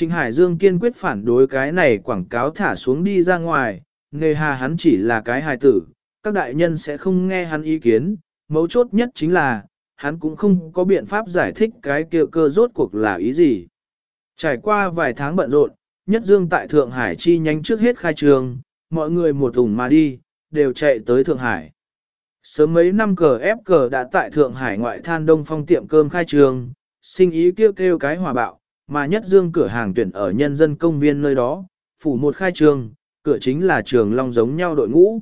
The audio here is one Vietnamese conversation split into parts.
Trịnh Hải Dương kiên quyết phản đối cái này quảng cáo thả xuống đi ra ngoài, nghề hà hắn chỉ là cái hài tử, các đại nhân sẽ không nghe hắn ý kiến, mấu chốt nhất chính là, hắn cũng không có biện pháp giải thích cái kia cơ rốt cuộc là ý gì. Trải qua vài tháng bận rộn, nhất dương tại Thượng Hải chi nhánh trước hết khai trường, mọi người một ủng mà đi, đều chạy tới Thượng Hải. Sớm mấy năm cờ ép cờ đã tại Thượng Hải ngoại than đông phong tiệm cơm khai trường, sinh ý kêu kêu cái hòa bạo, mà nhất dương cửa hàng tuyển ở nhân dân công viên nơi đó, phủ một khai trường, cửa chính là trường long giống nhau đội ngũ.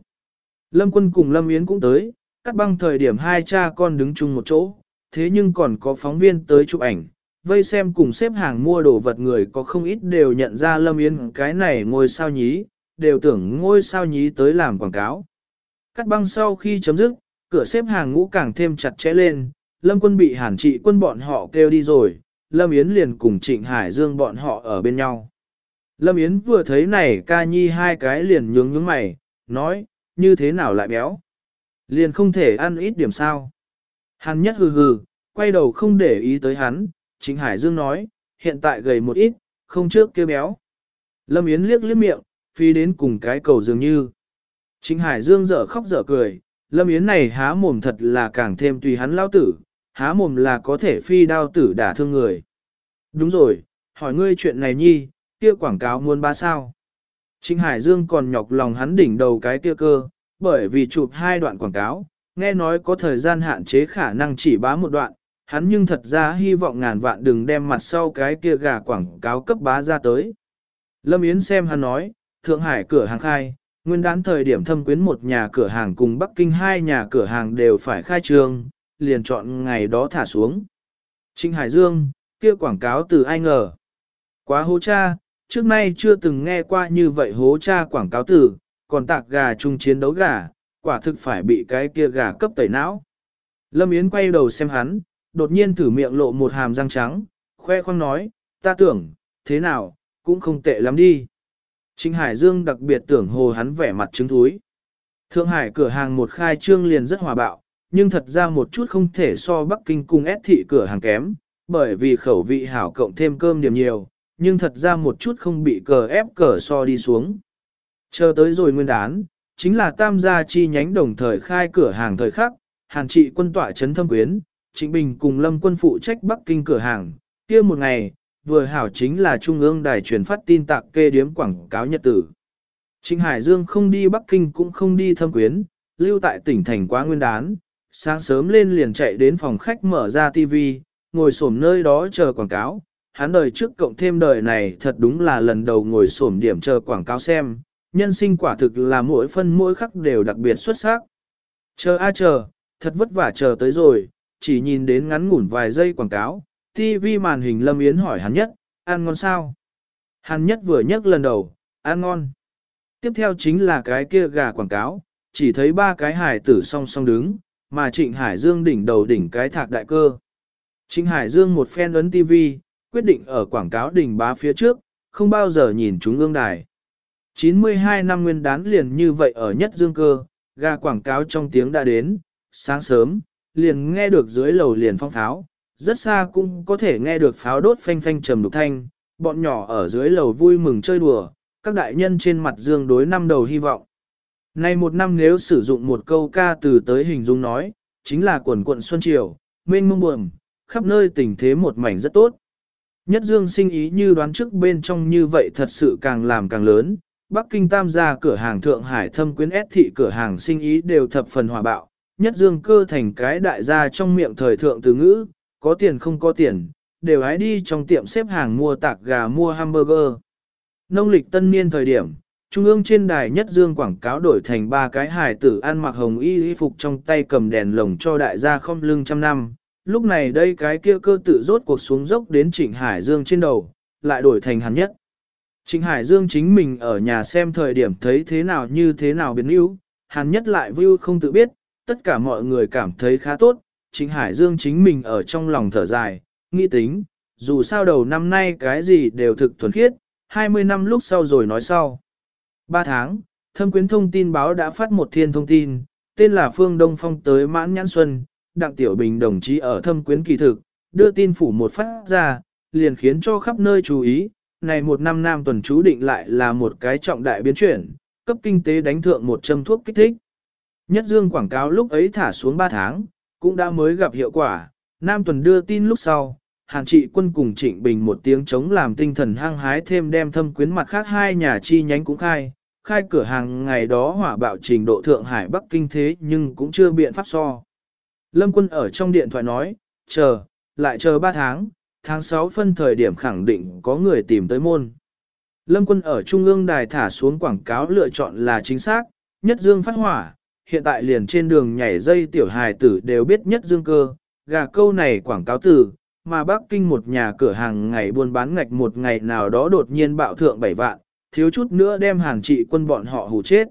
Lâm quân cùng Lâm Yến cũng tới, cắt băng thời điểm hai cha con đứng chung một chỗ, thế nhưng còn có phóng viên tới chụp ảnh, vây xem cùng xếp hàng mua đồ vật người có không ít đều nhận ra Lâm Yến cái này ngôi sao nhí, đều tưởng ngôi sao nhí tới làm quảng cáo. Cắt băng sau khi chấm dứt, cửa xếp hàng ngũ càng thêm chặt chẽ lên, Lâm quân bị hàn trị quân bọn họ kêu đi rồi, Lâm Yến liền cùng Trịnh Hải Dương bọn họ ở bên nhau. Lâm Yến vừa thấy này ca nhi hai cái liền nhướng nhướng mày, nói, như thế nào lại béo? Liền không thể ăn ít điểm sao? Hắn nhất hừ hừ, quay đầu không để ý tới hắn, Trịnh Hải Dương nói, hiện tại gầy một ít, không trước kia béo. Lâm Yến liếc liếc miệng, phi đến cùng cái cầu dường như. Trịnh Hải Dương dở khóc dở cười, Lâm Yến này há mồm thật là càng thêm tùy hắn lao tử, há mồm là có thể phi đao tử đả thương người. Đúng rồi, hỏi ngươi chuyện này nhi, kia quảng cáo muốn ba sao. Trịnh Hải Dương còn nhọc lòng hắn đỉnh đầu cái kia cơ, bởi vì chụp hai đoạn quảng cáo, nghe nói có thời gian hạn chế khả năng chỉ bá một đoạn, hắn nhưng thật ra hy vọng ngàn vạn đừng đem mặt sau cái kia gà quảng cáo cấp bá ra tới. Lâm Yến xem hắn nói, Thượng Hải cửa hàng khai, nguyên đán thời điểm thâm quyến một nhà cửa hàng cùng Bắc Kinh hai nhà cửa hàng đều phải khai trương, liền chọn ngày đó thả xuống. Trinh Hải Dương, kia quảng cáo từ ai ngờ. Quá hố cha, trước nay chưa từng nghe qua như vậy hố cha quảng cáo từ, còn tạc gà chung chiến đấu gà, quả thực phải bị cái kia gà cấp tẩy não. Lâm Yến quay đầu xem hắn, đột nhiên thử miệng lộ một hàm răng trắng, khoe khoang nói, ta tưởng, thế nào, cũng không tệ lắm đi. Trinh Hải Dương đặc biệt tưởng hồ hắn vẻ mặt trứng thúi. Thượng Hải cửa hàng một khai trương liền rất hòa bạo, nhưng thật ra một chút không thể so Bắc Kinh cùng ép thị cửa hàng kém, bởi vì khẩu vị hảo cộng thêm cơm điểm nhiều, nhưng thật ra một chút không bị cờ ép cờ so đi xuống. Chờ tới rồi nguyên đán, chính là tam gia chi nhánh đồng thời khai cửa hàng thời khắc, hàn trị quân tỏa chấn thâm quyến, Trịnh Bình cùng Lâm quân phụ trách Bắc Kinh cửa hàng, kia một ngày, vừa hảo chính là Trung ương đài truyền phát tin tạc kê điếm quảng cáo nhật tử. Trịnh Hải Dương không đi Bắc Kinh cũng không đi thâm quyến, lưu tại tỉnh thành quá nguyên đán, sáng sớm lên liền chạy đến phòng khách mở ra TV, ngồi xổm nơi đó chờ quảng cáo. Hắn đời trước cộng thêm đời này thật đúng là lần đầu ngồi xổm điểm chờ quảng cáo xem, nhân sinh quả thực là mỗi phân mỗi khắc đều đặc biệt xuất sắc. Chờ a chờ, thật vất vả chờ tới rồi, chỉ nhìn đến ngắn ngủn vài giây quảng cáo, TV màn hình Lâm Yến hỏi hắn nhất, ăn ngon sao? Hắn nhất vừa nhắc lần đầu, ăn ngon. Tiếp theo chính là cái kia gà quảng cáo, chỉ thấy ba cái hải tử song song đứng, mà Trịnh Hải Dương đỉnh đầu đỉnh cái thạc đại cơ. Trịnh Hải Dương một phen ấn TV, quyết định ở quảng cáo đỉnh bá phía trước, không bao giờ nhìn chúng ương đài. 92 năm nguyên đán liền như vậy ở nhất dương cơ, ga quảng cáo trong tiếng đã đến, sáng sớm, liền nghe được dưới lầu liền phong pháo, rất xa cũng có thể nghe được pháo đốt phanh phanh trầm đục thanh, bọn nhỏ ở dưới lầu vui mừng chơi đùa, các đại nhân trên mặt dương đối năm đầu hy vọng. Nay một năm nếu sử dụng một câu ca từ tới hình dung nói, chính là quần quận xuân triều, mênh mông buồm, khắp nơi tình thế một mảnh rất tốt. Nhất dương sinh ý như đoán trước bên trong như vậy thật sự càng làm càng lớn, Bắc Kinh tam gia cửa hàng Thượng Hải thâm quyến s thị cửa hàng sinh ý đều thập phần hòa bạo, nhất dương cơ thành cái đại gia trong miệng thời thượng từ ngữ, có tiền không có tiền, đều hái đi trong tiệm xếp hàng mua tạc gà mua hamburger. Nông lịch tân niên thời điểm, Trung ương trên đài nhất dương quảng cáo đổi thành ba cái hài tử ăn mặc hồng y y phục trong tay cầm đèn lồng cho đại gia không lưng trăm năm. Lúc này đây cái kia cơ tự rốt cuộc xuống dốc đến Trịnh Hải Dương trên đầu, lại đổi thành hắn nhất. Trịnh Hải Dương chính mình ở nhà xem thời điểm thấy thế nào như thế nào biến yếu, hắn nhất lại vui không tự biết, tất cả mọi người cảm thấy khá tốt, Trịnh Hải Dương chính mình ở trong lòng thở dài, nghĩ tính, dù sao đầu năm nay cái gì đều thực thuần khiết, 20 năm lúc sau rồi nói sau. 3 tháng, thâm quyến thông tin báo đã phát một thiên thông tin, tên là Phương Đông Phong tới mãn nhãn xuân, Đặng Tiểu Bình đồng chí ở thâm quyến kỳ thực, đưa tin phủ một phát ra, liền khiến cho khắp nơi chú ý, này một năm nam tuần chú định lại là một cái trọng đại biến chuyển, cấp kinh tế đánh thượng một châm thuốc kích thích. Nhất Dương quảng cáo lúc ấy thả xuống 3 tháng, cũng đã mới gặp hiệu quả, nam tuần đưa tin lúc sau, Hàn trị quân cùng trịnh bình một tiếng chống làm tinh thần hăng hái thêm đem thâm quyến mặt khác hai nhà chi nhánh cũng khai, khai cửa hàng ngày đó hỏa bạo trình độ Thượng Hải Bắc Kinh thế nhưng cũng chưa biện pháp so. Lâm quân ở trong điện thoại nói, chờ, lại chờ 3 tháng, tháng 6 phân thời điểm khẳng định có người tìm tới môn. Lâm quân ở Trung ương đài thả xuống quảng cáo lựa chọn là chính xác, nhất dương phát hỏa, hiện tại liền trên đường nhảy dây tiểu hài tử đều biết nhất dương cơ, gà câu này quảng cáo tử, mà Bắc Kinh một nhà cửa hàng ngày buôn bán ngạch một ngày nào đó đột nhiên bạo thượng 7 vạn, thiếu chút nữa đem hàn trị quân bọn họ hù chết.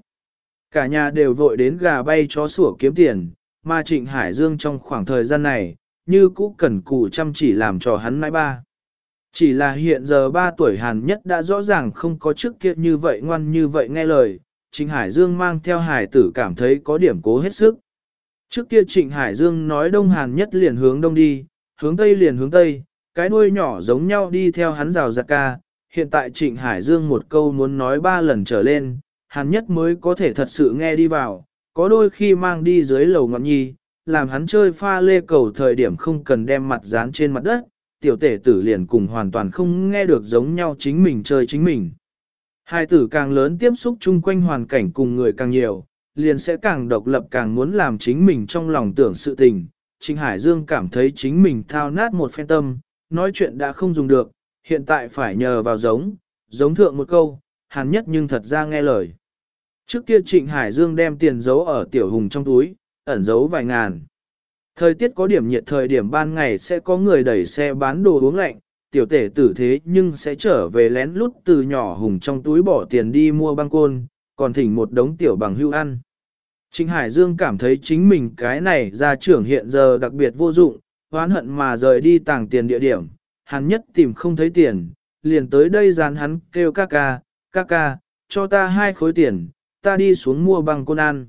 Cả nhà đều vội đến gà bay chó sủa kiếm tiền, mà Trịnh Hải Dương trong khoảng thời gian này, như cũ cần cù chăm chỉ làm cho hắn mãi ba. Chỉ là hiện giờ ba tuổi Hàn nhất đã rõ ràng không có trước kia như vậy ngoan như vậy nghe lời, Trịnh Hải Dương mang theo hải tử cảm thấy có điểm cố hết sức. Trước kia Trịnh Hải Dương nói Đông Hàn nhất liền hướng đông đi, hướng tây liền hướng tây, cái đuôi nhỏ giống nhau đi theo hắn rào giặc ca. Hiện tại Trịnh Hải Dương một câu muốn nói ba lần trở lên, hắn nhất mới có thể thật sự nghe đi vào, có đôi khi mang đi dưới lầu ngọn nhi, làm hắn chơi pha lê cầu thời điểm không cần đem mặt dán trên mặt đất, tiểu tể tử liền cùng hoàn toàn không nghe được giống nhau chính mình chơi chính mình. Hai tử càng lớn tiếp xúc chung quanh hoàn cảnh cùng người càng nhiều, liền sẽ càng độc lập càng muốn làm chính mình trong lòng tưởng sự tình. Trịnh Hải Dương cảm thấy chính mình thao nát một phen tâm, nói chuyện đã không dùng được, hiện tại phải nhờ vào giống, giống thượng một câu, hắn nhất nhưng thật ra nghe lời. Trước kia Trịnh Hải Dương đem tiền giấu ở tiểu hùng trong túi, ẩn giấu vài ngàn. Thời tiết có điểm nhiệt thời điểm ban ngày sẽ có người đẩy xe bán đồ uống lạnh, tiểu tể tử thế nhưng sẽ trở về lén lút từ nhỏ hùng trong túi bỏ tiền đi mua băng côn, còn thỉnh một đống tiểu bằng hưu ăn. Trịnh Hải Dương cảm thấy chính mình cái này ra trưởng hiện giờ đặc biệt vô dụng, hoán hận mà rời đi tàng tiền địa điểm, hắn nhất tìm không thấy tiền, liền tới đây dàn hắn kêu ca ca, ca ca, cho ta hai khối tiền, ta đi xuống mua băng côn ăn.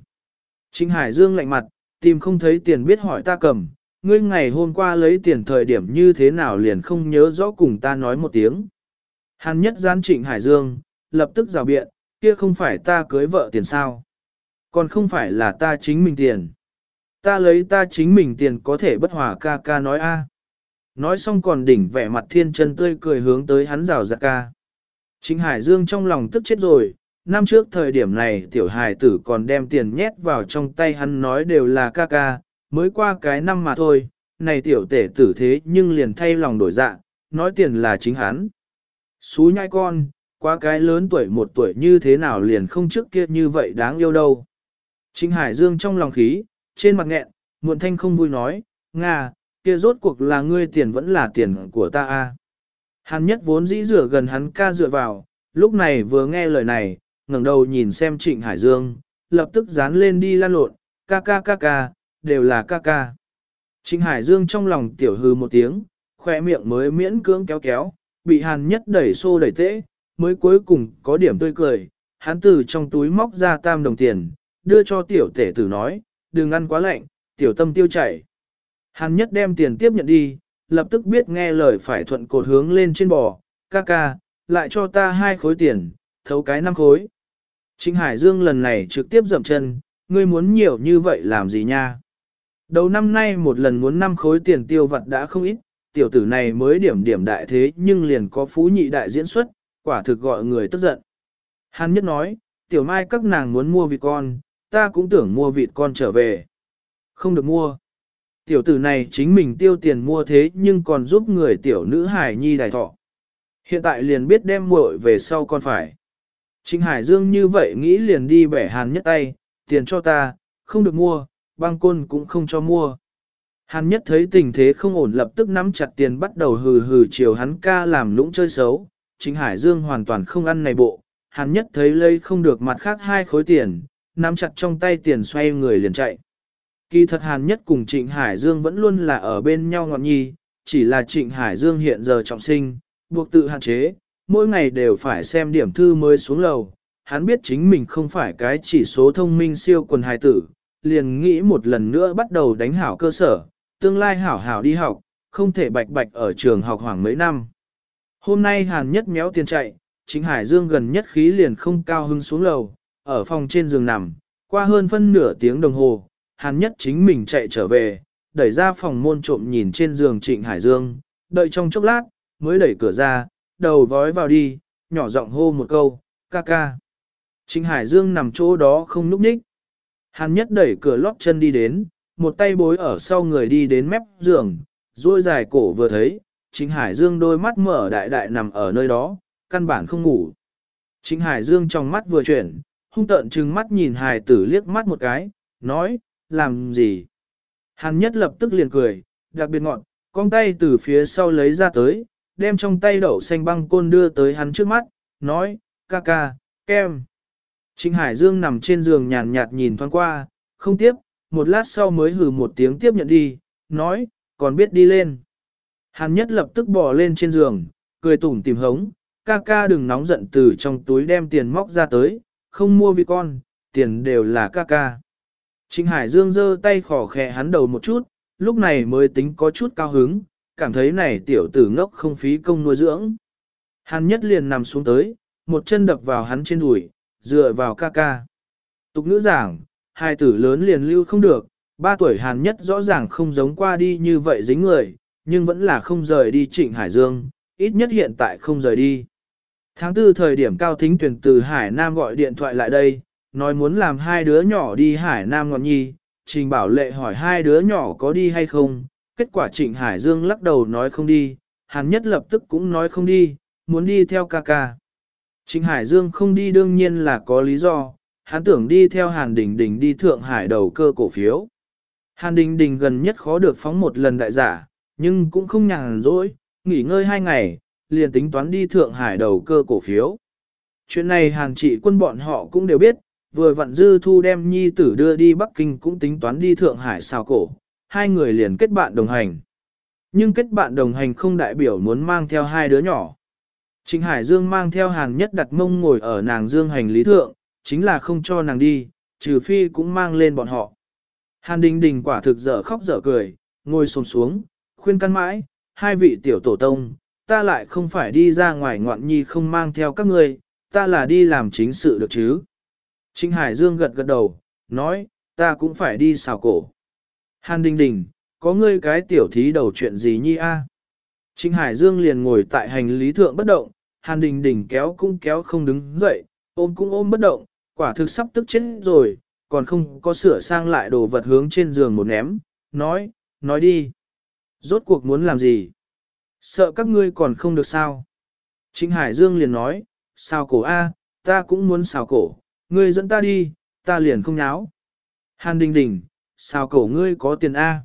Trịnh Hải Dương lạnh mặt, tìm không thấy tiền biết hỏi ta cầm, ngươi ngày hôm qua lấy tiền thời điểm như thế nào liền không nhớ rõ cùng ta nói một tiếng. Hàn nhất gián Trịnh Hải Dương, lập tức rào biện, kia không phải ta cưới vợ tiền sao. Còn không phải là ta chính mình tiền. Ta lấy ta chính mình tiền có thể bất hòa ca ca nói a. Nói xong còn đỉnh vẻ mặt thiên chân tươi cười hướng tới hắn rào giặc ca. Trịnh Hải Dương trong lòng tức chết rồi, năm trước thời điểm này tiểu hài tử còn đem tiền nhét vào trong tay hắn nói đều là ca ca, mới qua cái năm mà thôi, này tiểu tể tử thế nhưng liền thay lòng đổi dạ, nói tiền là chính hắn. Xú nhai con, qua cái lớn tuổi một tuổi như thế nào liền không trước kia như vậy đáng yêu đâu. Trịnh Hải Dương trong lòng khí, trên mặt nghẹn, muộn thanh không vui nói, Nga, kia rốt cuộc là ngươi tiền vẫn là tiền của ta a. Hàn nhất vốn dĩ rửa gần hắn ca dựa vào, lúc này vừa nghe lời này, ngẩng đầu nhìn xem Trịnh Hải Dương, lập tức dán lên đi lan lộn, ca ca ca ca, đều là ca ca. Trịnh Hải Dương trong lòng tiểu hư một tiếng, khoe miệng mới miễn cưỡng kéo kéo, bị hàn nhất đẩy xô đẩy tễ, mới cuối cùng có điểm tươi cười, hắn từ trong túi móc ra tam đồng tiền, đưa cho tiểu tể tử nói, đừng ăn quá lạnh, tiểu tâm tiêu chảy. Hàn nhất đem tiền tiếp nhận đi, lập tức biết nghe lời phải thuận cột hướng lên trên bò, ca ca, lại cho ta hai khối tiền, thấu cái năm khối. Trịnh Hải Dương lần này trực tiếp dậm chân, ngươi muốn nhiều như vậy làm gì nha? Đầu năm nay một lần muốn năm khối tiền tiêu vật đã không ít, tiểu tử này mới điểm điểm đại thế nhưng liền có phú nhị đại diễn xuất, quả thực gọi người tức giận. Hàn Nhất nói, tiểu mai các nàng muốn mua vịt con, ta cũng tưởng mua vịt con trở về. Không được mua. Tiểu tử này chính mình tiêu tiền mua thế nhưng còn giúp người tiểu nữ hải nhi đại thọ. Hiện tại liền biết đem muội về sau con phải. Trịnh Hải Dương như vậy nghĩ liền đi bẻ hàn nhất tay, tiền cho ta, không được mua, băng côn cũng không cho mua. Hàn nhất thấy tình thế không ổn lập tức nắm chặt tiền bắt đầu hừ hừ chiều hắn ca làm lũng chơi xấu. Trịnh Hải Dương hoàn toàn không ăn này bộ, Hàn nhất thấy lây không được mặt khác hai khối tiền, nắm chặt trong tay tiền xoay người liền chạy. Kỳ thật Hàn nhất cùng Trịnh Hải Dương vẫn luôn là ở bên nhau ngọn nhi, chỉ là Trịnh Hải Dương hiện giờ trọng sinh, buộc tự hạn chế, mỗi ngày đều phải xem điểm thư mới xuống lầu. Hắn biết chính mình không phải cái chỉ số thông minh siêu quần hài tử, liền nghĩ một lần nữa bắt đầu đánh hảo cơ sở, tương lai hảo hảo đi học, không thể bạch bạch ở trường học hoảng mấy năm. Hôm nay Hàn Nhất méo tiền chạy, chính Hải Dương gần nhất khí liền không cao hưng xuống lầu, ở phòng trên giường nằm, qua hơn phân nửa tiếng đồng hồ, Hàn Nhất chính mình chạy trở về, đẩy ra phòng môn trộm nhìn trên giường Trịnh Hải Dương, đợi trong chốc lát, mới đẩy cửa ra, đầu vói vào đi, nhỏ giọng hô một câu, ca ca. Trịnh Hải Dương nằm chỗ đó không núp nhích. Hàn Nhất đẩy cửa lót chân đi đến, một tay bối ở sau người đi đến mép giường, duỗi dài cổ vừa thấy, Trịnh Hải Dương đôi mắt mở đại đại nằm ở nơi đó, căn bản không ngủ. Trịnh Hải Dương trong mắt vừa chuyển, hung tợn trừng mắt nhìn Hải tử liếc mắt một cái, nói, làm gì? Hàn nhất lập tức liền cười, đặc biệt ngọn, con tay từ phía sau lấy ra tới, đem trong tay đậu xanh băng côn đưa tới hắn trước mắt, nói, ca ca, kem. Trịnh Hải Dương nằm trên giường nhàn nhạt nhìn thoáng qua, không tiếp, một lát sau mới hừ một tiếng tiếp nhận đi, nói, còn biết đi lên. Hàn nhất lập tức bỏ lên trên giường, cười tủm tìm hống, ca ca đừng nóng giận từ trong túi đem tiền móc ra tới, không mua vì con, tiền đều là ca ca. Trịnh Hải Dương giơ tay khỏ khẽ hắn đầu một chút, lúc này mới tính có chút cao hứng, cảm thấy này tiểu tử ngốc không phí công nuôi dưỡng. Hắn nhất liền nằm xuống tới, một chân đập vào hắn trên đùi, dựa vào ca ca. Tục ngữ giảng, hai tử lớn liền lưu không được, ba tuổi hàn nhất rõ ràng không giống qua đi như vậy dính người, nhưng vẫn là không rời đi trịnh Hải Dương, ít nhất hiện tại không rời đi. Tháng tư thời điểm Cao Thính tuyển từ Hải Nam gọi điện thoại lại đây, nói muốn làm hai đứa nhỏ đi Hải Nam ngọn nhi, Trình Bảo Lệ hỏi hai đứa nhỏ có đi hay không, kết quả Trịnh Hải Dương lắc đầu nói không đi, Hàn Nhất lập tức cũng nói không đi, muốn đi theo ca ca. Trịnh Hải Dương không đi đương nhiên là có lý do, hắn tưởng đi theo Hàn Đình Đình đi Thượng Hải đầu cơ cổ phiếu. Hàn Đình Đình gần nhất khó được phóng một lần đại giả, nhưng cũng không nhàn rỗi, nghỉ ngơi hai ngày, liền tính toán đi Thượng Hải đầu cơ cổ phiếu. Chuyện này Hàn trị quân bọn họ cũng đều biết, vừa vặn dư thu đem nhi tử đưa đi Bắc Kinh cũng tính toán đi Thượng Hải sao cổ, hai người liền kết bạn đồng hành. Nhưng kết bạn đồng hành không đại biểu muốn mang theo hai đứa nhỏ. Trịnh Hải Dương mang theo hàng Nhất đặt mông ngồi ở nàng Dương hành lý thượng, chính là không cho nàng đi, trừ phi cũng mang lên bọn họ. Hàn Đình Đình quả thực dở khóc dở cười, ngồi xổm xuống, khuyên căn mãi, hai vị tiểu tổ tông, ta lại không phải đi ra ngoài ngoạn nhi không mang theo các ngươi, ta là đi làm chính sự được chứ. Trinh Hải Dương gật gật đầu, nói, ta cũng phải đi xào cổ. Hàn Đình Đình, có ngươi cái tiểu thí đầu chuyện gì nhi a? Trinh Hải Dương liền ngồi tại hành lý thượng bất động, Hàn Đình Đình kéo cũng kéo không đứng dậy, ôm cũng ôm bất động, quả thực sắp tức chết rồi, còn không có sửa sang lại đồ vật hướng trên giường một ném, nói, nói đi. Rốt cuộc muốn làm gì? Sợ các ngươi còn không được sao? Trịnh Hải Dương liền nói, sao cổ A, ta cũng muốn xào cổ, ngươi dẫn ta đi, ta liền không nháo. Hàn Đình Đình, sao cổ ngươi có tiền A?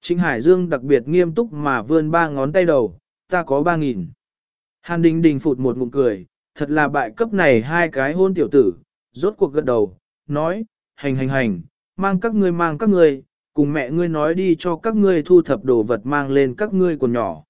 Trịnh Hải Dương đặc biệt nghiêm túc mà vươn ba ngón tay đầu, ta có ba nghìn. Hàn Đình Đình phụt một ngụm cười, thật là bại cấp này hai cái hôn tiểu tử, rốt cuộc gật đầu, nói, hành hành hành, mang các ngươi mang các ngươi, cùng mẹ ngươi nói đi cho các ngươi thu thập đồ vật mang lên các ngươi còn nhỏ.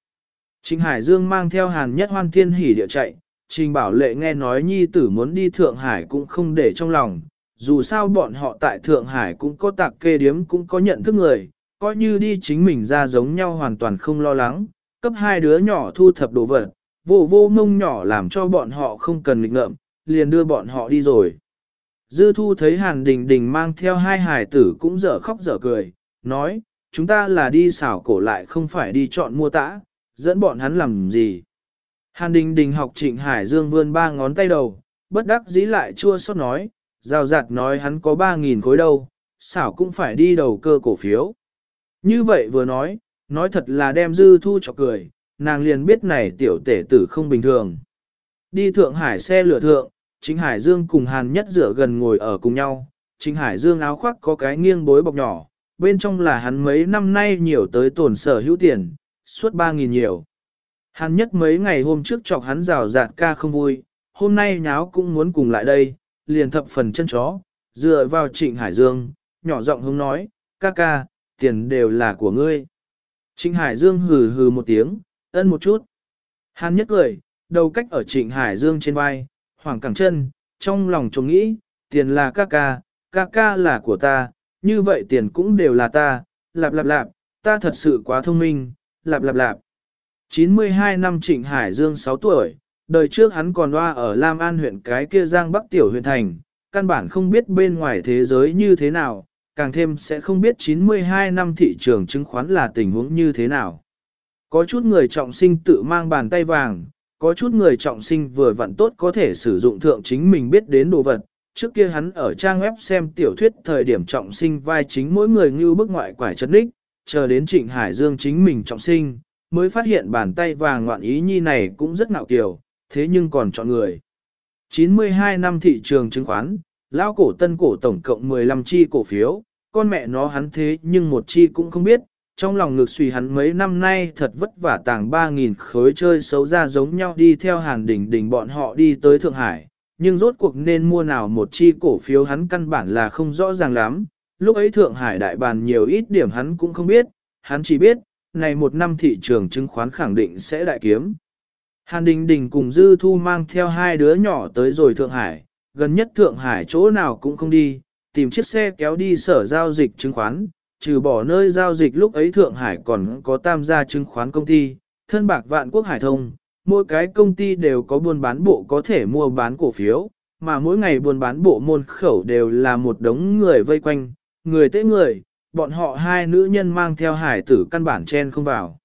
Trịnh Hải Dương mang theo Hàn Nhất Hoan Thiên hỉ địa chạy, Trình Bảo Lệ nghe nói nhi tử muốn đi Thượng Hải cũng không để trong lòng, dù sao bọn họ tại Thượng Hải cũng có tạc kê điếm cũng có nhận thức người, coi như đi chính mình ra giống nhau hoàn toàn không lo lắng, cấp hai đứa nhỏ thu thập đồ vật, vô vô mông nhỏ làm cho bọn họ không cần nghịch ngợm, liền đưa bọn họ đi rồi. Dư thu thấy Hàn Đình Đình mang theo hai hải tử cũng dở khóc dở cười, nói, chúng ta là đi xảo cổ lại không phải đi chọn mua tã, dẫn bọn hắn làm gì. Hàn Đình Đình học Trịnh Hải Dương vươn ba ngón tay đầu, bất đắc dĩ lại chua xót nói, rào rạt nói hắn có ba nghìn khối đâu, xảo cũng phải đi đầu cơ cổ phiếu. Như vậy vừa nói, nói thật là đem dư thu cho cười, nàng liền biết này tiểu tể tử không bình thường. Đi Thượng Hải xe lửa thượng, Trịnh Hải Dương cùng Hàn Nhất rửa gần ngồi ở cùng nhau, Trịnh Hải Dương áo khoác có cái nghiêng bối bọc nhỏ, bên trong là hắn mấy năm nay nhiều tới tổn sở hữu tiền, suốt ba nghìn nhiều. Hàn Nhất mấy ngày hôm trước chọc hắn rào rạt ca không vui, hôm nay nháo cũng muốn cùng lại đây, liền thập phần chân chó, dựa vào Trịnh Hải Dương, nhỏ giọng hướng nói, ca ca, tiền đều là của ngươi. Trịnh Hải Dương hừ hừ một tiếng, ân một chút. Hàn Nhất cười, đầu cách ở Trịnh Hải Dương trên vai, hoảng cẳng chân, trong lòng trông nghĩ, tiền là ca ca, ca ca là của ta, như vậy tiền cũng đều là ta, lạp lạp lạp, ta thật sự quá thông minh, lạp lạp lạp. 92 năm Trịnh Hải Dương 6 tuổi, đời trước hắn còn loa ở Lam An huyện cái kia Giang Bắc Tiểu huyện thành, căn bản không biết bên ngoài thế giới như thế nào, càng thêm sẽ không biết 92 năm thị trường chứng khoán là tình huống như thế nào. Có chút người trọng sinh tự mang bàn tay vàng, có chút người trọng sinh vừa vặn tốt có thể sử dụng thượng chính mình biết đến đồ vật. Trước kia hắn ở trang web xem tiểu thuyết thời điểm trọng sinh vai chính mỗi người như bức ngoại quải chất đích, chờ đến Trịnh Hải Dương chính mình trọng sinh, mới phát hiện bàn tay vàng ngoạn ý nhi này cũng rất ngạo kiều, thế nhưng còn chọn người. 92 năm thị trường chứng khoán, lao cổ tân cổ tổng cộng 15 chi cổ phiếu, con mẹ nó hắn thế nhưng một chi cũng không biết, trong lòng ngược suy hắn mấy năm nay thật vất vả tàng 3.000 khối chơi xấu ra giống nhau đi theo hàn đỉnh đỉnh bọn họ đi tới Thượng Hải, nhưng rốt cuộc nên mua nào một chi cổ phiếu hắn căn bản là không rõ ràng lắm, lúc ấy Thượng Hải đại bàn nhiều ít điểm hắn cũng không biết, hắn chỉ biết, này một năm thị trường chứng khoán khẳng định sẽ đại kiếm. Hàn Đình Đình cùng Dư Thu mang theo hai đứa nhỏ tới rồi Thượng Hải, gần nhất Thượng Hải chỗ nào cũng không đi, tìm chiếc xe kéo đi sở giao dịch chứng khoán, trừ bỏ nơi giao dịch lúc ấy Thượng Hải còn có tam gia chứng khoán công ty, thân bạc vạn quốc hải thông, mỗi cái công ty đều có buôn bán bộ có thể mua bán cổ phiếu, mà mỗi ngày buôn bán bộ môn khẩu đều là một đống người vây quanh, người tế người, bọn họ hai nữ nhân mang theo hải tử căn bản chen không vào.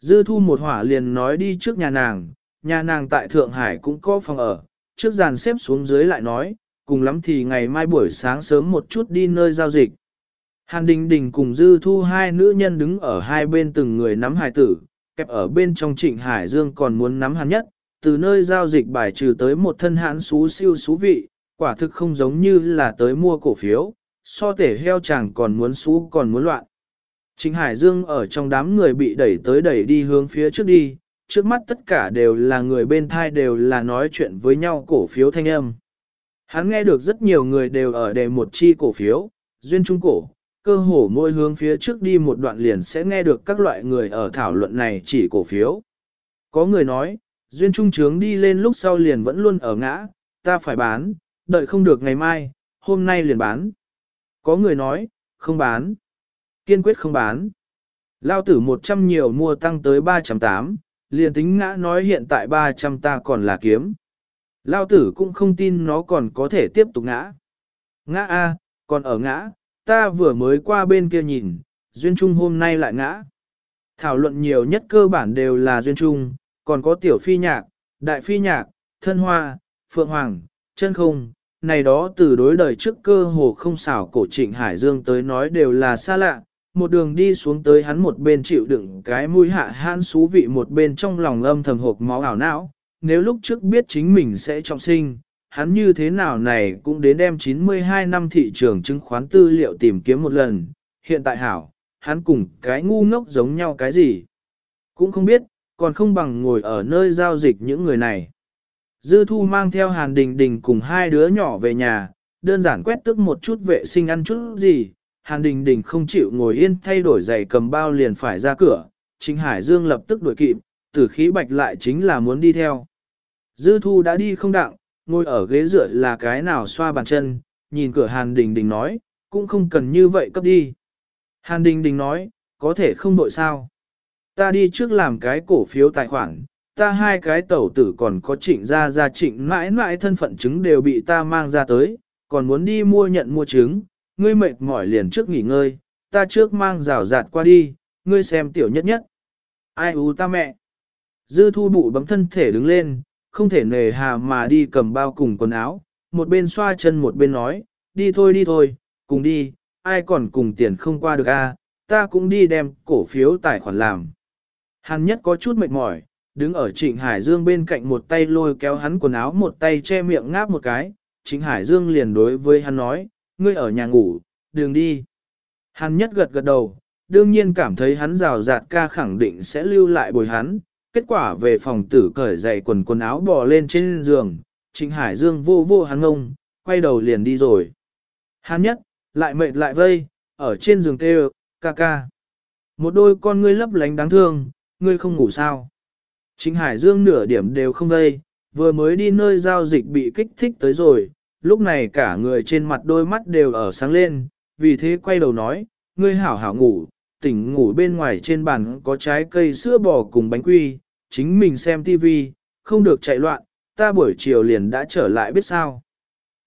Dư thu một hỏa liền nói đi trước nhà nàng, nhà nàng tại Thượng Hải cũng có phòng ở, trước dàn xếp xuống dưới lại nói, cùng lắm thì ngày mai buổi sáng sớm một chút đi nơi giao dịch. Hàn Đình Đình cùng Dư Thu hai nữ nhân đứng ở hai bên từng người nắm hải tử, kẹp ở bên trong Trịnh Hải Dương còn muốn nắm hắn nhất, từ nơi giao dịch bài trừ tới một thân hãn xú siêu xú vị, quả thực không giống như là tới mua cổ phiếu, so tể heo chẳng còn muốn xú còn muốn loạn. Trịnh Hải Dương ở trong đám người bị đẩy tới đẩy đi hướng phía trước đi, trước mắt tất cả đều là người bên thai đều là nói chuyện với nhau cổ phiếu thanh âm. Hắn nghe được rất nhiều người đều ở đề một chi cổ phiếu, duyên trung cổ, cơ hồ mỗi hướng phía trước đi một đoạn liền sẽ nghe được các loại người ở thảo luận này chỉ cổ phiếu. Có người nói, duyên trung trướng đi lên lúc sau liền vẫn luôn ở ngã, ta phải bán, đợi không được ngày mai, hôm nay liền bán. Có người nói, không bán, kiên quyết không bán. Lao tử 100 nhiều mua tăng tới 308, liền tính ngã nói hiện tại 300 ta còn là kiếm. Lao tử cũng không tin nó còn có thể tiếp tục ngã. Ngã A, còn ở ngã, ta vừa mới qua bên kia nhìn, Duyên Trung hôm nay lại ngã. Thảo luận nhiều nhất cơ bản đều là Duyên Trung, còn có tiểu phi nhạc, đại phi nhạc, thân hoa, phượng hoàng, chân không, này đó từ đối đời trước cơ hồ không xảo cổ trịnh Hải Dương tới nói đều là xa lạ, một đường đi xuống tới hắn một bên chịu đựng cái mũi hạ han xú vị một bên trong lòng âm thầm hộp máu ảo não, nếu lúc trước biết chính mình sẽ trọng sinh, hắn như thế nào này cũng đến đem 92 năm thị trường chứng khoán tư liệu tìm kiếm một lần, hiện tại hảo, hắn cùng cái ngu ngốc giống nhau cái gì. Cũng không biết, còn không bằng ngồi ở nơi giao dịch những người này. Dư thu mang theo hàn đình đình cùng hai đứa nhỏ về nhà, đơn giản quét tức một chút vệ sinh ăn chút gì, hàn đình đình không chịu ngồi yên thay đổi giày cầm bao liền phải ra cửa, Trịnh Hải Dương lập tức đuổi kịp, tử khí bạch lại chính là muốn đi theo. Dư thu đã đi không đặng, ngồi ở ghế dựa là cái nào xoa bàn chân, nhìn cửa Hàn Đình Đình nói, cũng không cần như vậy cấp đi. Hàn Đình Đình nói, có thể không đội sao. Ta đi trước làm cái cổ phiếu tài khoản, ta hai cái tẩu tử còn có trịnh ra ra trịnh mãi mãi thân phận chứng đều bị ta mang ra tới, còn muốn đi mua nhận mua chứng, ngươi mệt mỏi liền trước nghỉ ngơi, ta trước mang rào rạt qua đi, ngươi xem tiểu nhất nhất. Ai u ta mẹ. Dư thu bụ bấm thân thể đứng lên, không thể nề hà mà đi cầm bao cùng quần áo, một bên xoa chân một bên nói, đi thôi đi thôi, cùng đi, ai còn cùng tiền không qua được a, ta cũng đi đem cổ phiếu tài khoản làm. Hàn nhất có chút mệt mỏi, đứng ở Trịnh Hải Dương bên cạnh một tay lôi kéo hắn quần áo một tay che miệng ngáp một cái, Trịnh Hải Dương liền đối với hắn nói, ngươi ở nhà ngủ, đường đi. hắn nhất gật gật đầu, đương nhiên cảm thấy hắn rào rạt ca khẳng định sẽ lưu lại bồi hắn, kết quả về phòng tử cởi giày quần quần áo bò lên trên giường, Trịnh Hải Dương vô vô hắn ngông, quay đầu liền đi rồi. Hắn nhất, lại mệt lại vây, ở trên giường kêu, ca ca. Một đôi con ngươi lấp lánh đáng thương, ngươi không ngủ sao. Trịnh Hải Dương nửa điểm đều không vây, vừa mới đi nơi giao dịch bị kích thích tới rồi, lúc này cả người trên mặt đôi mắt đều ở sáng lên, vì thế quay đầu nói, ngươi hảo hảo ngủ, tỉnh ngủ bên ngoài trên bàn có trái cây sữa bò cùng bánh quy, chính mình xem tivi, không được chạy loạn, ta buổi chiều liền đã trở lại biết sao.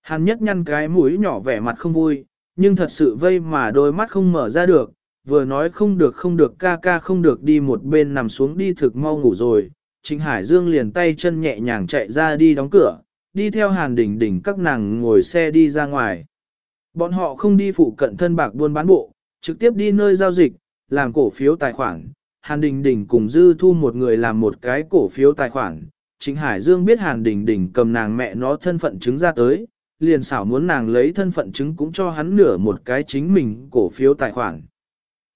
Hàn nhất nhăn cái mũi nhỏ vẻ mặt không vui, nhưng thật sự vây mà đôi mắt không mở ra được, vừa nói không được không được ca ca không được đi một bên nằm xuống đi thực mau ngủ rồi. Trịnh Hải Dương liền tay chân nhẹ nhàng chạy ra đi đóng cửa, đi theo Hàn Đình Đình các nàng ngồi xe đi ra ngoài. Bọn họ không đi phụ cận thân bạc buôn bán bộ, trực tiếp đi nơi giao dịch, làm cổ phiếu tài khoản. Hàn Đình Đình cùng Dư Thu một người làm một cái cổ phiếu tài khoản. Trịnh Hải Dương biết Hàn Đình Đình cầm nàng mẹ nó thân phận chứng ra tới, liền xảo muốn nàng lấy thân phận chứng cũng cho hắn nửa một cái chính mình cổ phiếu tài khoản.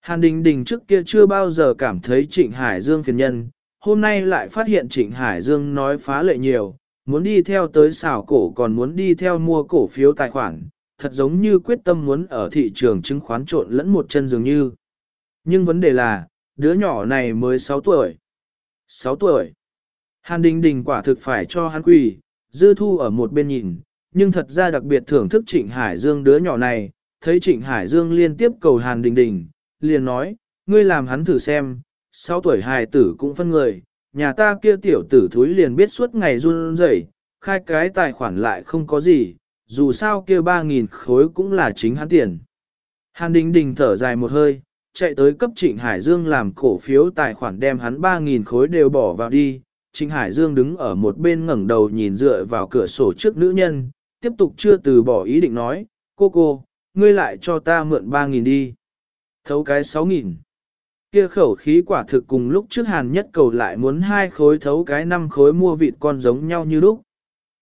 Hàn Đình Đình trước kia chưa bao giờ cảm thấy Trịnh Hải Dương phiền nhân, hôm nay lại phát hiện Trịnh Hải Dương nói phá lệ nhiều, muốn đi theo tới xảo cổ còn muốn đi theo mua cổ phiếu tài khoản, thật giống như quyết tâm muốn ở thị trường chứng khoán trộn lẫn một chân dường như. Nhưng vấn đề là, đứa nhỏ này mới 6 tuổi. 6 tuổi. Hàn Đình Đình quả thực phải cho hắn quỳ, dư thu ở một bên nhìn, nhưng thật ra đặc biệt thưởng thức Trịnh Hải Dương đứa nhỏ này, thấy Trịnh Hải Dương liên tiếp cầu Hàn Đình Đình, liền nói, ngươi làm hắn thử xem, 6 tuổi hài tử cũng phân người, nhà ta kia tiểu tử thúi liền biết suốt ngày run rẩy, khai cái tài khoản lại không có gì, dù sao kia 3.000 khối cũng là chính hắn tiền. Hàn Đình Đình thở dài một hơi, chạy tới cấp Trịnh Hải Dương làm cổ phiếu tài khoản đem hắn 3.000 khối đều bỏ vào đi. Trịnh Hải Dương đứng ở một bên ngẩng đầu nhìn dựa vào cửa sổ trước nữ nhân, tiếp tục chưa từ bỏ ý định nói, cô cô, ngươi lại cho ta mượn 3.000 đi. Thấu cái 6.000. Kia khẩu khí quả thực cùng lúc trước hàn nhất cầu lại muốn hai khối thấu cái năm khối mua vịt con giống nhau như lúc.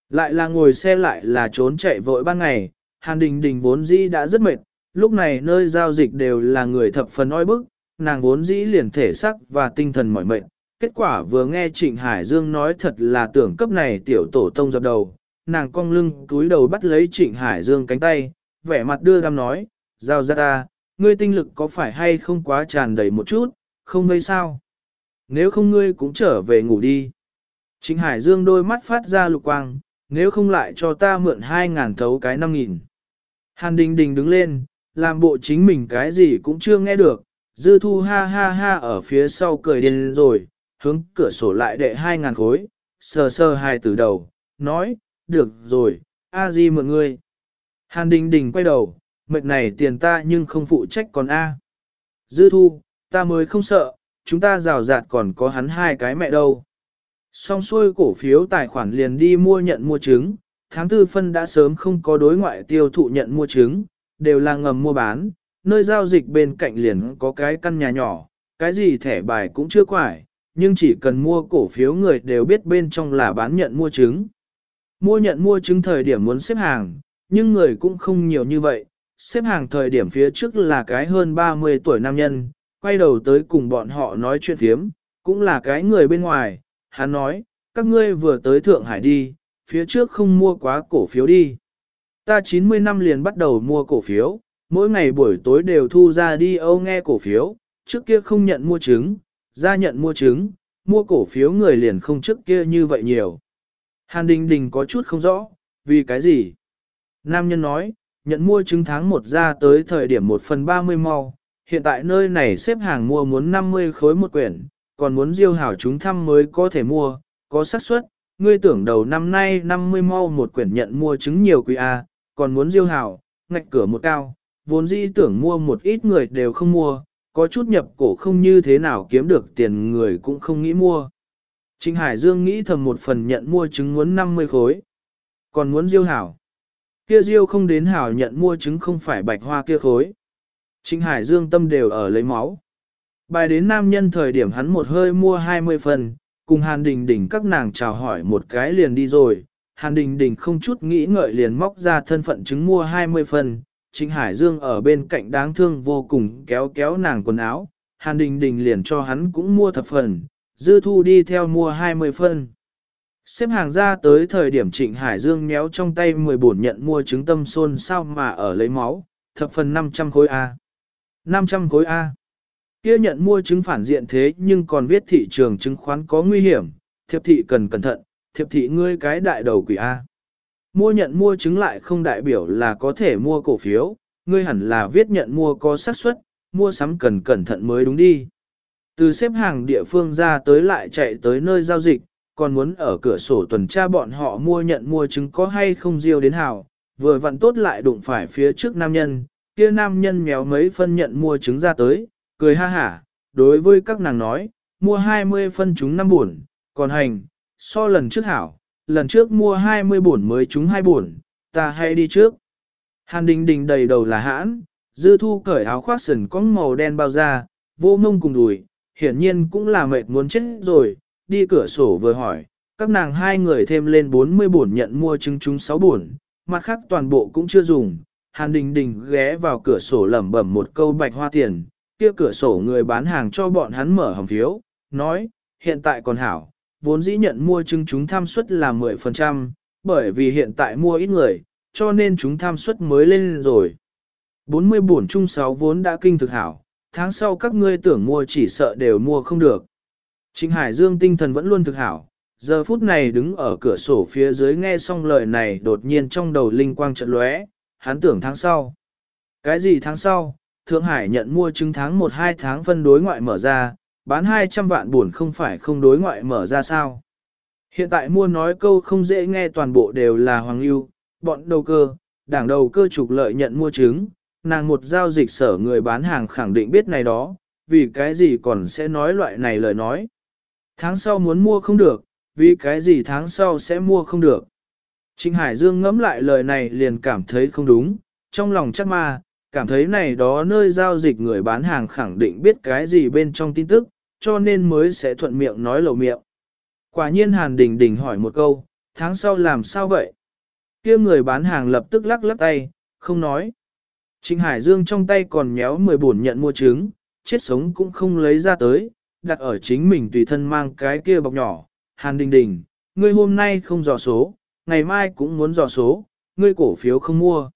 Lại là ngồi xe lại là trốn chạy vội ban ngày, hàn đình đình vốn dĩ đã rất mệt, lúc này nơi giao dịch đều là người thập phần oi bức, nàng vốn dĩ liền thể sắc và tinh thần mỏi mệt. Kết quả vừa nghe Trịnh Hải Dương nói thật là tưởng cấp này tiểu tổ tông dập đầu, nàng cong lưng túi đầu bắt lấy Trịnh Hải Dương cánh tay, vẻ mặt đưa đam nói, giao ra ta, ngươi tinh lực có phải hay không quá tràn đầy một chút, không vây sao? Nếu không ngươi cũng trở về ngủ đi. Trịnh Hải Dương đôi mắt phát ra lục quang, nếu không lại cho ta mượn hai ngàn thấu cái năm nghìn. Hàn Đình Đình đứng lên, làm bộ chính mình cái gì cũng chưa nghe được, dư thu ha ha ha ở phía sau cười điên rồi, hướng cửa sổ lại đệ hai ngàn khối, sờ sờ hai từ đầu, nói, được rồi, a di mượn ngươi. Hàn Đình Đình quay đầu, mệt này tiền ta nhưng không phụ trách còn A. Dư thu, ta mới không sợ, chúng ta rào rạt còn có hắn hai cái mẹ đâu. Xong xuôi cổ phiếu tài khoản liền đi mua nhận mua trứng, tháng tư phân đã sớm không có đối ngoại tiêu thụ nhận mua trứng, đều là ngầm mua bán, nơi giao dịch bên cạnh liền có cái căn nhà nhỏ, cái gì thẻ bài cũng chưa quải, nhưng chỉ cần mua cổ phiếu người đều biết bên trong là bán nhận mua trứng. Mua nhận mua trứng thời điểm muốn xếp hàng, nhưng người cũng không nhiều như vậy, xếp hàng thời điểm phía trước là cái hơn 30 tuổi nam nhân, quay đầu tới cùng bọn họ nói chuyện phiếm, cũng là cái người bên ngoài, hắn nói, các ngươi vừa tới Thượng Hải đi, phía trước không mua quá cổ phiếu đi. Ta 90 năm liền bắt đầu mua cổ phiếu, mỗi ngày buổi tối đều thu ra đi âu nghe cổ phiếu, trước kia không nhận mua trứng, ra nhận mua trứng, mua cổ phiếu người liền không trước kia như vậy nhiều. Hàn Đình Đình có chút không rõ, vì cái gì? Nam nhân nói, nhận mua trứng tháng một ra tới thời điểm 1 phần 30 mau, hiện tại nơi này xếp hàng mua muốn 50 khối một quyển, còn muốn diêu hảo chúng thăm mới có thể mua, có xác suất, ngươi tưởng đầu năm nay 50 mau một quyển nhận mua trứng nhiều quý A, còn muốn diêu hảo, ngạch cửa một cao, vốn dĩ tưởng mua một ít người đều không mua, có chút nhập cổ không như thế nào kiếm được tiền người cũng không nghĩ mua. Trịnh Hải Dương nghĩ thầm một phần nhận mua trứng muốn 50 khối, còn muốn diêu hảo. Kia diêu không đến hảo nhận mua trứng không phải bạch hoa kia khối. Trịnh Hải Dương tâm đều ở lấy máu. Bài đến nam nhân thời điểm hắn một hơi mua 20 phần, cùng Hàn Đình Đình các nàng chào hỏi một cái liền đi rồi. Hàn Đình Đình không chút nghĩ ngợi liền móc ra thân phận chứng mua 20 phần. Trịnh Hải Dương ở bên cạnh đáng thương vô cùng kéo kéo nàng quần áo. Hàn Đình Đình liền cho hắn cũng mua thập phần, dư thu đi theo mua 20 phần. Xếp hàng ra tới thời điểm Trịnh Hải Dương méo trong tay 10 bổn nhận mua trứng tâm xôn sao mà ở lấy máu, thập phần 500 khối A. 500 khối A. Kia nhận mua trứng phản diện thế nhưng còn viết thị trường chứng khoán có nguy hiểm, thiệp thị cần cẩn thận, thiệp thị ngươi cái đại đầu quỷ A. Mua nhận mua trứng lại không đại biểu là có thể mua cổ phiếu, ngươi hẳn là viết nhận mua có xác suất, mua sắm cần cẩn thận mới đúng đi. Từ xếp hàng địa phương ra tới lại chạy tới nơi giao dịch, còn muốn ở cửa sổ tuần tra bọn họ mua nhận mua chứng có hay không diêu đến hảo, vừa vặn tốt lại đụng phải phía trước nam nhân, kia nam nhân méo mấy phân nhận mua trứng ra tới, cười ha hả, đối với các nàng nói, mua 20 phân chúng 5 buồn, còn hành, so lần trước hảo, lần trước mua 20 buồn mới chúng 2 buồn, ta hay đi trước. Hàn đình đình đầy đầu là hãn, dư thu cởi áo khoác sần có màu đen bao da, vô mông cùng đùi, hiển nhiên cũng là mệt muốn chết rồi, đi cửa sổ vừa hỏi, các nàng hai người thêm lên 40 buồn nhận mua trứng trúng 6 buồn, mặt khác toàn bộ cũng chưa dùng. Hàn Đình Đình ghé vào cửa sổ lẩm bẩm một câu bạch hoa tiền, kia cửa sổ người bán hàng cho bọn hắn mở hầm phiếu, nói, hiện tại còn hảo, vốn dĩ nhận mua trứng chúng tham suất là 10%, bởi vì hiện tại mua ít người, cho nên chúng tham suất mới lên rồi. 40 buồn chung 6 vốn đã kinh thực hảo, tháng sau các ngươi tưởng mua chỉ sợ đều mua không được. Trịnh Hải Dương tinh thần vẫn luôn thực hảo, giờ phút này đứng ở cửa sổ phía dưới nghe xong lời này đột nhiên trong đầu linh quang trận lóe, hắn tưởng tháng sau. Cái gì tháng sau? Thượng Hải nhận mua chứng tháng 1-2 tháng phân đối ngoại mở ra, bán 200 vạn buồn không phải không đối ngoại mở ra sao. Hiện tại mua nói câu không dễ nghe toàn bộ đều là hoàng lưu, bọn đầu cơ, đảng đầu cơ trục lợi nhận mua chứng, nàng một giao dịch sở người bán hàng khẳng định biết này đó, vì cái gì còn sẽ nói loại này lời nói. Tháng sau muốn mua không được, vì cái gì tháng sau sẽ mua không được. Trịnh Hải Dương ngẫm lại lời này liền cảm thấy không đúng, trong lòng chắc ma, cảm thấy này đó nơi giao dịch người bán hàng khẳng định biết cái gì bên trong tin tức, cho nên mới sẽ thuận miệng nói lầu miệng. Quả nhiên Hàn Đình Đình hỏi một câu, tháng sau làm sao vậy? kia người bán hàng lập tức lắc lắc tay, không nói. Trịnh Hải Dương trong tay còn nhéo 10 bổn nhận mua trứng, chết sống cũng không lấy ra tới, đặt ở chính mình tùy thân mang cái kia bọc nhỏ. Hàn Đình Đình, ngươi hôm nay không dò số, ngày mai cũng muốn dò số, ngươi cổ phiếu không mua.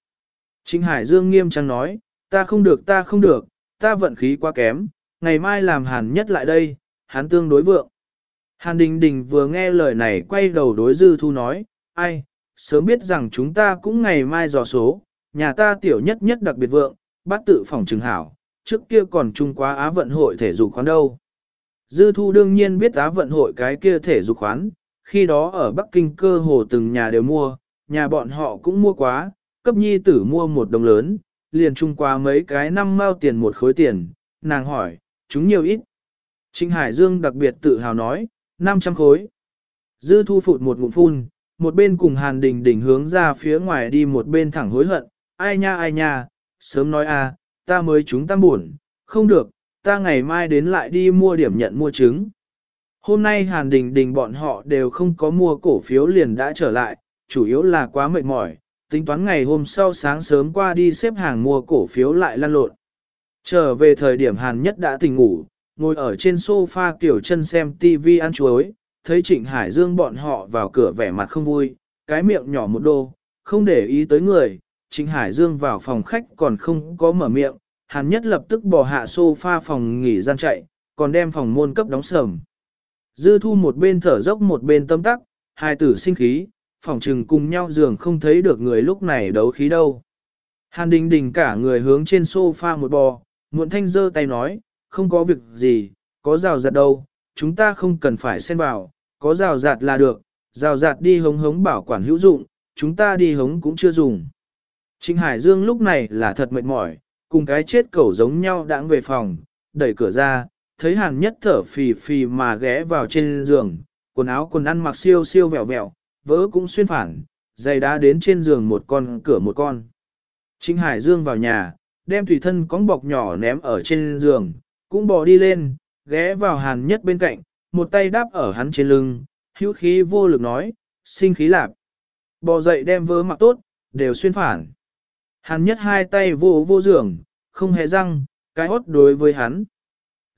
Trịnh Hải Dương nghiêm trang nói, ta không được ta không được, ta vận khí quá kém, ngày mai làm Hàn nhất lại đây, hắn tương đối vượng. Hàn Đình Đình vừa nghe lời này quay đầu đối Dư Thu nói, ai, sớm biết rằng chúng ta cũng ngày mai dò số, nhà ta tiểu nhất nhất đặc biệt vượng, bát tự phòng trừng hảo, trước kia còn chung quá Á vận hội thể dục khoán đâu. Dư Thu đương nhiên biết Á vận hội cái kia thể dục khoán, khi đó ở Bắc Kinh cơ hồ từng nhà đều mua, nhà bọn họ cũng mua quá, cấp nhi tử mua một đồng lớn, liền chung qua mấy cái năm mao tiền một khối tiền, nàng hỏi, chúng nhiều ít. Trịnh Hải Dương đặc biệt tự hào nói, 500 khối. Dư Thu phụt một ngụm phun, một bên cùng Hàn Đình Đình hướng ra phía ngoài đi một bên thẳng hối hận, ai nha ai nha, sớm nói a, ta mới chúng tam buồn, không được, ta ngày mai đến lại đi mua điểm nhận mua trứng. Hôm nay Hàn Đình Đình bọn họ đều không có mua cổ phiếu liền đã trở lại, chủ yếu là quá mệt mỏi, tính toán ngày hôm sau sáng sớm qua đi xếp hàng mua cổ phiếu lại lăn lộn. Trở về thời điểm Hàn Nhất đã tỉnh ngủ, ngồi ở trên sofa kiểu chân xem TV ăn chuối, thấy Trịnh Hải Dương bọn họ vào cửa vẻ mặt không vui, cái miệng nhỏ một đô, không để ý tới người, Trịnh Hải Dương vào phòng khách còn không có mở miệng, Hàn nhất lập tức bỏ hạ sofa phòng nghỉ gian chạy, còn đem phòng môn cấp đóng sầm. Dư thu một bên thở dốc một bên tâm tắc, hai tử sinh khí, phòng trừng cùng nhau giường không thấy được người lúc này đấu khí đâu. Hàn đình đình cả người hướng trên sofa một bò, muộn thanh giơ tay nói, không có việc gì, có rào rạt đâu, chúng ta không cần phải xen vào, có rào rạt là được, rào rạt đi hống hống bảo quản hữu dụng, chúng ta đi hống cũng chưa dùng. Trịnh Hải Dương lúc này là thật mệt mỏi, cùng cái chết cẩu giống nhau đãng về phòng, đẩy cửa ra, thấy hàn nhất thở phì phì mà ghé vào trên giường, quần áo quần ăn mặc siêu siêu vẹo vẹo, vỡ cũng xuyên phản, giày đá đến trên giường một con cửa một con. Trịnh Hải Dương vào nhà, đem thủy thân cóng bọc nhỏ ném ở trên giường, cũng bò đi lên, ghé vào hàn nhất bên cạnh, một tay đáp ở hắn trên lưng, hữu khí vô lực nói, sinh khí lạp. Bò dậy đem vớ mặc tốt, đều xuyên phản. Hàn nhất hai tay vô vô giường, không hề răng, cái hốt đối với hắn.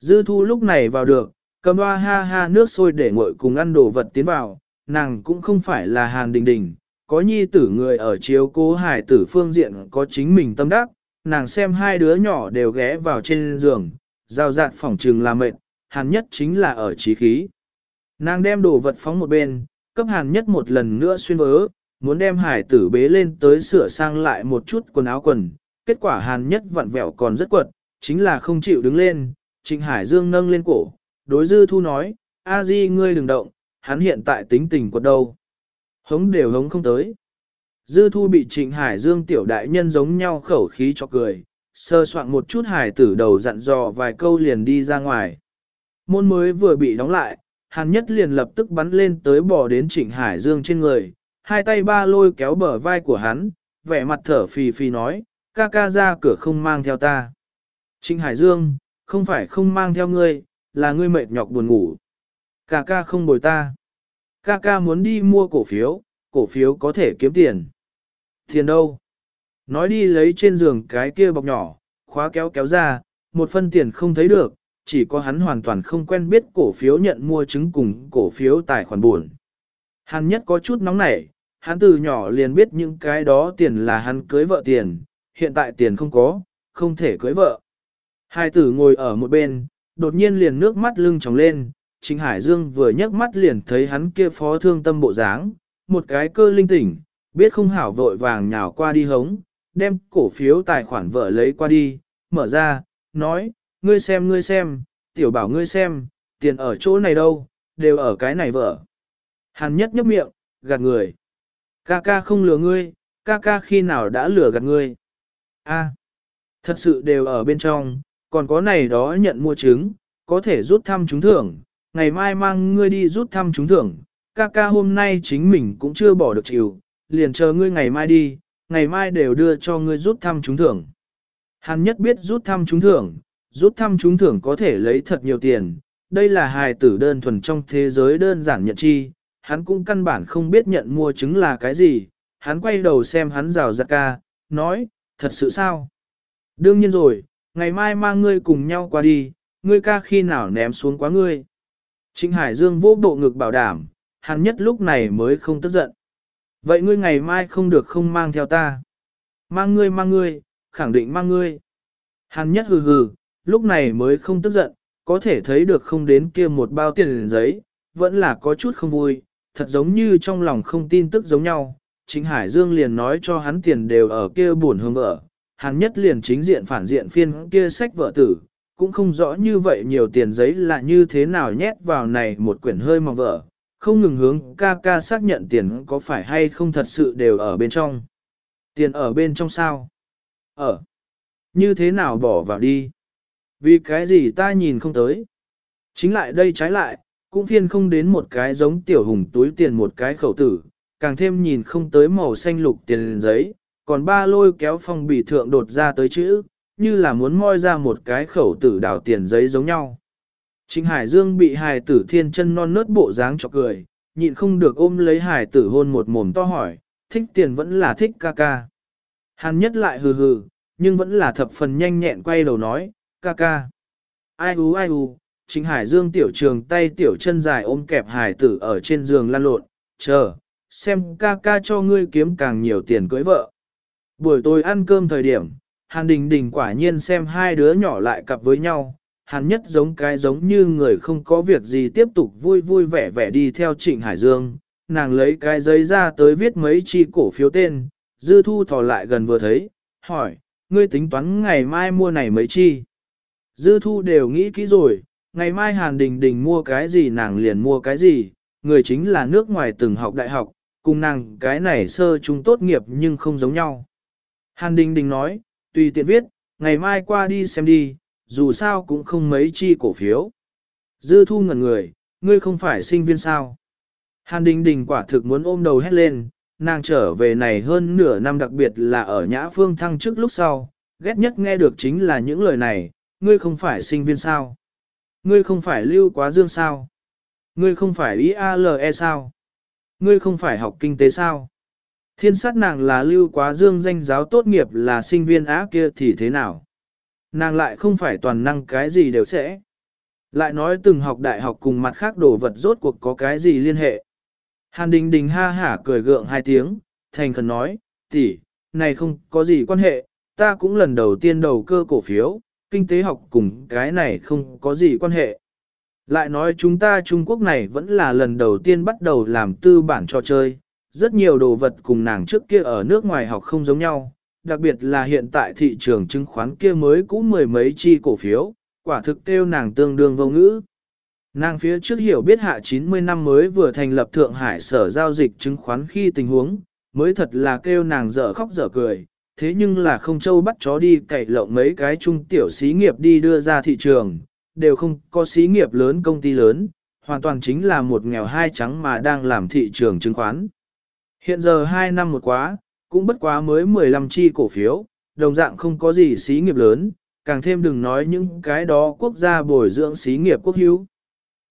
Dư thu lúc này vào được, cầm hoa ha ha nước sôi để nguội cùng ăn đồ vật tiến vào, nàng cũng không phải là hàn đình đình, có nhi tử người ở chiếu cố hải tử phương diện có chính mình tâm đắc, nàng xem hai đứa nhỏ đều ghé vào trên giường, giao dạt phòng trừng là mệt, hàn nhất chính là ở trí khí. Nàng đem đồ vật phóng một bên, cấp hàn nhất một lần nữa xuyên vớ, muốn đem hải tử bế lên tới sửa sang lại một chút quần áo quần, kết quả hàn nhất vặn vẹo còn rất quật, chính là không chịu đứng lên, Trịnh Hải Dương nâng lên cổ, đối Dư Thu nói, A Di ngươi đừng động, hắn hiện tại tính tình quật đâu. Hống đều hống không tới. Dư Thu bị Trịnh Hải Dương tiểu đại nhân giống nhau khẩu khí cho cười, sơ soạn một chút hải tử đầu dặn dò vài câu liền đi ra ngoài. Môn mới vừa bị đóng lại, Hàn Nhất liền lập tức bắn lên tới bò đến Trịnh Hải Dương trên người, hai tay ba lôi kéo bờ vai của hắn, vẻ mặt thở phì phì nói, ca ca ra cửa không mang theo ta. Trịnh Hải Dương, không phải không mang theo ngươi, là ngươi mệt nhọc buồn ngủ. Ca ca không bồi ta. Ca ca muốn đi mua cổ phiếu, cổ phiếu có thể kiếm tiền. Tiền đâu? Nói đi lấy trên giường cái kia bọc nhỏ, khóa kéo kéo ra, một phân tiền không thấy được, chỉ có hắn hoàn toàn không quen biết cổ phiếu nhận mua chứng cùng cổ phiếu tài khoản buồn. Hắn nhất có chút nóng nảy, hắn từ nhỏ liền biết những cái đó tiền là hắn cưới vợ tiền, hiện tại tiền không có, không thể cưới vợ. Hai tử ngồi ở một bên, đột nhiên liền nước mắt lưng tròng lên, Trịnh Hải Dương vừa nhấc mắt liền thấy hắn kia phó thương tâm bộ dáng, một cái cơ linh tỉnh, biết không hảo vội vàng nhào qua đi hống, đem cổ phiếu tài khoản vợ lấy qua đi, mở ra, nói, ngươi xem ngươi xem, tiểu bảo ngươi xem, tiền ở chỗ này đâu, đều ở cái này vợ. Hàn nhất nhấp miệng, gạt người. Ca ca không lừa ngươi, ca ca khi nào đã lừa gạt ngươi. A, thật sự đều ở bên trong, còn có này đó nhận mua trứng, có thể rút thăm trúng thưởng, ngày mai mang ngươi đi rút thăm trúng thưởng, ca ca hôm nay chính mình cũng chưa bỏ được chịu, liền chờ ngươi ngày mai đi, ngày mai đều đưa cho ngươi rút thăm trúng thưởng. Hắn nhất biết rút thăm trúng thưởng, rút thăm trúng thưởng có thể lấy thật nhiều tiền, đây là hài tử đơn thuần trong thế giới đơn giản nhận chi, hắn cũng căn bản không biết nhận mua trứng là cái gì, hắn quay đầu xem hắn rào ra ca, nói, thật sự sao? Đương nhiên rồi, ngày mai mang ngươi cùng nhau qua đi, ngươi ca khi nào ném xuống quá ngươi. Trịnh Hải Dương vô bộ ngực bảo đảm, hắn nhất lúc này mới không tức giận. Vậy ngươi ngày mai không được không mang theo ta. Mang ngươi mang ngươi, khẳng định mang ngươi. Hắn nhất hừ hừ, lúc này mới không tức giận, có thể thấy được không đến kia một bao tiền giấy, vẫn là có chút không vui, thật giống như trong lòng không tin tức giống nhau. Trịnh Hải Dương liền nói cho hắn tiền đều ở kia buồn hương vợ, hắn nhất liền chính diện phản diện phiên kia sách vợ tử, cũng không rõ như vậy nhiều tiền giấy là như thế nào nhét vào này một quyển hơi mỏng vợ, không ngừng hướng ca ca xác nhận tiền có phải hay không thật sự đều ở bên trong. Tiền ở bên trong sao? Ở. Như thế nào bỏ vào đi? Vì cái gì ta nhìn không tới? Chính lại đây trái lại, cũng phiên không đến một cái giống tiểu hùng túi tiền một cái khẩu tử, càng thêm nhìn không tới màu xanh lục tiền giấy, còn ba lôi kéo phong bì thượng đột ra tới chữ, như là muốn moi ra một cái khẩu tử đảo tiền giấy giống nhau. Trịnh Hải Dương bị hài tử thiên chân non nớt bộ dáng cho cười, nhịn không được ôm lấy hài tử hôn một mồm to hỏi, thích tiền vẫn là thích ca ca. Hàn nhất lại hừ hừ, nhưng vẫn là thập phần nhanh nhẹn quay đầu nói, ca ca. Ai u ai u, Trịnh Hải Dương tiểu trường tay tiểu chân dài ôm kẹp Hải tử ở trên giường lăn lộn, chờ, xem ca ca cho ngươi kiếm càng nhiều tiền cưới vợ. Buổi tối ăn cơm thời điểm, Hàn Đình Đình quả nhiên xem hai đứa nhỏ lại cặp với nhau, Hàn nhất giống cái giống như người không có việc gì tiếp tục vui vui vẻ vẻ đi theo Trịnh Hải Dương, nàng lấy cái giấy ra tới viết mấy chi cổ phiếu tên, dư thu thò lại gần vừa thấy, hỏi, ngươi tính toán ngày mai mua này mấy chi. Dư thu đều nghĩ kỹ rồi, ngày mai Hàn Đình Đình mua cái gì nàng liền mua cái gì, người chính là nước ngoài từng học đại học, cùng nàng cái này sơ chúng tốt nghiệp nhưng không giống nhau. Hàn Đình Đình nói, tùy tiện viết, ngày mai qua đi xem đi, dù sao cũng không mấy chi cổ phiếu. Dư thu ngẩn người, ngươi không phải sinh viên sao. Hàn Đình Đình quả thực muốn ôm đầu hét lên, nàng trở về này hơn nửa năm đặc biệt là ở Nhã Phương thăng trước lúc sau, ghét nhất nghe được chính là những lời này, ngươi không phải sinh viên sao. Ngươi không phải lưu quá dương sao. Ngươi không phải IALE sao. Ngươi không phải học kinh tế sao. Thiên sát nàng là lưu quá dương danh giáo tốt nghiệp là sinh viên á kia thì thế nào? Nàng lại không phải toàn năng cái gì đều sẽ. Lại nói từng học đại học cùng mặt khác đồ vật rốt cuộc có cái gì liên hệ. Hàn Đình Đình ha hả cười gượng hai tiếng, thành khẩn nói, tỷ, này không có gì quan hệ, ta cũng lần đầu tiên đầu cơ cổ phiếu, kinh tế học cùng cái này không có gì quan hệ. Lại nói chúng ta Trung Quốc này vẫn là lần đầu tiên bắt đầu làm tư bản trò chơi, rất nhiều đồ vật cùng nàng trước kia ở nước ngoài học không giống nhau, đặc biệt là hiện tại thị trường chứng khoán kia mới cũng mười mấy chi cổ phiếu, quả thực kêu nàng tương đương vô ngữ. Nàng phía trước hiểu biết hạ 90 năm mới vừa thành lập Thượng Hải sở giao dịch chứng khoán khi tình huống, mới thật là kêu nàng dở khóc dở cười, thế nhưng là không châu bắt chó đi cậy lộng mấy cái trung tiểu xí nghiệp đi đưa ra thị trường, đều không có xí nghiệp lớn công ty lớn, hoàn toàn chính là một nghèo hai trắng mà đang làm thị trường chứng khoán. Hiện giờ 2 năm một quá, cũng bất quá mới 15 chi cổ phiếu, đồng dạng không có gì xí nghiệp lớn, càng thêm đừng nói những cái đó quốc gia bồi dưỡng xí nghiệp quốc hữu.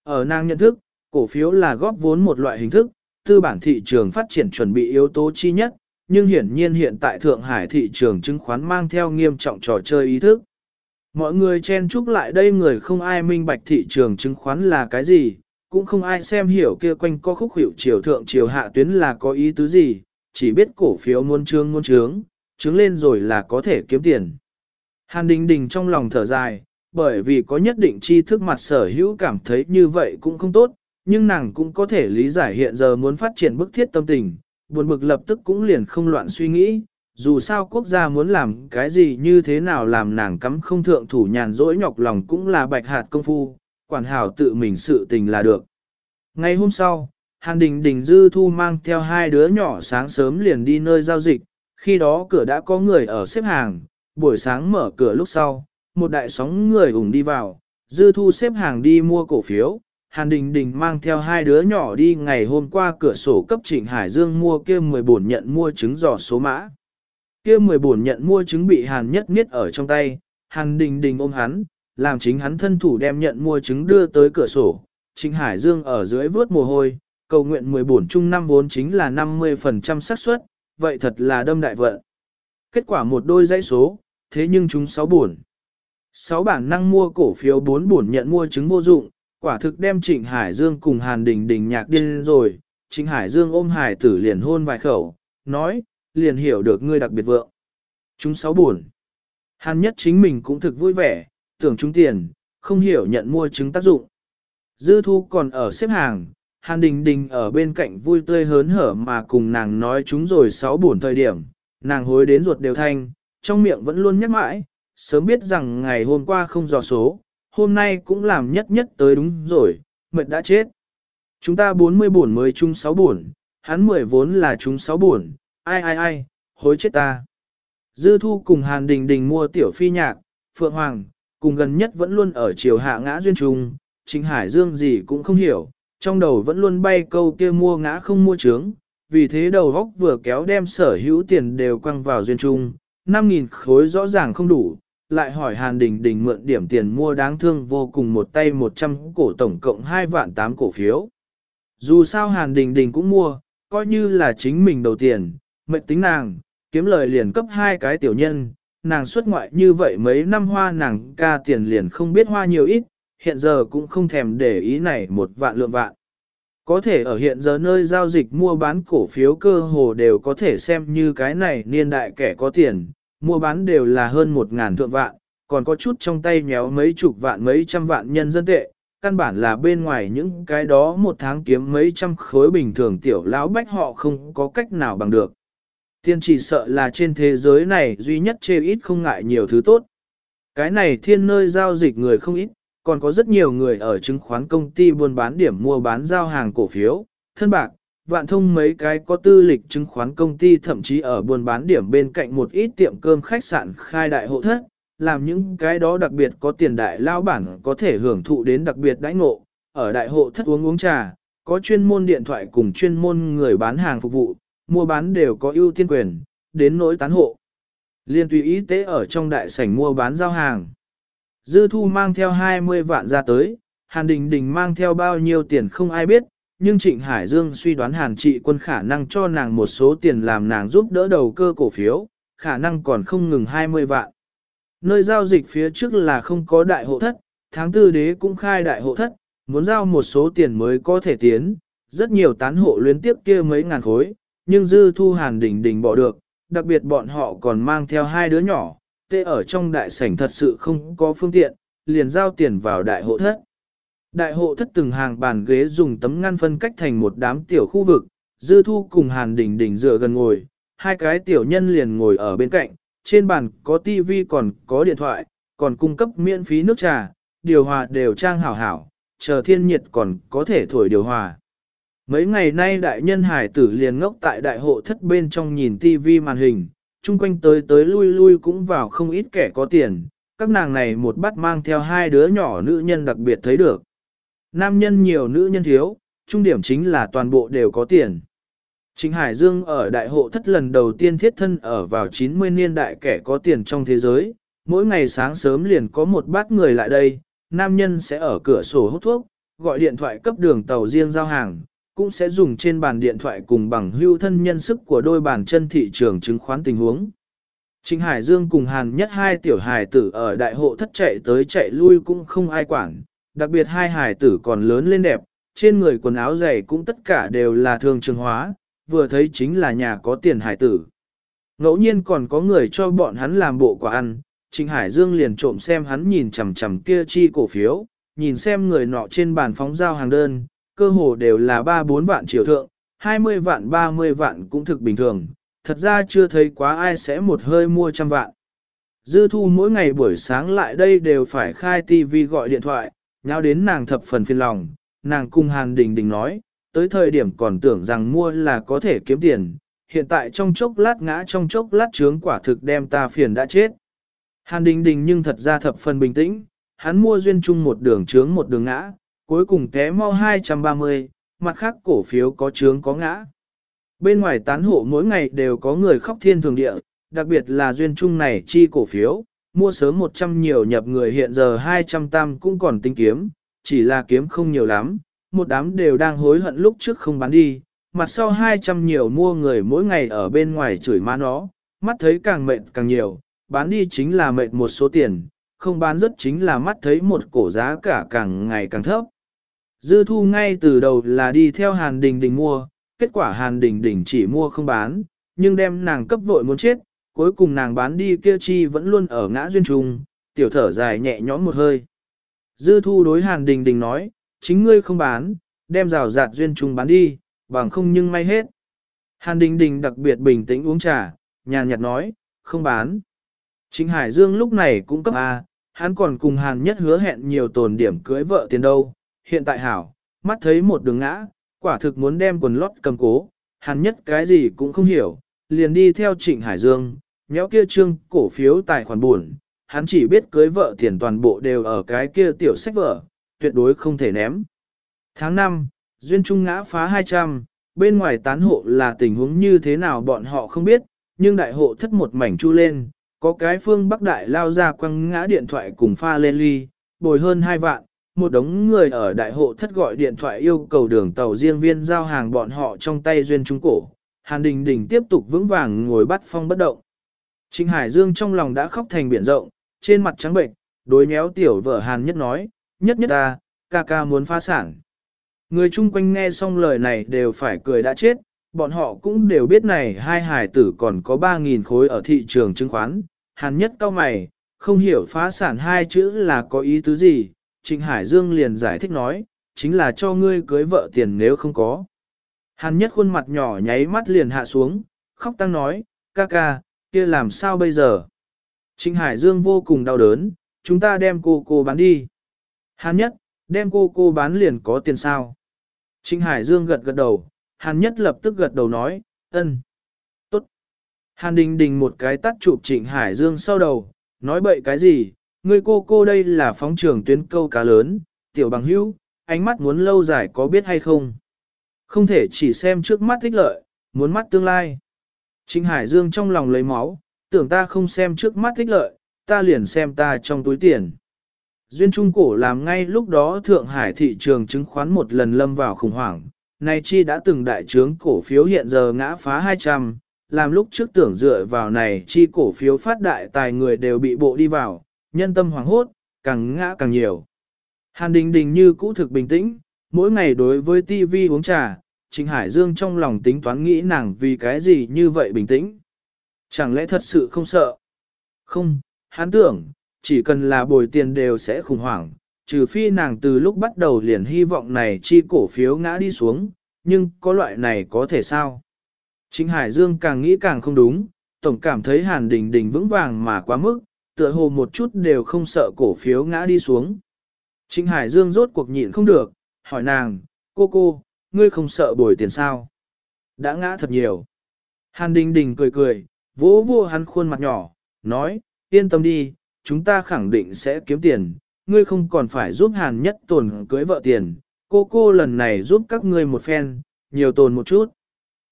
Ở nàng nhận thức, cổ phiếu là góp vốn một loại hình thức, tư bản thị trường phát triển chuẩn bị yếu tố chi nhất, nhưng hiển nhiên hiện tại Thượng Hải thị trường chứng khoán mang theo nghiêm trọng trò chơi ý thức. Mọi người chen chúc lại đây người không ai minh bạch thị trường chứng khoán là cái gì, cũng không ai xem hiểu kia quanh co khúc hiệu chiều thượng chiều hạ tuyến là có ý tứ gì, chỉ biết cổ phiếu muôn trương muôn trướng, trướng lên rồi là có thể kiếm tiền. Hàn Đình Đình trong lòng thở dài, bởi vì có nhất định tri thức mặt sở hữu cảm thấy như vậy cũng không tốt, nhưng nàng cũng có thể lý giải hiện giờ muốn phát triển bức thiết tâm tình, buồn bực lập tức cũng liền không loạn suy nghĩ, dù sao quốc gia muốn làm cái gì như thế nào làm nàng cắm không thượng thủ nhàn rỗi nhọc lòng cũng là bạch hạt công phu, quản hảo tự mình sự tình là được. Ngày hôm sau, Hàn Đình Đình Dư Thu mang theo hai đứa nhỏ sáng sớm liền đi nơi giao dịch, khi đó cửa đã có người ở xếp hàng, buổi sáng mở cửa lúc sau, một đại sóng người ủng đi vào, Dư Thu xếp hàng đi mua cổ phiếu, Hàn Đình Đình mang theo hai đứa nhỏ đi ngày hôm qua cửa sổ cấp Trịnh Hải Dương mua kia 10 bổn nhận mua trứng giò số mã. Kia 10 bổn nhận mua trứng bị Hàn nhất Niết ở trong tay, Hàn Đình Đình ôm hắn, làm chính hắn thân thủ đem nhận mua trứng đưa tới cửa sổ. Trịnh Hải Dương ở dưới vớt mồ hôi, cầu nguyện 10 bổn chung năm vốn chính là 50% xác suất, vậy thật là đâm đại vận. Kết quả một đôi dãy số, thế nhưng chúng 6 bổn. 6 bản năng mua cổ phiếu 4 bổn nhận mua trứng vô dụng, quả thực đem Trịnh Hải Dương cùng Hàn Đình Đình nhạc điên rồi. Trịnh Hải Dương ôm Hải tử liền hôn vài khẩu, nói, liền hiểu được ngươi đặc biệt vượng. Chúng sáu buồn. Hàn nhất chính mình cũng thực vui vẻ, tưởng chúng tiền, không hiểu nhận mua chứng tác dụng. Dư thu còn ở xếp hàng, Hàn Đình Đình ở bên cạnh vui tươi hớn hở mà cùng nàng nói chúng rồi sáu buồn thời điểm, nàng hối đến ruột đều thanh, trong miệng vẫn luôn nhắc mãi, sớm biết rằng ngày hôm qua không dò số, hôm nay cũng làm nhất nhất tới đúng rồi, mệt đã chết. Chúng ta 40 buồn mới chung 6 buồn, hắn 10 vốn là chúng 6 buồn, ai ai ai, hối chết ta. Dư thu cùng Hàn Đình Đình mua tiểu phi nhạc, Phượng Hoàng, cùng gần nhất vẫn luôn ở chiều hạ ngã duyên trung, Trịnh Hải Dương gì cũng không hiểu, trong đầu vẫn luôn bay câu kia mua ngã không mua trướng, vì thế đầu góc vừa kéo đem sở hữu tiền đều quăng vào duyên trung, 5.000 khối rõ ràng không đủ, lại hỏi Hàn Đình Đình mượn điểm tiền mua đáng thương vô cùng một tay 100 cổ tổng cộng 2 vạn 8 cổ phiếu. Dù sao Hàn Đình Đình cũng mua, coi như là chính mình đầu tiền, mệnh tính nàng, kiếm lời liền cấp hai cái tiểu nhân, nàng xuất ngoại như vậy mấy năm hoa nàng ca tiền liền không biết hoa nhiều ít, hiện giờ cũng không thèm để ý này một vạn lượng vạn. Có thể ở hiện giờ nơi giao dịch mua bán cổ phiếu cơ hồ đều có thể xem như cái này niên đại kẻ có tiền, mua bán đều là hơn một ngàn thượng vạn, còn có chút trong tay nhéo mấy chục vạn mấy trăm vạn nhân dân tệ, căn bản là bên ngoài những cái đó một tháng kiếm mấy trăm khối bình thường tiểu lão bách họ không có cách nào bằng được. Thiên chỉ sợ là trên thế giới này duy nhất chê ít không ngại nhiều thứ tốt. Cái này thiên nơi giao dịch người không ít, còn có rất nhiều người ở chứng khoán công ty buôn bán điểm mua bán giao hàng cổ phiếu, thân bạc, vạn thông mấy cái có tư lịch chứng khoán công ty thậm chí ở buôn bán điểm bên cạnh một ít tiệm cơm khách sạn khai đại hộ thất, làm những cái đó đặc biệt có tiền đại lao bản có thể hưởng thụ đến đặc biệt đãi ngộ, ở đại hộ thất uống uống trà, có chuyên môn điện thoại cùng chuyên môn người bán hàng phục vụ, mua bán đều có ưu tiên quyền, đến nỗi tán hộ. Liên tùy ý tế ở trong đại sảnh mua bán giao hàng. Dư thu mang theo 20 vạn ra tới, Hàn Đình Đình mang theo bao nhiêu tiền không ai biết, nhưng Trịnh Hải Dương suy đoán Hàn trị quân khả năng cho nàng một số tiền làm nàng giúp đỡ đầu cơ cổ phiếu, khả năng còn không ngừng 20 vạn. Nơi giao dịch phía trước là không có đại hộ thất, tháng tư đế cũng khai đại hộ thất, muốn giao một số tiền mới có thể tiến, rất nhiều tán hộ luyến tiếp kia mấy ngàn khối, nhưng dư thu Hàn Đình Đình bỏ được, đặc biệt bọn họ còn mang theo hai đứa nhỏ, tê ở trong đại sảnh thật sự không có phương tiện, liền giao tiền vào đại hộ thất. Đại hộ thất từng hàng bàn ghế dùng tấm ngăn phân cách thành một đám tiểu khu vực, dư thu cùng hàn đỉnh đỉnh dựa gần ngồi, hai cái tiểu nhân liền ngồi ở bên cạnh, trên bàn có tivi còn có điện thoại, còn cung cấp miễn phí nước trà, điều hòa đều trang hảo hảo, chờ thiên nhiệt còn có thể thổi điều hòa. Mấy ngày nay đại nhân hải tử liền ngốc tại đại hộ thất bên trong nhìn tivi màn hình, chung quanh tới tới lui lui cũng vào không ít kẻ có tiền, các nàng này một bắt mang theo hai đứa nhỏ nữ nhân đặc biệt thấy được. Nam nhân nhiều nữ nhân thiếu, trung điểm chính là toàn bộ đều có tiền. Trịnh Hải Dương ở đại hộ thất lần đầu tiên thiết thân ở vào 90 niên đại kẻ có tiền trong thế giới, mỗi ngày sáng sớm liền có một bát người lại đây, nam nhân sẽ ở cửa sổ hút thuốc, gọi điện thoại cấp đường tàu riêng giao hàng, cũng sẽ dùng trên bàn điện thoại cùng bằng hưu thân nhân sức của đôi bàn chân thị trường chứng khoán tình huống. Trịnh Hải Dương cùng Hàn nhất hai tiểu hải tử ở đại hộ thất chạy tới chạy lui cũng không ai quản, đặc biệt hai hải tử còn lớn lên đẹp, trên người quần áo dày cũng tất cả đều là thường trường hóa, vừa thấy chính là nhà có tiền hải tử. Ngẫu nhiên còn có người cho bọn hắn làm bộ quả ăn, Trịnh Hải Dương liền trộm xem hắn nhìn chằm chằm kia chi cổ phiếu, nhìn xem người nọ trên bàn phóng giao hàng đơn, cơ hồ đều là 3-4 vạn triệu thượng, 20 vạn 30 vạn cũng thực bình thường, thật ra chưa thấy quá ai sẽ một hơi mua trăm vạn. Dư thu mỗi ngày buổi sáng lại đây đều phải khai tivi gọi điện thoại, nháo đến nàng thập phần phiền lòng, nàng cung Hàn Đình Đình nói, tới thời điểm còn tưởng rằng mua là có thể kiếm tiền, hiện tại trong chốc lát ngã trong chốc lát trướng quả thực đem ta phiền đã chết. Hàn Đình Đình nhưng thật ra thập phần bình tĩnh, hắn mua duyên chung một đường trướng một đường ngã, cuối cùng té mau 230, mặt khác cổ phiếu có trướng có ngã. Bên ngoài tán hộ mỗi ngày đều có người khóc thiên thường địa, đặc biệt là duyên chung này chi cổ phiếu, mua sớm 100 nhiều nhập người hiện giờ 200 tam cũng còn tinh kiếm, chỉ là kiếm không nhiều lắm, một đám đều đang hối hận lúc trước không bán đi, mặt sau 200 nhiều mua người mỗi ngày ở bên ngoài chửi má nó, mắt thấy càng mệt càng nhiều, bán đi chính là mệt một số tiền, không bán rất chính là mắt thấy một cổ giá cả càng ngày càng thấp. Dư thu ngay từ đầu là đi theo Hàn Đình Đình mua, kết quả Hàn Đình Đình chỉ mua không bán, nhưng đem nàng cấp vội muốn chết, cuối cùng nàng bán đi kia chi vẫn luôn ở ngã duyên trùng, tiểu thở dài nhẹ nhõm một hơi. Dư thu đối Hàn Đình Đình nói, chính ngươi không bán, đem rào rạt duyên trùng bán đi, bằng không nhưng may hết. Hàn Đình Đình đặc biệt bình tĩnh uống trà, nhàn nhạt nói, không bán. Chính Hải Dương lúc này cũng cấp A, hắn còn cùng Hàn Nhất hứa hẹn nhiều tồn điểm cưới vợ tiền đâu, hiện tại hảo, mắt thấy một đường ngã, quả thực muốn đem quần lót cầm cố, Hàn Nhất cái gì cũng không hiểu, liền đi theo Trịnh Hải Dương, méo kia trương cổ phiếu tài khoản buồn, hắn chỉ biết cưới vợ tiền toàn bộ đều ở cái kia tiểu sách vợ, tuyệt đối không thể ném. Tháng 5, Duyên Trung ngã phá 200, bên ngoài tán hộ là tình huống như thế nào bọn họ không biết, nhưng đại hộ thất một mảnh chu lên, có cái phương Bắc Đại lao ra quăng ngã điện thoại cùng pha lên ly, bồi hơn hai vạn, một đống người ở đại hộ thất gọi điện thoại yêu cầu đường tàu riêng viên giao hàng bọn họ trong tay duyên trung cổ. Hàn Đình Đình tiếp tục vững vàng ngồi bắt phong bất động. Trịnh Hải Dương trong lòng đã khóc thành biển rộng, trên mặt trắng bệnh, đối méo tiểu vợ Hàn nhất nói, nhất nhất ta, ca ca muốn phá sản. Người chung quanh nghe xong lời này đều phải cười đã chết, bọn họ cũng đều biết này hai hải tử còn có 3.000 khối ở thị trường chứng khoán. Hàn nhất cao mày, không hiểu phá sản hai chữ là có ý tứ gì, Trịnh Hải Dương liền giải thích nói, chính là cho ngươi cưới vợ tiền nếu không có. Hàn nhất khuôn mặt nhỏ nháy mắt liền hạ xuống, khóc tăng nói, ca ca, kia làm sao bây giờ? Trịnh Hải Dương vô cùng đau đớn, chúng ta đem cô cô bán đi. Hàn nhất, đem cô cô bán liền có tiền sao? Trịnh Hải Dương gật gật đầu, Hàn nhất lập tức gật đầu nói, ân, tốt. Hàn đình đình một cái tắt chụp Trịnh Hải Dương sau đầu, nói bậy cái gì, ngươi cô cô đây là phóng trưởng tuyến câu cá lớn, tiểu bằng hữu, ánh mắt muốn lâu dài có biết hay không? Không thể chỉ xem trước mắt thích lợi, muốn mắt tương lai. Trịnh Hải Dương trong lòng lấy máu, tưởng ta không xem trước mắt thích lợi, ta liền xem ta trong túi tiền. Duyên Trung Cổ làm ngay lúc đó Thượng Hải thị trường chứng khoán một lần lâm vào khủng hoảng, này chi đã từng đại trướng cổ phiếu hiện giờ ngã phá 200, làm lúc trước tưởng dựa vào này chi cổ phiếu phát đại tài người đều bị bộ đi vào, nhân tâm hoảng hốt, càng ngã càng nhiều. Hàn Đình Đình như cũ thực bình tĩnh, mỗi ngày đối với TV uống trà, Trịnh Hải Dương trong lòng tính toán nghĩ nàng vì cái gì như vậy bình tĩnh. Chẳng lẽ thật sự không sợ? Không, hắn tưởng, chỉ cần là bồi tiền đều sẽ khủng hoảng, trừ phi nàng từ lúc bắt đầu liền hy vọng này chi cổ phiếu ngã đi xuống, nhưng có loại này có thể sao? Trịnh Hải Dương càng nghĩ càng không đúng, tổng cảm thấy Hàn Đình Đình vững vàng mà quá mức, tựa hồ một chút đều không sợ cổ phiếu ngã đi xuống. Trịnh Hải Dương rốt cuộc nhịn không được, hỏi nàng, cô cô, ngươi không sợ bồi tiền sao? Đã ngã thật nhiều. Hàn Đình Đình cười cười, vỗ vô hắn khuôn mặt nhỏ, nói, yên tâm đi, chúng ta khẳng định sẽ kiếm tiền, ngươi không còn phải giúp Hàn nhất tồn cưới vợ tiền, cô cô lần này giúp các ngươi một phen, nhiều tồn một chút.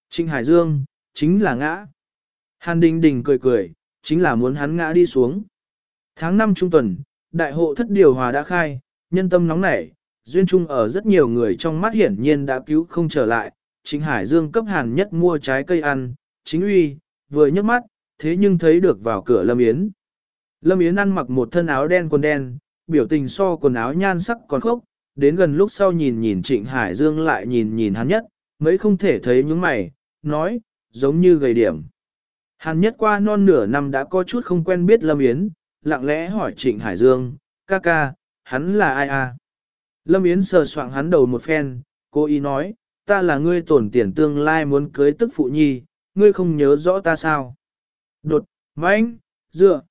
Trinh Hải Dương, chính là ngã. Hàn Đình Đình cười cười, chính là muốn hắn ngã đi xuống. Tháng 5 trung tuần, đại hộ thất điều hòa đã khai, nhân tâm nóng nảy, duyên trung ở rất nhiều người trong mắt hiển nhiên đã cứu không trở lại. Chính Hải Dương cấp Hàn nhất mua trái cây ăn, chính uy, vừa nhấc mắt, thế nhưng thấy được vào cửa Lâm Yến. Lâm Yến ăn mặc một thân áo đen quần đen, biểu tình so quần áo nhan sắc còn khốc, đến gần lúc sau nhìn nhìn Trịnh Hải Dương lại nhìn nhìn hắn nhất, mấy không thể thấy những mày, nói, giống như gầy điểm. Hàn nhất qua non nửa năm đã có chút không quen biết Lâm Yến, lặng lẽ hỏi Trịnh Hải Dương, ca ca, hắn là ai à? Lâm Yến sờ soạng hắn đầu một phen, cô ý nói, ta là ngươi tổn tiền tương lai muốn cưới tức phụ nhi, ngươi không nhớ rõ ta sao? Đột, mãnh, dựa.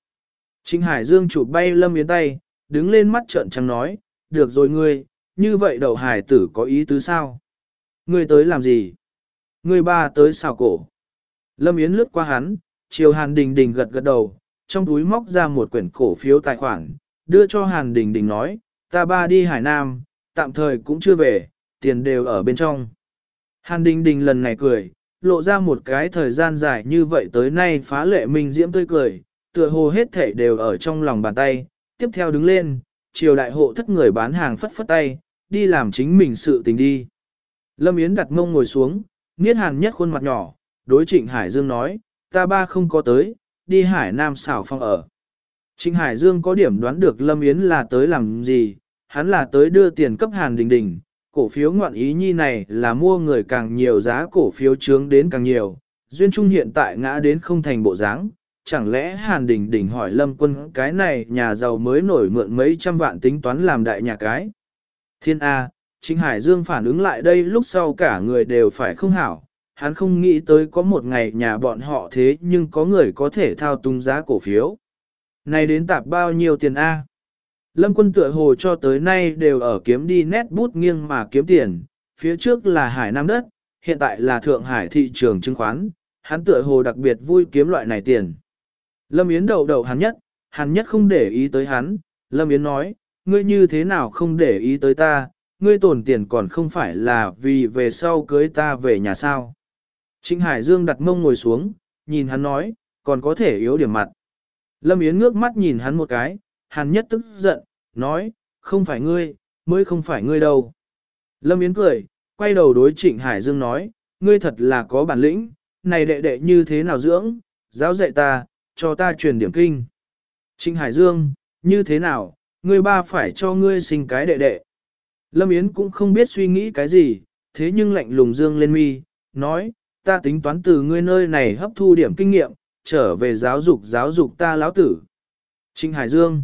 Trịnh Hải Dương chụp bay Lâm Yến tay, đứng lên mắt trợn trắng nói, được rồi ngươi, như vậy đầu hải tử có ý tứ sao? Ngươi tới làm gì? Ngươi ba tới xào cổ. Lâm Yến lướt qua hắn, chiều Hàn Đình Đình gật gật đầu, trong túi móc ra một quyển cổ phiếu tài khoản, đưa cho Hàn Đình Đình nói, ta ba đi Hải Nam, tạm thời cũng chưa về, tiền đều ở bên trong. Hàn Đình Đình lần này cười, lộ ra một cái thời gian dài như vậy tới nay phá lệ minh diễm tươi cười, tựa hồ hết thể đều ở trong lòng bàn tay, tiếp theo đứng lên, chiều đại hộ thất người bán hàng phất phất tay, đi làm chính mình sự tình đi. Lâm Yến đặt mông ngồi xuống, niết hàn nhất khuôn mặt nhỏ, đối trịnh Hải Dương nói, ta ba không có tới, đi Hải Nam xảo phong ở. Trịnh Hải Dương có điểm đoán được Lâm Yến là tới làm gì, hắn là tới đưa tiền cấp Hàn Đình Đình, cổ phiếu ngoạn ý nhi này là mua người càng nhiều giá cổ phiếu trướng đến càng nhiều, duyên trung hiện tại ngã đến không thành bộ dáng. Chẳng lẽ Hàn Đình Đình hỏi Lâm Quân cái này nhà giàu mới nổi mượn mấy trăm vạn tính toán làm đại nhà cái? Thiên A, Trịnh Hải Dương phản ứng lại đây lúc sau cả người đều phải không hảo, hắn không nghĩ tới có một ngày nhà bọn họ thế nhưng có người có thể thao tung giá cổ phiếu. Này đến tạp bao nhiêu tiền A? Lâm quân tựa hồ cho tới nay đều ở kiếm đi nét bút nghiêng mà kiếm tiền, phía trước là Hải Nam đất, hiện tại là Thượng Hải thị trường chứng khoán, hắn tựa hồ đặc biệt vui kiếm loại này tiền. Lâm Yến đầu đầu hắn nhất, hắn nhất không để ý tới hắn, Lâm Yến nói, ngươi như thế nào không để ý tới ta, ngươi tổn tiền còn không phải là vì về sau cưới ta về nhà sao. Trịnh Hải Dương đặt mông ngồi xuống, nhìn hắn nói, còn có thể yếu điểm mặt. Lâm Yến ngước mắt nhìn hắn một cái, hắn nhất tức giận, nói, không phải ngươi, mới không phải ngươi đâu. Lâm Yến cười, quay đầu đối Trịnh Hải Dương nói, ngươi thật là có bản lĩnh, này đệ đệ như thế nào dưỡng, giáo dạy ta, cho ta truyền điểm kinh. Trịnh Hải Dương, như thế nào, ngươi ba phải cho ngươi sinh cái đệ đệ. Lâm Yến cũng không biết suy nghĩ cái gì, thế nhưng lạnh lùng dương lên mi, nói, ta tính toán từ ngươi nơi này hấp thu điểm kinh nghiệm, trở về giáo dục giáo dục ta lão tử. Trịnh Hải Dương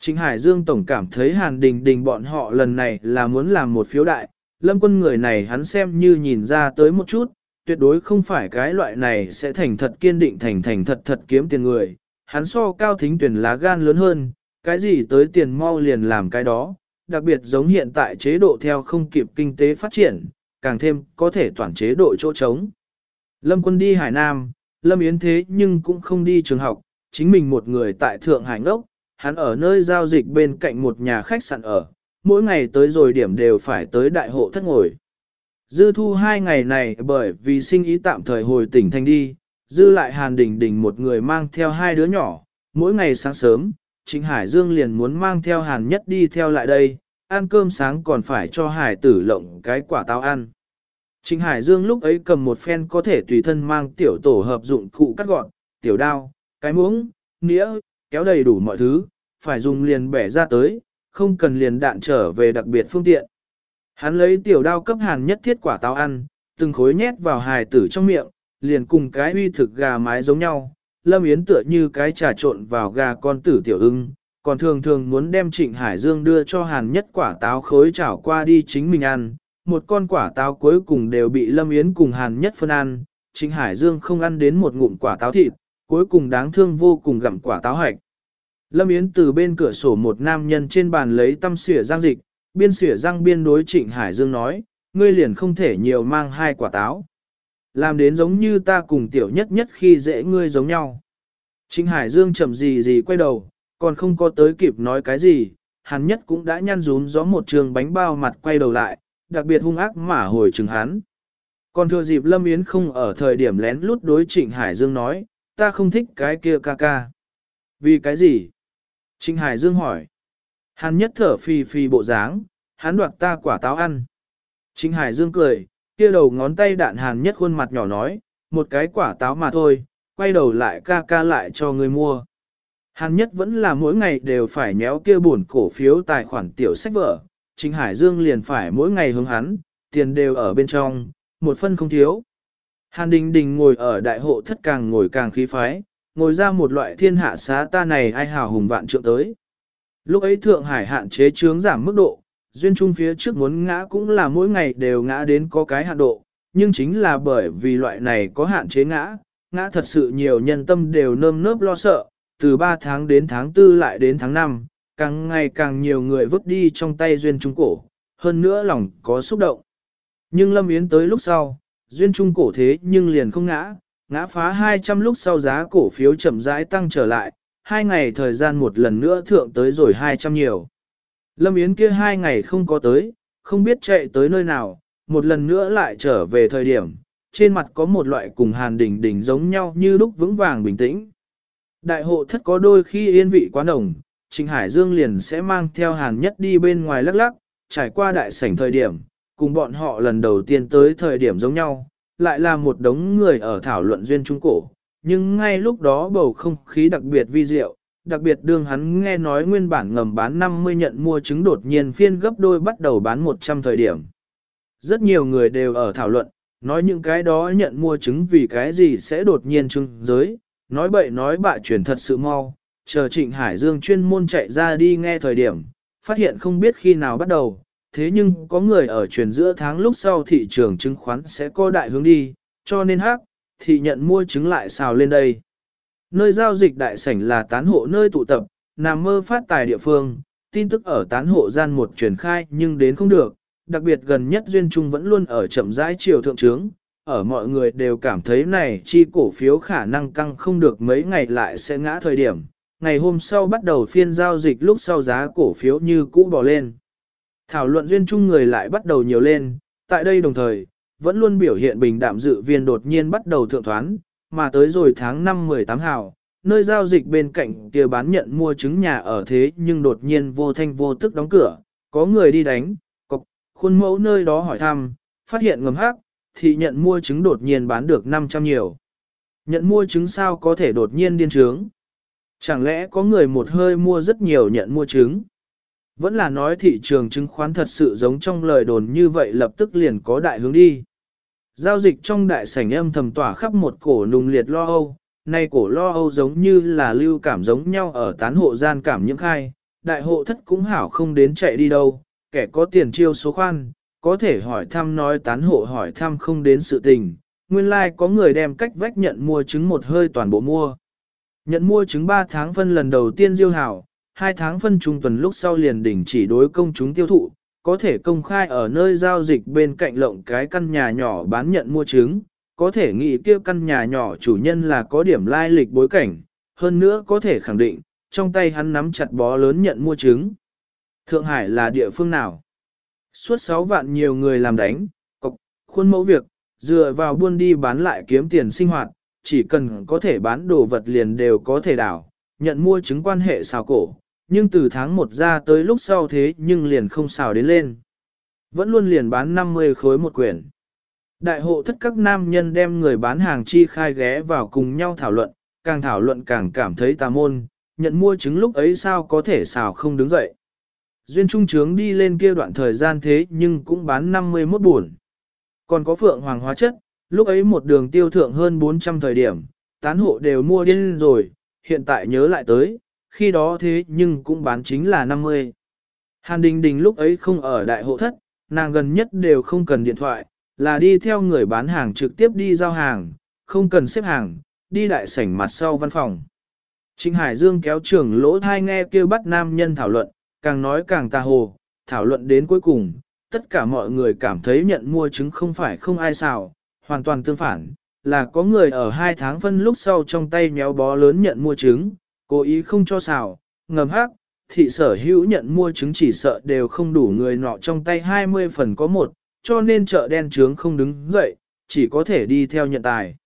Trịnh Hải Dương tổng cảm thấy Hàn Đình Đình bọn họ lần này là muốn làm một phiếu đại, lâm quân người này hắn xem như nhìn ra tới một chút, tuyệt đối không phải cái loại này sẽ thành thật kiên định thành thành thật thật kiếm tiền người, hắn so cao thính tuyển lá gan lớn hơn, cái gì tới tiền mau liền làm cái đó, đặc biệt giống hiện tại chế độ theo không kịp kinh tế phát triển, càng thêm có thể toàn chế độ chỗ trống. Lâm quân đi Hải Nam, Lâm Yến thế nhưng cũng không đi trường học, chính mình một người tại Thượng Hải Ngốc, hắn ở nơi giao dịch bên cạnh một nhà khách sạn ở, mỗi ngày tới rồi điểm đều phải tới đại hộ thất ngồi. Dư thu hai ngày này bởi vì sinh ý tạm thời hồi tỉnh thành đi, dư lại Hàn Đình Đình một người mang theo hai đứa nhỏ, mỗi ngày sáng sớm, Trịnh Hải Dương liền muốn mang theo Hàn Nhất đi theo lại đây, ăn cơm sáng còn phải cho Hải tử lộng cái quả táo ăn. Trịnh Hải Dương lúc ấy cầm một phen có thể tùy thân mang tiểu tổ hợp dụng cụ cắt gọn, tiểu đao, cái muỗng, nĩa, kéo đầy đủ mọi thứ, phải dùng liền bẻ ra tới, không cần liền đạn trở về đặc biệt phương tiện. Hắn lấy tiểu đao cấp hàn nhất thiết quả táo ăn, từng khối nhét vào hài tử trong miệng, liền cùng cái uy thực gà mái giống nhau. Lâm Yến tựa như cái trà trộn vào gà con tử tiểu ưng, còn thường thường muốn đem Trịnh Hải Dương đưa cho hàn nhất quả táo khối chảo qua đi chính mình ăn. Một con quả táo cuối cùng đều bị Lâm Yến cùng hàn nhất phân ăn, Trịnh Hải Dương không ăn đến một ngụm quả táo thịt, cuối cùng đáng thương vô cùng gặm quả táo hạch. Lâm Yến từ bên cửa sổ một nam nhân trên bàn lấy tâm xỉa giang dịch, biên xỉa răng biên đối Trịnh Hải Dương nói, ngươi liền không thể nhiều mang hai quả táo. Làm đến giống như ta cùng tiểu nhất nhất khi dễ ngươi giống nhau. Trịnh Hải Dương chậm gì gì quay đầu, còn không có tới kịp nói cái gì, hắn nhất cũng đã nhăn rún gió một trường bánh bao mặt quay đầu lại, đặc biệt hung ác mà hồi trừng hắn. Còn thừa dịp Lâm Yến không ở thời điểm lén lút đối Trịnh Hải Dương nói, ta không thích cái kia ca ca. Vì cái gì? Trịnh Hải Dương hỏi. Hắn nhất thở phì phì bộ dáng, hắn đoạt ta quả táo ăn. Trịnh Hải Dương cười, kia đầu ngón tay đạn hàn nhất khuôn mặt nhỏ nói, một cái quả táo mà thôi, quay đầu lại ca ca lại cho người mua. Hàn nhất vẫn là mỗi ngày đều phải nhéo kia buồn cổ phiếu tài khoản tiểu sách vở, Trịnh Hải Dương liền phải mỗi ngày hướng hắn, tiền đều ở bên trong, một phân không thiếu. Hàn Đình Đình ngồi ở đại hộ thất càng ngồi càng khí phái, ngồi ra một loại thiên hạ xá ta này ai hào hùng vạn trượng tới. Lúc ấy Thượng Hải hạn chế chướng giảm mức độ, duyên trung phía trước muốn ngã cũng là mỗi ngày đều ngã đến có cái hạn độ, nhưng chính là bởi vì loại này có hạn chế ngã, ngã thật sự nhiều nhân tâm đều nơm nớp lo sợ, từ 3 tháng đến tháng 4 lại đến tháng 5, càng ngày càng nhiều người vứt đi trong tay duyên trung cổ, hơn nữa lòng có xúc động. Nhưng Lâm Yến tới lúc sau, duyên trung cổ thế nhưng liền không ngã, ngã phá 200 lúc sau giá cổ phiếu chậm rãi tăng trở lại, hai ngày thời gian một lần nữa thượng tới rồi 200 nhiều. Lâm Yến kia hai ngày không có tới, không biết chạy tới nơi nào, một lần nữa lại trở về thời điểm, trên mặt có một loại cùng hàn đỉnh đỉnh giống nhau như lúc vững vàng bình tĩnh. Đại hộ thất có đôi khi yên vị quá nồng, Trịnh Hải Dương liền sẽ mang theo hàn nhất đi bên ngoài lắc lắc, trải qua đại sảnh thời điểm, cùng bọn họ lần đầu tiên tới thời điểm giống nhau, lại là một đống người ở thảo luận duyên trung cổ. Nhưng ngay lúc đó bầu không khí đặc biệt vi diệu, đặc biệt đương hắn nghe nói nguyên bản ngầm bán 50 nhận mua trứng đột nhiên phiên gấp đôi bắt đầu bán 100 thời điểm. Rất nhiều người đều ở thảo luận, nói những cái đó nhận mua trứng vì cái gì sẽ đột nhiên trứng giới, nói bậy nói bạ chuyển thật sự mau, chờ Trịnh Hải Dương chuyên môn chạy ra đi nghe thời điểm, phát hiện không biết khi nào bắt đầu, thế nhưng có người ở truyền giữa tháng lúc sau thị trường chứng khoán sẽ có đại hướng đi, cho nên hắc, thị nhận mua chứng lại xào lên đây. Nơi giao dịch đại sảnh là tán hộ nơi tụ tập, nằm mơ phát tài địa phương, tin tức ở tán hộ gian một truyền khai nhưng đến không được, đặc biệt gần nhất duyên trung vẫn luôn ở chậm rãi chiều thượng trướng, ở mọi người đều cảm thấy này chi cổ phiếu khả năng căng không được mấy ngày lại sẽ ngã thời điểm. Ngày hôm sau bắt đầu phiên giao dịch lúc sau giá cổ phiếu như cũ bò lên. Thảo luận duyên chung người lại bắt đầu nhiều lên, tại đây đồng thời, vẫn luôn biểu hiện bình đạm dự viên đột nhiên bắt đầu thượng thoán, mà tới rồi tháng 5-18 hào, nơi giao dịch bên cạnh kia bán nhận mua trứng nhà ở thế nhưng đột nhiên vô thanh vô tức đóng cửa, có người đi đánh, cọc, khuôn mẫu nơi đó hỏi thăm, phát hiện ngầm hắc, thì nhận mua trứng đột nhiên bán được 500 nhiều. Nhận mua trứng sao có thể đột nhiên điên trướng? Chẳng lẽ có người một hơi mua rất nhiều nhận mua trứng? Vẫn là nói thị trường chứng khoán thật sự giống trong lời đồn như vậy lập tức liền có đại hướng đi. Giao dịch trong đại sảnh âm thầm tỏa khắp một cổ nùng liệt lo âu, nay cổ lo âu giống như là lưu cảm giống nhau ở tán hộ gian cảm nhiễm khai, đại hộ thất cũng hảo không đến chạy đi đâu, kẻ có tiền chiêu số khoan, có thể hỏi thăm nói tán hộ hỏi thăm không đến sự tình, nguyên lai like có người đem cách vách nhận mua trứng một hơi toàn bộ mua. Nhận mua trứng 3 tháng phân lần đầu tiên diêu hảo, hai tháng phân trung tuần lúc sau liền đỉnh chỉ đối công chúng tiêu thụ, có thể công khai ở nơi giao dịch bên cạnh lộng cái căn nhà nhỏ bán nhận mua trứng, có thể nghĩ kia căn nhà nhỏ chủ nhân là có điểm lai lịch bối cảnh, hơn nữa có thể khẳng định, trong tay hắn nắm chặt bó lớn nhận mua trứng. Thượng Hải là địa phương nào? Suốt 6 vạn nhiều người làm đánh, cọc, khuôn mẫu việc, dựa vào buôn đi bán lại kiếm tiền sinh hoạt, chỉ cần có thể bán đồ vật liền đều có thể đảo, nhận mua chứng quan hệ xào cổ, nhưng từ tháng 1 ra tới lúc sau thế nhưng liền không xào đến lên. Vẫn luôn liền bán 50 khối một quyển. Đại hộ thất các nam nhân đem người bán hàng chi khai ghé vào cùng nhau thảo luận, càng thảo luận càng cảm thấy tà môn, nhận mua chứng lúc ấy sao có thể xào không đứng dậy. Duyên trung trướng đi lên kia đoạn thời gian thế nhưng cũng bán 51 buồn. Còn có phượng hoàng hóa chất, lúc ấy một đường tiêu thượng hơn 400 thời điểm, tán hộ đều mua điên rồi, hiện tại nhớ lại tới, khi đó thế nhưng cũng bán chính là 50. Hàn Đình Đình lúc ấy không ở đại hộ thất, nàng gần nhất đều không cần điện thoại, là đi theo người bán hàng trực tiếp đi giao hàng, không cần xếp hàng, đi đại sảnh mặt sau văn phòng. Trịnh Hải Dương kéo trưởng lỗ thai nghe kêu bắt nam nhân thảo luận, càng nói càng tà hồ, thảo luận đến cuối cùng, tất cả mọi người cảm thấy nhận mua chứng không phải không ai xào, hoàn toàn tương phản, là có người ở hai tháng phân lúc sau trong tay méo bó lớn nhận mua trứng, cố ý không cho xào, ngầm hắc, thị sở hữu nhận mua trứng chỉ sợ đều không đủ người nọ trong tay 20 phần có một, cho nên chợ đen trướng không đứng dậy, chỉ có thể đi theo nhận tài.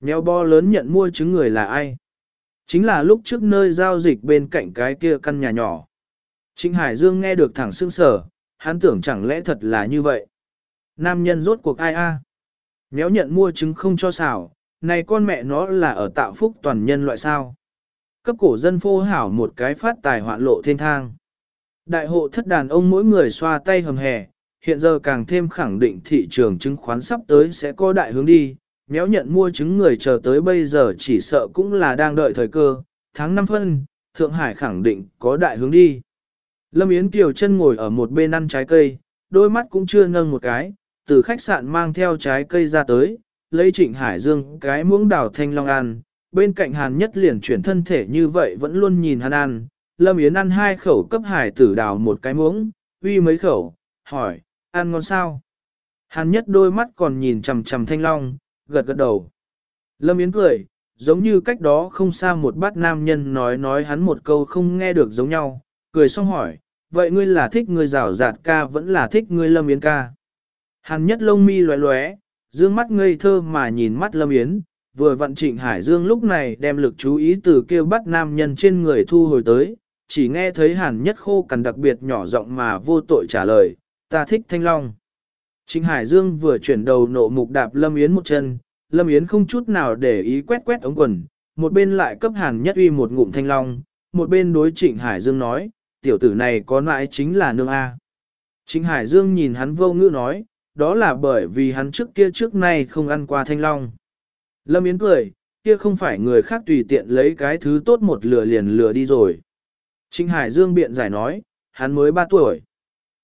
Méo bó lớn nhận mua trứng người là ai? Chính là lúc trước nơi giao dịch bên cạnh cái kia căn nhà nhỏ. Trịnh Hải Dương nghe được thẳng sương sở, hắn tưởng chẳng lẽ thật là như vậy. Nam nhân rốt cuộc ai a? Méo nhận mua trứng không cho xảo, này con mẹ nó là ở tạo phúc toàn nhân loại sao. Cấp cổ dân phô hảo một cái phát tài hoạn lộ thiên thang. Đại hộ thất đàn ông mỗi người xoa tay hầm hè, hiện giờ càng thêm khẳng định thị trường chứng khoán sắp tới sẽ có đại hướng đi, méo nhận mua chứng người chờ tới bây giờ chỉ sợ cũng là đang đợi thời cơ, tháng 5 phân, Thượng Hải khẳng định có đại hướng đi. Lâm Yến Kiều chân ngồi ở một bên ăn trái cây, đôi mắt cũng chưa nâng một cái, từ khách sạn mang theo trái cây ra tới, lấy Trịnh Hải Dương cái muỗng đào thanh long ăn, bên cạnh Hàn Nhất liền chuyển thân thể như vậy vẫn luôn nhìn hắn ăn. Lâm Yến ăn hai khẩu cấp hải tử đào một cái muỗng, uy mấy khẩu, hỏi, ăn ngon sao? Hàn Nhất đôi mắt còn nhìn chằm chằm thanh long, gật gật đầu. Lâm Yến cười, giống như cách đó không xa một bát nam nhân nói nói hắn một câu không nghe được giống nhau, cười xong hỏi, vậy ngươi là thích ngươi rào rạt ca vẫn là thích ngươi Lâm Yến ca? Hàn nhất lông mi loé loé, dương mắt ngây thơ mà nhìn mắt Lâm Yến, vừa vận trịnh Hải Dương lúc này đem lực chú ý từ kêu bắt nam nhân trên người thu hồi tới, chỉ nghe thấy hàn nhất khô cằn đặc biệt nhỏ giọng mà vô tội trả lời, ta thích thanh long. Trịnh Hải Dương vừa chuyển đầu nộ mục đạp Lâm Yến một chân, Lâm Yến không chút nào để ý quét quét ống quần, một bên lại cấp hàn nhất uy một ngụm thanh long, một bên đối Trịnh Hải Dương nói, tiểu tử này có nãi chính là nương A. Trịnh Hải Dương nhìn hắn vô ngữ nói, đó là bởi vì hắn trước kia trước nay không ăn qua thanh long. Lâm Yến cười, kia không phải người khác tùy tiện lấy cái thứ tốt một lừa liền lừa đi rồi. Trịnh Hải Dương biện giải nói, hắn mới 3 tuổi.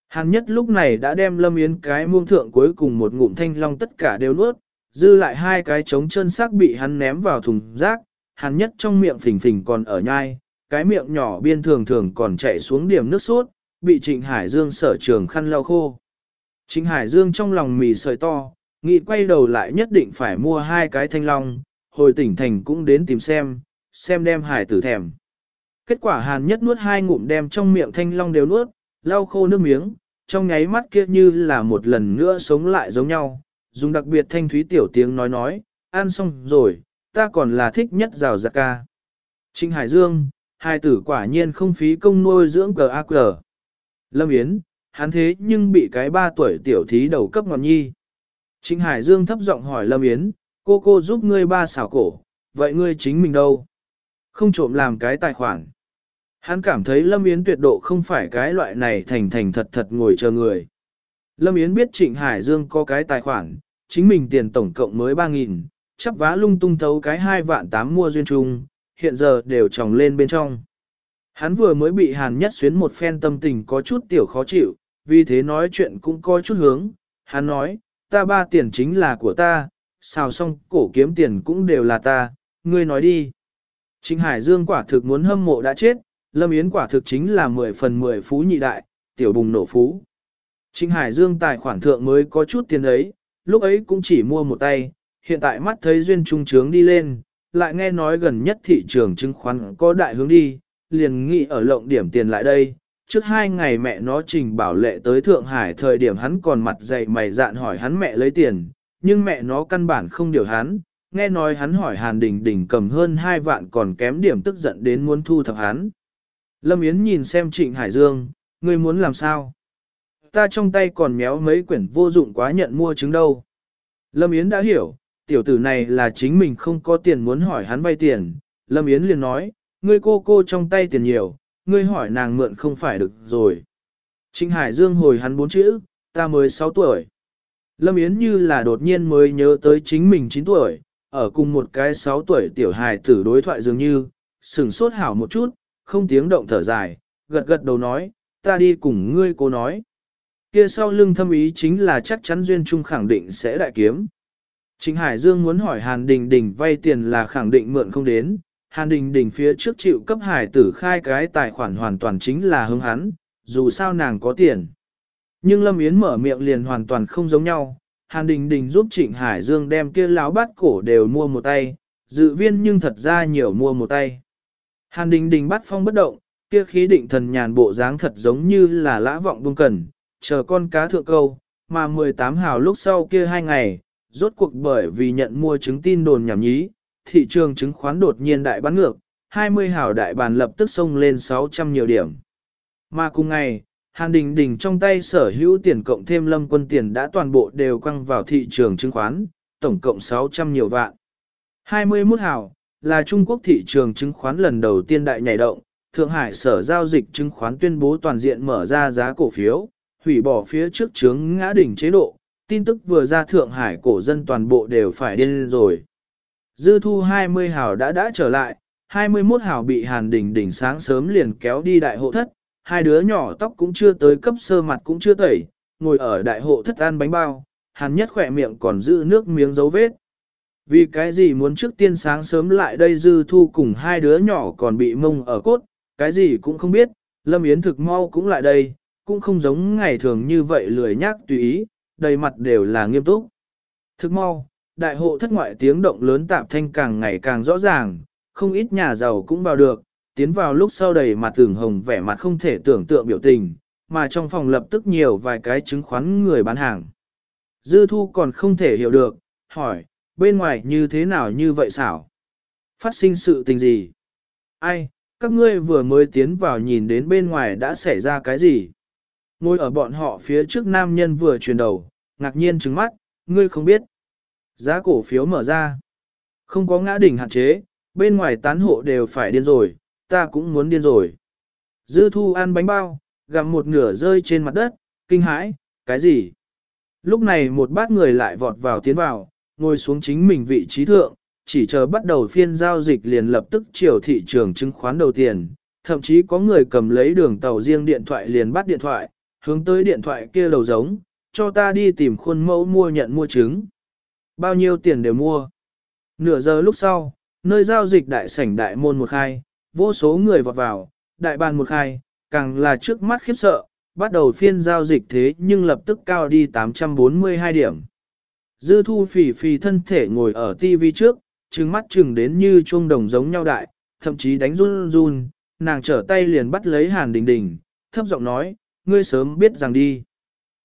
Hắn nhất lúc này đã đem Lâm Yến cái muông thượng cuối cùng một ngụm thanh long tất cả đều nuốt, dư lại hai cái trống chân xác bị hắn ném vào thùng rác, hắn nhất trong miệng phình phình còn ở nhai, cái miệng nhỏ biên thường thường còn chạy xuống điểm nước sốt, bị Trịnh Hải Dương sở trường khăn lau khô. Trịnh Hải Dương trong lòng mì sợi to, nghĩ quay đầu lại nhất định phải mua hai cái thanh long, hồi tỉnh thành cũng đến tìm xem, xem đem hải tử thèm. Kết quả hàn nhất nuốt hai ngụm đem trong miệng thanh long đều nuốt, lau khô nước miếng, trong nháy mắt kia như là một lần nữa sống lại giống nhau, dùng đặc biệt thanh thúy tiểu tiếng nói nói, ăn xong rồi, ta còn là thích nhất rào giặc ca. Trịnh Hải Dương, hai tử quả nhiên không phí công nuôi dưỡng cờ ác cờ. Lâm Yến, hắn thế nhưng bị cái ba tuổi tiểu thí đầu cấp ngọn nhi. Trịnh Hải Dương thấp giọng hỏi Lâm Yến, cô cô giúp ngươi ba xảo cổ, vậy ngươi chính mình đâu? Không trộm làm cái tài khoản. Hắn cảm thấy Lâm Yến tuyệt độ không phải cái loại này thành thành thật thật ngồi chờ người. Lâm Yến biết Trịnh Hải Dương có cái tài khoản, chính mình tiền tổng cộng mới 3.000, chắp vá lung tung thấu cái 2 vạn 8 mua duyên trung, hiện giờ đều tròng lên bên trong. Hắn vừa mới bị Hàn Nhất xuyến một phen tâm tình có chút tiểu khó chịu, vì thế nói chuyện cũng có chút hướng. Hắn nói, ta ba tiền chính là của ta, xào xong cổ kiếm tiền cũng đều là ta, ngươi nói đi. Trịnh Hải Dương quả thực muốn hâm mộ đã chết, Lâm Yến quả thực chính là 10 phần 10 phú nhị đại, tiểu bùng nổ phú. Trịnh Hải Dương tài khoản thượng mới có chút tiền ấy, lúc ấy cũng chỉ mua một tay, hiện tại mắt thấy duyên trung trướng đi lên, lại nghe nói gần nhất thị trường chứng khoán có đại hướng đi, liền nghĩ ở lộng điểm tiền lại đây. Trước hai ngày mẹ nó trình bảo lệ tới Thượng Hải thời điểm hắn còn mặt dày mày dạn hỏi hắn mẹ lấy tiền, nhưng mẹ nó căn bản không điều hắn, nghe nói hắn hỏi Hàn Đình Đình cầm hơn hai vạn còn kém điểm tức giận đến muốn thu thập hắn. Lâm Yến nhìn xem Trịnh Hải Dương, ngươi muốn làm sao? Ta trong tay còn méo mấy quyển vô dụng quá nhận mua chứng đâu. Lâm Yến đã hiểu, tiểu tử này là chính mình không có tiền muốn hỏi hắn vay tiền. Lâm Yến liền nói, ngươi cô cô trong tay tiền nhiều, ngươi hỏi nàng mượn không phải được rồi. Trịnh Hải Dương hồi hắn bốn chữ, ta mới 6 tuổi. Lâm Yến như là đột nhiên mới nhớ tới chính mình 9 tuổi, ở cùng một cái 6 tuổi tiểu hài tử đối thoại dường như, sừng sốt hảo một chút, không tiếng động thở dài, gật gật đầu nói, ta đi cùng ngươi cô nói. Kia sau lưng thâm ý chính là chắc chắn duyên trung khẳng định sẽ đại kiếm. Trịnh Hải Dương muốn hỏi Hàn Đình Đình vay tiền là khẳng định mượn không đến, Hàn Đình Đình phía trước chịu cấp hải tử khai cái tài khoản hoàn toàn chính là hướng hắn, dù sao nàng có tiền. Nhưng Lâm Yến mở miệng liền hoàn toàn không giống nhau, Hàn Đình Đình giúp Trịnh Hải Dương đem kia láo bát cổ đều mua một tay, dự viên nhưng thật ra nhiều mua một tay. Hàn Đình Đình bắt phong bất động, kia khí định thần nhàn bộ dáng thật giống như là lã vọng buông cần, chờ con cá thượng câu, mà 18 hào lúc sau kia hai ngày, rốt cuộc bởi vì nhận mua chứng tin đồn nhảm nhí, thị trường chứng khoán đột nhiên đại bán ngược, 20 hảo đại bàn lập tức xông lên 600 nhiều điểm. Mà cùng ngày, Hàn Đình Đình trong tay sở hữu tiền cộng thêm lâm quân tiền đã toàn bộ đều quăng vào thị trường chứng khoán, tổng cộng 600 nhiều vạn. 21 hảo là Trung Quốc thị trường chứng khoán lần đầu tiên đại nhảy động, Thượng Hải Sở Giao dịch Chứng khoán tuyên bố toàn diện mở ra giá cổ phiếu, hủy bỏ phía trước chướng ngã đỉnh chế độ, tin tức vừa ra Thượng Hải cổ dân toàn bộ đều phải điên rồi. Dư thu 20 hào đã đã trở lại, 21 hào bị Hàn Đình đỉnh sáng sớm liền kéo đi đại hộ thất, hai đứa nhỏ tóc cũng chưa tới cấp sơ mặt cũng chưa tẩy, ngồi ở đại hộ thất ăn bánh bao, Hàn nhất khỏe miệng còn giữ nước miếng dấu vết. Vì cái gì muốn trước tiên sáng sớm lại đây dư thu cùng hai đứa nhỏ còn bị mông ở cốt, cái gì cũng không biết, Lâm Yến thực mau cũng lại đây, cũng không giống ngày thường như vậy lười nhác tùy ý, đầy mặt đều là nghiêm túc. Thực mau, đại hộ thất ngoại tiếng động lớn tạp thanh càng ngày càng rõ ràng, không ít nhà giàu cũng vào được, tiến vào lúc sau đầy mặt tưởng hồng vẻ mặt không thể tưởng tượng biểu tình, mà trong phòng lập tức nhiều vài cái chứng khoán người bán hàng. Dư thu còn không thể hiểu được, hỏi, bên ngoài như thế nào như vậy xảo? Phát sinh sự tình gì? Ai, các ngươi vừa mới tiến vào nhìn đến bên ngoài đã xảy ra cái gì? Ngồi ở bọn họ phía trước nam nhân vừa chuyển đầu, ngạc nhiên trứng mắt, ngươi không biết. Giá cổ phiếu mở ra. Không có ngã đỉnh hạn chế, bên ngoài tán hộ đều phải điên rồi, ta cũng muốn điên rồi. Dư thu ăn bánh bao, gặm một nửa rơi trên mặt đất, kinh hãi, cái gì? Lúc này một bát người lại vọt vào tiến vào, ngồi xuống chính mình vị trí thượng, chỉ chờ bắt đầu phiên giao dịch liền lập tức chiều thị trường chứng khoán đầu tiền, thậm chí có người cầm lấy đường tàu riêng điện thoại liền bắt điện thoại, hướng tới điện thoại kia đầu giống, cho ta đi tìm khuôn mẫu mua nhận mua chứng. Bao nhiêu tiền đều mua. Nửa giờ lúc sau, nơi giao dịch đại sảnh đại môn một khai, vô số người vọt vào, đại bàn một khai, càng là trước mắt khiếp sợ, bắt đầu phiên giao dịch thế nhưng lập tức cao đi 842 điểm. Dư thu phì phì thân thể ngồi ở tivi trước, trừng mắt trừng đến như chuông đồng giống nhau đại, thậm chí đánh run run, nàng trở tay liền bắt lấy hàn đình đình, thấp giọng nói, ngươi sớm biết rằng đi.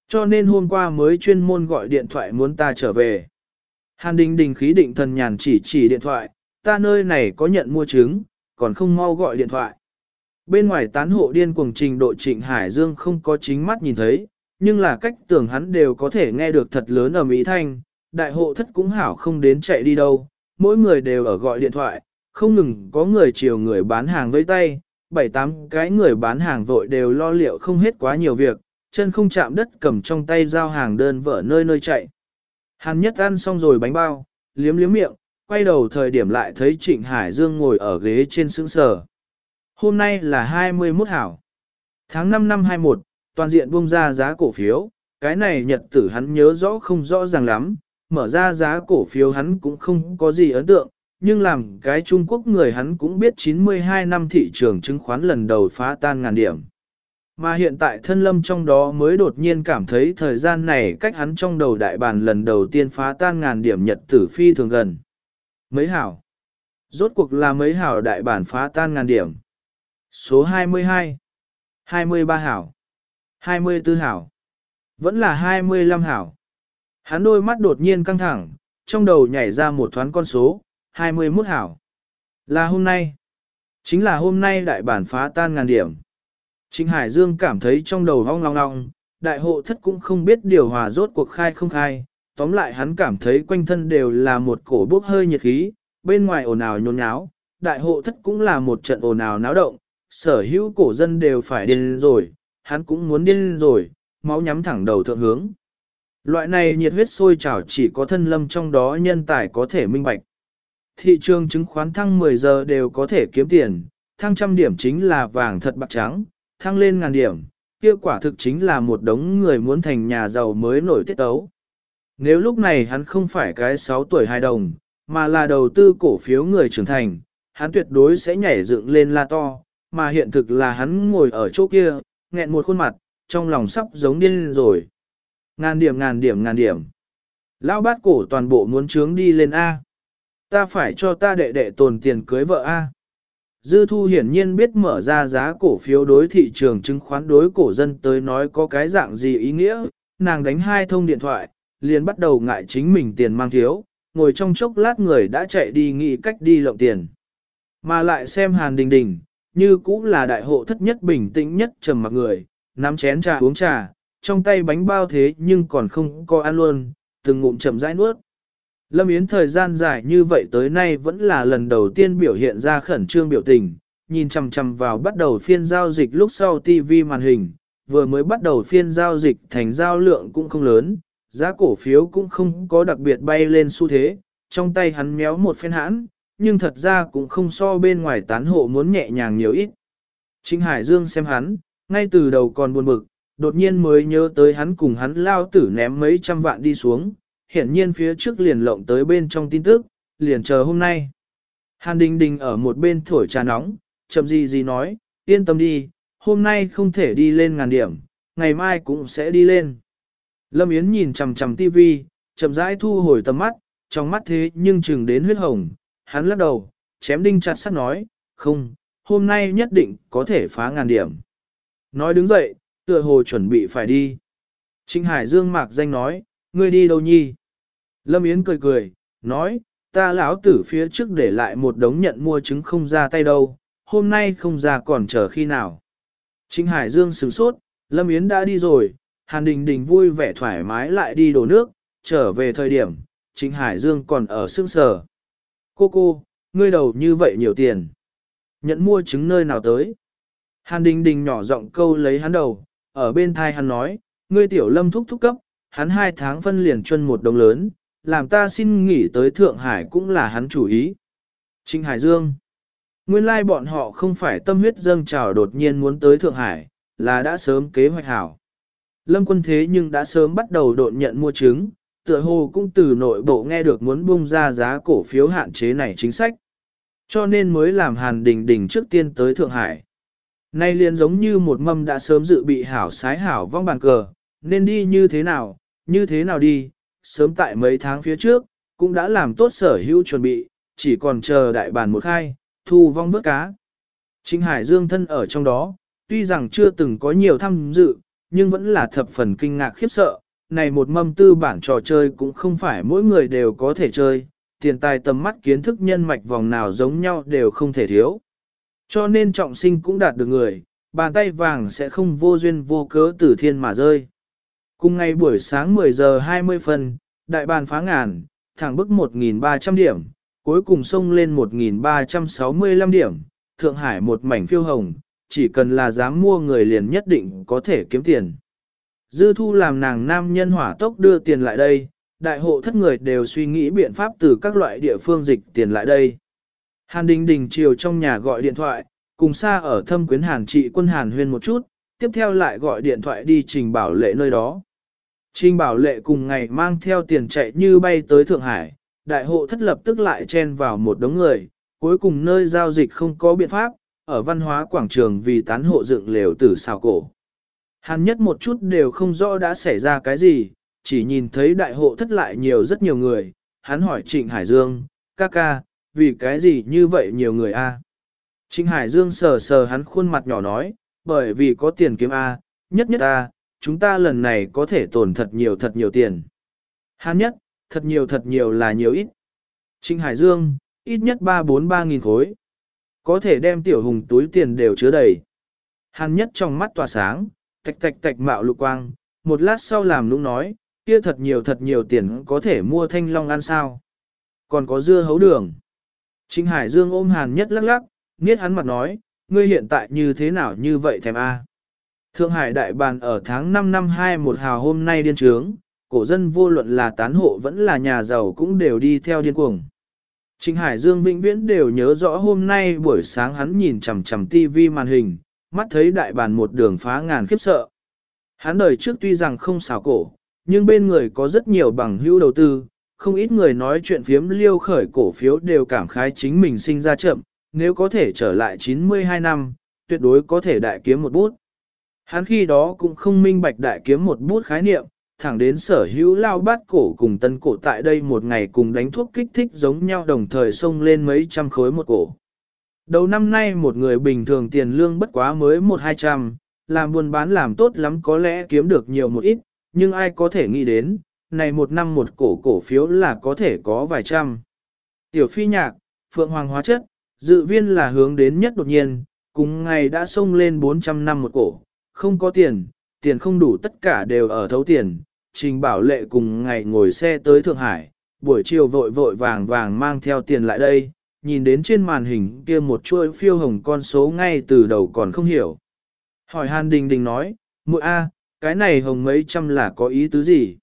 Cho nên hôm qua mới chuyên môn gọi điện thoại muốn ta trở về. Hàn đình đình khí định thần nhàn chỉ chỉ điện thoại, ta nơi này có nhận mua trứng, còn không mau gọi điện thoại. Bên ngoài tán hộ điên cuồng trình độ trịnh Hải Dương không có chính mắt nhìn thấy, nhưng là cách tưởng hắn đều có thể nghe được thật lớn ở Mỹ Thanh, đại hộ thất cũng hảo không đến chạy đi đâu, mỗi người đều ở gọi điện thoại, không ngừng có người chiều người bán hàng với tay, bảy tám cái người bán hàng vội đều lo liệu không hết quá nhiều việc, chân không chạm đất cầm trong tay giao hàng đơn vỡ nơi nơi chạy. Hàn nhất ăn xong rồi bánh bao, liếm liếm miệng, quay đầu thời điểm lại thấy Trịnh Hải Dương ngồi ở ghế trên sững sờ. Hôm nay là 21 hảo. Tháng 5 năm 21, toàn diện buông ra giá cổ phiếu, cái này nhật tử hắn nhớ rõ không rõ ràng lắm, mở ra giá cổ phiếu hắn cũng không có gì ấn tượng, nhưng làm cái Trung Quốc người hắn cũng biết 92 năm thị trường chứng khoán lần đầu phá tan ngàn điểm. Mà hiện tại thân lâm trong đó mới đột nhiên cảm thấy thời gian này cách hắn trong đầu đại bàn lần đầu tiên phá tan ngàn điểm nhật tử phi thường gần. Mấy hảo? Rốt cuộc là mấy hảo đại bản phá tan ngàn điểm? Số 22 23 hảo 24 hảo Vẫn là 25 hảo Hắn đôi mắt đột nhiên căng thẳng, trong đầu nhảy ra một thoáng con số, 21 hảo. Là hôm nay. Chính là hôm nay đại bản phá tan ngàn điểm. Trịnh Hải Dương cảm thấy trong đầu hong long long, đại hộ thất cũng không biết điều hòa rốt cuộc khai không khai. Tóm lại hắn cảm thấy quanh thân đều là một cổ bốc hơi nhiệt khí, bên ngoài ồn ào nhốn nháo, đại hộ thất cũng là một trận ồn ào náo động, sở hữu cổ dân đều phải điên rồi, hắn cũng muốn điên rồi, máu nhắm thẳng đầu thượng hướng. Loại này nhiệt huyết sôi trào chỉ có thân lâm trong đó nhân tài có thể minh bạch. Thị trường chứng khoán thăng 10 giờ đều có thể kiếm tiền, thăng trăm điểm chính là vàng thật bạc trắng, thăng lên ngàn điểm, kia quả thực chính là một đống người muốn thành nhà giàu mới nổi tiết tấu. Nếu lúc này hắn không phải cái 6 tuổi hài đồng, mà là đầu tư cổ phiếu người trưởng thành, hắn tuyệt đối sẽ nhảy dựng lên la to, mà hiện thực là hắn ngồi ở chỗ kia, nghẹn một khuôn mặt, trong lòng sắp giống điên rồi. Ngàn điểm ngàn điểm ngàn điểm. Lão bát cổ toàn bộ muốn trướng đi lên A. Ta phải cho ta đệ đệ tồn tiền cưới vợ A. Dư thu hiển nhiên biết mở ra giá cổ phiếu đối thị trường chứng khoán đối cổ dân tới nói có cái dạng gì ý nghĩa, nàng đánh hai thông điện thoại, liền bắt đầu ngại chính mình tiền mang thiếu, ngồi trong chốc lát người đã chạy đi nghĩ cách đi lộng tiền. Mà lại xem hàn đình đình, như cũng là đại hộ thất nhất bình tĩnh nhất trầm mặc người, nắm chén trà uống trà, trong tay bánh bao thế nhưng còn không có ăn luôn, từng ngụm chậm rãi nuốt. Lâm Yến thời gian dài như vậy tới nay vẫn là lần đầu tiên biểu hiện ra khẩn trương biểu tình, nhìn chằm chằm vào bắt đầu phiên giao dịch lúc sau TV màn hình, vừa mới bắt đầu phiên giao dịch thành giao lượng cũng không lớn, giá cổ phiếu cũng không có đặc biệt bay lên xu thế, trong tay hắn méo một phen hãn, nhưng thật ra cũng không so bên ngoài tán hộ muốn nhẹ nhàng nhiều ít. Trịnh Hải Dương xem hắn, ngay từ đầu còn buồn bực, đột nhiên mới nhớ tới hắn cùng hắn lao tử ném mấy trăm vạn đi xuống, hiển nhiên phía trước liền lộng tới bên trong tin tức, liền chờ hôm nay. Hàn Đình Đình ở một bên thổi trà nóng, chậm gì gì nói, yên tâm đi, hôm nay không thể đi lên ngàn điểm, ngày mai cũng sẽ đi lên. Lâm Yến nhìn chằm chằm tivi, chậm rãi thu hồi tầm mắt, trong mắt thế nhưng chừng đến huyết hồng, hắn lắc đầu, chém đinh chặt sắt nói, không, hôm nay nhất định có thể phá ngàn điểm. Nói đứng dậy, tựa hồ chuẩn bị phải đi. Trịnh Hải Dương mạc danh nói, ngươi đi đâu nhi? Lâm Yến cười cười, nói, ta lão tử phía trước để lại một đống nhận mua trứng không ra tay đâu, hôm nay không ra còn chờ khi nào. Trịnh Hải Dương sửng sốt, Lâm Yến đã đi rồi, Hàn Đình Đình vui vẻ thoải mái lại đi đổ nước, trở về thời điểm, Trịnh Hải Dương còn ở sương sờ. Cô cô, ngươi đầu như vậy nhiều tiền. Nhận mua trứng nơi nào tới? Hàn Đình Đình nhỏ giọng câu lấy hắn đầu, ở bên thai hắn nói, ngươi tiểu lâm thúc thúc cấp, hắn hai tháng phân liền chân một đồng lớn, làm ta xin nghỉ tới Thượng Hải cũng là hắn chủ ý. Trinh Hải Dương Nguyên lai bọn họ không phải tâm huyết dâng trào đột nhiên muốn tới Thượng Hải, là đã sớm kế hoạch hảo. Lâm quân thế nhưng đã sớm bắt đầu độn nhận mua trứng, tựa hồ cũng từ nội bộ nghe được muốn bung ra giá cổ phiếu hạn chế này chính sách. Cho nên mới làm Hàn Đình Đình trước tiên tới Thượng Hải. Nay liền giống như một mâm đã sớm dự bị hảo sái hảo vong bàn cờ, nên đi như thế nào, như thế nào đi, sớm tại mấy tháng phía trước, cũng đã làm tốt sở hữu chuẩn bị, chỉ còn chờ đại bàn một khai, thu vong vớt cá. Trịnh Hải Dương thân ở trong đó, tuy rằng chưa từng có nhiều tham dự, nhưng vẫn là thập phần kinh ngạc khiếp sợ. Này một mâm tư bản trò chơi cũng không phải mỗi người đều có thể chơi, tiền tài tầm mắt kiến thức nhân mạch vòng nào giống nhau đều không thể thiếu. Cho nên trọng sinh cũng đạt được người, bàn tay vàng sẽ không vô duyên vô cớ từ thiên mà rơi. Cùng ngày buổi sáng 10 giờ 20 phân, đại bàn phá ngàn, thẳng bức 1.300 điểm, cuối cùng xông lên 1.365 điểm, Thượng Hải một mảnh phiêu hồng, chỉ cần là dám mua người liền nhất định có thể kiếm tiền. Dư thu làm nàng nam nhân hỏa tốc đưa tiền lại đây, đại hộ thất người đều suy nghĩ biện pháp từ các loại địa phương dịch tiền lại đây. Hàn Đình Đình chiều trong nhà gọi điện thoại, cùng xa ở thâm quyến Hàn trị quân Hàn huyên một chút, tiếp theo lại gọi điện thoại đi trình bảo lệ nơi đó. Trình bảo lệ cùng ngày mang theo tiền chạy như bay tới Thượng Hải, đại hộ thất lập tức lại chen vào một đống người, cuối cùng nơi giao dịch không có biện pháp, ở văn hóa quảng trường vì tán hộ dựng lều tử xào cổ. Hàn nhất một chút đều không rõ đã xảy ra cái gì, chỉ nhìn thấy đại hộ thất lại nhiều rất nhiều người, hắn hỏi Trịnh Hải Dương, ca ca, vì cái gì như vậy nhiều người a? Trịnh Hải Dương sờ sờ hắn khuôn mặt nhỏ nói, bởi vì có tiền kiếm a, nhất nhất a, chúng ta lần này có thể tổn thật nhiều thật nhiều tiền. Hán nhất, thật nhiều thật nhiều là nhiều ít. Trinh Hải Dương, ít nhất 3-4-3 nghìn khối. Có thể đem tiểu hùng túi tiền đều chứa đầy. Hàn nhất trong mắt tỏa sáng, tạch tạch tạch mạo lục quang, một lát sau làm nũng nói, kia thật nhiều thật nhiều tiền có thể mua thanh long ăn sao. Còn có dưa hấu đường. Trinh Hải Dương ôm Hàn nhất lắc lắc, nghiết hắn mặt nói, ngươi hiện tại như thế nào như vậy thèm a? Thượng Hải đại bàn ở tháng 5 năm 2 một hào hôm nay điên trướng, cổ dân vô luận là tán hộ vẫn là nhà giàu cũng đều đi theo điên cuồng. Trịnh Hải Dương vĩnh viễn đều nhớ rõ hôm nay buổi sáng hắn nhìn chằm chằm tivi màn hình, mắt thấy đại bàn một đường phá ngàn khiếp sợ. Hắn đời trước tuy rằng không xảo cổ, nhưng bên người có rất nhiều bằng hữu đầu tư, không ít người nói chuyện phiếm liêu khởi cổ phiếu đều cảm khái chính mình sinh ra chậm, nếu có thể trở lại 92 năm, tuyệt đối có thể đại kiếm một bút. Hắn khi đó cũng không minh bạch đại kiếm một bút khái niệm, thẳng đến sở hữu lao bát cổ cùng tân cổ tại đây một ngày cùng đánh thuốc kích thích giống nhau đồng thời xông lên mấy trăm khối một cổ. Đầu năm nay một người bình thường tiền lương bất quá mới một hai trăm, làm buôn bán làm tốt lắm có lẽ kiếm được nhiều một ít, nhưng ai có thể nghĩ đến, này một năm một cổ cổ phiếu là có thể có vài trăm. Tiểu phi nhạc, phượng hoàng hóa chất, dự viên là hướng đến nhất đột nhiên, cùng ngày đã xông lên 400 năm một cổ, không có tiền, tiền không đủ tất cả đều ở thấu tiền, trình bảo lệ cùng ngày ngồi xe tới Thượng Hải, buổi chiều vội vội vàng vàng mang theo tiền lại đây, nhìn đến trên màn hình kia một chuỗi phiêu hồng con số ngay từ đầu còn không hiểu. Hỏi Hàn Đình Đình nói, muội A, cái này hồng mấy trăm là có ý tứ gì?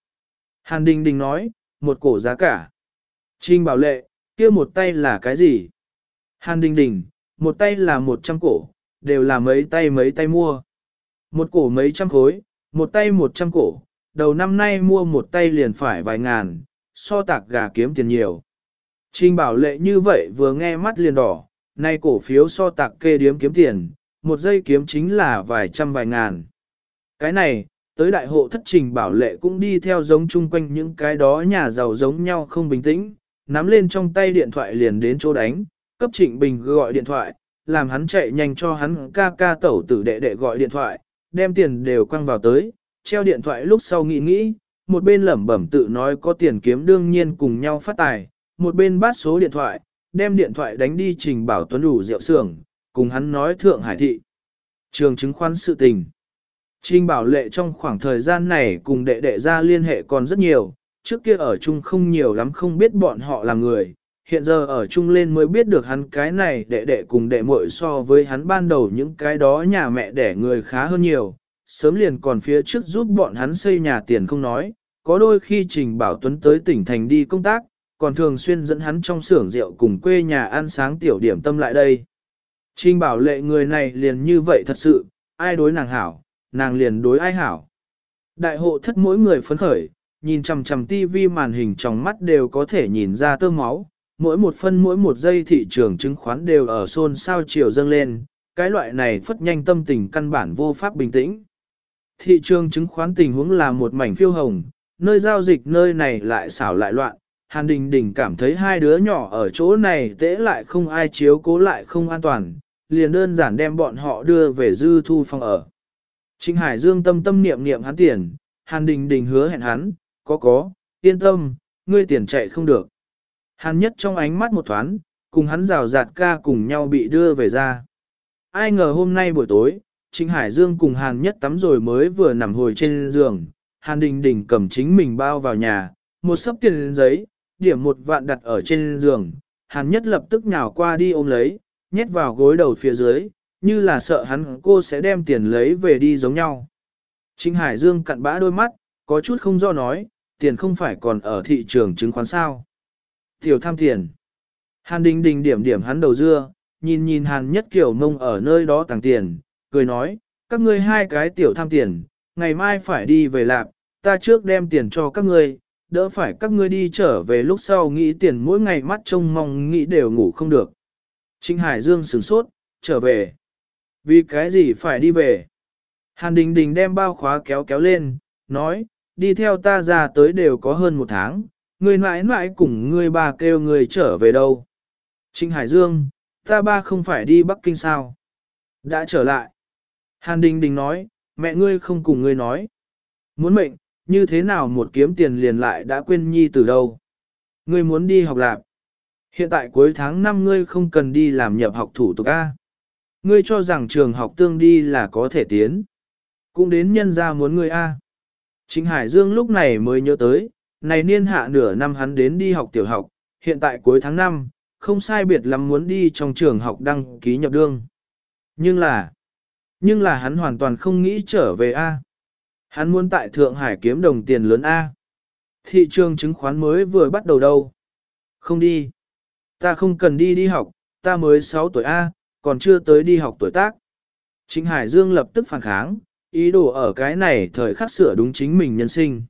Hàn Đình Đình nói, một cổ giá cả. Trình bảo lệ, kia một tay là cái gì? Hàn Đình Đình, một tay là một trăm cổ, đều là mấy tay mấy tay mua. Một cổ mấy trăm khối, một tay một trăm cổ, đầu năm nay mua một tay liền phải vài ngàn, so tạc gà kiếm tiền nhiều. Trình bảo lệ như vậy vừa nghe mắt liền đỏ, nay cổ phiếu so tạc kê điếm kiếm tiền, một giây kiếm chính là vài trăm vài ngàn. Cái này, tới đại hộ thất trình bảo lệ cũng đi theo giống chung quanh những cái đó nhà giàu giống nhau không bình tĩnh, nắm lên trong tay điện thoại liền đến chỗ đánh, cấp trịnh bình gọi điện thoại, làm hắn chạy nhanh cho hắn ca ca tẩu tử đệ đệ gọi điện thoại, đem tiền đều quăng vào tới, treo điện thoại lúc sau nghĩ nghĩ, một bên lẩm bẩm tự nói có tiền kiếm đương nhiên cùng nhau phát tài, một bên bắt số điện thoại, đem điện thoại đánh đi trình bảo tuấn đủ rượu xưởng, cùng hắn nói thượng hải thị. Trường chứng khoán sự tình. Trình bảo lệ trong khoảng thời gian này cùng đệ đệ ra liên hệ còn rất nhiều, trước kia ở chung không nhiều lắm không biết bọn họ là người, hiện giờ ở chung lên mới biết được hắn cái này đệ đệ cùng đệ muội so với hắn ban đầu những cái đó nhà mẹ đẻ người khá hơn nhiều, sớm liền còn phía trước giúp bọn hắn xây nhà tiền không nói, có đôi khi Trình Bảo Tuấn tới tỉnh thành đi công tác, còn thường xuyên dẫn hắn trong xưởng rượu cùng quê nhà ăn sáng tiểu điểm tâm lại đây. Trình Bảo lệ người này liền như vậy thật sự, ai đối nàng hảo, nàng liền đối ai hảo. Đại hộ thất mỗi người phấn khởi, nhìn chằm chằm tivi màn hình trong mắt đều có thể nhìn ra tơ máu, mỗi một phân mỗi một giây thị trường chứng khoán đều ở xôn xao chiều dâng lên, cái loại này phất nhanh tâm tình căn bản vô pháp bình tĩnh. Thị trường chứng khoán tình huống là một mảnh phiêu hồng, nơi giao dịch nơi này lại xảo lại loạn, Hàn Đình Đình cảm thấy hai đứa nhỏ ở chỗ này tễ lại không ai chiếu cố lại không an toàn, liền đơn giản đem bọn họ đưa về dư thu phòng ở. Trịnh Hải Dương tâm tâm niệm niệm hắn tiền, Hàn Đình Đình hứa hẹn hắn, có có, yên tâm, ngươi tiền chạy không được. Hàn nhất trong ánh mắt một thoáng, cùng hắn rào rạt ca cùng nhau bị đưa về ra. Ai ngờ hôm nay buổi tối, Trịnh Hải Dương cùng Hàn nhất tắm rồi mới vừa nằm hồi trên giường, Hàn Đình Đình cầm chính mình bao vào nhà, một sấp tiền giấy, điểm một vạn đặt ở trên giường, Hàn nhất lập tức nhào qua đi ôm lấy, nhét vào gối đầu phía dưới, như là sợ hắn cô sẽ đem tiền lấy về đi giống nhau. Trịnh Hải Dương cặn bã đôi mắt, có chút không do nói, tiền không phải còn ở thị trường chứng khoán sao. Tiểu tham tiền. Hàn đình đình điểm điểm hắn đầu dưa, nhìn nhìn hàn nhất kiểu mông ở nơi đó tàng tiền, cười nói, các ngươi hai cái tiểu tham tiền, ngày mai phải đi về lạp, ta trước đem tiền cho các ngươi, đỡ phải các ngươi đi trở về lúc sau nghĩ tiền mỗi ngày mắt trông mong nghĩ đều ngủ không được. Trinh Hải Dương sửng sốt, trở về. Vì cái gì phải đi về? Hàn Đình Đình đem bao khóa kéo kéo lên, nói, đi theo ta ra tới đều có hơn một tháng, ngươi mãi mãi cùng ngươi bà kêu ngươi trở về đâu. Trịnh Hải Dương, ta ba không phải đi Bắc Kinh sao? Đã trở lại. Hàn Đình Đình nói, mẹ ngươi không cùng ngươi nói. Muốn mệnh, như thế nào một kiếm tiền liền lại đã quên nhi từ đâu? Ngươi muốn đi học lạp. Hiện tại cuối tháng 5 ngươi không cần đi làm nhập học thủ tục A. Ngươi cho rằng trường học tương đi là có thể tiến. Cũng đến nhân ra muốn ngươi A. Trịnh Hải Dương lúc này mới nhớ tới, này niên hạ nửa năm hắn đến đi học tiểu học, hiện tại cuối tháng 5, không sai biệt lắm muốn đi trong trường học đăng ký nhập đương. Nhưng là, nhưng là hắn hoàn toàn không nghĩ trở về A. Hắn muốn tại Thượng Hải kiếm đồng tiền lớn A. Thị trường chứng khoán mới vừa bắt đầu đâu. Không đi. Ta không cần đi đi học, ta mới 6 tuổi A, còn chưa tới đi học tuổi tác. Trịnh Hải Dương lập tức phản kháng, ý đồ ở cái này thời khắc sửa đúng chính mình nhân sinh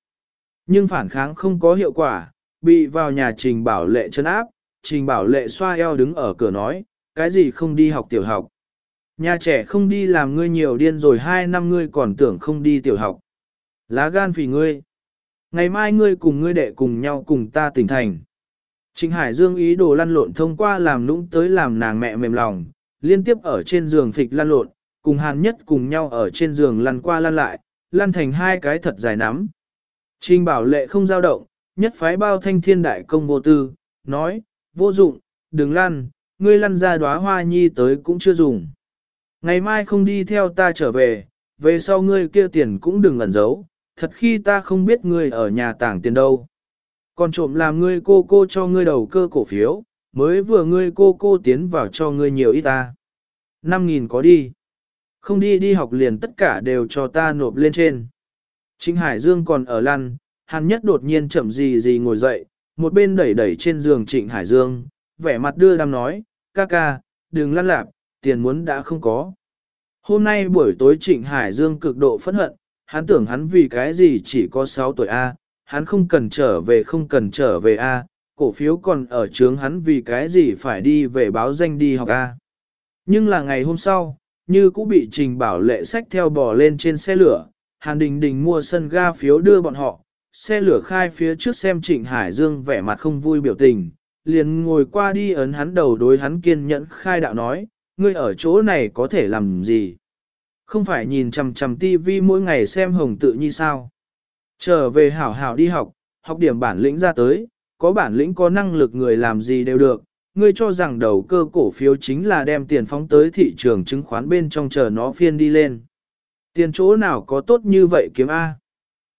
nhưng phản kháng không có hiệu quả, bị vào nhà trình bảo lệ chân áp, trình bảo lệ xoa eo đứng ở cửa nói, cái gì không đi học tiểu học. Nhà trẻ không đi làm ngươi nhiều điên rồi hai năm ngươi còn tưởng không đi tiểu học. Lá gan vì ngươi. Ngày mai ngươi cùng ngươi đệ cùng nhau cùng ta tỉnh thành. Trịnh Hải Dương ý đồ lăn lộn thông qua làm nũng tới làm nàng mẹ mềm lòng, liên tiếp ở trên giường phịch lăn lộn, cùng hàn nhất cùng nhau ở trên giường lăn qua lăn lại, lăn thành hai cái thật dài nắm. Trình bảo lệ không dao động, nhất phái bao thanh thiên đại công vô tư, nói, vô dụng, đừng lăn, ngươi lăn ra đóa hoa nhi tới cũng chưa dùng. Ngày mai không đi theo ta trở về, về sau ngươi kia tiền cũng đừng ẩn giấu, thật khi ta không biết ngươi ở nhà tảng tiền đâu. Còn trộm làm ngươi cô cô cho ngươi đầu cơ cổ phiếu, mới vừa ngươi cô cô tiến vào cho ngươi nhiều ít ta. Năm nghìn có đi. Không đi đi học liền tất cả đều cho ta nộp lên trên. Trịnh Hải Dương còn ở lăn, Hàn Nhất đột nhiên chậm gì gì ngồi dậy, một bên đẩy đẩy trên giường Trịnh Hải Dương, vẻ mặt đưa đam nói, ca ca, đừng lăn lạp, tiền muốn đã không có. Hôm nay buổi tối Trịnh Hải Dương cực độ phẫn hận, hắn tưởng hắn vì cái gì chỉ có 6 tuổi A, hắn không cần trở về không cần trở về A, cổ phiếu còn ở trướng hắn vì cái gì phải đi về báo danh đi học A. Nhưng là ngày hôm sau, như cũng bị trình bảo lệ sách theo bò lên trên xe lửa, Hàn Đình Đình mua sân ga phiếu đưa bọn họ, xe lửa khai phía trước xem Trịnh Hải Dương vẻ mặt không vui biểu tình, liền ngồi qua đi ấn hắn đầu đối hắn kiên nhẫn khai đạo nói, ngươi ở chỗ này có thể làm gì? Không phải nhìn chằm chằm tivi mỗi ngày xem hồng tự như sao? Trở về hảo hảo đi học, học điểm bản lĩnh ra tới, có bản lĩnh có năng lực người làm gì đều được, ngươi cho rằng đầu cơ cổ phiếu chính là đem tiền phóng tới thị trường chứng khoán bên trong chờ nó phiên đi lên. Tiền chỗ nào có tốt như vậy kiếm A?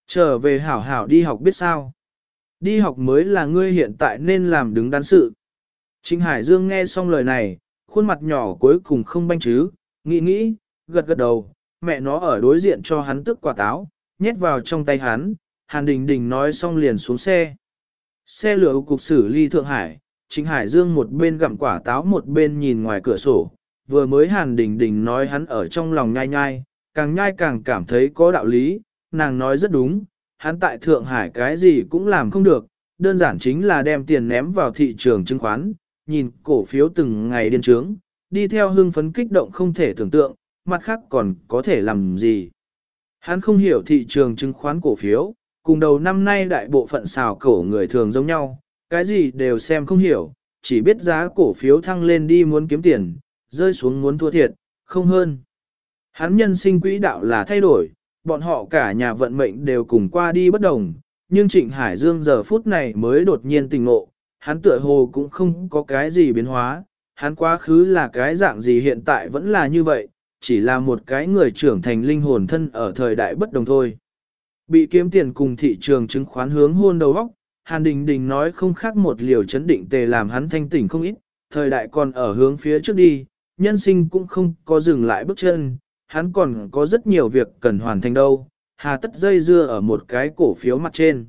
Trở về hảo hảo đi học biết sao? Đi học mới là ngươi hiện tại nên làm đứng đắn sự. Trịnh Hải Dương nghe xong lời này, khuôn mặt nhỏ cuối cùng không banh chứ, nghĩ nghĩ, gật gật đầu, mẹ nó ở đối diện cho hắn tức quả táo, nhét vào trong tay hắn, Hàn Đình Đình nói xong liền xuống xe. Xe lửa cục xử ly Thượng Hải, Trịnh Hải Dương một bên gặm quả táo một bên nhìn ngoài cửa sổ, vừa mới Hàn Đình Đình nói hắn ở trong lòng nhai nhai, càng nhai càng cảm thấy có đạo lý, nàng nói rất đúng, hắn tại Thượng Hải cái gì cũng làm không được, đơn giản chính là đem tiền ném vào thị trường chứng khoán, nhìn cổ phiếu từng ngày điên trướng, đi theo hưng phấn kích động không thể tưởng tượng, mặt khác còn có thể làm gì. Hắn không hiểu thị trường chứng khoán cổ phiếu, cùng đầu năm nay đại bộ phận xào cổ người thường giống nhau, cái gì đều xem không hiểu, chỉ biết giá cổ phiếu thăng lên đi muốn kiếm tiền, rơi xuống muốn thua thiệt, không hơn. Hắn nhân sinh quỹ đạo là thay đổi, bọn họ cả nhà vận mệnh đều cùng qua đi bất đồng, nhưng Trịnh Hải Dương giờ phút này mới đột nhiên tình ngộ, hắn tựa hồ cũng không có cái gì biến hóa, hắn quá khứ là cái dạng gì hiện tại vẫn là như vậy, chỉ là một cái người trưởng thành linh hồn thân ở thời đại bất đồng thôi. Bị kiếm tiền cùng thị trường chứng khoán hướng hôn đầu óc, Hàn Đình Đình nói không khác một liều chấn định tề làm hắn thanh tỉnh không ít, thời đại còn ở hướng phía trước đi, nhân sinh cũng không có dừng lại bước chân, hắn còn có rất nhiều việc cần hoàn thành đâu, hà tất dây dưa ở một cái cổ phiếu mặt trên.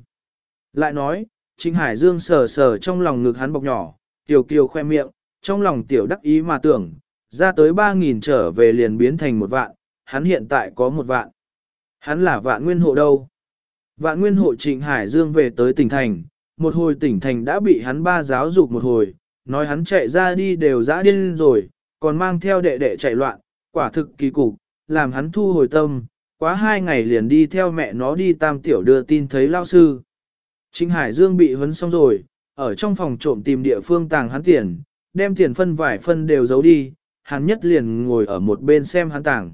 Lại nói, Trịnh Hải Dương sờ sờ trong lòng ngực hắn bọc nhỏ, tiểu kiều khoe miệng, trong lòng tiểu đắc ý mà tưởng, ra tới 3.000 trở về liền biến thành một vạn, hắn hiện tại có một vạn. Hắn là vạn nguyên hộ đâu. Vạn nguyên hộ Trịnh Hải Dương về tới tỉnh thành, một hồi tỉnh thành đã bị hắn ba giáo dục một hồi, nói hắn chạy ra đi đều dã điên rồi, còn mang theo đệ đệ chạy loạn, quả thực kỳ cục, làm hắn thu hồi tâm, quá hai ngày liền đi theo mẹ nó đi tam tiểu đưa tin thấy lao sư. Trịnh Hải Dương bị huấn xong rồi, ở trong phòng trộm tìm địa phương tàng hắn tiền, đem tiền phân vải phân đều giấu đi, hắn nhất liền ngồi ở một bên xem hắn tàng.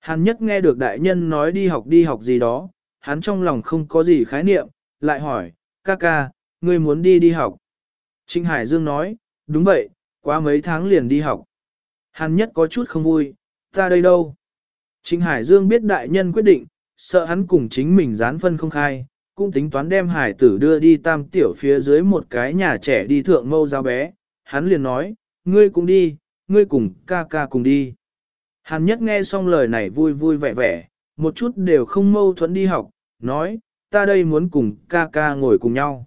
Hắn nhất nghe được đại nhân nói đi học đi học gì đó, hắn trong lòng không có gì khái niệm, lại hỏi, ca ca, ngươi muốn đi đi học. Trịnh Hải Dương nói, đúng vậy, quá mấy tháng liền đi học. Hắn nhất có chút không vui, ta đây đâu? Trịnh Hải Dương biết đại nhân quyết định, sợ hắn cùng chính mình dán phân không khai, cũng tính toán đem hải tử đưa đi tam tiểu phía dưới một cái nhà trẻ đi thượng mâu giáo bé. Hắn liền nói, ngươi cũng đi, ngươi cùng ca ca cùng đi. Hàn nhất nghe xong lời này vui vui vẻ vẻ, một chút đều không mâu thuẫn đi học, nói, ta đây muốn cùng ca ca ngồi cùng nhau.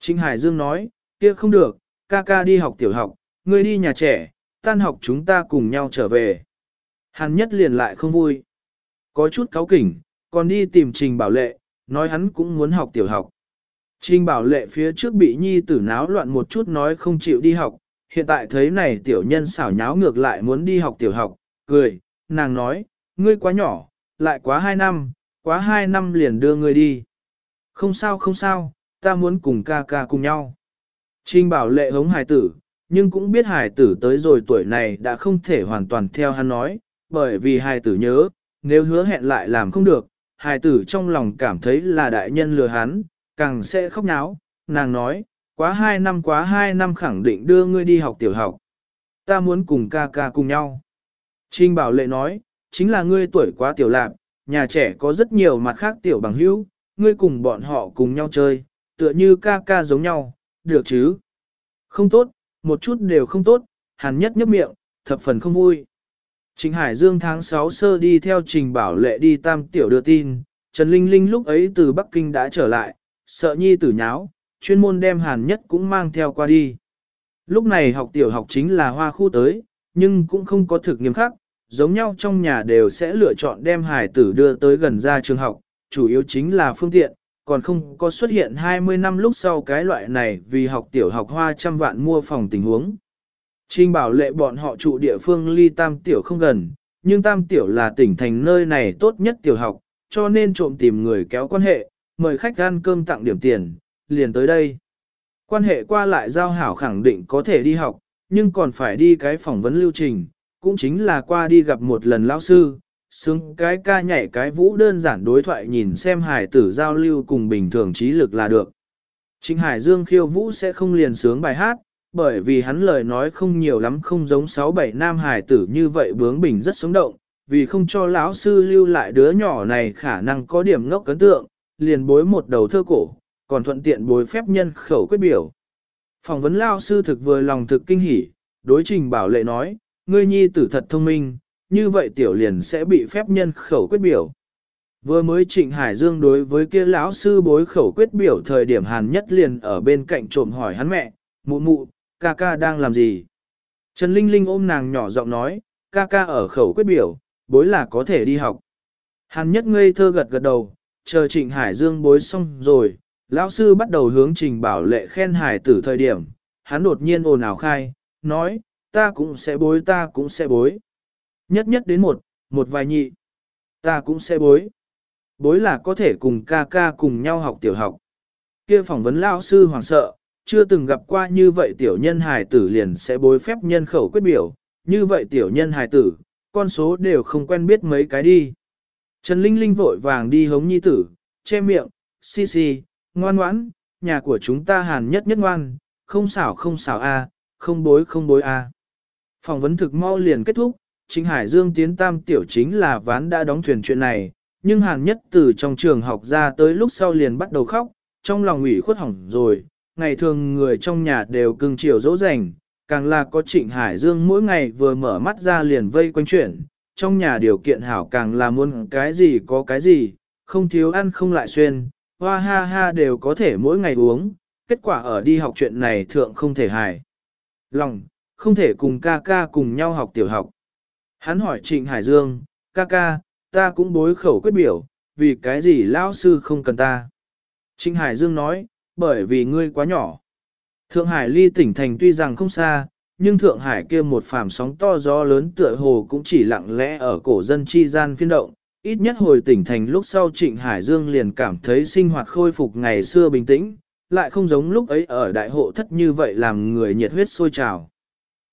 Trịnh Hải Dương nói, kia không được, ca ca đi học tiểu học, ngươi đi nhà trẻ, tan học chúng ta cùng nhau trở về. Hàn nhất liền lại không vui. Có chút cáo kỉnh, còn đi tìm trình bảo lệ, nói hắn cũng muốn học tiểu học. Trình bảo lệ phía trước bị nhi tử náo loạn một chút nói không chịu đi học, hiện tại thấy này tiểu nhân xảo nháo ngược lại muốn đi học tiểu học, cười, nàng nói, ngươi quá nhỏ, lại quá hai năm, quá hai năm liền đưa ngươi đi. Không sao không sao, ta muốn cùng ca ca cùng nhau. Trình bảo lệ hống hài tử, nhưng cũng biết hài tử tới rồi tuổi này đã không thể hoàn toàn theo hắn nói, bởi vì hài tử nhớ, nếu hứa hẹn lại làm không được, hài tử trong lòng cảm thấy là đại nhân lừa hắn, càng sẽ khóc nháo nàng nói, quá hai năm quá hai năm khẳng định đưa ngươi đi học tiểu học. Ta muốn cùng ca ca cùng nhau. Trinh Bảo Lệ nói, chính là ngươi tuổi quá tiểu lạc, nhà trẻ có rất nhiều mặt khác tiểu bằng hữu, ngươi cùng bọn họ cùng nhau chơi, tựa như ca ca giống nhau, được chứ? Không tốt, một chút đều không tốt, hàn nhất nhấp miệng, thập phần không vui. Trịnh Hải Dương tháng 6 sơ đi theo Trình Bảo Lệ đi tam tiểu đưa tin, Trần Linh Linh lúc ấy từ Bắc Kinh đã trở lại, sợ nhi tử nháo, chuyên môn đem hàn nhất cũng mang theo qua đi. Lúc này học tiểu học chính là hoa khu tới, nhưng cũng không có thực nghiêm khắc, giống nhau trong nhà đều sẽ lựa chọn đem hải tử đưa tới gần ra trường học, chủ yếu chính là phương tiện, còn không có xuất hiện 20 năm lúc sau cái loại này vì học tiểu học hoa trăm vạn mua phòng tình huống. Trình bảo lệ bọn họ trụ địa phương ly tam tiểu không gần, nhưng tam tiểu là tỉnh thành nơi này tốt nhất tiểu học, cho nên trộm tìm người kéo quan hệ, mời khách ăn cơm tặng điểm tiền, liền tới đây. Quan hệ qua lại giao hảo khẳng định có thể đi học, nhưng còn phải đi cái phỏng vấn lưu trình, cũng chính là qua đi gặp một lần lão sư, xứng cái ca nhảy cái vũ đơn giản đối thoại nhìn xem hải tử giao lưu cùng bình thường trí lực là được. Trình Hải Dương khiêu vũ sẽ không liền sướng bài hát, bởi vì hắn lời nói không nhiều lắm không giống 6-7 nam hải tử như vậy bướng bình rất sống động, vì không cho lão sư lưu lại đứa nhỏ này khả năng có điểm ngốc cấn tượng, liền bối một đầu thơ cổ, còn thuận tiện bối phép nhân khẩu quyết biểu. Phỏng vấn lao sư thực vừa lòng thực kinh hỉ, đối trình bảo lệ nói, ngươi nhi tử thật thông minh, như vậy tiểu liền sẽ bị phép nhân khẩu quyết biểu. Vừa mới Trịnh Hải Dương đối với kia lão sư bối khẩu quyết biểu thời điểm hàn nhất liền ở bên cạnh trộm hỏi hắn mẹ, mụ mụ, ca ca đang làm gì? Trần Linh Linh ôm nàng nhỏ giọng nói, ca ca ở khẩu quyết biểu, bối là có thể đi học. Hàn nhất ngây thơ gật gật đầu, chờ Trịnh Hải Dương bối xong rồi, lão sư bắt đầu hướng Trình Bảo Lệ khen hải tử thời điểm, hắn đột nhiên ồn ào khai, nói, ta cũng sẽ bối ta cũng sẽ bối. Nhất nhất đến một, một vài nhị. Ta cũng sẽ bối. Bối là có thể cùng ca ca cùng nhau học tiểu học. Kia phỏng vấn lao sư hoàng sợ, chưa từng gặp qua như vậy tiểu nhân hài tử liền sẽ bối phép nhân khẩu quyết biểu, như vậy tiểu nhân hài tử, con số đều không quen biết mấy cái đi. Trần Linh Linh vội vàng đi hống nhi tử, che miệng, si si, ngoan ngoãn, nhà của chúng ta hàn nhất nhất ngoan, không xảo không xảo a, không bối không bối a. Phỏng vấn thực mau liền kết thúc, chính Hải Dương tiến tam tiểu chính là ván đã đóng thuyền chuyện này, nhưng hàn nhất từ trong trường học ra tới lúc sau liền bắt đầu khóc, trong lòng ủy khuất hỏng rồi, ngày thường người trong nhà đều cưng chiều dỗ dành, càng là có Trịnh Hải Dương mỗi ngày vừa mở mắt ra liền vây quanh chuyện, trong nhà điều kiện hảo càng là muốn cái gì có cái gì, không thiếu ăn không lại xuyên, hoa ha ha đều có thể mỗi ngày uống, kết quả ở đi học chuyện này thượng không thể hài. Lòng, không thể cùng ca ca cùng nhau học tiểu học. Hắn hỏi Trịnh Hải Dương, ca ca, ta cũng bối khẩu quyết biểu, vì cái gì lão sư không cần ta. Trịnh Hải Dương nói, bởi vì ngươi quá nhỏ. Thượng Hải ly tỉnh thành tuy rằng không xa, nhưng Thượng Hải kia một phàm sóng to gió lớn tựa hồ cũng chỉ lặng lẽ ở cổ dân chi gian phiên động. Ít nhất hồi tỉnh thành lúc sau Trịnh Hải Dương liền cảm thấy sinh hoạt khôi phục ngày xưa bình tĩnh, lại không giống lúc ấy ở đại hộ thất như vậy làm người nhiệt huyết sôi trào.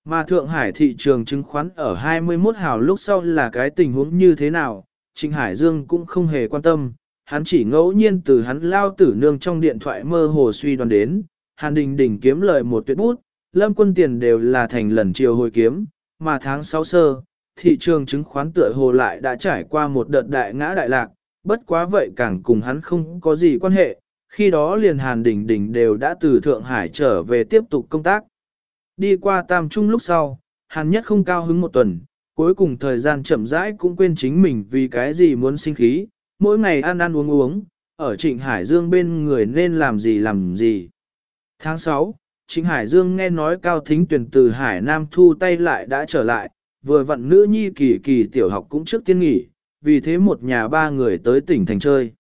Mà Thượng Hải thị trường chứng khoán ở 21 hào lúc sau là cái tình huống như thế nào, Trịnh Hải Dương cũng không hề quan tâm, hắn chỉ ngẫu nhiên từ hắn lao tử nương trong điện thoại mơ hồ suy đoán đến, Hàn Đình Đình kiếm lời một tuyệt bút, lâm quân tiền đều là thành lần chiều hồi kiếm, mà tháng 6 sơ, thị trường chứng khoán tựa hồ lại đã trải qua một đợt đại ngã đại lạc, bất quá vậy càng cùng hắn không có gì quan hệ, khi đó liền Hàn Đình Đình đều đã từ Thượng Hải trở về tiếp tục công tác. Đi qua Tam Trung lúc sau, Hàn Nhất không cao hứng một tuần, cuối cùng thời gian chậm rãi cũng quên chính mình vì cái gì muốn sinh khí, mỗi ngày ăn ăn uống uống, ở Trịnh Hải Dương bên người nên làm gì làm gì. Tháng 6, Trịnh Hải Dương nghe nói Cao Thính tuyển từ Hải Nam thu tay lại đã trở lại, vừa vận nữ nhi kỳ kỳ tiểu học cũng trước tiên nghỉ, vì thế một nhà ba người tới tỉnh thành chơi.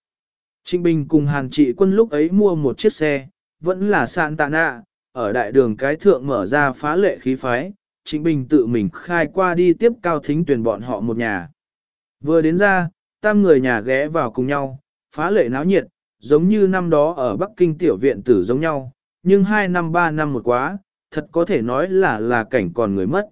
Trịnh Bình cùng Hàn Trị Quân lúc ấy mua một chiếc xe, vẫn là sạn tạ nạ, ở đại đường cái thượng mở ra phá lệ khí phái, Trịnh Bình tự mình khai qua đi tiếp cao thính tuyển bọn họ một nhà. Vừa đến ra, tam người nhà ghé vào cùng nhau, phá lệ náo nhiệt, giống như năm đó ở Bắc Kinh tiểu viện tử giống nhau, nhưng hai năm ba năm một quá, thật có thể nói là là cảnh còn người mất.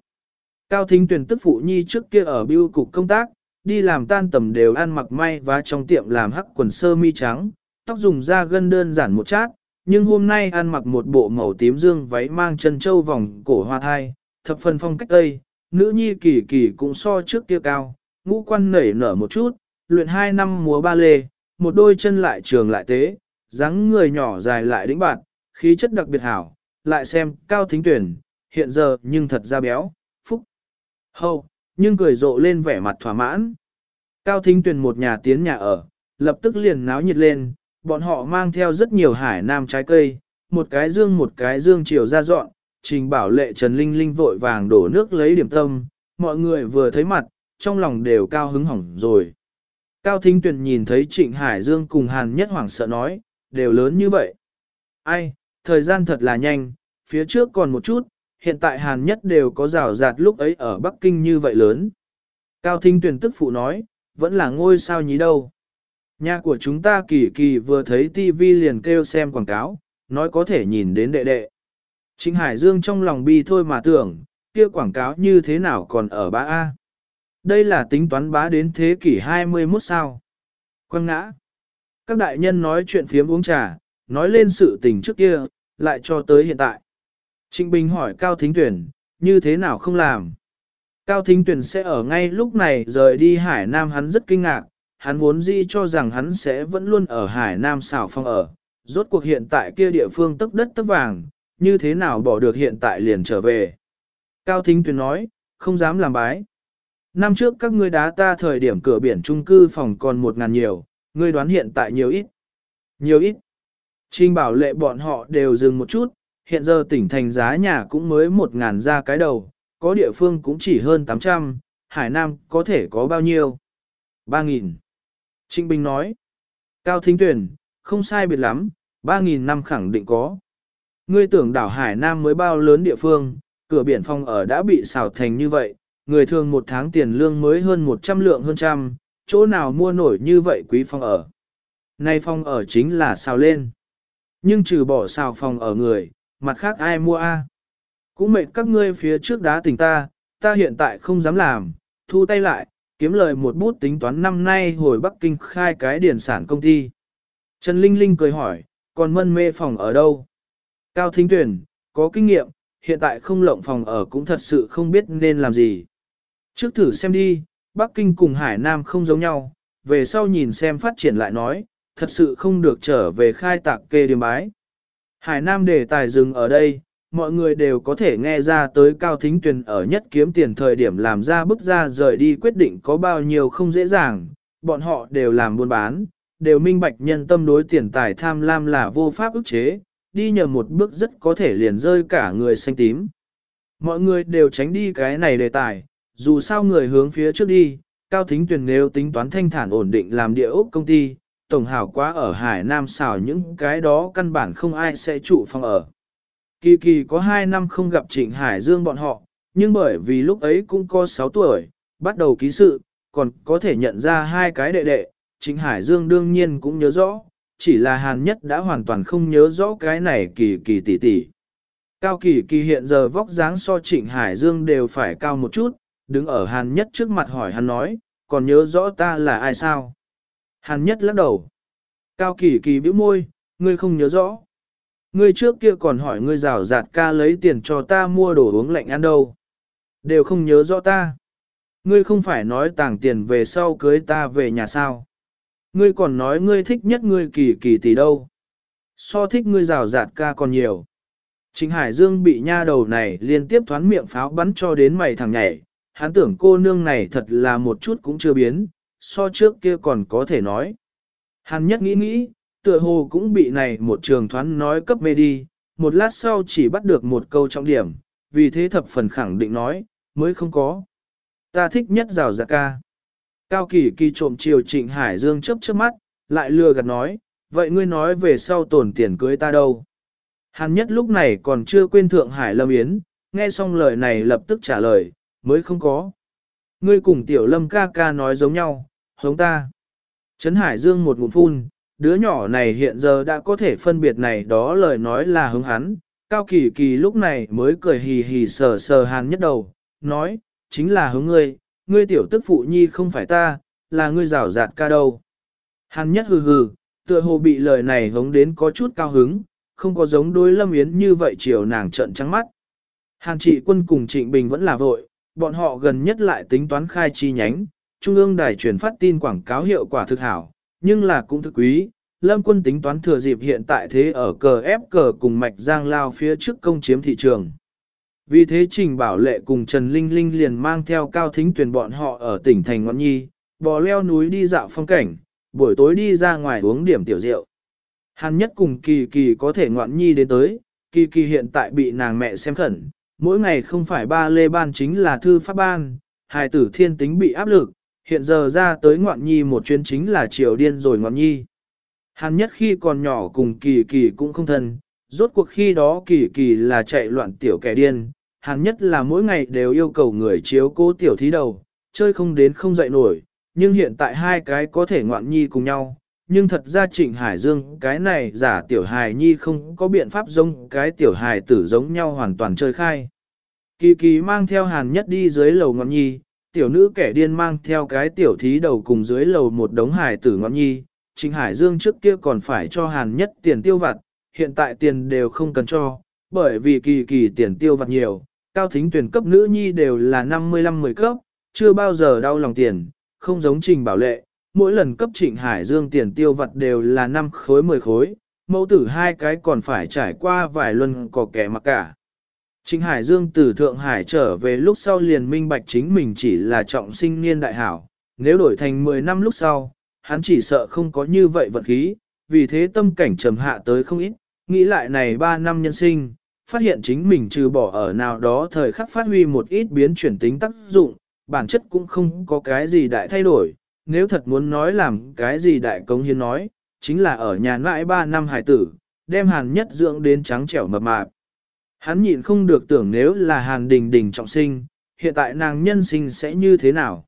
Cao thính tuyển tức phụ nhi trước kia ở biêu cục công tác, đi làm tan tầm đều ăn mặc may và trong tiệm làm hắc quần sơ mi trắng, tóc dùng da gân đơn giản một chát, nhưng hôm nay ăn mặc một bộ màu tím dương váy mang chân châu vòng cổ hoa thai, thập phần phong cách tây, nữ nhi kỳ kỳ cũng so trước kia cao, ngũ quan nảy nở một chút, luyện hai năm múa ba lê, một đôi chân lại trường lại tế, dáng người nhỏ dài lại đĩnh bạn, khí chất đặc biệt hảo, lại xem cao thính tuyển, hiện giờ nhưng thật ra béo, phúc, hầu nhưng cười rộ lên vẻ mặt thỏa mãn. Cao thính tuyển một nhà tiến nhà ở, lập tức liền náo nhiệt lên, bọn họ mang theo rất nhiều hải nam trái cây, một cái dương một cái dương chiều ra dọn, trình bảo lệ Trần Linh Linh vội vàng đổ nước lấy điểm tâm, mọi người vừa thấy mặt, trong lòng đều cao hứng hỏng rồi. Cao Thính Tuyền nhìn thấy Trịnh Hải Dương cùng Hàn Nhất Hoàng sợ nói, đều lớn như vậy. Ai, thời gian thật là nhanh, phía trước còn một chút, hiện tại Hàn Nhất đều có rào rạt lúc ấy ở Bắc Kinh như vậy lớn. Cao Thính Tuyền tức phụ nói, vẫn là ngôi sao nhí đâu. Nhà của chúng ta kỳ kỳ vừa thấy TV liền kêu xem quảng cáo, nói có thể nhìn đến đệ đệ. Trịnh Hải Dương trong lòng bi thôi mà tưởng, kia quảng cáo như thế nào còn ở Ba A. Đây là tính toán bá đến thế kỷ 21 sao. Quang ngã. Các đại nhân nói chuyện phiếm uống trà, nói lên sự tình trước kia, lại cho tới hiện tại. Trịnh Bình hỏi Cao Thính Tuyển, như thế nào không làm? Cao Thính Tuyển sẽ ở ngay lúc này rời đi Hải Nam hắn rất kinh ngạc, hắn vốn dĩ cho rằng hắn sẽ vẫn luôn ở Hải Nam xảo phong ở. Rốt cuộc hiện tại kia địa phương tức đất tức vàng, như thế nào bỏ được hiện tại liền trở về. Cao Thính Tuyển nói, không dám làm bái. Năm trước các ngươi đá ta thời điểm cửa biển trung cư phòng còn một ngàn nhiều, ngươi đoán hiện tại nhiều ít. Nhiều ít. Trình bảo lệ bọn họ đều dừng một chút, hiện giờ tỉnh thành giá nhà cũng mới một ngàn ra cái đầu, có địa phương cũng chỉ hơn 800, Hải Nam có thể có bao nhiêu? 3.000. Trịnh Bình nói. Cao Thính Tuyển, không sai biệt lắm, 3.000 năm khẳng định có. Ngươi tưởng đảo Hải Nam mới bao lớn địa phương, cửa biển phong ở đã bị xào thành như vậy, người thường một tháng tiền lương mới hơn 100 lượng hơn trăm, chỗ nào mua nổi như vậy quý phong ở. Nay phong ở chính là xào lên. Nhưng trừ bỏ xào phòng ở người, mặt khác ai mua a? Cũng mệt các ngươi phía trước đá tình ta, ta hiện tại không dám làm, thu tay lại, kiếm lời một bút tính toán năm nay hồi Bắc Kinh khai cái điển sản công ty. Trần Linh Linh cười hỏi, còn mân mê phòng ở đâu? Cao Thính Tuyển, có kinh nghiệm, hiện tại không lộng phòng ở cũng thật sự không biết nên làm gì. Trước thử xem đi, Bắc Kinh cùng Hải Nam không giống nhau, về sau nhìn xem phát triển lại nói, thật sự không được trở về khai tạc kê điểm bái. Hải Nam đề tài dừng ở đây, mọi người đều có thể nghe ra tới cao thính Tuyền ở nhất kiếm tiền thời điểm làm ra bức ra rời đi quyết định có bao nhiêu không dễ dàng, bọn họ đều làm buôn bán, đều minh bạch nhân tâm đối tiền tài tham lam là vô pháp ức chế, đi nhờ một bước rất có thể liền rơi cả người xanh tím. Mọi người đều tránh đi cái này đề tài, dù sao người hướng phía trước đi, Cao Thính Tuyền nếu tính toán thanh thản ổn định làm địa ốc công ty, tổng hảo quá ở Hải Nam xào những cái đó căn bản không ai sẽ trụ phòng ở. Kỳ kỳ có 2 năm không gặp Trịnh Hải Dương bọn họ, nhưng bởi vì lúc ấy cũng có 6 tuổi, bắt đầu ký sự, còn có thể nhận ra hai cái đệ đệ, Trịnh Hải Dương đương nhiên cũng nhớ rõ, chỉ là Hàn Nhất đã hoàn toàn không nhớ rõ cái này kỳ kỳ tỷ tỷ. Cao kỳ kỳ hiện giờ vóc dáng so Trịnh Hải Dương đều phải cao một chút, đứng ở Hàn Nhất trước mặt hỏi hắn nói, còn nhớ rõ ta là ai sao? Hàn Nhất lắc đầu. Cao kỳ kỳ bĩu môi, ngươi không nhớ rõ. Ngươi trước kia còn hỏi ngươi rào rạt ca lấy tiền cho ta mua đồ uống lạnh ăn đâu. Đều không nhớ rõ ta. Ngươi không phải nói tàng tiền về sau cưới ta về nhà sao. Ngươi còn nói ngươi thích nhất ngươi kỳ kỳ tỷ đâu. So thích ngươi rào rạt ca còn nhiều. Trình Hải Dương bị nha đầu này liên tiếp thoán miệng pháo bắn cho đến mày thằng nhảy, hắn tưởng cô nương này thật là một chút cũng chưa biến, so trước kia còn có thể nói. Hắn nhất nghĩ nghĩ, tựa hồ cũng bị này một trường thoán nói cấp mê đi, một lát sau chỉ bắt được một câu trọng điểm, vì thế thập phần khẳng định nói, mới không có. Ta thích nhất rào dạ ca. Cao kỳ kỳ trộm chiều trịnh Hải Dương chớp chớp mắt, lại lừa gạt nói, vậy ngươi nói về sau tổn tiền cưới ta đâu? Hàn nhất lúc này còn chưa quên Thượng Hải Lâm Yến, nghe xong lời này lập tức trả lời, mới không có. Ngươi cùng tiểu lâm ca ca nói giống nhau, hống ta. Trấn Hải Dương một ngụm phun, đứa nhỏ này hiện giờ đã có thể phân biệt này đó lời nói là hứng hắn. Cao kỳ kỳ lúc này mới cười hì hì sờ sờ hàn nhất đầu, nói, chính là hướng ngươi, ngươi tiểu tức phụ nhi không phải ta, là ngươi rảo rạt ca đâu. Hàn nhất hừ hừ, tựa hồ bị lời này hống đến có chút cao hứng, không có giống đối lâm yến như vậy chiều nàng trợn trắng mắt. Hàn trị quân cùng Trịnh Bình vẫn là vội, bọn họ gần nhất lại tính toán khai chi nhánh, Trung ương đài truyền phát tin quảng cáo hiệu quả thực hảo, nhưng là cũng thực quý. Lâm quân tính toán thừa dịp hiện tại thế ở cờ ép cờ cùng mạch giang lao phía trước công chiếm thị trường. Vì thế Trình Bảo Lệ cùng Trần Linh Linh liền mang theo cao thính tuyển bọn họ ở tỉnh Thành Ngoan Nhi, bò leo núi đi dạo phong cảnh, buổi tối đi ra ngoài uống điểm tiểu rượu. Hàn nhất cùng Kỳ Kỳ có thể Ngoan Nhi đến tới, Kỳ Kỳ hiện tại bị nàng mẹ xem khẩn, mỗi ngày không phải ba lê ban chính là thư pháp ban, hài tử thiên tính bị áp lực, hiện giờ ra tới ngoạn Nhi một chuyến chính là triều điên rồi ngoạn Nhi. Hàn nhất khi còn nhỏ cùng Kỳ Kỳ cũng không thân, rốt cuộc khi đó Kỳ Kỳ là chạy loạn tiểu kẻ điên hàn nhất là mỗi ngày đều yêu cầu người chiếu cố tiểu thí đầu, chơi không đến không dậy nổi, nhưng hiện tại hai cái có thể ngoạn nhi cùng nhau. Nhưng thật ra Trịnh Hải Dương cái này giả tiểu hài nhi không có biện pháp giống cái tiểu hài tử giống nhau hoàn toàn chơi khai. Kỳ kỳ mang theo hàn nhất đi dưới lầu ngọn nhi, tiểu nữ kẻ điên mang theo cái tiểu thí đầu cùng dưới lầu một đống hài tử ngọn nhi. Trịnh Hải Dương trước kia còn phải cho hàn nhất tiền tiêu vặt, hiện tại tiền đều không cần cho, bởi vì kỳ kỳ tiền tiêu vặt nhiều, cao thính tuyển cấp nữ nhi đều là 55-10 cấp, chưa bao giờ đau lòng tiền, không giống trình bảo lệ, mỗi lần cấp trịnh Hải Dương tiền tiêu vặt đều là 5 khối 10 khối, mẫu tử hai cái còn phải trải qua vài luân có kẻ mặc cả. Trịnh Hải Dương từ Thượng Hải trở về lúc sau liền minh bạch chính mình chỉ là trọng sinh niên đại hảo, nếu đổi thành 10 năm lúc sau, hắn chỉ sợ không có như vậy vận khí, vì thế tâm cảnh trầm hạ tới không ít, nghĩ lại này 3 năm nhân sinh, phát hiện chính mình trừ bỏ ở nào đó thời khắc phát huy một ít biến chuyển tính tác dụng, bản chất cũng không có cái gì đại thay đổi. Nếu thật muốn nói làm cái gì đại công hiến nói, chính là ở nhà nãi 3 năm hải tử, đem hàn nhất dưỡng đến trắng trẻo mập mạp. Hắn nhịn không được tưởng nếu là hàn đình đình trọng sinh, hiện tại nàng nhân sinh sẽ như thế nào.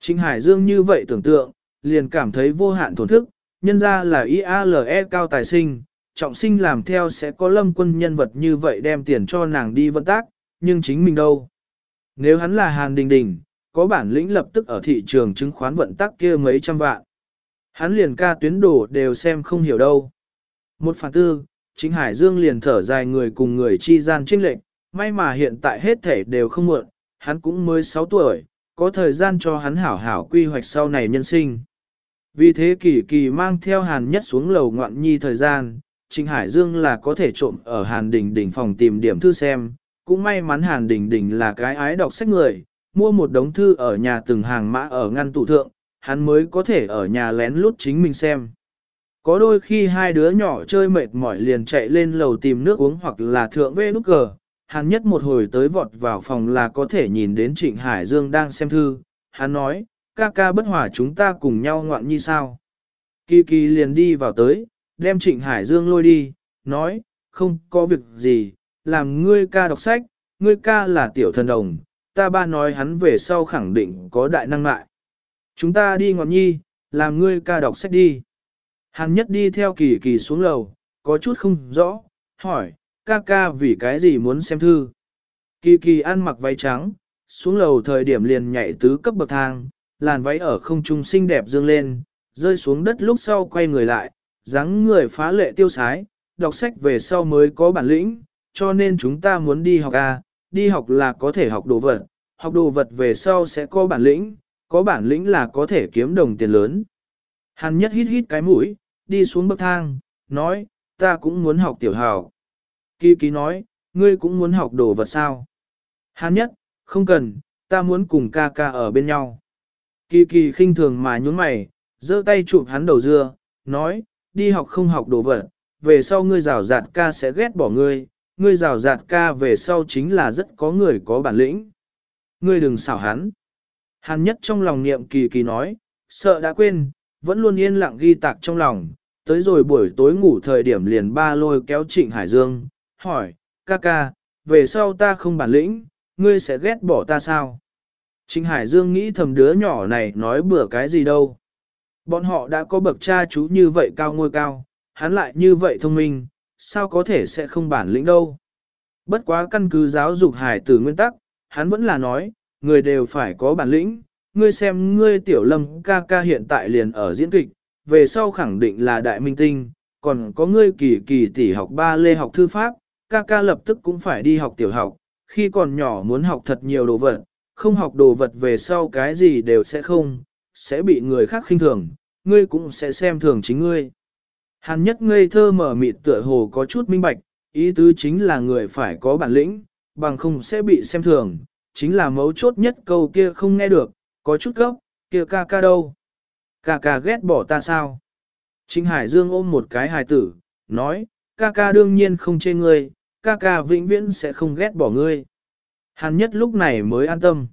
Trịnh Hải Dương như vậy tưởng tượng, liền cảm thấy vô hạn thổn thức, nhân ra là IALE cao tài sinh, trọng sinh làm theo sẽ có lâm quân nhân vật như vậy đem tiền cho nàng đi vận tác, nhưng chính mình đâu. Nếu hắn là Hàn Đình Đình, có bản lĩnh lập tức ở thị trường chứng khoán vận tắc kia mấy trăm vạn. Hắn liền ca tuyến đổ đều xem không hiểu đâu. Một phản tư, chính Hải Dương liền thở dài người cùng người chi gian trinh lệnh, may mà hiện tại hết thể đều không muộn, hắn cũng mới 6 tuổi, có thời gian cho hắn hảo hảo quy hoạch sau này nhân sinh. Vì thế kỳ kỳ mang theo hàn nhất xuống lầu ngoạn nhi thời gian, Trình Hải Dương là có thể trộm ở Hàn Đình đỉnh phòng tìm điểm thư xem, cũng may mắn Hàn Đình đỉnh là cái ái đọc sách người, mua một đống thư ở nhà từng hàng mã ở ngăn tủ thượng, hắn mới có thể ở nhà lén lút chính mình xem. Có đôi khi hai đứa nhỏ chơi mệt mỏi liền chạy lên lầu tìm nước uống hoặc là thượng vê nút cờ, hắn nhất một hồi tới vọt vào phòng là có thể nhìn đến Trịnh Hải Dương đang xem thư, hắn nói, ca ca bất hòa chúng ta cùng nhau ngoạn như sao. Kỳ kỳ liền đi vào tới, đem Trịnh Hải Dương lôi đi, nói, không có việc gì, làm ngươi ca đọc sách, ngươi ca là tiểu thần đồng, ta ba nói hắn về sau khẳng định có đại năng lại. Chúng ta đi ngọn nhi, làm ngươi ca đọc sách đi. Hàn nhất đi theo kỳ kỳ xuống lầu, có chút không rõ, hỏi, ca ca vì cái gì muốn xem thư. Kỳ kỳ ăn mặc váy trắng, xuống lầu thời điểm liền nhảy tứ cấp bậc thang, làn váy ở không trung xinh đẹp dương lên, rơi xuống đất lúc sau quay người lại, dáng người phá lệ tiêu sái, đọc sách về sau mới có bản lĩnh, cho nên chúng ta muốn đi học A, đi học là có thể học đồ vật, học đồ vật về sau sẽ có bản lĩnh, có bản lĩnh là có thể kiếm đồng tiền lớn. Hàn nhất hít hít cái mũi, đi xuống bậc thang, nói, ta cũng muốn học tiểu hào. Kỳ ký nói, ngươi cũng muốn học đồ vật sao? Hàn nhất, không cần, ta muốn cùng ca ca ở bên nhau. Kỳ kỳ khinh thường mà nhún mày, giơ tay chụp hắn đầu dưa, nói, đi học không học đồ vật, về sau ngươi rào rạt ca sẽ ghét bỏ ngươi, ngươi rào rạt ca về sau chính là rất có người có bản lĩnh. Ngươi đừng xảo hắn. Hàn nhất trong lòng niệm kỳ kỳ nói, sợ đã quên, vẫn luôn yên lặng ghi tạc trong lòng, tới rồi buổi tối ngủ thời điểm liền ba lôi kéo Trịnh Hải Dương, hỏi, ca ca, về sau ta không bản lĩnh, ngươi sẽ ghét bỏ ta sao? Trịnh Hải Dương nghĩ thầm đứa nhỏ này nói bừa cái gì đâu. Bọn họ đã có bậc cha chú như vậy cao ngôi cao, hắn lại như vậy thông minh, sao có thể sẽ không bản lĩnh đâu. Bất quá căn cứ giáo dục hải tử nguyên tắc, hắn vẫn là nói, người đều phải có bản lĩnh, ngươi xem ngươi tiểu lâm ca ca hiện tại liền ở diễn kịch, về sau khẳng định là đại minh tinh, còn có ngươi kỳ kỳ tỷ học ba lê học thư pháp, ca ca lập tức cũng phải đi học tiểu học, khi còn nhỏ muốn học thật nhiều đồ vật, không học đồ vật về sau cái gì đều sẽ không, sẽ bị người khác khinh thường, ngươi cũng sẽ xem thường chính ngươi. Hàn nhất ngây thơ mở mịt tựa hồ có chút minh bạch, ý tứ chính là người phải có bản lĩnh, bằng không sẽ bị xem thường, chính là mấu chốt nhất câu kia không nghe được, có chút gốc, kia ca ca đâu. Ca ca ghét bỏ ta sao? Trịnh Hải Dương ôm một cái hài tử, nói, ca ca đương nhiên không chê ngươi, ca ca vĩnh viễn sẽ không ghét bỏ ngươi. Hàn nhất lúc này mới an tâm.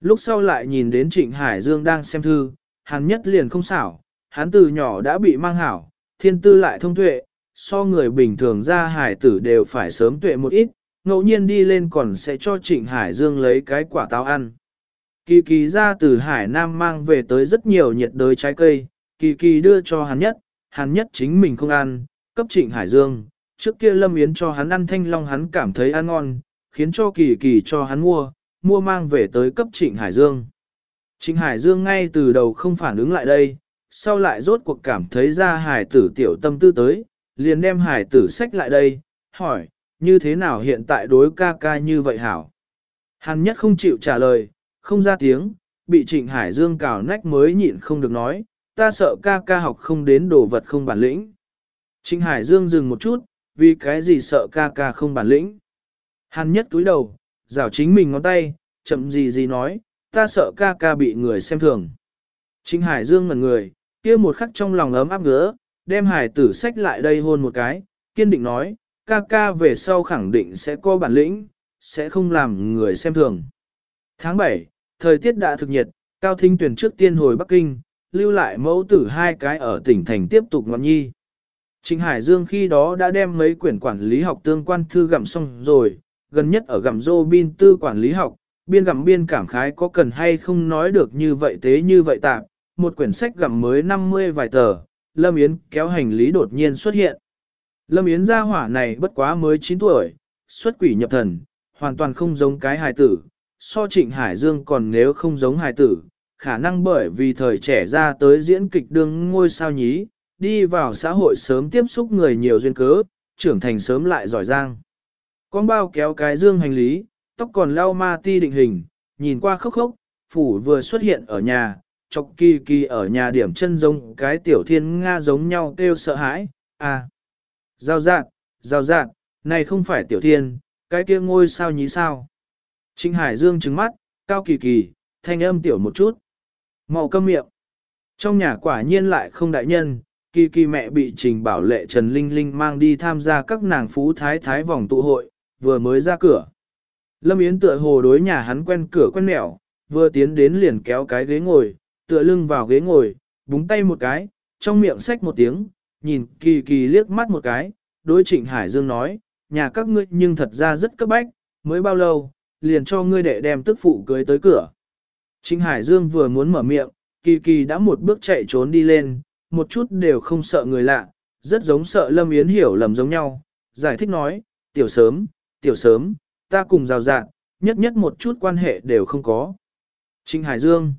Lúc sau lại nhìn đến Trịnh Hải Dương đang xem thư, Hàn nhất liền không xảo, hắn từ nhỏ đã bị mang hảo, thiên tư lại thông tuệ, so người bình thường ra hải tử đều phải sớm tuệ một ít, ngẫu nhiên đi lên còn sẽ cho Trịnh Hải Dương lấy cái quả táo ăn. Kỳ kỳ ra từ Hải Nam mang về tới rất nhiều nhiệt đới trái cây, kỳ kỳ đưa cho hắn nhất, hắn nhất chính mình không ăn, cấp Trịnh Hải Dương, trước kia Lâm Yến cho hắn ăn thanh long hắn cảm thấy ăn ngon, khiến cho kỳ kỳ cho hắn mua, mua mang về tới cấp Trịnh Hải Dương. Trịnh Hải Dương ngay từ đầu không phản ứng lại đây, sau lại rốt cuộc cảm thấy ra hải tử tiểu tâm tư tới, liền đem hải tử sách lại đây, hỏi, như thế nào hiện tại đối ca ca như vậy hảo? Hàn nhất không chịu trả lời, không ra tiếng, bị trịnh Hải Dương cào nách mới nhịn không được nói, ta sợ ca ca học không đến đồ vật không bản lĩnh. Trịnh Hải Dương dừng một chút, vì cái gì sợ ca ca không bản lĩnh. Hàn nhất túi đầu, rảo chính mình ngón tay, chậm gì gì nói, ta sợ ca ca bị người xem thường. Trịnh Hải Dương ngẩn người, kia một khắc trong lòng ấm áp ngứa, đem hải tử sách lại đây hôn một cái, kiên định nói, ca ca về sau khẳng định sẽ có bản lĩnh, sẽ không làm người xem thường. Tháng 7, thời tiết đã thực nhiệt, Cao Thinh tuyển trước tiên hồi Bắc Kinh, lưu lại mẫu tử hai cái ở tỉnh thành tiếp tục ngọn nhi. Trịnh Hải Dương khi đó đã đem mấy quyển quản lý học tương quan thư gặm xong rồi, gần nhất ở gặm dô bin tư quản lý học, biên gặm biên cảm khái có cần hay không nói được như vậy thế như vậy tạm, một quyển sách gặm mới 50 vài tờ, Lâm Yến kéo hành lý đột nhiên xuất hiện. Lâm Yến gia hỏa này bất quá mới 9 tuổi, xuất quỷ nhập thần, hoàn toàn không giống cái hài tử, so trịnh Hải Dương còn nếu không giống hài tử, khả năng bởi vì thời trẻ ra tới diễn kịch đương ngôi sao nhí, đi vào xã hội sớm tiếp xúc người nhiều duyên cớ, trưởng thành sớm lại giỏi giang. Con bao kéo cái dương hành lý, tóc còn lau ma ti định hình, nhìn qua khốc khốc, phủ vừa xuất hiện ở nhà, chọc kỳ kỳ ở nhà điểm chân giống cái tiểu thiên Nga giống nhau kêu sợ hãi, à. Giao dạng, giao dạng, này không phải tiểu thiên, cái kia ngôi sao nhí sao. Trịnh Hải Dương trứng mắt, cao kỳ kỳ, thanh âm tiểu một chút. Màu câm miệng. Trong nhà quả nhiên lại không đại nhân, kỳ kỳ mẹ bị trình bảo lệ Trần Linh Linh mang đi tham gia các nàng phú thái thái vòng tụ hội, vừa mới ra cửa. Lâm Yến tựa hồ đối nhà hắn quen cửa quen mẹo, vừa tiến đến liền kéo cái ghế ngồi, tựa lưng vào ghế ngồi, búng tay một cái, trong miệng xách một tiếng, nhìn kỳ kỳ liếc mắt một cái, đối trịnh Hải Dương nói, nhà các ngươi nhưng thật ra rất cấp bách, mới bao lâu, liền cho ngươi đệ đem tức phụ cưới tới cửa. Trịnh Hải Dương vừa muốn mở miệng, kỳ kỳ đã một bước chạy trốn đi lên, một chút đều không sợ người lạ, rất giống sợ Lâm Yến hiểu lầm giống nhau, giải thích nói, tiểu sớm, tiểu sớm, ta cùng rào rạng, nhất nhất một chút quan hệ đều không có. Trịnh Hải Dương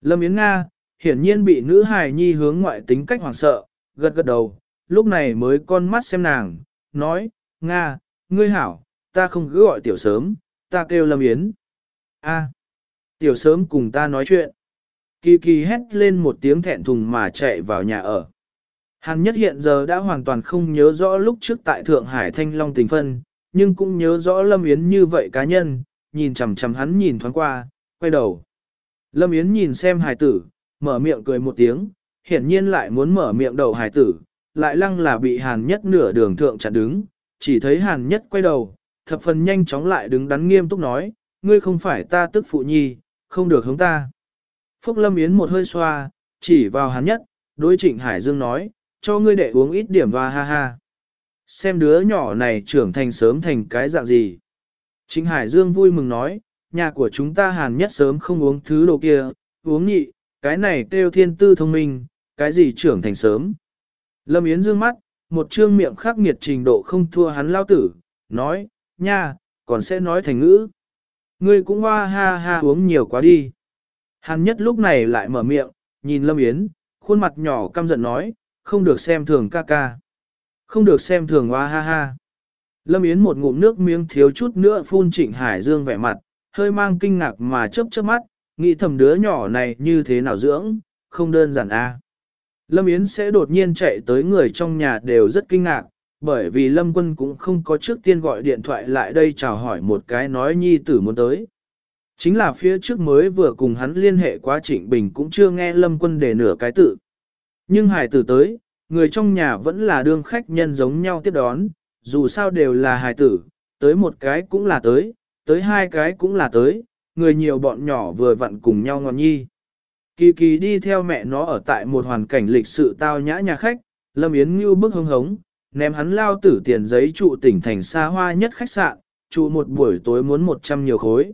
Lâm Yến Nga, hiển nhiên bị nữ hài nhi hướng ngoại tính cách hoảng sợ, gật gật đầu, lúc này mới con mắt xem nàng, nói, Nga, ngươi hảo, ta không cứ gọi tiểu sớm, ta kêu Lâm Yến. A, tiểu sớm cùng ta nói chuyện. Kỳ kỳ hét lên một tiếng thẹn thùng mà chạy vào nhà ở. Hàn nhất hiện giờ đã hoàn toàn không nhớ rõ lúc trước tại Thượng Hải Thanh Long tình phân, nhưng cũng nhớ rõ Lâm Yến như vậy cá nhân, nhìn chằm chằm hắn nhìn thoáng qua, quay đầu. Lâm Yến nhìn xem hài tử, mở miệng cười một tiếng, hiển nhiên lại muốn mở miệng đầu hài tử, lại lăng là bị hàn nhất nửa đường thượng chặn đứng, chỉ thấy hàn nhất quay đầu, thập phần nhanh chóng lại đứng đắn nghiêm túc nói, ngươi không phải ta tức phụ nhi, không được hướng ta. Phúc Lâm Yến một hơi xoa, chỉ vào hàn nhất, đối trịnh Hải Dương nói, cho ngươi đệ uống ít điểm và ha ha. Xem đứa nhỏ này trưởng thành sớm thành cái dạng gì. Trịnh Hải Dương vui mừng nói, nhà của chúng ta hàn nhất sớm không uống thứ đồ kia, uống nhị, cái này kêu thiên tư thông minh, cái gì trưởng thành sớm. Lâm Yến dương mắt, một trương miệng khắc nghiệt trình độ không thua hắn lao tử, nói, nha, còn sẽ nói thành ngữ. Ngươi cũng hoa ha ha uống nhiều quá đi. Hàn nhất lúc này lại mở miệng, nhìn Lâm Yến, khuôn mặt nhỏ căm giận nói, không được xem thường ca ca. Không được xem thường hoa ha ha. Lâm Yến một ngụm nước miếng thiếu chút nữa phun trịnh Hải Dương vẻ mặt, hơi mang kinh ngạc mà chớp chớp mắt, nghĩ thầm đứa nhỏ này như thế nào dưỡng, không đơn giản a. Lâm Yến sẽ đột nhiên chạy tới người trong nhà đều rất kinh ngạc, bởi vì Lâm Quân cũng không có trước tiên gọi điện thoại lại đây chào hỏi một cái nói nhi tử muốn tới. Chính là phía trước mới vừa cùng hắn liên hệ quá Trịnh Bình cũng chưa nghe Lâm Quân để nửa cái tự. Nhưng hải tử tới, người trong nhà vẫn là đương khách nhân giống nhau tiếp đón, dù sao đều là hải tử, tới một cái cũng là tới, tới hai cái cũng là tới, người nhiều bọn nhỏ vừa vặn cùng nhau ngọn nhi. Kỳ kỳ đi theo mẹ nó ở tại một hoàn cảnh lịch sự tao nhã nhà khách, Lâm Yến như bức hưng hống, ném hắn lao tử tiền giấy trụ tỉnh thành xa hoa nhất khách sạn, trụ một buổi tối muốn 100 nhiều khối.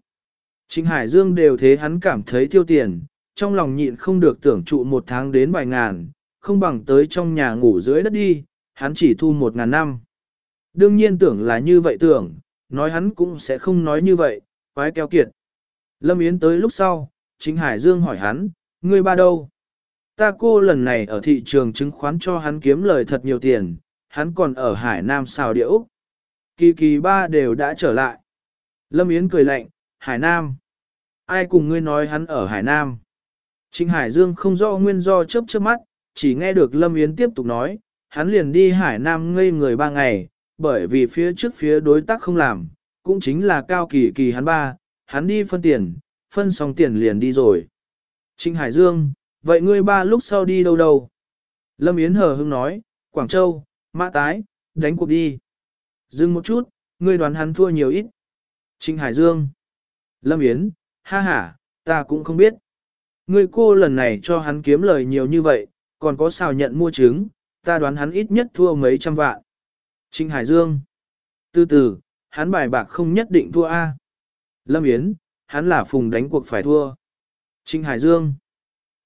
Trịnh Hải Dương đều thế hắn cảm thấy tiêu tiền, trong lòng nhịn không được tưởng trụ một tháng đến vài ngàn, không bằng tới trong nhà ngủ dưới đất đi, hắn chỉ thu một ngàn năm. Đương nhiên tưởng là như vậy tưởng, nói hắn cũng sẽ không nói như vậy, quái keo kiệt. Lâm Yến tới lúc sau, chính Hải Dương hỏi hắn, ngươi ba đâu? Ta cô lần này ở thị trường chứng khoán cho hắn kiếm lời thật nhiều tiền, hắn còn ở Hải Nam xào điệu. Kỳ kỳ ba đều đã trở lại. Lâm Yến cười lạnh, Hải Nam. Ai cùng ngươi nói hắn ở Hải Nam? Trịnh Hải Dương không rõ nguyên do chớp chớp mắt, chỉ nghe được Lâm Yến tiếp tục nói, hắn liền đi Hải Nam ngây người ba ngày, bởi vì phía trước phía đối tác không làm, cũng chính là cao kỳ kỳ hắn ba, hắn đi phân tiền, phân xong tiền liền đi rồi. Trịnh Hải Dương, vậy ngươi ba lúc sau đi đâu đâu? Lâm Yến hờ hững nói, Quảng Châu, Mã Tái, đánh cuộc đi. Dừng một chút, ngươi đoán hắn thua nhiều ít. Trịnh Hải Dương. Lâm Yến, ha ha, ta cũng không biết. Ngươi cô lần này cho hắn kiếm lời nhiều như vậy, còn có sao nhận mua trứng, ta đoán hắn ít nhất thua mấy trăm vạn. Trinh Hải Dương. Từ từ, hắn bài bạc không nhất định thua A. Lâm Yến, hắn là phùng đánh cuộc phải thua. Trinh Hải Dương.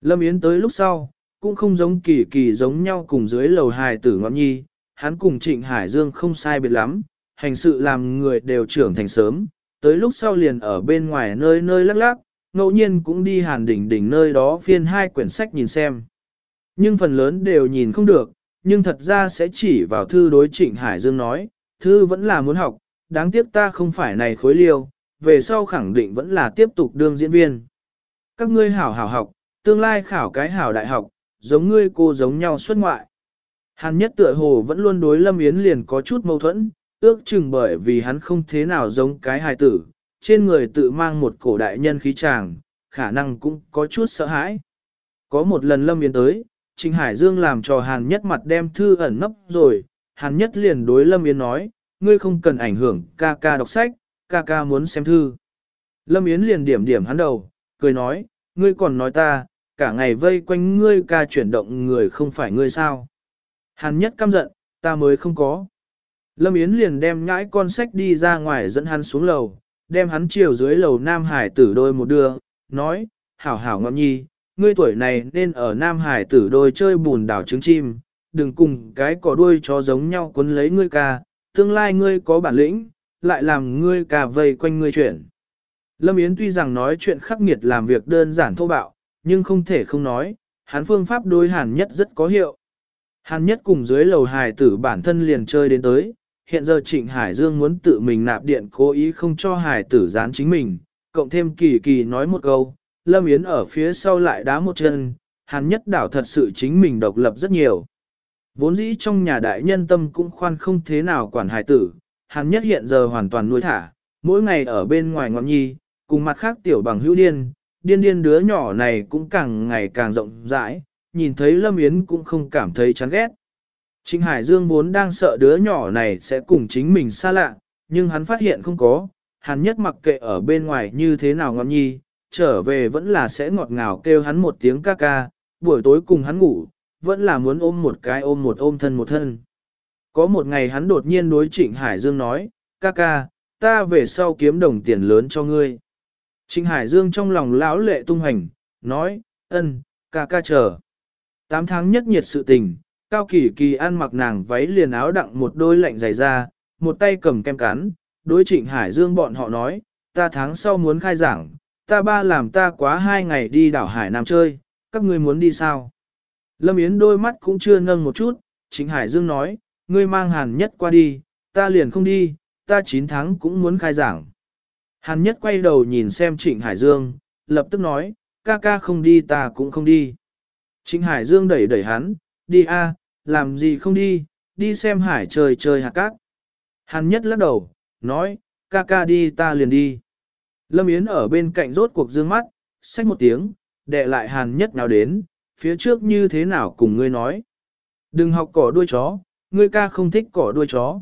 Lâm Yến tới lúc sau, cũng không giống kỳ kỳ giống nhau cùng dưới lầu hài tử ngọn nhi, hắn cùng Trịnh Hải Dương không sai biệt lắm, hành sự làm người đều trưởng thành sớm, tới lúc sau liền ở bên ngoài nơi nơi lắc lắc, ngẫu nhiên cũng đi hàn đỉnh đỉnh nơi đó phiên hai quyển sách nhìn xem. Nhưng phần lớn đều nhìn không được, nhưng thật ra sẽ chỉ vào thư đối Trịnh Hải Dương nói, thư vẫn là muốn học, đáng tiếc ta không phải này khối liêu, về sau khẳng định vẫn là tiếp tục đương diễn viên. Các ngươi hảo hảo học, tương lai khảo cái hảo đại học, giống ngươi cô giống nhau xuất ngoại. Hàn nhất tựa hồ vẫn luôn đối Lâm Yến liền có chút mâu thuẫn, ước chừng bởi vì hắn không thế nào giống cái hài tử, trên người tự mang một cổ đại nhân khí tràng, khả năng cũng có chút sợ hãi. Có một lần Lâm Yến tới, Trình Hải Dương làm cho Hàn Nhất mặt đem thư ẩn nấp rồi, Hàn Nhất liền đối Lâm Yến nói, ngươi không cần ảnh hưởng ca ca đọc sách, ca ca muốn xem thư. Lâm Yến liền điểm điểm hắn đầu, cười nói, ngươi còn nói ta, cả ngày vây quanh ngươi ca chuyển động người không phải ngươi sao. Hàn Nhất căm giận, ta mới không có. Lâm Yến liền đem nhãi con sách đi ra ngoài dẫn hắn xuống lầu, đem hắn chiều dưới lầu Nam Hải tử đôi một đưa, nói, hảo hảo ngọc nhi, ngươi tuổi này nên ở Nam Hải tử đôi chơi bùn đảo trứng chim, đừng cùng cái cỏ đuôi chó giống nhau quấn lấy ngươi ca, tương lai ngươi có bản lĩnh, lại làm ngươi ca vây quanh ngươi chuyển. Lâm Yến tuy rằng nói chuyện khắc nghiệt làm việc đơn giản thô bạo, nhưng không thể không nói, hắn phương pháp đối hàn nhất rất có hiệu. Hàn nhất cùng dưới lầu hài tử bản thân liền chơi đến tới, hiện giờ Trịnh Hải Dương muốn tự mình nạp điện cố ý không cho hài tử dán chính mình, cộng thêm kỳ kỳ nói một câu, Lâm Yến ở phía sau lại đá một chân, hàn nhất đảo thật sự chính mình độc lập rất nhiều. Vốn dĩ trong nhà đại nhân tâm cũng khoan không thế nào quản hài tử, hàn nhất hiện giờ hoàn toàn nuôi thả, mỗi ngày ở bên ngoài ngọn nhi, cùng mặt khác tiểu bằng hữu điên, điên điên đứa nhỏ này cũng càng ngày càng rộng rãi, nhìn thấy Lâm Yến cũng không cảm thấy chán ghét. Trịnh Hải Dương vốn đang sợ đứa nhỏ này sẽ cùng chính mình xa lạ, nhưng hắn phát hiện không có, hắn nhất mặc kệ ở bên ngoài như thế nào ngọn nhi, trở về vẫn là sẽ ngọt ngào kêu hắn một tiếng ca ca, buổi tối cùng hắn ngủ, vẫn là muốn ôm một cái ôm một ôm thân một thân. Có một ngày hắn đột nhiên đối Trịnh Hải Dương nói, ca ca, ta về sau kiếm đồng tiền lớn cho ngươi. Trịnh Hải Dương trong lòng lão lệ tung hành, nói, ân, ca ca chờ. Tám tháng nhất nhiệt sự tình, Cao Kỳ Kỳ ăn mặc nàng váy liền áo đặng một đôi lạnh dày ra, một tay cầm kem cắn, đối Trịnh Hải Dương bọn họ nói, ta tháng sau muốn khai giảng, ta ba làm ta quá hai ngày đi đảo Hải Nam chơi, các ngươi muốn đi sao? Lâm Yến đôi mắt cũng chưa nâng một chút, Trịnh Hải Dương nói, ngươi mang hàn nhất qua đi, ta liền không đi, ta 9 tháng cũng muốn khai giảng. Hàn nhất quay đầu nhìn xem Trịnh Hải Dương, lập tức nói, ca ca không đi ta cũng không đi. Trịnh Hải Dương đẩy đẩy hắn, đi a, làm gì không đi, đi xem hải trời trời hạt cát. Hàn nhất lắc đầu, nói, ca ca đi ta liền đi. Lâm Yến ở bên cạnh rốt cuộc dương mắt, xách một tiếng, đệ lại hàn nhất nào đến, phía trước như thế nào cùng ngươi nói. Đừng học cỏ đuôi chó, ngươi ca không thích cỏ đuôi chó.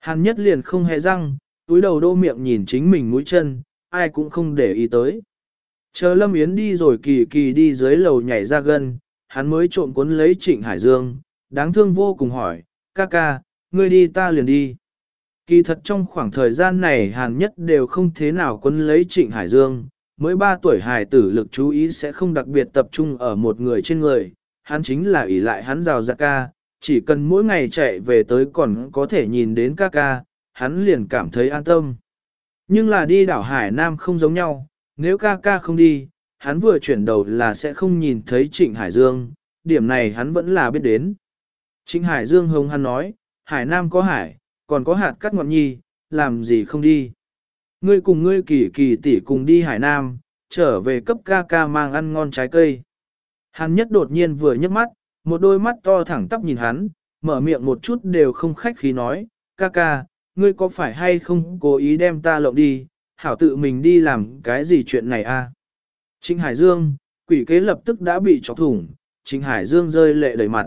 Hàn nhất liền không hề răng, túi đầu đô miệng nhìn chính mình mũi chân, ai cũng không để ý tới. Chờ Lâm Yến đi rồi kỳ kỳ đi dưới lầu nhảy ra gần, hắn mới trộm cuốn lấy Trịnh Hải Dương, đáng thương vô cùng hỏi, ca ca, ngươi đi ta liền đi. Kỳ thật trong khoảng thời gian này Hàn Nhất đều không thế nào cuốn lấy Trịnh Hải Dương, mới 3 tuổi hài tử lực chú ý sẽ không đặc biệt tập trung ở một người trên người, hắn chính là ỷ lại hắn rào ra ca, chỉ cần mỗi ngày chạy về tới còn có thể nhìn đến ca ca, hắn liền cảm thấy an tâm. Nhưng là đi đảo Hải Nam không giống nhau, nếu ca ca không đi, hắn vừa chuyển đầu là sẽ không nhìn thấy Trịnh Hải Dương, điểm này hắn vẫn là biết đến. Trịnh Hải Dương hông hắn nói, Hải Nam có hải, còn có hạt cắt ngọn nhi, làm gì không đi. Ngươi cùng ngươi kỳ kỳ tỷ cùng đi Hải Nam, trở về cấp ca ca mang ăn ngon trái cây. Hắn nhất đột nhiên vừa nhấc mắt, một đôi mắt to thẳng tắp nhìn hắn, mở miệng một chút đều không khách khí nói, ca ca, ngươi có phải hay không cố ý đem ta lộng đi, hảo tự mình đi làm cái gì chuyện này a? À? Trịnh Hải Dương, quỷ kế lập tức đã bị chọc thủng, Trịnh Hải Dương rơi lệ đầy mặt.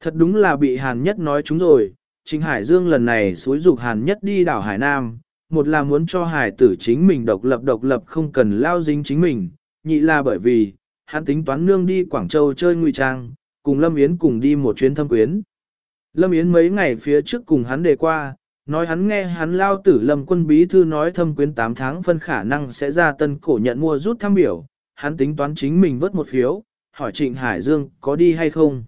Thật đúng là bị Hàn Nhất nói chúng rồi, Trịnh Hải Dương lần này xúi dục Hàn Nhất đi đảo Hải Nam, một là muốn cho Hải tử chính mình độc lập độc lập không cần lao dính chính mình, nhị là bởi vì, hắn tính toán nương đi Quảng Châu chơi ngụy trang, cùng Lâm Yến cùng đi một chuyến thâm quyến. Lâm Yến mấy ngày phía trước cùng hắn đề qua, nói hắn nghe hắn lao tử Lâm quân bí thư nói thâm quyến 8 tháng phân khả năng sẽ ra tân cổ nhận mua rút thăm biểu, hắn tính toán chính mình vớt một phiếu, hỏi Trịnh Hải Dương có đi hay không.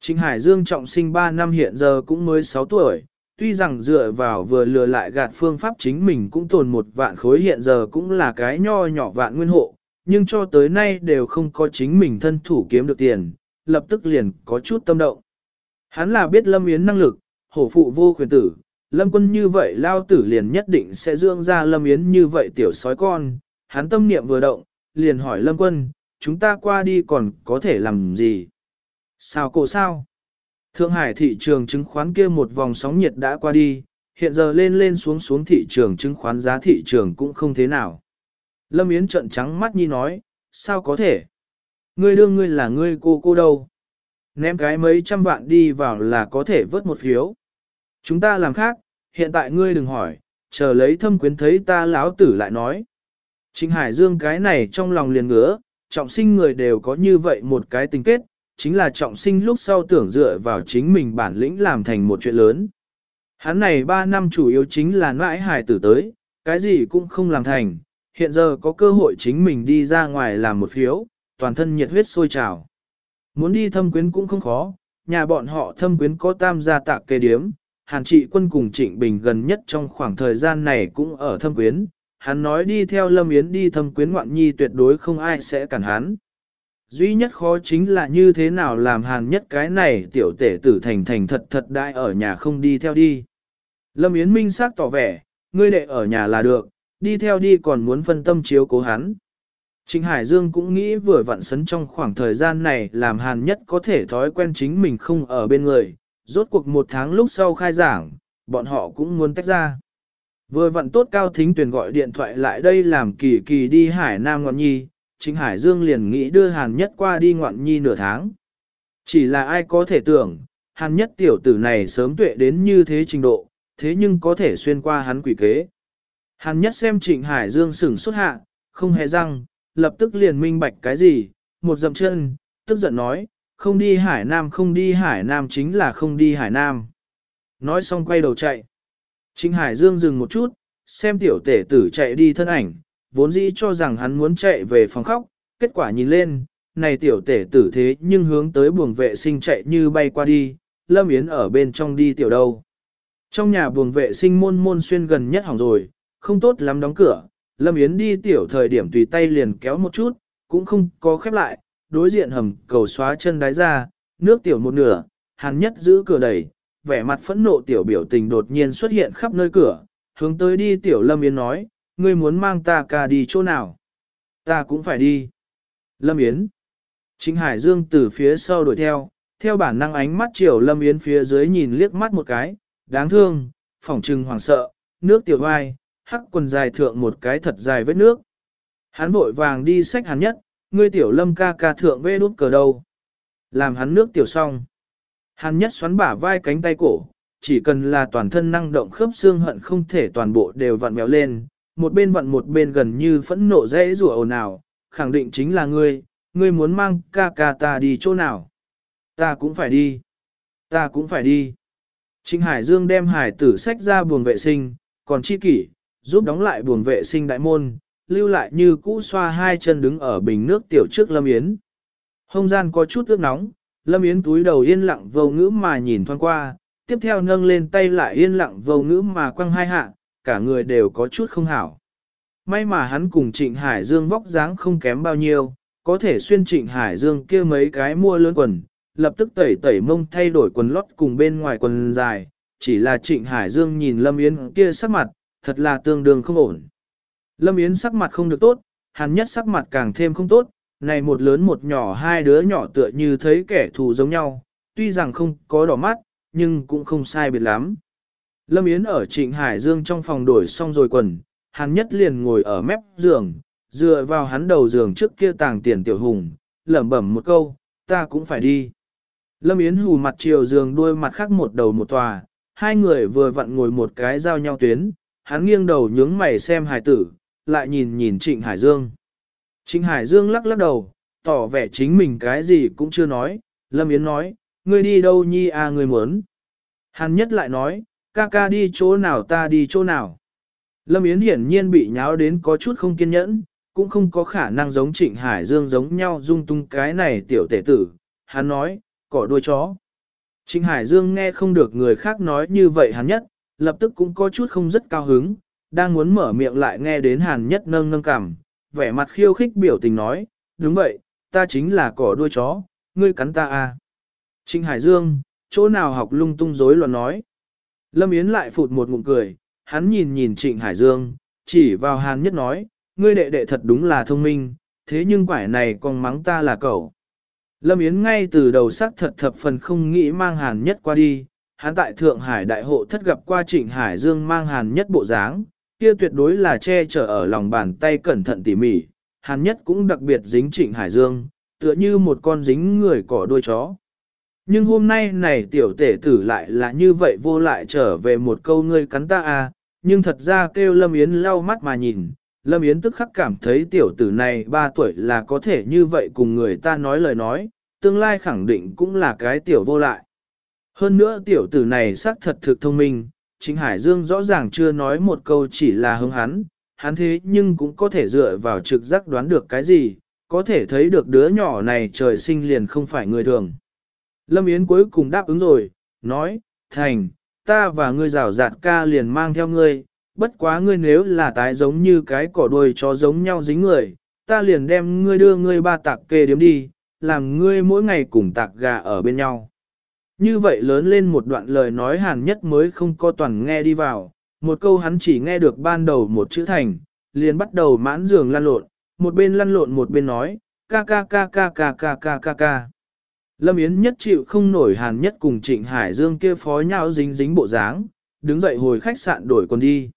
Trịnh Hải Dương trọng sinh 3 năm hiện giờ cũng mới 6 tuổi, tuy rằng dựa vào vừa lừa lại gạt phương pháp chính mình cũng tồn một vạn khối hiện giờ cũng là cái nho nhỏ vạn nguyên hộ, nhưng cho tới nay đều không có chính mình thân thủ kiếm được tiền, lập tức liền có chút tâm động. Hắn là biết Lâm Yến năng lực, hổ phụ vô quyền tử, Lâm quân như vậy lao tử liền nhất định sẽ dưỡng ra Lâm Yến như vậy tiểu sói con, hắn tâm niệm vừa động, liền hỏi Lâm quân, chúng ta qua đi còn có thể làm gì? Sao cổ sao? Thượng Hải thị trường chứng khoán kia một vòng sóng nhiệt đã qua đi, hiện giờ lên lên xuống xuống thị trường chứng khoán giá thị trường cũng không thế nào. Lâm Yến trận trắng mắt nhi nói, sao có thể? Ngươi đương ngươi là ngươi cô cô đâu? Ném cái mấy trăm vạn đi vào là có thể vớt một phiếu. Chúng ta làm khác, hiện tại ngươi đừng hỏi, chờ lấy thâm quyến thấy ta láo tử lại nói. Trịnh Hải Dương cái này trong lòng liền ngứa, trọng sinh người đều có như vậy một cái tình kết, chính là trọng sinh lúc sau tưởng dựa vào chính mình bản lĩnh làm thành một chuyện lớn. Hắn này 3 năm chủ yếu chính là nãi hài tử tới, cái gì cũng không làm thành, hiện giờ có cơ hội chính mình đi ra ngoài làm một phiếu, toàn thân nhiệt huyết sôi trào. Muốn đi thâm quyến cũng không khó, nhà bọn họ thâm quyến có tam gia tạc kê điếm, Hàn trị quân cùng Trịnh Bình gần nhất trong khoảng thời gian này cũng ở thâm quyến, hắn nói đi theo Lâm Yến đi thâm quyến ngoạn nhi tuyệt đối không ai sẽ cản hắn. Duy nhất khó chính là như thế nào làm hàn nhất cái này tiểu tể tử thành thành thật thật đại ở nhà không đi theo đi. Lâm Yến Minh xác tỏ vẻ, ngươi đệ ở nhà là được, đi theo đi còn muốn phân tâm chiếu cố hắn. Trịnh Hải Dương cũng nghĩ vừa vặn sấn trong khoảng thời gian này làm hàn nhất có thể thói quen chính mình không ở bên người, rốt cuộc một tháng lúc sau khai giảng, bọn họ cũng muốn tách ra. Vừa vặn tốt cao thính tuyển gọi điện thoại lại đây làm kỳ kỳ đi Hải Nam Ngọn Nhi, Trịnh Hải Dương liền nghĩ đưa Hàn Nhất qua đi ngoạn Nhi nửa tháng. Chỉ là ai có thể tưởng, Hàn Nhất tiểu tử này sớm tuệ đến như thế trình độ, thế nhưng có thể xuyên qua hắn quỷ kế. Hàn Nhất xem Trịnh Hải Dương sửng xuất hạ, không hề răng, lập tức liền minh bạch cái gì, một dậm chân, tức giận nói, không đi Hải Nam không đi Hải Nam chính là không đi Hải Nam. Nói xong quay đầu chạy. Trịnh Hải Dương dừng một chút, xem tiểu tể tử chạy đi thân ảnh, vốn dĩ cho rằng hắn muốn chạy về phòng khóc, kết quả nhìn lên, này tiểu tể tử thế nhưng hướng tới buồng vệ sinh chạy như bay qua đi, Lâm Yến ở bên trong đi tiểu đâu. Trong nhà buồng vệ sinh môn môn xuyên gần nhất hỏng rồi, không tốt lắm đóng cửa, Lâm Yến đi tiểu thời điểm tùy tay liền kéo một chút, cũng không có khép lại, đối diện hầm cầu xóa chân đáy ra, nước tiểu một nửa, hắn nhất giữ cửa đẩy, vẻ mặt phẫn nộ tiểu biểu tình đột nhiên xuất hiện khắp nơi cửa, hướng tới đi tiểu Lâm Yến nói, ngươi muốn mang ta ca đi chỗ nào? Ta cũng phải đi. Lâm Yến. Chính Hải Dương từ phía sau đuổi theo, theo bản năng ánh mắt chiều Lâm Yến phía dưới nhìn liếc mắt một cái, đáng thương, phỏng trừng hoảng sợ, nước tiểu vai, hắc quần dài thượng một cái thật dài vết nước. Hắn vội vàng đi sách hắn nhất, ngươi tiểu lâm ca ca thượng vê đút cờ đầu, Làm hắn nước tiểu xong. Hắn nhất xoắn bả vai cánh tay cổ, chỉ cần là toàn thân năng động khớp xương hận không thể toàn bộ đều vặn béo lên, một bên vặn một bên gần như phẫn nộ dễ rủa ồn ào, khẳng định chính là ngươi, ngươi muốn mang ca ca ta đi chỗ nào. Ta cũng phải đi. Ta cũng phải đi. Trịnh Hải Dương đem hải tử sách ra buồng vệ sinh, còn chi kỷ, giúp đóng lại buồng vệ sinh đại môn, lưu lại như cũ xoa hai chân đứng ở bình nước tiểu trước Lâm Yến. Hông gian có chút ướt nóng, Lâm Yến túi đầu yên lặng vô ngữ mà nhìn thoáng qua, tiếp theo nâng lên tay lại yên lặng vô ngữ mà quăng hai hạ, cả người đều có chút không hảo. May mà hắn cùng Trịnh Hải Dương vóc dáng không kém bao nhiêu, có thể xuyên Trịnh Hải Dương kia mấy cái mua lớn quần, lập tức tẩy tẩy mông thay đổi quần lót cùng bên ngoài quần dài, chỉ là Trịnh Hải Dương nhìn Lâm Yến kia sắc mặt, thật là tương đương không ổn. Lâm Yến sắc mặt không được tốt, hắn nhất sắc mặt càng thêm không tốt, này một lớn một nhỏ hai đứa nhỏ tựa như thấy kẻ thù giống nhau, tuy rằng không có đỏ mắt, nhưng cũng không sai biệt lắm. Lâm Yến ở Trịnh Hải Dương trong phòng đổi xong rồi quần, Hàn nhất liền ngồi ở mép giường, dựa vào hắn đầu giường trước kia tàng tiền tiểu hùng, lẩm bẩm một câu, ta cũng phải đi. Lâm Yến hù mặt chiều giường đuôi mặt khác một đầu một tòa, hai người vừa vặn ngồi một cái giao nhau tuyến, hắn nghiêng đầu nhướng mày xem hải tử, lại nhìn nhìn Trịnh Hải Dương. Trịnh Hải Dương lắc lắc đầu, tỏ vẻ chính mình cái gì cũng chưa nói, Lâm Yến nói, ngươi đi đâu nhi à ngươi muốn. Hàn nhất lại nói, ca ca đi chỗ nào ta đi chỗ nào. Lâm Yến hiển nhiên bị nháo đến có chút không kiên nhẫn, cũng không có khả năng giống Trịnh Hải Dương giống nhau dung tung cái này tiểu tể tử. Hắn nói, cỏ đuôi chó. Trịnh Hải Dương nghe không được người khác nói như vậy hắn nhất, lập tức cũng có chút không rất cao hứng, đang muốn mở miệng lại nghe đến hàn nhất nâng nâng cằm, vẻ mặt khiêu khích biểu tình nói, đúng vậy, ta chính là cỏ đuôi chó, ngươi cắn ta à. Trịnh Hải Dương, chỗ nào học lung tung rối loạn nói. Lâm Yến lại phụt một ngụm cười, hắn nhìn nhìn Trịnh Hải Dương, chỉ vào hàn nhất nói, ngươi đệ đệ thật đúng là thông minh, thế nhưng quải này còn mắng ta là cậu. Lâm Yến ngay từ đầu sắc thật thập phần không nghĩ mang hàn nhất qua đi, hắn tại Thượng Hải đại hộ thất gặp qua Trịnh Hải Dương mang hàn nhất bộ dáng, kia tuyệt đối là che chở ở lòng bàn tay cẩn thận tỉ mỉ, hàn nhất cũng đặc biệt dính Trịnh Hải Dương, tựa như một con dính người cỏ đuôi chó. Nhưng hôm nay này tiểu tể tử lại là như vậy vô lại trở về một câu ngươi cắn ta à, nhưng thật ra kêu Lâm Yến lau mắt mà nhìn, Lâm Yến tức khắc cảm thấy tiểu tử này 3 tuổi là có thể như vậy cùng người ta nói lời nói, tương lai khẳng định cũng là cái tiểu vô lại. Hơn nữa tiểu tử này xác thật thực thông minh, Chính Hải Dương rõ ràng chưa nói một câu chỉ là hứng hắn, hắn thế nhưng cũng có thể dựa vào trực giác đoán được cái gì, có thể thấy được đứa nhỏ này trời sinh liền không phải người thường. Lâm Yến cuối cùng đáp ứng rồi, nói, Thành, ta và ngươi rào rạt ca liền mang theo ngươi, bất quá ngươi nếu là tái giống như cái cỏ đuôi chó giống nhau dính người, ta liền đem ngươi đưa ngươi ba tạc kê điếm đi, làm ngươi mỗi ngày cùng tạc gà ở bên nhau. Như vậy lớn lên một đoạn lời nói hàn nhất mới không có toàn nghe đi vào, một câu hắn chỉ nghe được ban đầu một chữ thành, liền bắt đầu mãn giường lăn lộn, một bên lăn lộn một bên nói, ca ca ca ca ca ca ca ca ca. Lâm Yến nhất chịu không nổi hàn nhất cùng Trịnh Hải Dương kia phó nhau dính dính bộ dáng, đứng dậy hồi khách sạn đổi quần đi.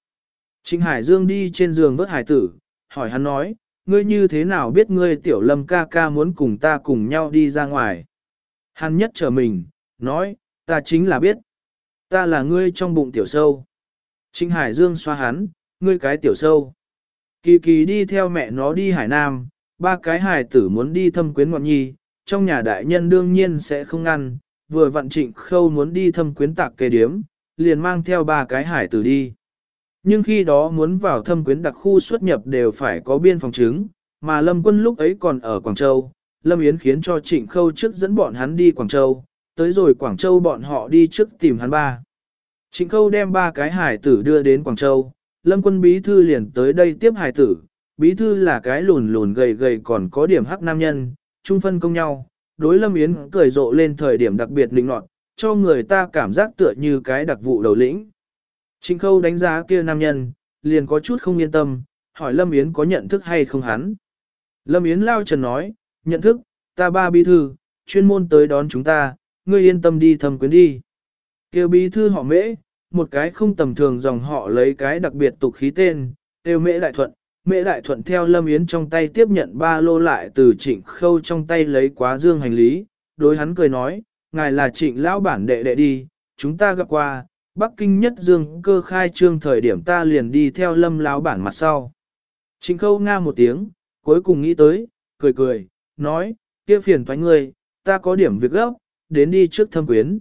Trịnh Hải Dương đi trên giường vớt hải tử, hỏi hắn nói, ngươi như thế nào biết ngươi tiểu lâm ca ca muốn cùng ta cùng nhau đi ra ngoài. Hàn nhất trở mình, nói, ta chính là biết. Ta là ngươi trong bụng tiểu sâu. Trịnh Hải Dương xoa hắn, ngươi cái tiểu sâu. Kỳ kỳ đi theo mẹ nó đi Hải Nam, ba cái hải tử muốn đi thâm quyến ngọn nhi, trong nhà đại nhân đương nhiên sẽ không ngăn, vừa vận trịnh khâu muốn đi thâm quyến tạc kê điếm, liền mang theo ba cái hải tử đi. Nhưng khi đó muốn vào thâm quyến đặc khu xuất nhập đều phải có biên phòng chứng, mà Lâm quân lúc ấy còn ở Quảng Châu, Lâm Yến khiến cho trịnh khâu trước dẫn bọn hắn đi Quảng Châu, tới rồi Quảng Châu bọn họ đi trước tìm hắn ba. Trịnh khâu đem ba cái hải tử đưa đến Quảng Châu, Lâm quân bí thư liền tới đây tiếp hải tử, bí thư là cái lùn lùn gầy gầy còn có điểm hắc nam nhân, chung phân công nhau, đối Lâm Yến cười rộ lên thời điểm đặc biệt linh nọt, cho người ta cảm giác tựa như cái đặc vụ đầu lĩnh. Trịnh khâu đánh giá kia nam nhân, liền có chút không yên tâm, hỏi Lâm Yến có nhận thức hay không hắn. Lâm Yến lao trần nói, nhận thức, ta ba bí thư, chuyên môn tới đón chúng ta, ngươi yên tâm đi thầm quyến đi. Kêu bí thư họ mễ, một cái không tầm thường dòng họ lấy cái đặc biệt tục khí tên, tiêu mễ đại thuận. Mễ đại thuận theo Lâm Yến trong tay tiếp nhận ba lô lại từ trịnh khâu trong tay lấy quá dương hành lý, đối hắn cười nói, ngài là trịnh lão bản đệ đệ đi, chúng ta gặp qua, Bắc Kinh nhất dương cơ khai trương thời điểm ta liền đi theo lâm lão bản mặt sau. Trịnh khâu nga một tiếng, cuối cùng nghĩ tới, cười cười, nói, kia phiền thoái ngươi, ta có điểm việc gấp, đến đi trước thâm quyến.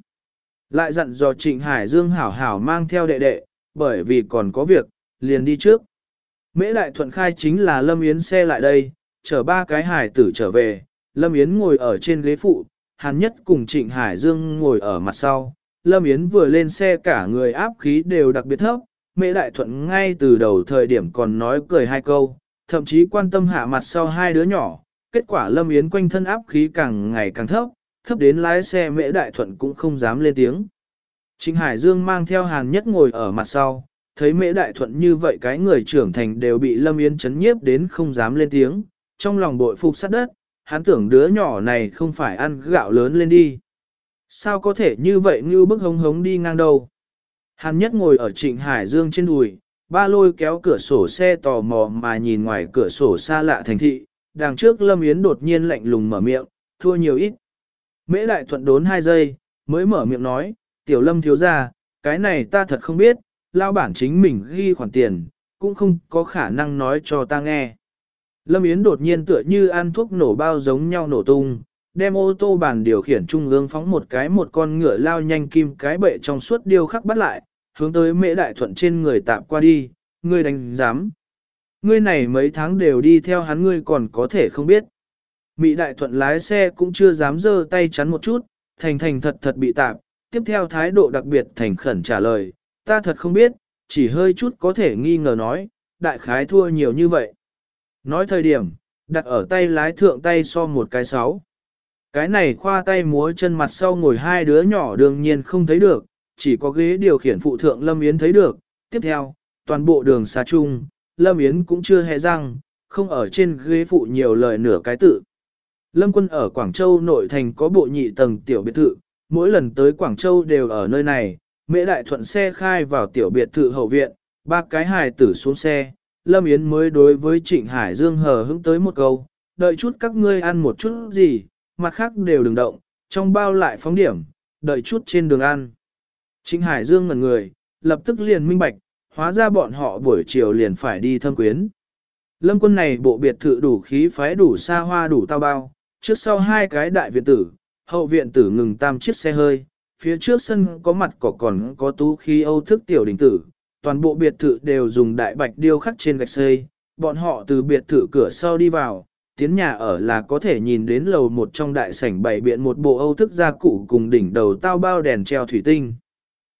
Lại dặn dò Trịnh Hải Dương hảo hảo mang theo đệ đệ, bởi vì còn có việc, liền đi trước. Mễ Đại Thuận khai chính là Lâm Yến xe lại đây, chở ba cái hải tử trở về, Lâm Yến ngồi ở trên ghế phụ, Hàn Nhất cùng Trịnh Hải Dương ngồi ở mặt sau. Lâm Yến vừa lên xe cả người áp khí đều đặc biệt thấp, Mễ Đại Thuận ngay từ đầu thời điểm còn nói cười hai câu, thậm chí quan tâm hạ mặt sau hai đứa nhỏ, kết quả Lâm Yến quanh thân áp khí càng ngày càng thấp, thấp đến lái xe Mễ Đại Thuận cũng không dám lên tiếng. Trịnh Hải Dương mang theo Hàn Nhất ngồi ở mặt sau, thấy Mễ Đại Thuận như vậy cái người trưởng thành đều bị Lâm Yến chấn nhiếp đến không dám lên tiếng, trong lòng bội phục sát đất, hắn tưởng đứa nhỏ này không phải ăn gạo lớn lên đi. Sao có thể như vậy như bức hống hống đi ngang đầu. hắn Nhất ngồi ở Trịnh Hải Dương trên đùi, ba lôi kéo cửa sổ xe tò mò mà nhìn ngoài cửa sổ xa lạ thành thị, đằng trước Lâm Yến đột nhiên lạnh lùng mở miệng, thua nhiều ít. Mễ Đại Thuận đốn hai giây, mới mở miệng nói, Tiểu Lâm thiếu ra, cái này ta thật không biết, lao bản chính mình ghi khoản tiền, cũng không có khả năng nói cho ta nghe. Lâm Yến đột nhiên tựa như ăn thuốc nổ bao giống nhau nổ tung, đem ô tô bàn điều khiển trung ương phóng một cái một con ngựa lao nhanh kim cái bệ trong suốt điêu khắc bắt lại, hướng tới mễ đại thuận trên người tạm qua đi, ngươi đánh giám. Ngươi này mấy tháng đều đi theo hắn ngươi còn có thể không biết. Mỹ đại thuận lái xe cũng chưa dám dơ tay chắn một chút, thành thành thật thật bị tạm, tiếp theo thái độ đặc biệt thành khẩn trả lời, ta thật không biết, chỉ hơi chút có thể nghi ngờ nói, đại khái thua nhiều như vậy. Nói thời điểm, đặt ở tay lái thượng tay so một cái sáu. Cái này khoa tay múa chân mặt sau ngồi hai đứa nhỏ đương nhiên không thấy được, chỉ có ghế điều khiển phụ thượng Lâm Yến thấy được. Tiếp theo, toàn bộ đường xa chung, Lâm Yến cũng chưa hề răng, không ở trên ghế phụ nhiều lời nửa cái tự. Lâm quân ở Quảng Châu nội thành có bộ nhị tầng tiểu biệt thự, mỗi lần tới Quảng Châu đều ở nơi này, mễ đại thuận xe khai vào tiểu biệt thự hậu viện, ba cái hài tử xuống xe, Lâm Yến mới đối với Trịnh Hải Dương hờ hững tới một câu, đợi chút các ngươi ăn một chút gì, mặt khác đều đừng động, trong bao lại phóng điểm, đợi chút trên đường ăn. Trịnh Hải Dương ngẩn người, lập tức liền minh bạch, hóa ra bọn họ buổi chiều liền phải đi thâm quyến. Lâm quân này bộ biệt thự đủ khí phái đủ xa hoa đủ tao bao, trước sau hai cái đại viện tử, hậu viện tử ngừng tam chiếc xe hơi, phía trước sân có mặt cỏ còn có tú khí âu thức tiểu đình tử, toàn bộ biệt thự đều dùng đại bạch điêu khắc trên gạch xây, bọn họ từ biệt thự cửa sau đi vào, tiến nhà ở là có thể nhìn đến lầu một trong đại sảnh bày biện một bộ âu thức gia cụ cùng đỉnh đầu tao bao đèn treo thủy tinh.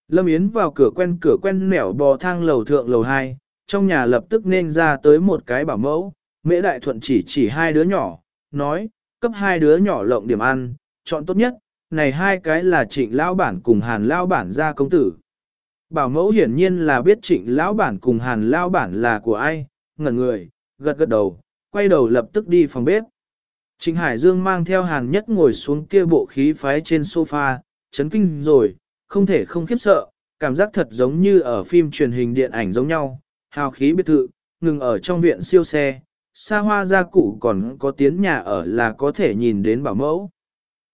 Lâm Yến vào cửa quen cửa quen nẻo bò thang lầu thượng lầu 2, trong nhà lập tức nên ra tới một cái bảo mẫu, mễ đại thuận chỉ chỉ hai đứa nhỏ, nói, cấp hai đứa nhỏ lộng điểm ăn, chọn tốt nhất, này hai cái là trịnh lão bản cùng hàn lão bản ra công tử. Bảo mẫu hiển nhiên là biết trịnh lão bản cùng hàn lão bản là của ai, ngẩn người, gật gật đầu, quay đầu lập tức đi phòng bếp. Trịnh Hải Dương mang theo hàn nhất ngồi xuống kia bộ khí phái trên sofa, chấn kinh rồi, không thể không khiếp sợ, cảm giác thật giống như ở phim truyền hình điện ảnh giống nhau, hào khí biệt thự, ngừng ở trong viện siêu xe, xa hoa gia cụ còn có tiến nhà ở là có thể nhìn đến bảo mẫu.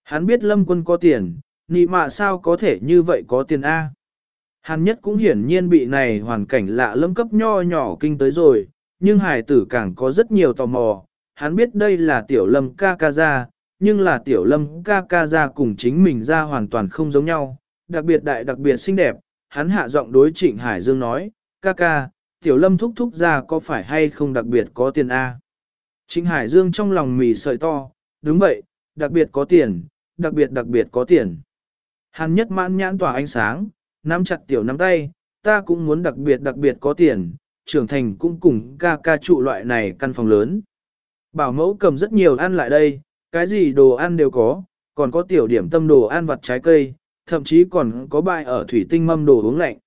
Hắn biết lâm quân có tiền, nị mạ sao có thể như vậy có tiền A. Hắn nhất cũng hiển nhiên bị này hoàn cảnh lạ lâm cấp nho nhỏ kinh tới rồi, nhưng hải tử càng có rất nhiều tò mò, hắn biết đây là tiểu lâm ca ca ra, nhưng là tiểu lâm ca ca ra cùng chính mình ra hoàn toàn không giống nhau, đặc biệt đại đặc biệt xinh đẹp, hắn hạ giọng đối trịnh Hải Dương nói, ca ca, tiểu lâm thúc thúc ra có phải hay không đặc biệt có tiền A. Trịnh Hải Dương trong lòng mì sợi to, đúng vậy, đặc biệt có tiền, đặc biệt đặc biệt có tiền. Hàn nhất mãn nhãn tỏa ánh sáng, nắm chặt tiểu nắm tay, ta cũng muốn đặc biệt đặc biệt có tiền, trưởng thành cũng cùng ca ca trụ loại này căn phòng lớn. Bảo mẫu cầm rất nhiều ăn lại đây, cái gì đồ ăn đều có, còn có tiểu điểm tâm đồ ăn vặt trái cây, thậm chí còn có bài ở thủy tinh mâm đồ uống lạnh.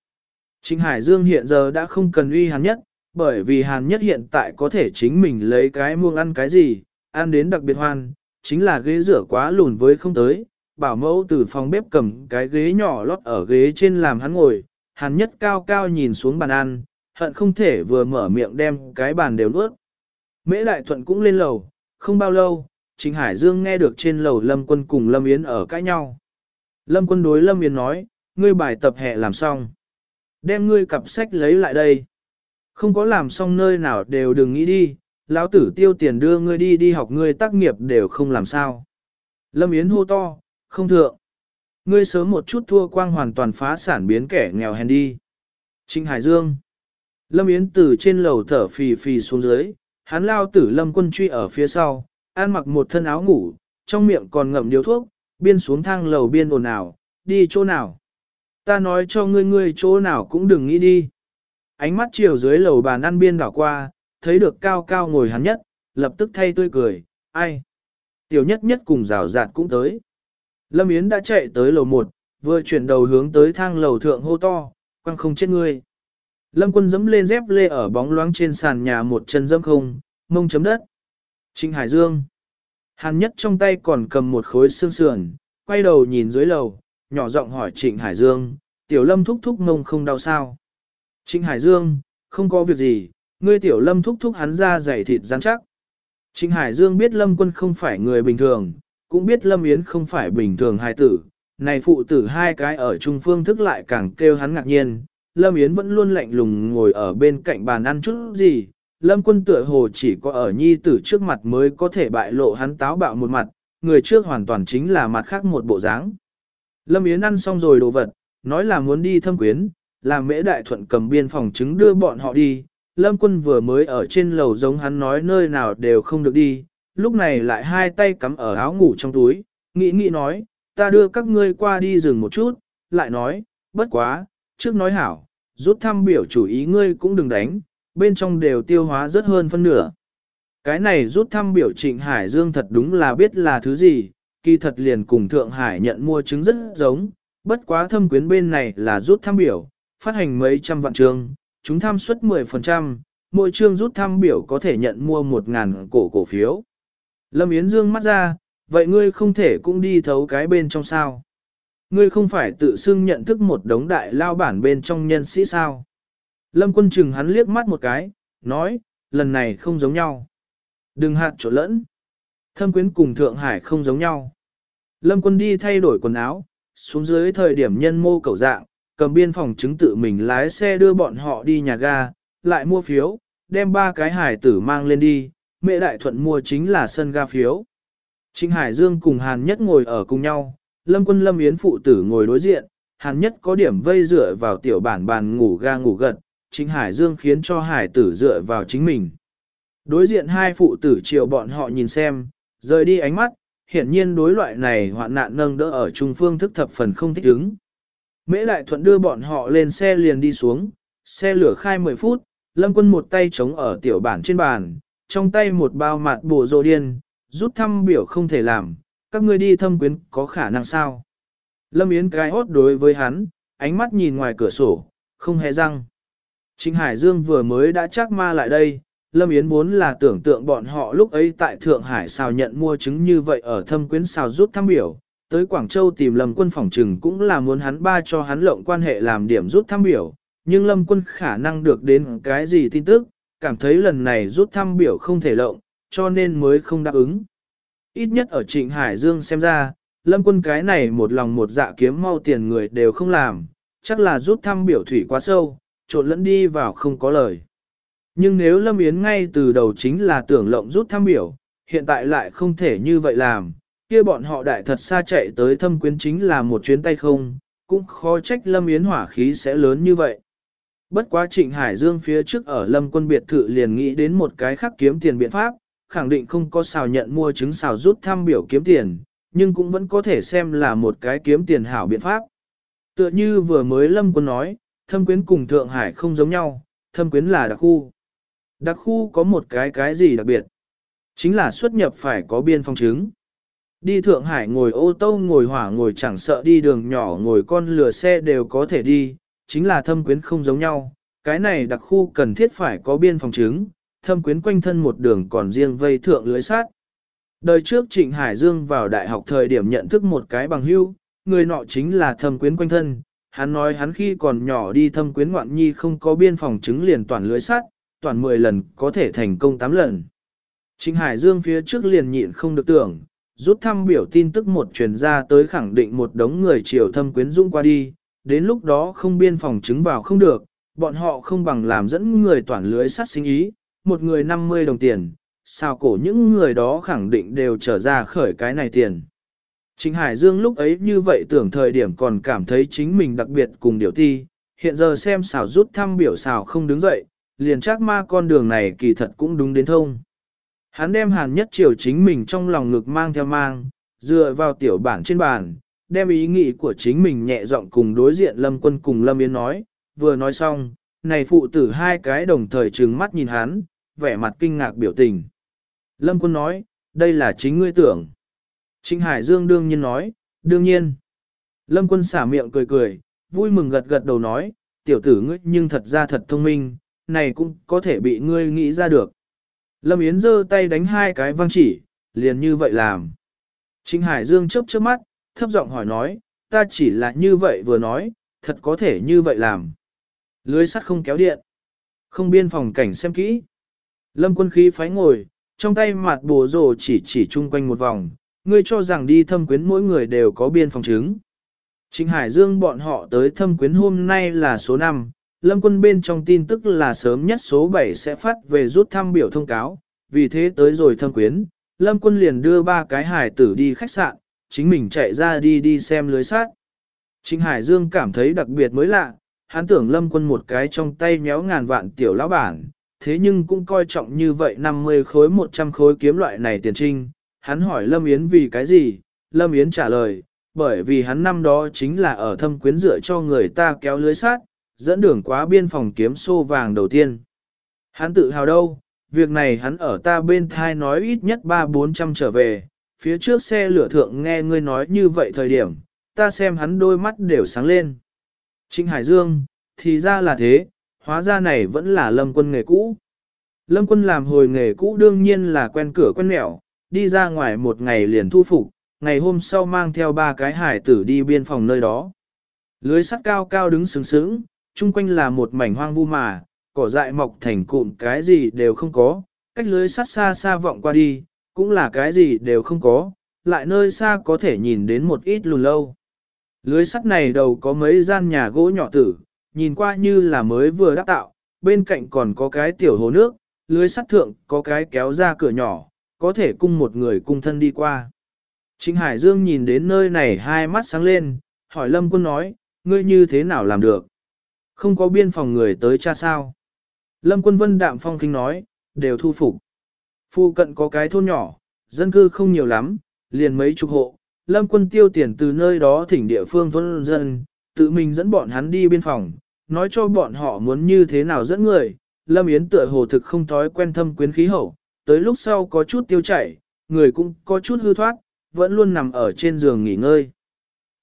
Trịnh Hải Dương hiện giờ đã không cần uy Hàn nhất, bởi vì hàn nhất hiện tại có thể chính mình lấy cái muông ăn cái gì, ăn đến đặc biệt hoan, chính là ghế rửa quá lùn với không tới, bảo mẫu từ phòng bếp cầm cái ghế nhỏ lót ở ghế trên làm hắn ngồi, hàn nhất cao cao nhìn xuống bàn ăn, hận không thể vừa mở miệng đem cái bàn đều nuốt. Mễ Đại Thuận cũng lên lầu, không bao lâu, Trịnh Hải Dương nghe được trên lầu Lâm Quân cùng Lâm Yến ở cãi nhau. Lâm Quân đối Lâm Yến nói, ngươi bài tập hè làm xong. Đem ngươi cặp sách lấy lại đây. Không có làm xong nơi nào đều đừng nghĩ đi, lão tử tiêu tiền đưa ngươi đi đi học ngươi tác nghiệp đều không làm sao. Lâm Yến hô to, không thượng. Ngươi sớm một chút thua quang hoàn toàn phá sản biến kẻ nghèo hèn đi. Trinh Hải Dương. Lâm Yến từ trên lầu thở phì phì xuống dưới, hắn lao tử Lâm quân truy ở phía sau, ăn mặc một thân áo ngủ, trong miệng còn ngậm điếu thuốc, biên xuống thang lầu biên ồn ào, đi chỗ nào. Ta nói cho ngươi ngươi chỗ nào cũng đừng nghĩ đi. Ánh mắt chiều dưới lầu bàn ăn biên đảo qua, thấy được cao cao ngồi hắn nhất, lập tức thay tươi cười, ai. Tiểu nhất nhất cùng rào rạt cũng tới. Lâm Yến đã chạy tới lầu một, vừa chuyển đầu hướng tới thang lầu thượng hô to, quăng không chết ngươi. Lâm quân dẫm lên dép lê ở bóng loáng trên sàn nhà một chân dẫm không, mông chấm đất. Trịnh Hải Dương. Hàn nhất trong tay còn cầm một khối xương sườn, quay đầu nhìn dưới lầu, nhỏ giọng hỏi Trịnh Hải Dương, tiểu lâm thúc thúc mông không đau sao. Trịnh Hải Dương, không có việc gì, ngươi tiểu lâm thúc thúc hắn ra dày thịt rắn chắc. Trịnh Hải Dương biết lâm quân không phải người bình thường, cũng biết lâm yến không phải bình thường hài tử, này phụ tử hai cái ở trung phương thức lại càng kêu hắn ngạc nhiên, Lâm Yến vẫn luôn lạnh lùng ngồi ở bên cạnh bàn ăn chút gì, Lâm quân tựa hồ chỉ có ở nhi tử trước mặt mới có thể bại lộ hắn táo bạo một mặt, người trước hoàn toàn chính là mặt khác một bộ dáng. Lâm Yến ăn xong rồi đồ vật, nói là muốn đi thâm quyến, làm mễ đại thuận cầm biên phòng chứng đưa bọn họ đi. Lâm quân vừa mới ở trên lầu giống hắn nói nơi nào đều không được đi, lúc này lại hai tay cắm ở áo ngủ trong túi, nghĩ nghĩ nói, ta đưa các ngươi qua đi rừng một chút, lại nói, bất quá, trước nói hảo, rút thăm biểu chủ ý ngươi cũng đừng đánh, bên trong đều tiêu hóa rất hơn phân nửa. Cái này rút thăm biểu trịnh Hải Dương thật đúng là biết là thứ gì, kỳ thật liền cùng Thượng Hải nhận mua trứng rất giống, bất quá thâm quyến bên này là rút thăm biểu, phát hành mấy trăm vạn trường, chúng tham suất 10%, mỗi chương rút thăm biểu có thể nhận mua 1.000 cổ cổ phiếu. Lâm Yến Dương mắt ra, vậy ngươi không thể cũng đi thấu cái bên trong sao. Ngươi không phải tự xưng nhận thức một đống đại lao bản bên trong nhân sĩ sao. Lâm quân chừng hắn liếc mắt một cái, nói, lần này không giống nhau. Đừng hạt chỗ lẫn. Thâm quyến cùng Thượng Hải không giống nhau. Lâm quân đi thay đổi quần áo, xuống dưới thời điểm nhân mô cầu dạng, cầm biên phòng chứng tự mình lái xe đưa bọn họ đi nhà ga, lại mua phiếu, đem ba cái hải tử mang lên đi, mẹ đại thuận mua chính là sân ga phiếu. Trịnh Hải Dương cùng Hàn Nhất ngồi ở cùng nhau, Lâm Quân Lâm Yến phụ tử ngồi đối diện, Hàn Nhất có điểm vây dựa vào tiểu bản bàn ngủ ga ngủ gật, Trịnh Hải Dương khiến cho Hải tử dựa vào chính mình. Đối diện hai phụ tử chiều bọn họ nhìn xem, rời đi ánh mắt, hiển nhiên đối loại này hoạn nạn nâng đỡ ở trung phương thức thập phần không thích ứng. Mễ Đại Thuận đưa bọn họ lên xe liền đi xuống, xe lửa khai 10 phút, Lâm Quân một tay chống ở tiểu bản trên bàn, trong tay một bao mạt bổ rồ điên, rút thăm biểu không thể làm, các ngươi đi thâm quyến có khả năng sao? Lâm Yến cái hốt đối với hắn, ánh mắt nhìn ngoài cửa sổ, không hề răng. Trịnh Hải Dương vừa mới đã chắc ma lại đây, Lâm Yến vốn là tưởng tượng bọn họ lúc ấy tại Thượng Hải sao nhận mua chứng như vậy ở thâm quyến sao rút thăm biểu, tới Quảng Châu tìm Lâm quân phòng trừng cũng là muốn hắn ba cho hắn lộng quan hệ làm điểm rút thăm biểu, nhưng Lâm quân khả năng được đến cái gì tin tức, cảm thấy lần này rút thăm biểu không thể lộng, cho nên mới không đáp ứng. Ít nhất ở Trịnh Hải Dương xem ra, Lâm quân cái này một lòng một dạ kiếm mau tiền người đều không làm, chắc là rút thăm biểu thủy quá sâu, trộn lẫn đi vào không có lời. Nhưng nếu Lâm Yến ngay từ đầu chính là tưởng lộng rút thăm biểu, hiện tại lại không thể như vậy làm, kia bọn họ đại thật xa chạy tới thâm quyến chính là một chuyến tay không, cũng khó trách Lâm Yến hỏa khí sẽ lớn như vậy. Bất quá Trịnh Hải Dương phía trước ở Lâm quân biệt thự liền nghĩ đến một cái khác kiếm tiền biện pháp, khẳng định không có xào nhận mua chứng xào rút thăm biểu kiếm tiền, nhưng cũng vẫn có thể xem là một cái kiếm tiền hảo biện pháp. Tựa như vừa mới Lâm quân nói, thâm quyến cùng Thượng Hải không giống nhau, thâm quyến là đặc khu. Đặc khu có một cái cái gì đặc biệt? Chính là xuất nhập phải có biên phong chứng. Đi Thượng Hải ngồi ô tô ngồi hỏa ngồi chẳng sợ đi đường nhỏ ngồi con lửa xe đều có thể đi, chính là thâm quyến không giống nhau. Cái này đặc khu cần thiết phải có biên phòng chứng, thâm quyến quanh thân một đường còn riêng vây thượng lưới sát. Đời trước Trịnh Hải Dương vào đại học thời điểm nhận thức một cái bằng hưu, người nọ chính là thâm quyến quanh thân. Hắn nói hắn khi còn nhỏ đi thâm quyến ngoạn nhi không có biên phòng chứng liền toàn lưới sát, toàn 10 lần có thể thành công 8 lần. Trịnh Hải Dương phía trước liền nhịn không được tưởng, rút thăm biểu tin tức một truyền ra tới khẳng định một đống người triều thâm quyến dũng qua đi, đến lúc đó không biên phòng chứng vào không được, bọn họ không bằng làm dẫn người toàn lưới sát sinh ý, một người 50 đồng tiền, sao cổ những người đó khẳng định đều trở ra khởi cái này tiền. Trịnh Hải Dương lúc ấy như vậy tưởng thời điểm còn cảm thấy chính mình đặc biệt cùng điều ti, hiện giờ xem xào rút thăm biểu xào không đứng dậy, liền chắc ma con đường này kỳ thật cũng đúng đến thông. Hắn đem hàn nhất triều chính mình trong lòng ngực mang theo mang, dựa vào tiểu bản trên bàn, đem ý nghĩ của chính mình nhẹ giọng cùng đối diện Lâm Quân cùng Lâm Yến nói, vừa nói xong, này phụ tử hai cái đồng thời trừng mắt nhìn hắn, vẻ mặt kinh ngạc biểu tình. Lâm Quân nói, đây là chính ngươi tưởng. Trịnh Hải Dương đương nhiên nói, đương nhiên. Lâm Quân xả miệng cười cười, vui mừng gật gật đầu nói, tiểu tử ngươi nhưng thật ra thật thông minh, này cũng có thể bị ngươi nghĩ ra được. Lâm Yến giơ tay đánh hai cái văng chỉ, liền như vậy làm. Trịnh Hải Dương chớp chớp mắt, thấp giọng hỏi nói, ta chỉ là như vậy vừa nói, thật có thể như vậy làm. Lưới sắt không kéo điện. Không biên phòng cảnh xem kỹ. Lâm quân khí phái ngồi, trong tay mặt bồ rồ chỉ chỉ chung quanh một vòng, ngươi cho rằng đi thâm quyến mỗi người đều có biên phòng chứng. Trịnh Hải Dương bọn họ tới thâm quyến hôm nay là số 5, Lâm quân bên trong tin tức là sớm nhất số 7 sẽ phát về rút thăm biểu thông cáo, vì thế tới rồi thâm quyến, Lâm quân liền đưa ba cái hải tử đi khách sạn, chính mình chạy ra đi đi xem lưới sát. Trịnh Hải Dương cảm thấy đặc biệt mới lạ, hắn tưởng Lâm quân một cái trong tay nhéo ngàn vạn tiểu lão bản, thế nhưng cũng coi trọng như vậy 50 khối 100 khối kiếm loại này tiền trinh. Hắn hỏi Lâm Yến vì cái gì? Lâm Yến trả lời, bởi vì hắn năm đó chính là ở thâm quyến dựa cho người ta kéo lưới sát, dẫn đường quá biên phòng kiếm xô vàng đầu tiên. Hắn tự hào đâu, việc này hắn ở ta bên thai nói ít nhất ba bốn trăm trở về, phía trước xe lửa thượng nghe ngươi nói như vậy thời điểm, ta xem hắn đôi mắt đều sáng lên. Trịnh Hải Dương, thì ra là thế, hóa ra này vẫn là lâm quân nghề cũ. Lâm quân làm hồi nghề cũ đương nhiên là quen cửa quen mẹo, đi ra ngoài một ngày liền thu phục, ngày hôm sau mang theo ba cái hải tử đi biên phòng nơi đó. Lưới sắt cao cao đứng sướng sướng, chung quanh là một mảnh hoang vu mà, cỏ dại mọc thành cụm cái gì đều không có, cách lưới sắt xa xa vọng qua đi, cũng là cái gì đều không có, lại nơi xa có thể nhìn đến một ít lùn lâu. Lưới sắt này đầu có mấy gian nhà gỗ nhỏ tử, nhìn qua như là mới vừa đắp tạo, bên cạnh còn có cái tiểu hồ nước, lưới sắt thượng có cái kéo ra cửa nhỏ, có thể cung một người cung thân đi qua. Trịnh Hải Dương nhìn đến nơi này hai mắt sáng lên, hỏi Lâm Quân nói, ngươi như thế nào làm được? Không có biên phòng người tới cha sao? Lâm Quân Vân đạm phong kinh nói, đều thu phục. Phu cận có cái thôn nhỏ, dân cư không nhiều lắm, liền mấy chục hộ. Lâm Quân tiêu tiền từ nơi đó thỉnh địa phương thôn dân, tự mình dẫn bọn hắn đi biên phòng, nói cho bọn họ muốn như thế nào dẫn người. Lâm Yến tựa hồ thực không thói quen thâm quyến khí hậu, tới lúc sau có chút tiêu chảy, người cũng có chút hư thoát, vẫn luôn nằm ở trên giường nghỉ ngơi.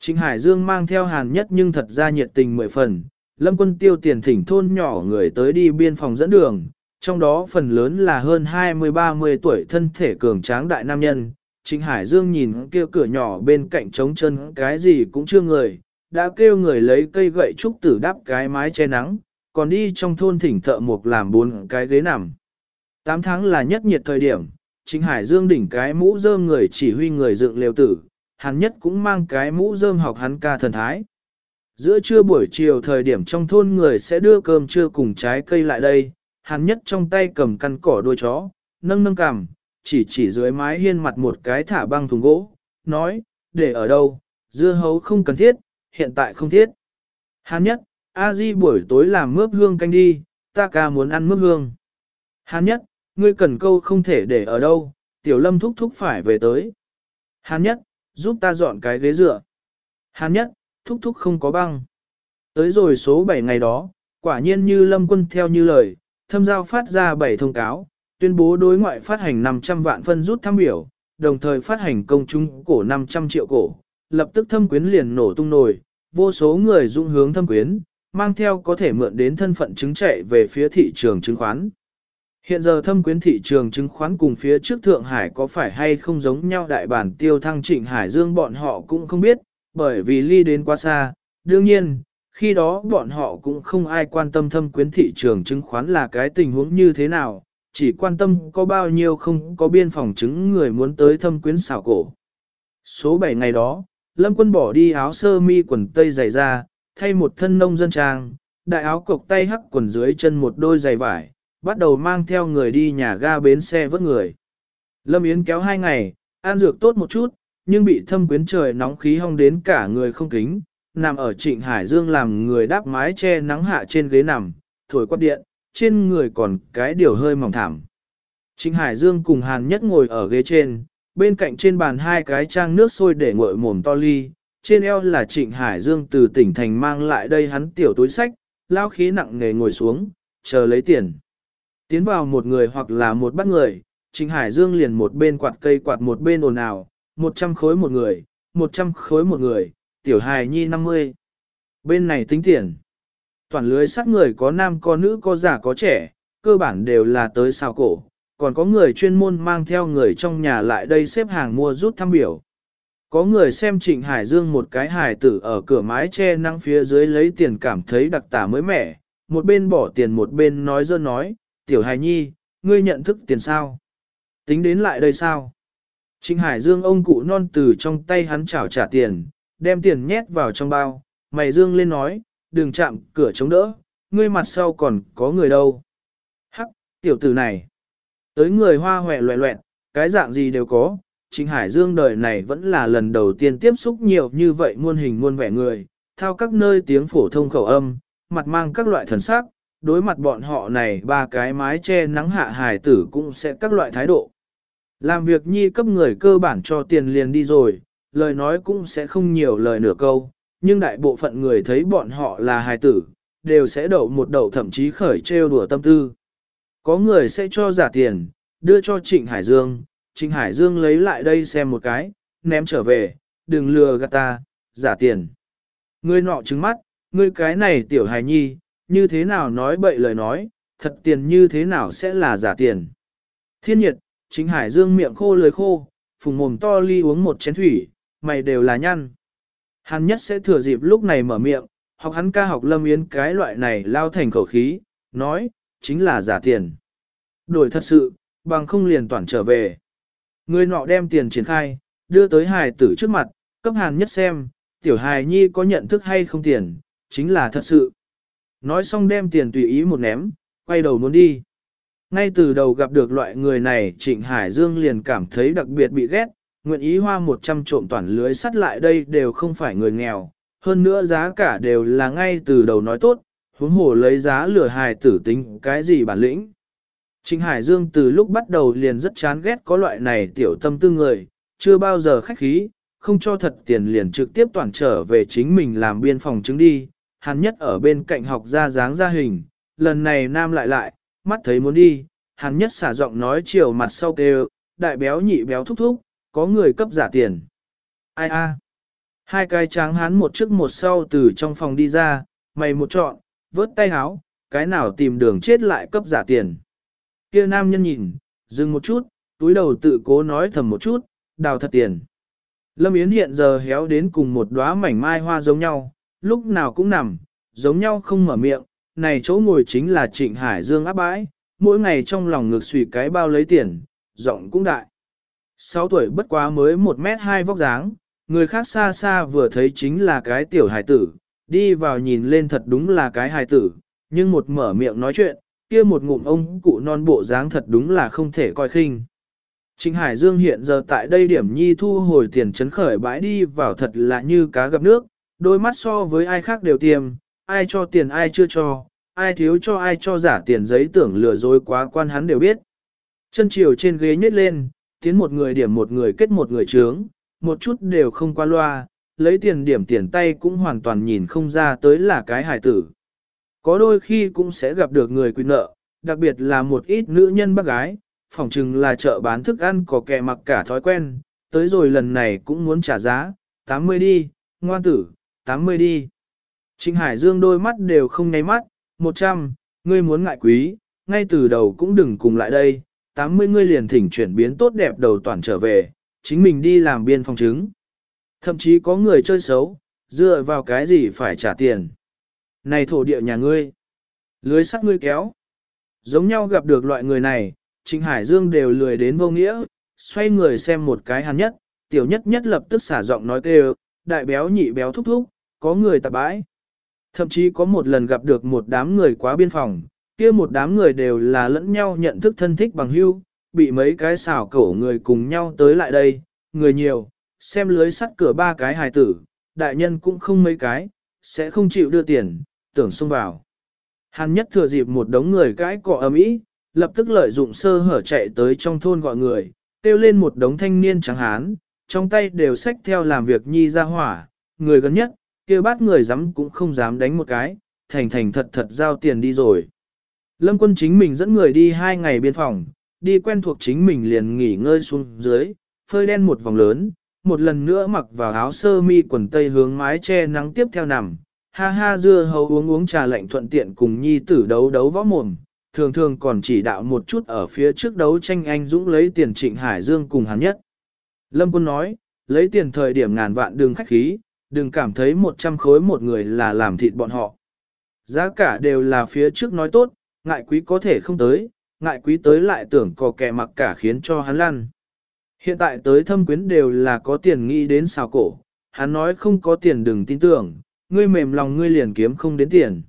Trịnh Hải Dương mang theo hàn nhất nhưng thật ra nhiệt tình mười phần, Lâm quân tiêu tiền thỉnh thôn nhỏ người tới đi biên phòng dẫn đường, trong đó phần lớn là hơn 20-30 tuổi thân thể cường tráng đại nam nhân. Trịnh Hải Dương nhìn kêu cửa nhỏ bên cạnh trống chân cái gì cũng chưa người, đã kêu người lấy cây gậy trúc tử đắp cái mái che nắng, còn đi trong thôn thỉnh thợ mộc làm bốn cái ghế nằm. 8 tháng là nhất nhiệt thời điểm, Trịnh Hải Dương đỉnh cái mũ rơm người chỉ huy người dựng lều tử, hắn nhất cũng mang cái mũ rơm học hắn ca thần thái. Giữa trưa buổi chiều thời điểm trong thôn người sẽ đưa cơm trưa cùng trái cây lại đây, hàn nhất trong tay cầm căn cỏ đuôi chó, nâng nâng cằm, chỉ chỉ dưới mái hiên mặt một cái thả băng thùng gỗ, nói, để ở đâu, dưa hấu không cần thiết, hiện tại không thiết. Hàn nhất, a di buổi tối làm mướp hương canh đi, ta ca muốn ăn mướp hương. Hàn nhất, ngươi cần câu không thể để ở đâu, tiểu lâm thúc thúc phải về tới. Hàn nhất, giúp ta dọn cái ghế dựa. Hàn nhất, thúc thúc không có băng. Tới rồi số 7 ngày đó, quả nhiên như lâm quân theo như lời, thâm giao phát ra 7 thông cáo, tuyên bố đối ngoại phát hành 500 vạn phân rút thăm biểu, đồng thời phát hành công chúng cổ 500 triệu cổ, lập tức thâm quyến liền nổ tung nổi, vô số người dung hướng thâm quyến, mang theo có thể mượn đến thân phận chứng chạy về phía thị trường chứng khoán. Hiện giờ thâm quyến thị trường chứng khoán cùng phía trước Thượng Hải có phải hay không giống nhau đại bản tiêu thăng trịnh Hải Dương bọn họ cũng không biết, bởi vì ly đến quá xa. Đương nhiên, khi đó bọn họ cũng không ai quan tâm thâm quyến thị trường chứng khoán là cái tình huống như thế nào, chỉ quan tâm có bao nhiêu không có biên phòng chứng người muốn tới thâm quyến xảo cổ. Số 7 ngày đó, Lâm Quân bỏ đi áo sơ mi quần tây dày ra, thay một thân nông dân trang, đại áo cộc tay hắc quần dưới chân một đôi giày vải, bắt đầu mang theo người đi nhà ga bến xe vớt người. Lâm Yến kéo hai ngày, an dược tốt một chút, nhưng bị thâm quyến trời nóng khí hong đến cả người không kính, nằm ở trịnh Hải Dương làm người đáp mái che nắng hạ trên ghế nằm, thổi quạt điện, trên người còn cái điều hơi mỏng thảm. Trịnh Hải Dương cùng Hàn Nhất ngồi ở ghế trên, bên cạnh trên bàn hai cái trang nước sôi để nguội mồm to ly, trên eo là Trịnh Hải Dương từ tỉnh thành mang lại đây hắn tiểu túi sách, lao khí nặng nề ngồi xuống, chờ lấy tiền. Tiến vào một người hoặc là một bắt người, Trịnh Hải Dương liền một bên quạt cây quạt một bên ồn ào, 100 khối một người, 100 khối một người, tiểu hài nhi 50. Bên này tính tiền. Toàn lưới sát người có nam có nữ có già có trẻ, cơ bản đều là tới sao cổ, còn có người chuyên môn mang theo người trong nhà lại đây xếp hàng mua rút thăm biểu. Có người xem Trịnh Hải Dương một cái hài tử ở cửa mái che nắng phía dưới lấy tiền cảm thấy đặc tả mới mẻ, một bên bỏ tiền một bên nói dơ nói, tiểu hài nhi, ngươi nhận thức tiền sao? Tính đến lại đây sao? Trịnh Hải Dương ông cụ non từ trong tay hắn chảo trả tiền, đem tiền nhét vào trong bao, mày Dương lên nói, đừng chạm cửa chống đỡ, ngươi mặt sau còn có người đâu. Hắc, tiểu tử này. Tới người hoa hoẹ loẹ loẹn, cái dạng gì đều có, Trịnh Hải Dương đời này vẫn là lần đầu tiên tiếp xúc nhiều như vậy muôn hình muôn vẻ người, thao các nơi tiếng phổ thông khẩu âm, mặt mang các loại thần sắc, đối mặt bọn họ này ba cái mái che nắng hạ hài tử cũng sẽ các loại thái độ. Làm việc nhi cấp người cơ bản cho tiền liền đi rồi, lời nói cũng sẽ không nhiều lời nửa câu, nhưng đại bộ phận người thấy bọn họ là hài tử, đều sẽ đậu một đậu thậm chí khởi trêu đùa tâm tư. Có người sẽ cho giả tiền, đưa cho Trịnh Hải Dương, Trịnh Hải Dương lấy lại đây xem một cái, ném trở về, đừng lừa gạt ta, giả tiền. Ngươi nọ trứng mắt, ngươi cái này tiểu hài nhi, như thế nào nói bậy lời nói, thật tiền như thế nào sẽ là giả tiền. Thiên nhiệt, Trịnh Hải Dương miệng khô lưỡi khô, phùng mồm to ly uống một chén thủy, mày đều là nhăn. Hắn nhất sẽ thừa dịp lúc này mở miệng, học hắn ca học lâm yến cái loại này lao thành khẩu khí, nói, chính là giả tiền. Đổi thật sự, bằng không liền toàn trở về. Người nọ đem tiền triển khai, đưa tới hài tử trước mặt, cấp hàn nhất xem, tiểu hài nhi có nhận thức hay không tiền, chính là thật sự. Nói xong đem tiền tùy ý một ném, quay đầu muốn đi. Ngay từ đầu gặp được loại người này Trịnh Hải Dương liền cảm thấy đặc biệt bị ghét, nguyện ý hoa 100 trộm toàn lưới sắt lại đây đều không phải người nghèo, hơn nữa giá cả đều là ngay từ đầu nói tốt, huống hồ lấy giá lửa hài tử tính cái gì bản lĩnh. Trịnh Hải Dương từ lúc bắt đầu liền rất chán ghét có loại này tiểu tâm tư người, chưa bao giờ khách khí, không cho thật tiền liền trực tiếp toàn trở về chính mình làm biên phòng chứng đi, hắn nhất ở bên cạnh học ra dáng ra hình, lần này nam lại lại, mắt thấy muốn đi, hắn nhất xả giọng nói chiều mặt sau kêu, đại béo nhị béo thúc thúc, có người cấp giả tiền. Ai a? Hai cái tráng hắn một trước một sau từ trong phòng đi ra, mày một trọn, vớt tay háo, cái nào tìm đường chết lại cấp giả tiền. Kia nam nhân nhìn, dừng một chút, túi đầu tự cố nói thầm một chút, đào thật tiền. Lâm Yến hiện giờ héo đến cùng một đóa mảnh mai hoa giống nhau, lúc nào cũng nằm, giống nhau không mở miệng, này chỗ ngồi chính là Trịnh Hải Dương áp bãi, mỗi ngày trong lòng ngực xùy cái bao lấy tiền, giọng cũng đại. Sáu tuổi bất quá mới một mét hai vóc dáng, người khác xa xa vừa thấy chính là cái tiểu Hải tử, đi vào nhìn lên thật đúng là cái Hải tử, nhưng một mở miệng nói chuyện, kia một ngụm ông cụ non bộ dáng thật đúng là không thể coi khinh. Trịnh Hải Dương hiện giờ tại đây điểm nhi thu hồi tiền chấn khởi bãi đi vào thật là như cá gặp nước, đôi mắt so với ai khác đều tiềm ai cho tiền ai chưa cho, ai thiếu cho ai cho giả tiền giấy tưởng lừa dối quá quan hắn đều biết. Chân chiều trên ghế nhét lên, tiến một người điểm một người kết một người trướng, một chút đều không qua loa, lấy tiền điểm tiền tay cũng hoàn toàn nhìn không ra tới là cái hải tử. Có đôi khi cũng sẽ gặp được người quy nợ, đặc biệt là một ít nữ nhân bác gái, phỏng chừng là chợ bán thức ăn có kẻ mặc cả thói quen, tới rồi lần này cũng muốn trả giá, 80 đi, ngoan tử, 80 đi. Trịnh Hải Dương đôi mắt đều không nháy mắt, 100, ngươi muốn ngại quý, ngay từ đầu cũng đừng cùng lại đây, 80 ngươi liền thỉnh chuyển biến tốt đẹp đầu toàn trở về, chính mình đi làm biên phòng chứng. Thậm chí có người chơi xấu, dựa vào cái gì phải trả tiền. Này thổ địa nhà ngươi, lưới sắt ngươi kéo. Giống nhau gặp được loại người này, Trịnh Hải Dương đều lười đến vô nghĩa, xoay người xem một cái hắn nhất, tiểu nhất nhất lập tức xả giọng nói kêu, đại béo nhị béo thúc thúc, có người tạp bãi. Thậm chí có một lần gặp được một đám người quá biên phòng, kia một đám người đều là lẫn nhau nhận thức thân thích bằng hưu, bị mấy cái xảo cổ người cùng nhau tới lại đây, người nhiều, xem lưới sắt cửa ba cái hài tử, đại nhân cũng không mấy cái, sẽ không chịu đưa tiền, tưởng xông vào. Hàn nhất thừa dịp một đống người cãi cọ ầm ĩ, lập tức lợi dụng sơ hở chạy tới trong thôn gọi người, kêu lên một đống thanh niên trắng hán, trong tay đều xách theo làm việc nhi ra hỏa, người gần nhất, kia bắt người dám cũng không dám đánh một cái, thành thành thật thật giao tiền đi rồi. Lâm quân chính mình dẫn người đi hai ngày biên phòng, đi quen thuộc chính mình liền nghỉ ngơi xuống dưới, phơi đen một vòng lớn, một lần nữa mặc vào áo sơ mi quần tây hướng mái che nắng tiếp theo nằm, ha ha dưa hấu uống uống trà lạnh thuận tiện cùng nhi tử đấu đấu võ mồm, thường thường còn chỉ đạo một chút ở phía trước đấu tranh anh dũng lấy tiền trịnh Hải Dương cùng hắn nhất. Lâm quân nói, lấy tiền thời điểm ngàn vạn đường khách khí, đừng cảm thấy một trăm khối một người là làm thịt bọn họ. Giá cả đều là phía trước nói tốt, ngại quý có thể không tới, ngại quý tới lại tưởng có kẻ mặc cả khiến cho hắn lăn. Hiện tại tới thâm quyến đều là có tiền nghĩ đến xào cổ, hắn nói không có tiền đừng tin tưởng, ngươi mềm lòng ngươi liền kiếm không đến tiền.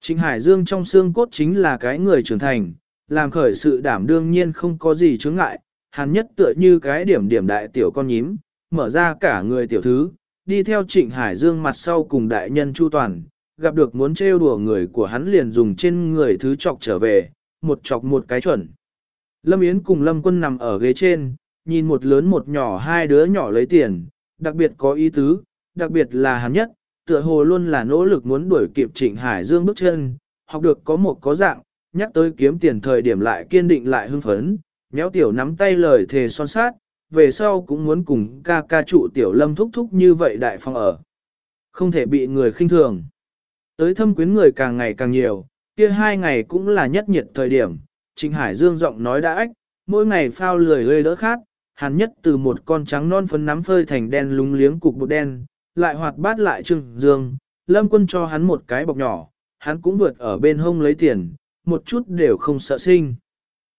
Trịnh Hải Dương trong xương cốt chính là cái người trưởng thành, làm khởi sự đảm đương nhiên không có gì chướng ngại, hắn nhất tựa như cái điểm điểm đại tiểu con nhím, mở ra cả người tiểu thứ, đi theo Trịnh Hải Dương mặt sau cùng đại nhân Chu Toàn, gặp được muốn trêu đùa người của hắn liền dùng trên người thứ chọc trở về, một chọc một cái chuẩn. Lâm Yến cùng Lâm Quân nằm ở ghế trên, nhìn một lớn một nhỏ hai đứa nhỏ lấy tiền, đặc biệt có ý tứ, đặc biệt là hắn nhất, tựa hồ luôn là nỗ lực muốn đuổi kịp Trịnh Hải Dương bước chân, học được có một có dạng, nhắc tới kiếm tiền thời điểm lại kiên định lại hưng phấn, nhéo tiểu nắm tay lời thề son sát, về sau cũng muốn cùng ca ca trụ tiểu lâm thúc thúc như vậy đại phong ở. Không thể bị người khinh thường. Tới thâm quyến người càng ngày càng nhiều, kia hai ngày cũng là nhất nhiệt thời điểm, Trịnh Hải Dương giọng nói đã ách, mỗi ngày phao lười lơi đỡ khát, hàn nhất từ một con trắng non phấn nắm phơi thành đen lúng liếng cục bột đen, lại hoạt bát lại trưng dương, lâm quân cho hắn một cái bọc nhỏ, hắn cũng vượt ở bên hông lấy tiền, một chút đều không sợ sinh.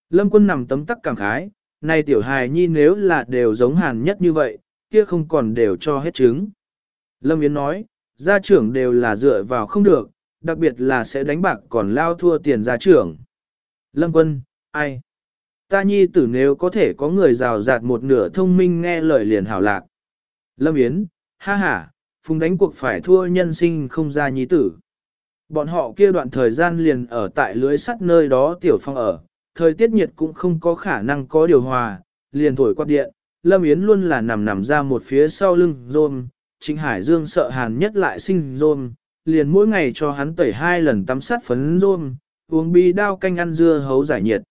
Lâm quân nằm tấm tắc cảm khái, này tiểu hài nhi nếu là đều giống hàn nhất như vậy, kia không còn đều cho hết trứng. Lâm Yến nói, gia trưởng đều là dựa vào không được, đặc biệt là sẽ đánh bạc còn lao thua tiền gia trưởng. Lâm quân, ai? Ta nhi tử nếu có thể có người rào rạt một nửa thông minh nghe lời liền hảo lạc. Lâm Yến, ha ha, phùng đánh cuộc phải thua nhân sinh không ra nhi tử. Bọn họ kia đoạn thời gian liền ở tại lưới sắt nơi đó tiểu phong ở, thời tiết nhiệt cũng không có khả năng có điều hòa, liền thổi quạt điện, Lâm Yến luôn là nằm nằm ra một phía sau lưng rôm, Trịnh Hải Dương sợ hàn nhất lại sinh rôm, liền mỗi ngày cho hắn tẩy hai lần tắm sát phấn rôm, uống bi đao canh ăn dưa hấu giải nhiệt.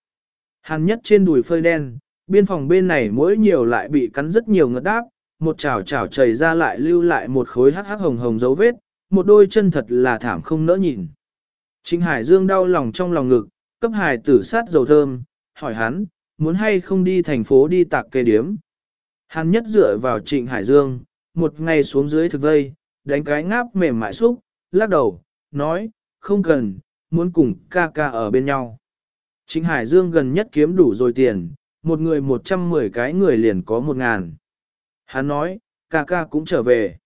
Hàn nhất trên đùi phơi đen, biên phòng bên này mỗi nhiều lại bị cắn rất nhiều ngợt đáp, một chảo chảo chảy ra lại lưu lại một khối hắc hắc hồng hồng dấu vết, một đôi chân thật là thảm không nỡ nhìn. Trịnh Hải Dương đau lòng trong lòng ngực, cấp hải tử sát dầu thơm, hỏi hắn, muốn hay không đi thành phố đi tạc cây điếm. Hắn nhất dựa vào Trịnh Hải Dương, một ngày xuống dưới thực vây, đánh cái ngáp mềm mại xúc, lắc đầu, nói, không cần, muốn cùng ca ca ở bên nhau. Trịnh Hải Dương gần nhất kiếm đủ rồi tiền, một người 110 cái người liền có một ngàn. Hắn nói, ca ca cũng trở về.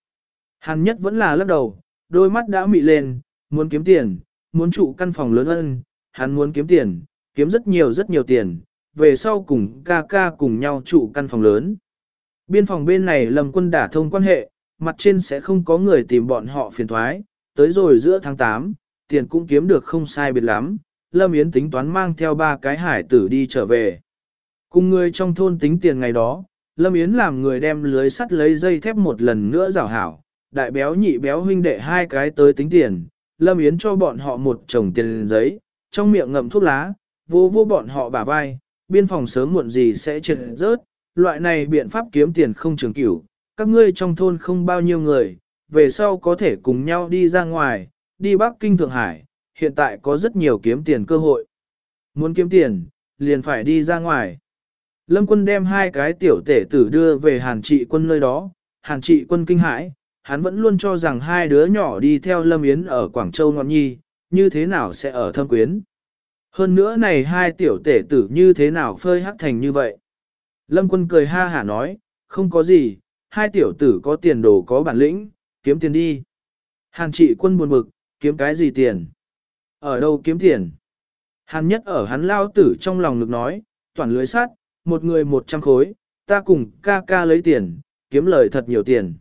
Hắn nhất vẫn là lắc đầu, đôi mắt đã mị lên, muốn kiếm tiền, muốn trụ căn phòng lớn ân, hắn muốn kiếm tiền, kiếm rất nhiều rất nhiều tiền, về sau cùng ca ca cùng nhau trụ căn phòng lớn. Biên phòng bên này lầm quân đả thông quan hệ, mặt trên sẽ không có người tìm bọn họ phiền thoái, tới rồi giữa tháng 8, tiền cũng kiếm được không sai biệt lắm, Lâm Yến tính toán mang theo ba cái hải tử đi trở về. Cùng người trong thôn tính tiền ngày đó, Lâm Yến làm người đem lưới sắt lấy dây thép một lần nữa rào hảo, đại béo nhị béo huynh đệ hai cái tới tính tiền, Lâm Yến cho bọn họ một chồng tiền giấy, trong miệng ngậm thuốc lá, vô vô bọn họ bả vai, biên phòng sớm muộn gì sẽ trượt rớt, loại này biện pháp kiếm tiền không trường cửu, các ngươi trong thôn không bao nhiêu người, về sau có thể cùng nhau đi ra ngoài, đi Bắc Kinh Thượng Hải, hiện tại có rất nhiều kiếm tiền cơ hội. Muốn kiếm tiền, liền phải đi ra ngoài. Lâm quân đem hai cái tiểu tể tử đưa về hàn trị quân nơi đó, hàn trị quân kinh hãi, hắn vẫn luôn cho rằng hai đứa nhỏ đi theo Lâm Yến ở Quảng Châu Ngọn Nhi, như thế nào sẽ ở thâm quyến. Hơn nữa này hai tiểu tể tử như thế nào phơi hắc thành như vậy. Lâm quân cười ha hả nói, không có gì, hai tiểu tử có tiền đồ có bản lĩnh, kiếm tiền đi. Hàn trị quân buồn bực, kiếm cái gì tiền? Ở đâu kiếm tiền? Hàn nhất ở hắn lao tử trong lòng lực nói, toàn lưới sát, một người một trăm khối, ta cùng ca ca lấy tiền, kiếm lời thật nhiều tiền.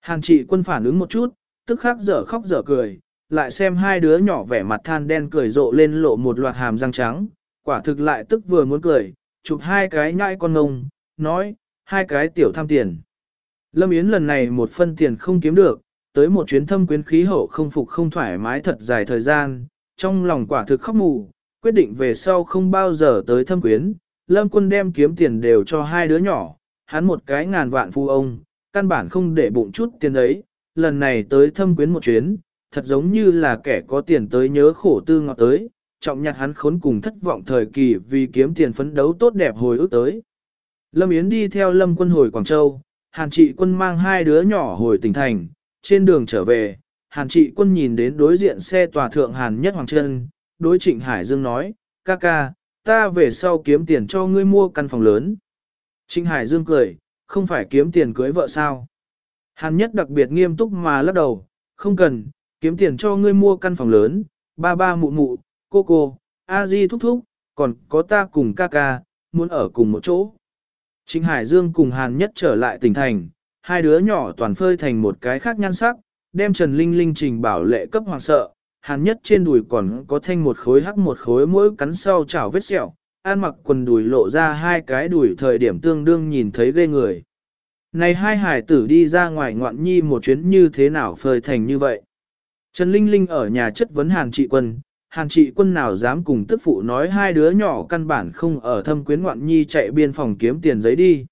Hàn trị quân phản ứng một chút, tức khắc dở khóc dở cười, lại xem hai đứa nhỏ vẻ mặt than đen cười rộ lên lộ một loạt hàm răng trắng, quả thực lại tức vừa muốn cười, chụp hai cái nhãi con ngông, nói, hai cái tiểu tham tiền. Lâm Yến lần này một phân tiền không kiếm được, tới một chuyến thâm quyến khí hậu không phục không thoải mái thật dài thời gian, trong lòng quả thực khóc mù, quyết định về sau không bao giờ tới thâm quyến, Lâm quân đem kiếm tiền đều cho hai đứa nhỏ, hắn một cái ngàn vạn phu ông, căn bản không để bụng chút tiền ấy, lần này tới thâm quyến một chuyến, thật giống như là kẻ có tiền tới nhớ khổ tư ngọt tới, trọng nhặt hắn khốn cùng thất vọng thời kỳ vì kiếm tiền phấn đấu tốt đẹp hồi ức tới. Lâm Yến đi theo Lâm quân hồi Quảng Châu, Hàn trị quân mang hai đứa nhỏ hồi tỉnh thành, trên đường trở về, Hàn trị quân nhìn đến đối diện xe tòa thượng Hàn nhất Hoàng Trân, đối trịnh Hải Dương nói, ca ca, ta về sau kiếm tiền cho ngươi mua căn phòng lớn. Trịnh Hải Dương cười, không phải kiếm tiền cưới vợ sao. Hàn nhất đặc biệt nghiêm túc mà lắc đầu, không cần, kiếm tiền cho ngươi mua căn phòng lớn, ba ba mụ mụ, cô cô, a di thúc thúc, còn có ta cùng ca ca, muốn ở cùng một chỗ. Trịnh Hải Dương cùng Hàn nhất trở lại tỉnh thành, hai đứa nhỏ toàn phơi thành một cái khác nhan sắc, đem Trần Linh Linh trình bảo lệ cấp hoàng sợ, Hàn nhất trên đùi còn có thanh một khối hắc một khối mỗi cắn sau chảo vết sẹo, an mặc quần đùi lộ ra hai cái đùi thời điểm tương đương nhìn thấy ghê người. Này hai hải tử đi ra ngoài ngoạn nhi một chuyến như thế nào phơi thành như vậy. Trần Linh Linh ở nhà chất vấn Hàn trị quân, Hàn trị quân nào dám cùng tức phụ nói hai đứa nhỏ căn bản không ở thâm quyến ngoạn nhi chạy biên phòng kiếm tiền giấy đi.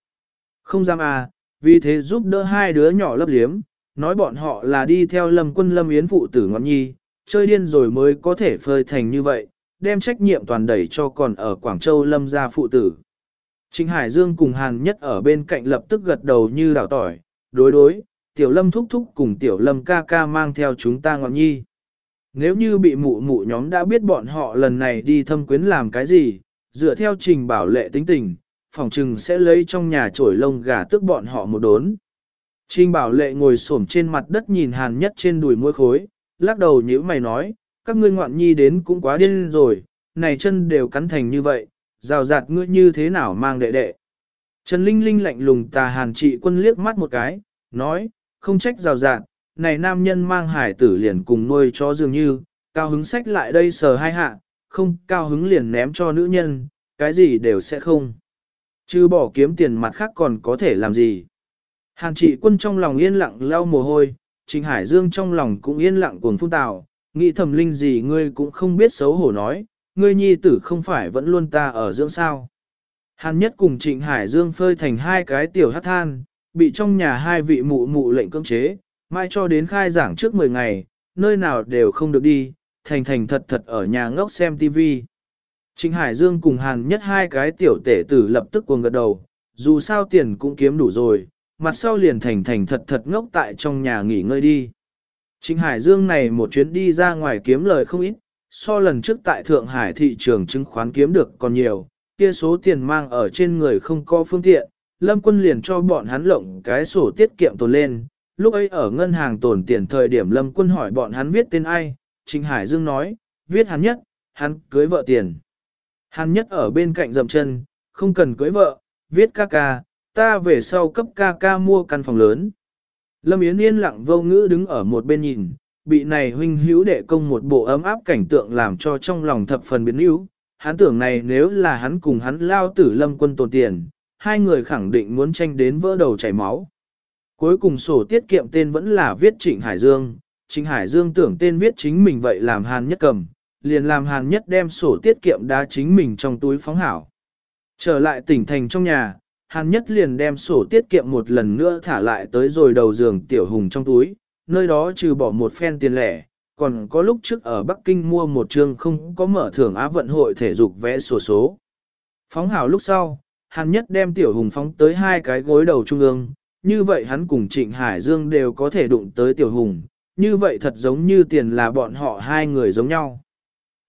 Không dám à, vì thế giúp đỡ hai đứa nhỏ lấp liếm, nói bọn họ là đi theo lâm quân lâm yến phụ tử ngoạn nhi, chơi điên rồi mới có thể phơi thành như vậy, đem trách nhiệm toàn đẩy cho còn ở Quảng Châu lâm gia phụ tử. Trịnh Hải Dương cùng Hàn Nhất ở bên cạnh lập tức gật đầu như đảo tỏi, đối đối, Tiểu Lâm thúc thúc cùng Tiểu Lâm ca ca mang theo chúng ta ngọn nhi. Nếu như bị mụ mụ nhóm đã biết bọn họ lần này đi thâm quyến làm cái gì, dựa theo trình bảo lệ tính tình, phòng trừng sẽ lấy trong nhà trổi lông gà tức bọn họ một đốn. Trình bảo lệ ngồi xổm trên mặt đất nhìn Hàn Nhất trên đùi môi khối, lắc đầu nhíu mày nói, các ngươi ngoạn nhi đến cũng quá điên rồi, này chân đều cắn thành như vậy, rào rạt ngươi như thế nào mang đệ đệ. Trần Linh Linh lạnh lùng tà hàn trị quân liếc mắt một cái, nói, không trách rào rạt, này nam nhân mang hải tử liền cùng nuôi cho dường như, cao hứng sách lại đây sờ hai hạ, không cao hứng liền ném cho nữ nhân, cái gì đều sẽ không. Chứ bỏ kiếm tiền mặt khác còn có thể làm gì. Hàn trị quân trong lòng yên lặng leo mồ hôi, Trình Hải Dương trong lòng cũng yên lặng cuồng phun tào, nghĩ thầm linh gì ngươi cũng không biết xấu hổ nói, ngươi nhi tử không phải vẫn luôn ta ở dưỡng sao. Hàn nhất cùng Trịnh Hải Dương phơi thành hai cái tiểu hát than, bị trong nhà hai vị mụ mụ lệnh cưỡng chế, mai cho đến khai giảng trước 10 ngày, nơi nào đều không được đi, thành thành thật thật ở nhà ngốc xem TV. Trịnh Hải Dương cùng Hàn nhất hai cái tiểu tể tử lập tức cuồng gật đầu, dù sao tiền cũng kiếm đủ rồi, mặt sau liền thành thành thật thật ngốc tại trong nhà nghỉ ngơi đi. Trịnh Hải Dương này một chuyến đi ra ngoài kiếm lời không ít, so lần trước tại Thượng Hải thị trường chứng khoán kiếm được còn nhiều, kia số tiền mang ở trên người không có phương tiện, Lâm Quân liền cho bọn hắn lộng cái sổ tiết kiệm tồn lên. Lúc ấy ở ngân hàng tồn tiền thời điểm Lâm Quân hỏi bọn hắn viết tên ai, Trịnh Hải Dương nói, viết hắn nhất, hắn cưới vợ tiền. hắn nhất ở bên cạnh dậm chân, không cần cưới vợ, viết ca ca, ta về sau cấp ca ca mua căn phòng lớn. Lâm Yến yên lặng vô ngữ đứng ở một bên nhìn, bị này huynh hữu đệ công một bộ ấm áp cảnh tượng làm cho trong lòng thập phần biến yếu. Hắn tưởng này nếu là hắn cùng hắn lao tử lâm quân tồn tiền, hai người khẳng định muốn tranh đến vỡ đầu chảy máu. Cuối cùng sổ tiết kiệm tên vẫn là viết Trịnh Hải Dương, Trịnh Hải Dương tưởng tên viết chính mình vậy làm hàn nhất cầm, liền làm hàn nhất đem sổ tiết kiệm đá chính mình trong túi phóng hảo. Trở lại tỉnh thành trong nhà, hàn nhất liền đem sổ tiết kiệm một lần nữa thả lại tới rồi đầu giường tiểu hùng trong túi, nơi đó trừ bỏ một phen tiền lẻ, còn có lúc trước ở Bắc Kinh mua một trường không có mở thưởng á vận hội thể dục vẽ sổ số. Phóng hảo lúc sau, hàn nhất đem tiểu hùng phóng tới hai cái gối đầu trung ương, như vậy hắn cùng Trịnh Hải Dương đều có thể đụng tới tiểu hùng, như vậy thật giống như tiền là bọn họ hai người giống nhau.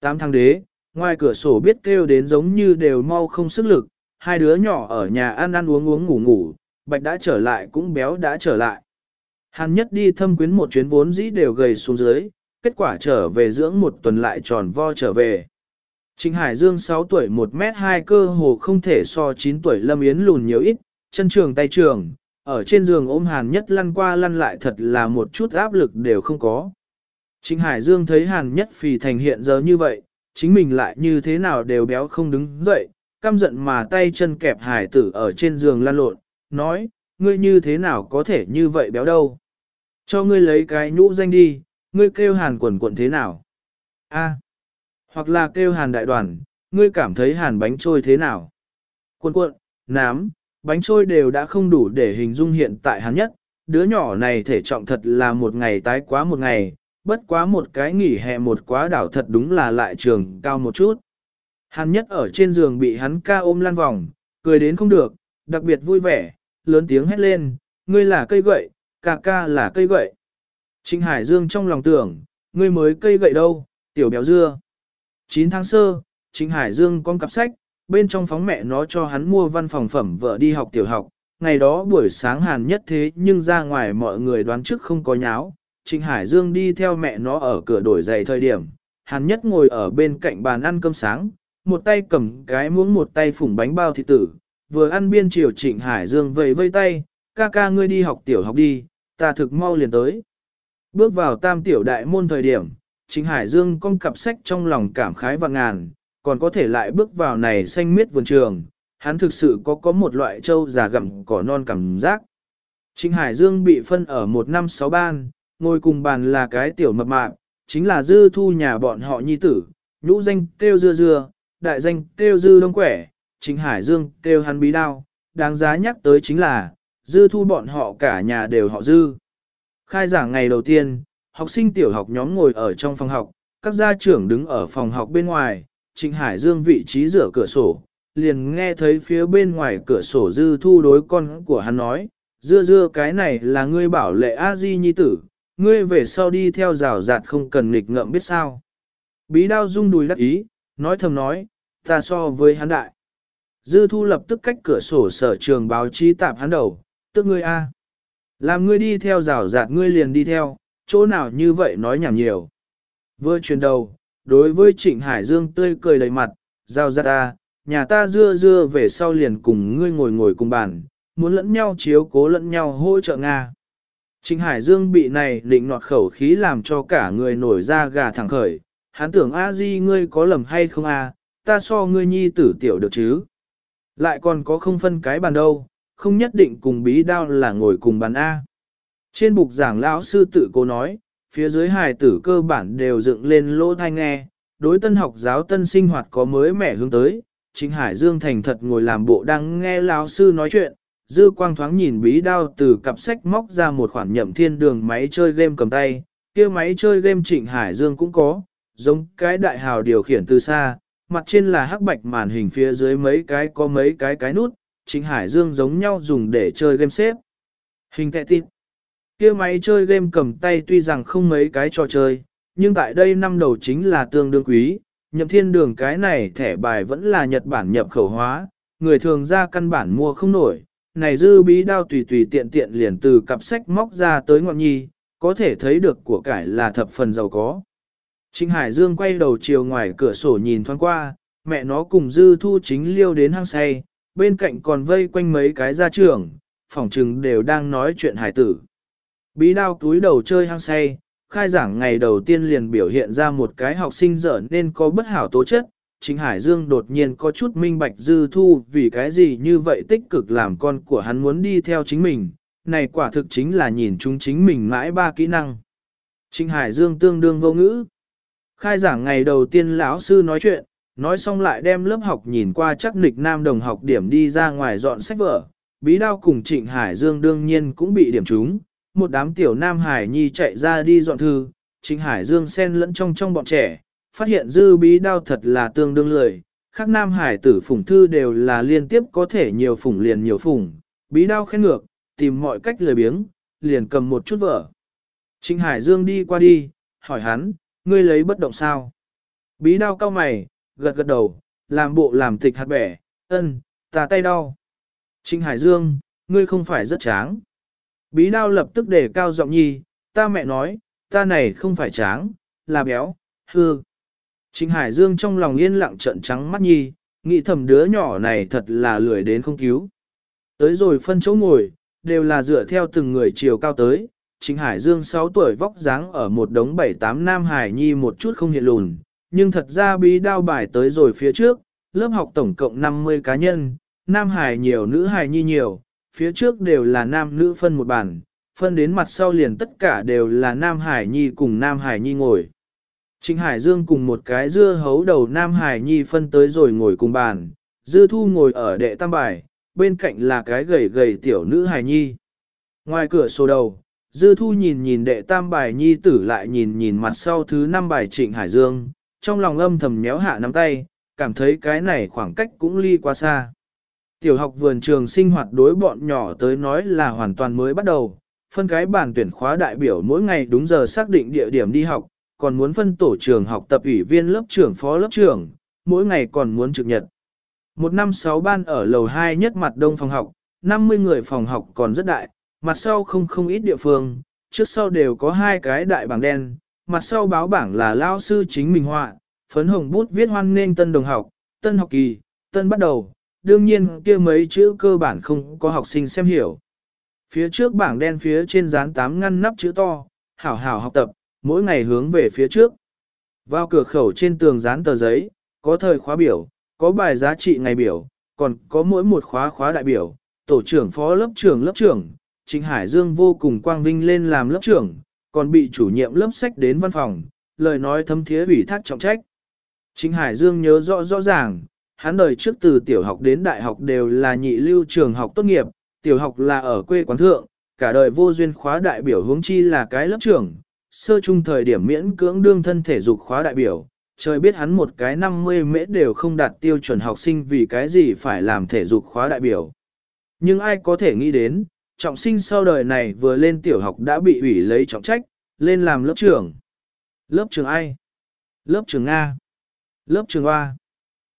Tám tháng đế, ngoài cửa sổ biết kêu đến giống như đều mau không sức lực, hai đứa nhỏ ở nhà ăn ăn uống uống ngủ ngủ, bạch đã trở lại cũng béo đã trở lại. Hàn nhất đi thâm quyến một chuyến vốn dĩ đều gầy xuống dưới, kết quả trở về dưỡng một tuần lại tròn vo trở về. Trịnh Hải Dương 6 tuổi 1 mét 2 cơ hồ không thể so 9 tuổi Lâm Yến lùn nhiều ít, chân trường tay trường, ở trên giường ôm Hàn Nhất lăn qua lăn lại thật là một chút áp lực đều không có. Trịnh Hải Dương thấy Hàn Nhất phì thành hiện giờ như vậy, chính mình lại như thế nào đều béo không đứng dậy, căm giận mà tay chân kẹp hải tử ở trên giường lăn lộn, nói, ngươi như thế nào có thể như vậy béo đâu. Cho ngươi lấy cái nhũ danh đi, ngươi kêu hàn quần Quẩn thế nào? A, hoặc là kêu hàn đại đoàn, ngươi cảm thấy hàn bánh trôi thế nào? Cuộn cuộn, nám, bánh trôi đều đã không đủ để hình dung hiện tại hắn nhất, đứa nhỏ này thể trọng thật là một ngày tái quá một ngày, bất quá một cái nghỉ hè một quá đảo thật đúng là lại trường cao một chút. Hàn nhất ở trên giường bị hắn ca ôm lan vòng, cười đến không được, đặc biệt vui vẻ, lớn tiếng hét lên, ngươi là cây gậy, ca ca là cây gậy. Trịnh Hải Dương trong lòng tưởng, ngươi mới cây gậy đâu, tiểu béo dưa. 9 tháng sơ, Trịnh Hải Dương con cặp sách, bên trong phóng mẹ nó cho hắn mua văn phòng phẩm vợ đi học tiểu học. Ngày đó buổi sáng hàn nhất thế nhưng ra ngoài mọi người đoán trước không có nháo. Trịnh Hải Dương đi theo mẹ nó ở cửa đổi giày thời điểm. Hàn nhất ngồi ở bên cạnh bàn ăn cơm sáng, một tay cầm cái muỗng một tay phủng bánh bao thịt tử. Vừa ăn biên chiều Trịnh Hải Dương vẫy vây tay, ca ca ngươi đi học tiểu học đi, ta thực mau liền tới. Bước vào tam tiểu đại môn thời điểm, Trịnh Hải Dương con cặp sách trong lòng cảm khái và ngàn, còn có thể lại bước vào này xanh miết vườn trường, hắn thực sự có có một loại trâu già gặm cỏ non cảm giác. Trịnh Hải Dương bị phân ở một năm sáu ban, ngồi cùng bàn là cái tiểu mập mạp, chính là dư thu nhà bọn họ nhi tử, nhũ danh kêu dưa dưa, đại danh kêu dư đông quẻ, Trịnh Hải Dương kêu hắn bí đao, đáng giá nhắc tới chính là, dư thu bọn họ cả nhà đều họ dư. Khai giảng ngày đầu tiên, học sinh tiểu học nhóm ngồi ở trong phòng học, các gia trưởng đứng ở phòng học bên ngoài, Trịnh Hải Dương vị trí rửa cửa sổ, liền nghe thấy phía bên ngoài cửa sổ dư thu đối con của hắn nói, dưa dưa cái này là ngươi bảo lệ a di nhi tử, ngươi về sau đi theo rào rạt không cần nghịch ngợm biết sao. Bí đao rung đùi đắc ý, nói thầm nói, ta so với hắn đại. Dư thu lập tức cách cửa sổ sở trường báo chí tạp hắn đầu, tức ngươi a. Làm ngươi đi theo rào rạt ngươi liền đi theo, chỗ nào như vậy nói nhảm nhiều. Vừa chuyển đầu, đối với Trịnh Hải Dương tươi cười đầy mặt, giao ra ta, nhà ta dưa dưa về sau liền cùng ngươi ngồi ngồi cùng bàn, muốn lẫn nhau chiếu cố lẫn nhau hỗ trợ Nga. Trịnh Hải Dương bị này định nọt khẩu khí làm cho cả người nổi ra gà thẳng khởi, hắn tưởng a di ngươi có lầm hay không a, ta so ngươi nhi tử tiểu được chứ. Lại còn có không phân cái bàn đâu, không nhất định cùng bí đao là ngồi cùng bàn A. Trên bục giảng lão sư tự cố nói, phía dưới hài tử cơ bản đều dựng lên lỗ thai nghe, đối tân học giáo tân sinh hoạt có mới mẻ hướng tới. Chính Hải Dương thành thật ngồi làm bộ đang nghe lão sư nói chuyện, dư quang thoáng nhìn bí đao từ cặp sách móc ra một khoản nhậm thiên đường máy chơi game cầm tay, kia máy chơi game Trịnh Hải Dương cũng có, giống cái đại hào điều khiển từ xa, mặt trên là hắc bạch màn hình phía dưới mấy cái có mấy cái cái nút, Trịnh Hải Dương giống nhau dùng để chơi game xếp. Hình tệ tin kia máy chơi game cầm tay tuy rằng không mấy cái trò chơi, nhưng tại đây năm đầu chính là tương đương quý, nhậm thiên đường cái này thẻ bài vẫn là Nhật Bản nhập khẩu hóa, người thường ra căn bản mua không nổi. Này dư bí đao tùy tùy tiện tiện liền từ cặp sách móc ra tới ngọn nhi, có thể thấy được của cải là thập phần giàu có. Trịnh Hải Dương quay đầu chiều ngoài cửa sổ nhìn thoáng qua, mẹ nó cùng dư thu chính liêu đến hang say, bên cạnh còn vây quanh mấy cái gia trưởng, phỏng trừng đều đang nói chuyện hải tử. Bí đao túi đầu chơi hang say, khai giảng ngày đầu tiên liền biểu hiện ra một cái học sinh dở nên có bất hảo tố chất. Chính Hải Dương đột nhiên có chút minh bạch dư thu vì cái gì như vậy tích cực làm con của hắn muốn đi theo chính mình, này quả thực chính là nhìn chúng chính mình mãi ba kỹ năng. Trịnh Hải Dương tương đương vô ngữ. Khai giảng ngày đầu tiên lão sư nói chuyện, nói xong lại đem lớp học nhìn qua chắc nịch nam đồng học điểm đi ra ngoài dọn sách vở. Bí đao cùng Trịnh Hải Dương đương nhiên cũng bị điểm trúng, một đám tiểu nam hải nhi chạy ra đi dọn thư, Trịnh Hải Dương xen lẫn trong trong bọn trẻ, phát hiện dư bí đao thật là tương đương lười, khác nam hải tử phủng thư đều là liên tiếp có thể nhiều phủng liền nhiều phủng, bí đao khen ngược, tìm mọi cách lười biếng, liền cầm một chút vở. Trịnh Hải Dương đi qua đi, hỏi hắn, ngươi lấy bất động sao? Bí đao cao mày, gật gật đầu, làm bộ làm tịch hạt bẻ, ân, ta tay đau. Trịnh Hải Dương, ngươi không phải rất tráng. Bí đao lập tức để cao giọng nhi, ta mẹ nói, ta này không phải tráng, là béo, hư. Trịnh Hải Dương trong lòng yên lặng trận trắng mắt nhi, nghĩ thầm đứa nhỏ này thật là lười đến không cứu. Tới rồi phân chỗ ngồi, đều là dựa theo từng người chiều cao tới. Trịnh Hải Dương 6 tuổi vóc dáng ở một đống 7-8 nam hải nhi một chút không hiện lùn, nhưng thật ra bí đao bài tới rồi phía trước, lớp học tổng cộng 50 cá nhân, nam hải nhiều nữ hải nhi nhiều, phía trước đều là nam nữ phân một bàn, phân đến mặt sau liền tất cả đều là nam hải nhi cùng nam hải nhi ngồi. Trịnh Hải Dương cùng một cái dưa hấu đầu nam hải nhi phân tới rồi ngồi cùng bàn, dư thu ngồi ở đệ tam bài, bên cạnh là cái gầy gầy tiểu nữ hải nhi. Ngoài cửa sổ đầu, dư thu nhìn nhìn đệ tam bài nhi tử lại nhìn nhìn mặt sau thứ năm bài trịnh Hải Dương, trong lòng âm thầm nhéo hạ nắm tay, cảm thấy cái này khoảng cách cũng ly quá xa. Tiểu học vườn trường sinh hoạt đối bọn nhỏ tới nói là hoàn toàn mới bắt đầu, phân cái bản tuyển khóa đại biểu mỗi ngày đúng giờ xác định địa điểm đi học, còn muốn phân tổ trường học tập ủy viên lớp trưởng phó lớp trưởng, mỗi ngày còn muốn trực nhật. Một năm sáu ban ở lầu 2 nhất mặt đông phòng học, 50 người phòng học còn rất đại, mặt sau không không ít địa phương, trước sau đều có hai cái đại bảng đen, mặt sau báo bảng là lao sư chính mình họa, phấn hồng bút viết hoan nghênh tân đồng học, tân học kỳ, tân bắt đầu, đương nhiên kia mấy chữ cơ bản không có học sinh xem hiểu. Phía trước bảng đen phía trên dán tám ngăn nắp chữ to, hảo hảo học tập, mỗi ngày hướng về phía trước. Vào cửa khẩu trên tường dán tờ giấy, có thời khóa biểu, có bài giá trị ngày biểu, còn có mỗi một khóa khóa đại biểu, tổ trưởng phó lớp trưởng lớp trưởng, Trịnh Hải Dương vô cùng quang vinh lên làm lớp trưởng, còn bị chủ nhiệm lớp sách đến văn phòng, lời nói thâm thiế ủy thác trọng trách. Trịnh Hải Dương nhớ rõ rõ ràng, hắn đời trước từ tiểu học đến đại học đều là nhị lưu trường học tốt nghiệp, tiểu học là ở quê quán thượng, cả đời vô duyên khóa đại biểu hướng chi là cái lớp trưởng, sơ trung thời điểm miễn cưỡng đương thân thể dục khóa đại biểu, trời biết hắn một cái 50 mễ đều không đạt tiêu chuẩn học sinh vì cái gì phải làm thể dục khóa đại biểu. Nhưng ai có thể nghĩ đến, trọng sinh sau đời này vừa lên tiểu học đã bị ủy lấy trọng trách, lên làm lớp trưởng. Lớp trưởng ai? Lớp trưởng A. Lớp trưởng A.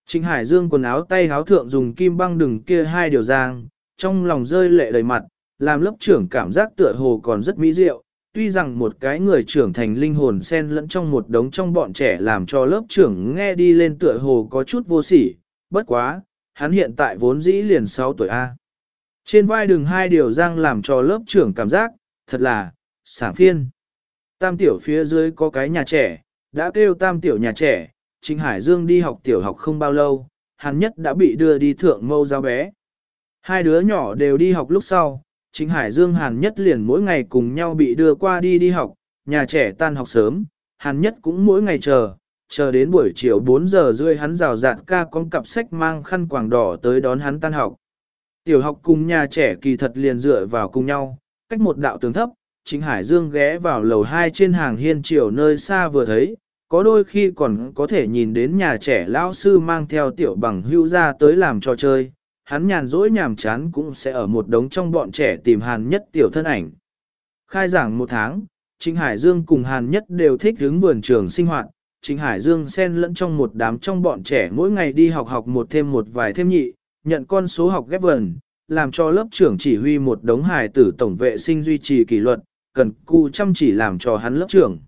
Trịnh Hải Dương quần áo tay áo thượng dùng kim băng đừng kia hai điều giang, trong lòng rơi lệ đầy mặt, làm lớp trưởng cảm giác tựa hồ còn rất mỹ diệu. Tuy rằng một cái người trưởng thành linh hồn xen lẫn trong một đống trong bọn trẻ làm cho lớp trưởng nghe đi lên tựa hồ có chút vô sỉ, bất quá, hắn hiện tại vốn dĩ liền 6 tuổi A. Trên vai đường hai điều giang làm cho lớp trưởng cảm giác, thật là, sảng phiên. Tam tiểu phía dưới có cái nhà trẻ, đã kêu tam tiểu nhà trẻ, Trịnh Hải Dương đi học tiểu học không bao lâu, Hàn nhất đã bị đưa đi thượng mâu giáo bé. Hai đứa nhỏ đều đi học lúc sau, Trịnh Hải Dương Hàn Nhất liền mỗi ngày cùng nhau bị đưa qua đi đi học, nhà trẻ tan học sớm, Hàn Nhất cũng mỗi ngày chờ, chờ đến buổi chiều 4 giờ rưỡi hắn rào rạt ca con cặp sách mang khăn quàng đỏ tới đón hắn tan học. Tiểu học cùng nhà trẻ kỳ thật liền dựa vào cùng nhau, cách một đạo tường thấp, Trịnh Hải Dương ghé vào lầu 2 trên hàng hiên chiều nơi xa vừa thấy, có đôi khi còn có thể nhìn đến nhà trẻ lão sư mang theo tiểu bằng hưu ra tới làm trò chơi, hắn nhàn rỗi nhàm chán cũng sẽ ở một đống trong bọn trẻ tìm hàn nhất tiểu thân ảnh. Khai giảng một tháng, Trịnh Hải Dương cùng hàn nhất đều thích hướng vườn trường sinh hoạt, Trịnh Hải Dương xen lẫn trong một đám trong bọn trẻ mỗi ngày đi học học một thêm một vài thêm nhị, nhận con số học ghép vần, làm cho lớp trưởng chỉ huy một đống hài tử tổng vệ sinh duy trì kỷ luật, cần cù chăm chỉ làm cho hắn lớp trưởng.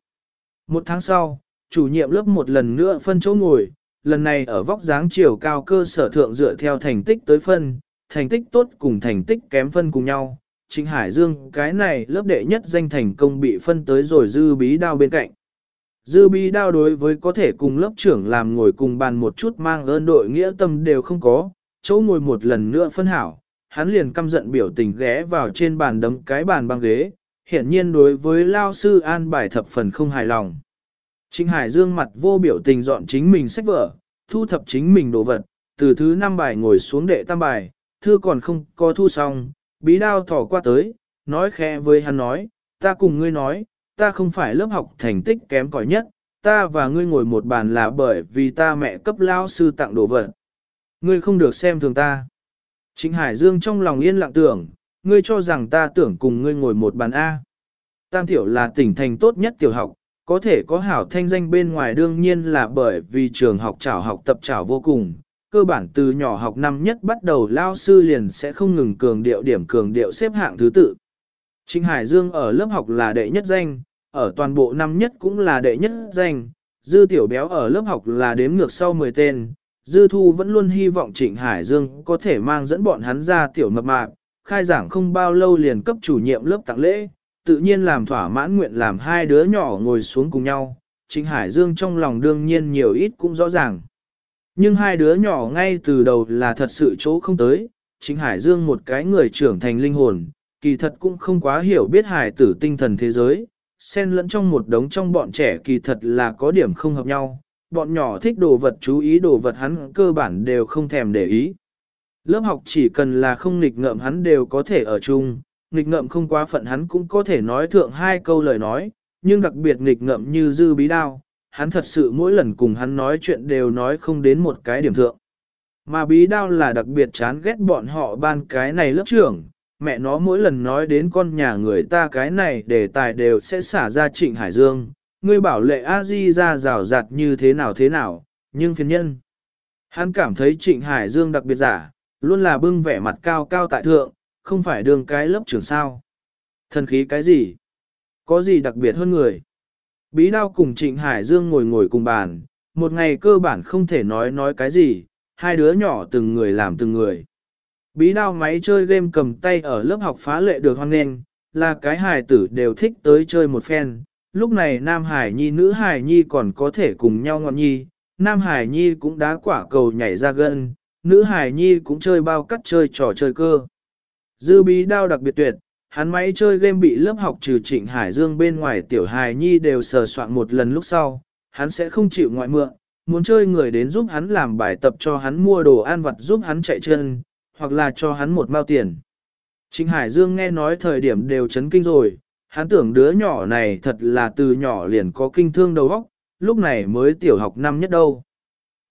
Một tháng sau, chủ nhiệm lớp một lần nữa phân chỗ ngồi, lần này ở vóc dáng chiều cao cơ sở thượng dựa theo thành tích tới phân, thành tích tốt cùng thành tích kém phân cùng nhau. Trịnh Hải Dương cái này lớp đệ nhất danh thành công bị phân tới rồi dư bí đao bên cạnh. Dư bí đao đối với có thể cùng lớp trưởng làm ngồi cùng bàn một chút mang ơn đội nghĩa tâm đều không có, chỗ ngồi một lần nữa phân hảo, hắn liền căm giận biểu tình ghé vào trên bàn đấm cái bàn băng ghế, hiển nhiên đối với lao sư an bài thập phần không hài lòng. Trịnh Hải Dương mặt vô biểu tình dọn chính mình sách vở, thu thập chính mình đồ vật, từ thứ năm bài ngồi xuống đệ tam bài, thư còn không có thu xong, bí đao thỏ qua tới, nói khẽ với hắn nói, ta cùng ngươi nói, ta không phải lớp học thành tích kém cỏi nhất, ta và ngươi ngồi một bàn là bởi vì ta mẹ cấp lao sư tặng đồ vật. Ngươi không được xem thường ta. Trịnh Hải Dương trong lòng yên lặng tưởng, ngươi cho rằng ta tưởng cùng ngươi ngồi một bàn A. Tam tiểu là tỉnh thành tốt nhất tiểu học, có thể có hảo thanh danh bên ngoài đương nhiên là bởi vì trường học trảo học tập trảo vô cùng. Cơ bản từ nhỏ học năm nhất bắt đầu lao sư liền sẽ không ngừng cường điệu điểm cường điệu xếp hạng thứ tự. Trịnh Hải Dương ở lớp học là đệ nhất danh, ở toàn bộ năm nhất cũng là đệ nhất danh, Dư Tiểu Béo ở lớp học là đếm ngược sau 10 tên, Dư Thu vẫn luôn hy vọng Trịnh Hải Dương có thể mang dẫn bọn hắn ra tiểu mập mạp, khai giảng không bao lâu liền cấp chủ nhiệm lớp tặng lễ, tự nhiên làm thỏa mãn nguyện làm hai đứa nhỏ ngồi xuống cùng nhau, Trịnh Hải Dương trong lòng đương nhiên nhiều ít cũng rõ ràng. Nhưng hai đứa nhỏ ngay từ đầu là thật sự chỗ không tới, Trịnh Hải Dương một cái người trưởng thành linh hồn, kỳ thật cũng không quá hiểu biết hải tử tinh thần thế giới, xen lẫn trong một đống trong bọn trẻ kỳ thật là có điểm không hợp nhau, bọn nhỏ thích đồ vật chú ý đồ vật hắn cơ bản đều không thèm để ý. Lớp học chỉ cần là không nghịch ngợm hắn đều có thể ở chung, nghịch ngợm không quá phận hắn cũng có thể nói thượng hai câu lời nói, nhưng đặc biệt nghịch ngợm như dư bí đao, hắn thật sự mỗi lần cùng hắn nói chuyện đều nói không đến một cái điểm thượng. Mà bí đao là đặc biệt chán ghét bọn họ ban cái này lớp trưởng, mẹ nó mỗi lần nói đến con nhà người ta cái này để tài đều sẽ xả ra trịnh Hải Dương, ngươi bảo lệ a di ra rào rạt như thế nào thế nào, nhưng phiền nhân. Hắn cảm thấy trịnh Hải Dương đặc biệt giả, luôn là bưng vẻ mặt cao cao tại thượng, không phải đường cái lớp trưởng sao. Thần khí cái gì? Có gì đặc biệt hơn người? Bí đao cùng Trịnh Hải Dương ngồi ngồi cùng bàn, một ngày cơ bản không thể nói nói cái gì, hai đứa nhỏ từng người làm từng người. Bí đao máy chơi game cầm tay ở lớp học phá lệ được hoan nghênh, là cái hài tử đều thích tới chơi một phen. Lúc này Nam Hải Nhi nữ Hải Nhi còn có thể cùng nhau ngọn nhi, Nam Hải Nhi cũng đá quả cầu nhảy ra gần, nữ Hải Nhi cũng chơi bao cắt chơi trò chơi cơ. Dư bí đao đặc biệt tuyệt, hắn máy chơi game bị lớp học trừ trịnh Hải Dương bên ngoài tiểu hài nhi đều sờ soạn một lần lúc sau, hắn sẽ không chịu ngoại mượn, muốn chơi người đến giúp hắn làm bài tập cho hắn mua đồ ăn vặt giúp hắn chạy chân, hoặc là cho hắn một mao tiền. Trịnh Hải Dương nghe nói thời điểm đều chấn kinh rồi, hắn tưởng đứa nhỏ này thật là từ nhỏ liền có kinh thương đầu óc, lúc này mới tiểu học năm nhất đâu.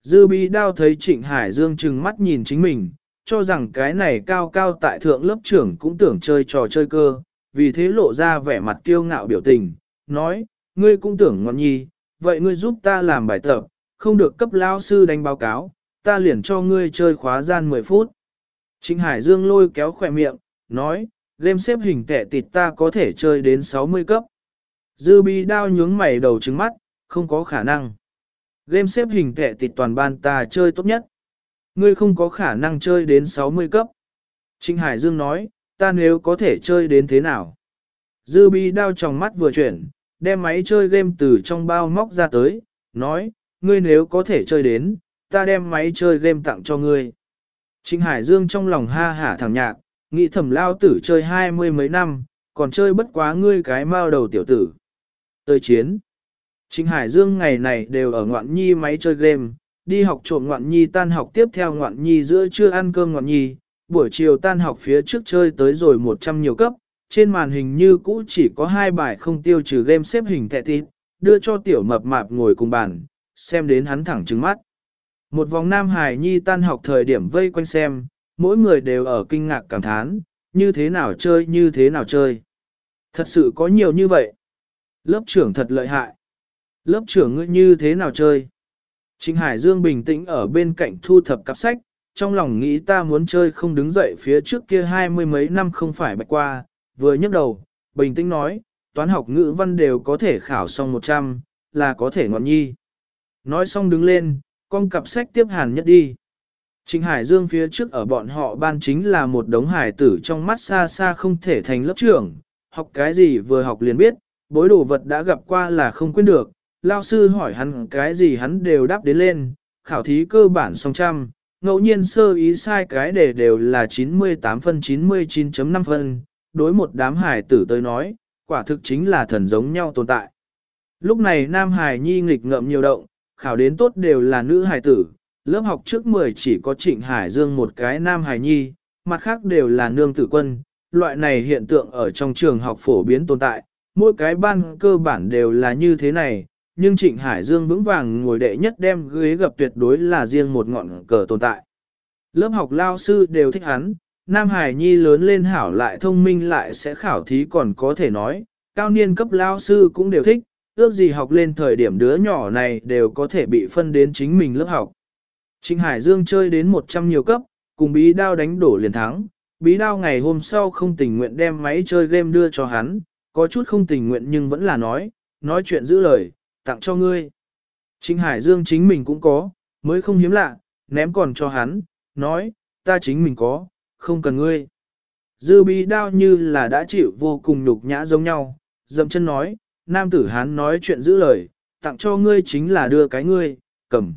Dư bí đao thấy Trịnh Hải Dương chừng mắt nhìn chính mình, cho rằng cái này cao cao tại thượng lớp trưởng cũng tưởng chơi trò chơi cơ, vì thế lộ ra vẻ mặt kiêu ngạo biểu tình, nói, ngươi cũng tưởng ngọn nhi, vậy ngươi giúp ta làm bài tập, không được cấp lao sư đánh báo cáo, ta liền cho ngươi chơi khóa gian 10 phút. Trịnh Hải Dương lôi kéo khỏe miệng, nói, game xếp hình kẻ tịt ta có thể chơi đến 60 cấp. Dư bi đao nhướng mày đầu trứng mắt, không có khả năng. Game xếp hình kẻ tịt toàn ban ta chơi tốt nhất ngươi không có khả năng chơi đến 60 cấp. Trịnh Hải Dương nói, ta nếu có thể chơi đến thế nào? Dư bi đao trong mắt vừa chuyển, đem máy chơi game từ trong bao móc ra tới, nói, ngươi nếu có thể chơi đến, ta đem máy chơi game tặng cho ngươi. Trịnh Hải Dương trong lòng ha hả thẳng nhạc, nghĩ thẩm lao tử chơi hai mươi mấy năm, còn chơi bất quá ngươi cái mao đầu tiểu tử. Tới chiến. Trịnh Hải Dương ngày này đều ở ngoạn nhi máy chơi game, đi học trộm ngoạn nhi tan học tiếp theo ngoạn nhi giữa trưa ăn cơm ngoạn nhi, buổi chiều tan học phía trước chơi tới rồi 100 nhiều cấp, trên màn hình như cũ chỉ có hai bài không tiêu trừ game xếp hình thẻ tít, đưa cho tiểu mập mạp ngồi cùng bàn, xem đến hắn thẳng trừng mắt. Một vòng nam hải nhi tan học thời điểm vây quanh xem, mỗi người đều ở kinh ngạc cảm thán, như thế nào chơi như thế nào chơi. Thật sự có nhiều như vậy. Lớp trưởng thật lợi hại. Lớp trưởng ngươi như thế nào chơi? Trịnh Hải Dương bình tĩnh ở bên cạnh thu thập cặp sách, trong lòng nghĩ ta muốn chơi không đứng dậy phía trước kia hai mươi mấy năm không phải bạch qua, vừa nhấc đầu, bình tĩnh nói, toán học ngữ văn đều có thể khảo xong 100, là có thể ngọn nhi. Nói xong đứng lên, con cặp sách tiếp hàn nhất đi. Trịnh Hải Dương phía trước ở bọn họ ban chính là một đống hải tử trong mắt xa xa không thể thành lớp trưởng, học cái gì vừa học liền biết, bối đồ vật đã gặp qua là không quên được, lao sư hỏi hắn cái gì hắn đều đáp đến lên, khảo thí cơ bản song trăm, ngẫu nhiên sơ ý sai cái đề đều là 98 phân 99.5 phân, đối một đám hải tử tới nói, quả thực chính là thần giống nhau tồn tại. Lúc này Nam Hải Nhi nghịch ngợm nhiều động, khảo đến tốt đều là nữ hải tử, lớp học trước 10 chỉ có Trịnh Hải Dương một cái Nam Hải Nhi, mặt khác đều là nương tử quân. Loại này hiện tượng ở trong trường học phổ biến tồn tại, mỗi cái ban cơ bản đều là như thế này, nhưng Trịnh Hải Dương vững vàng ngồi đệ nhất đem ghế gặp tuyệt đối là riêng một ngọn cờ tồn tại. Lớp học lao sư đều thích hắn, Nam Hải Nhi lớn lên hảo lại thông minh lại sẽ khảo thí còn có thể nói, cao niên cấp lao sư cũng đều thích, ước gì học lên thời điểm đứa nhỏ này đều có thể bị phân đến chính mình lớp học. Trịnh Hải Dương chơi đến 100 nhiều cấp, cùng bí đao đánh đổ liền thắng, bí đao ngày hôm sau không tình nguyện đem máy chơi game đưa cho hắn, có chút không tình nguyện nhưng vẫn là nói, nói chuyện giữ lời, tặng cho ngươi. Trịnh Hải Dương chính mình cũng có, mới không hiếm lạ, ném còn cho hắn, nói, ta chính mình có, không cần ngươi. Dư bí đao như là đã chịu vô cùng nhục nhã giống nhau, dậm chân nói, nam tử hán nói chuyện giữ lời, tặng cho ngươi chính là đưa cái ngươi, cầm.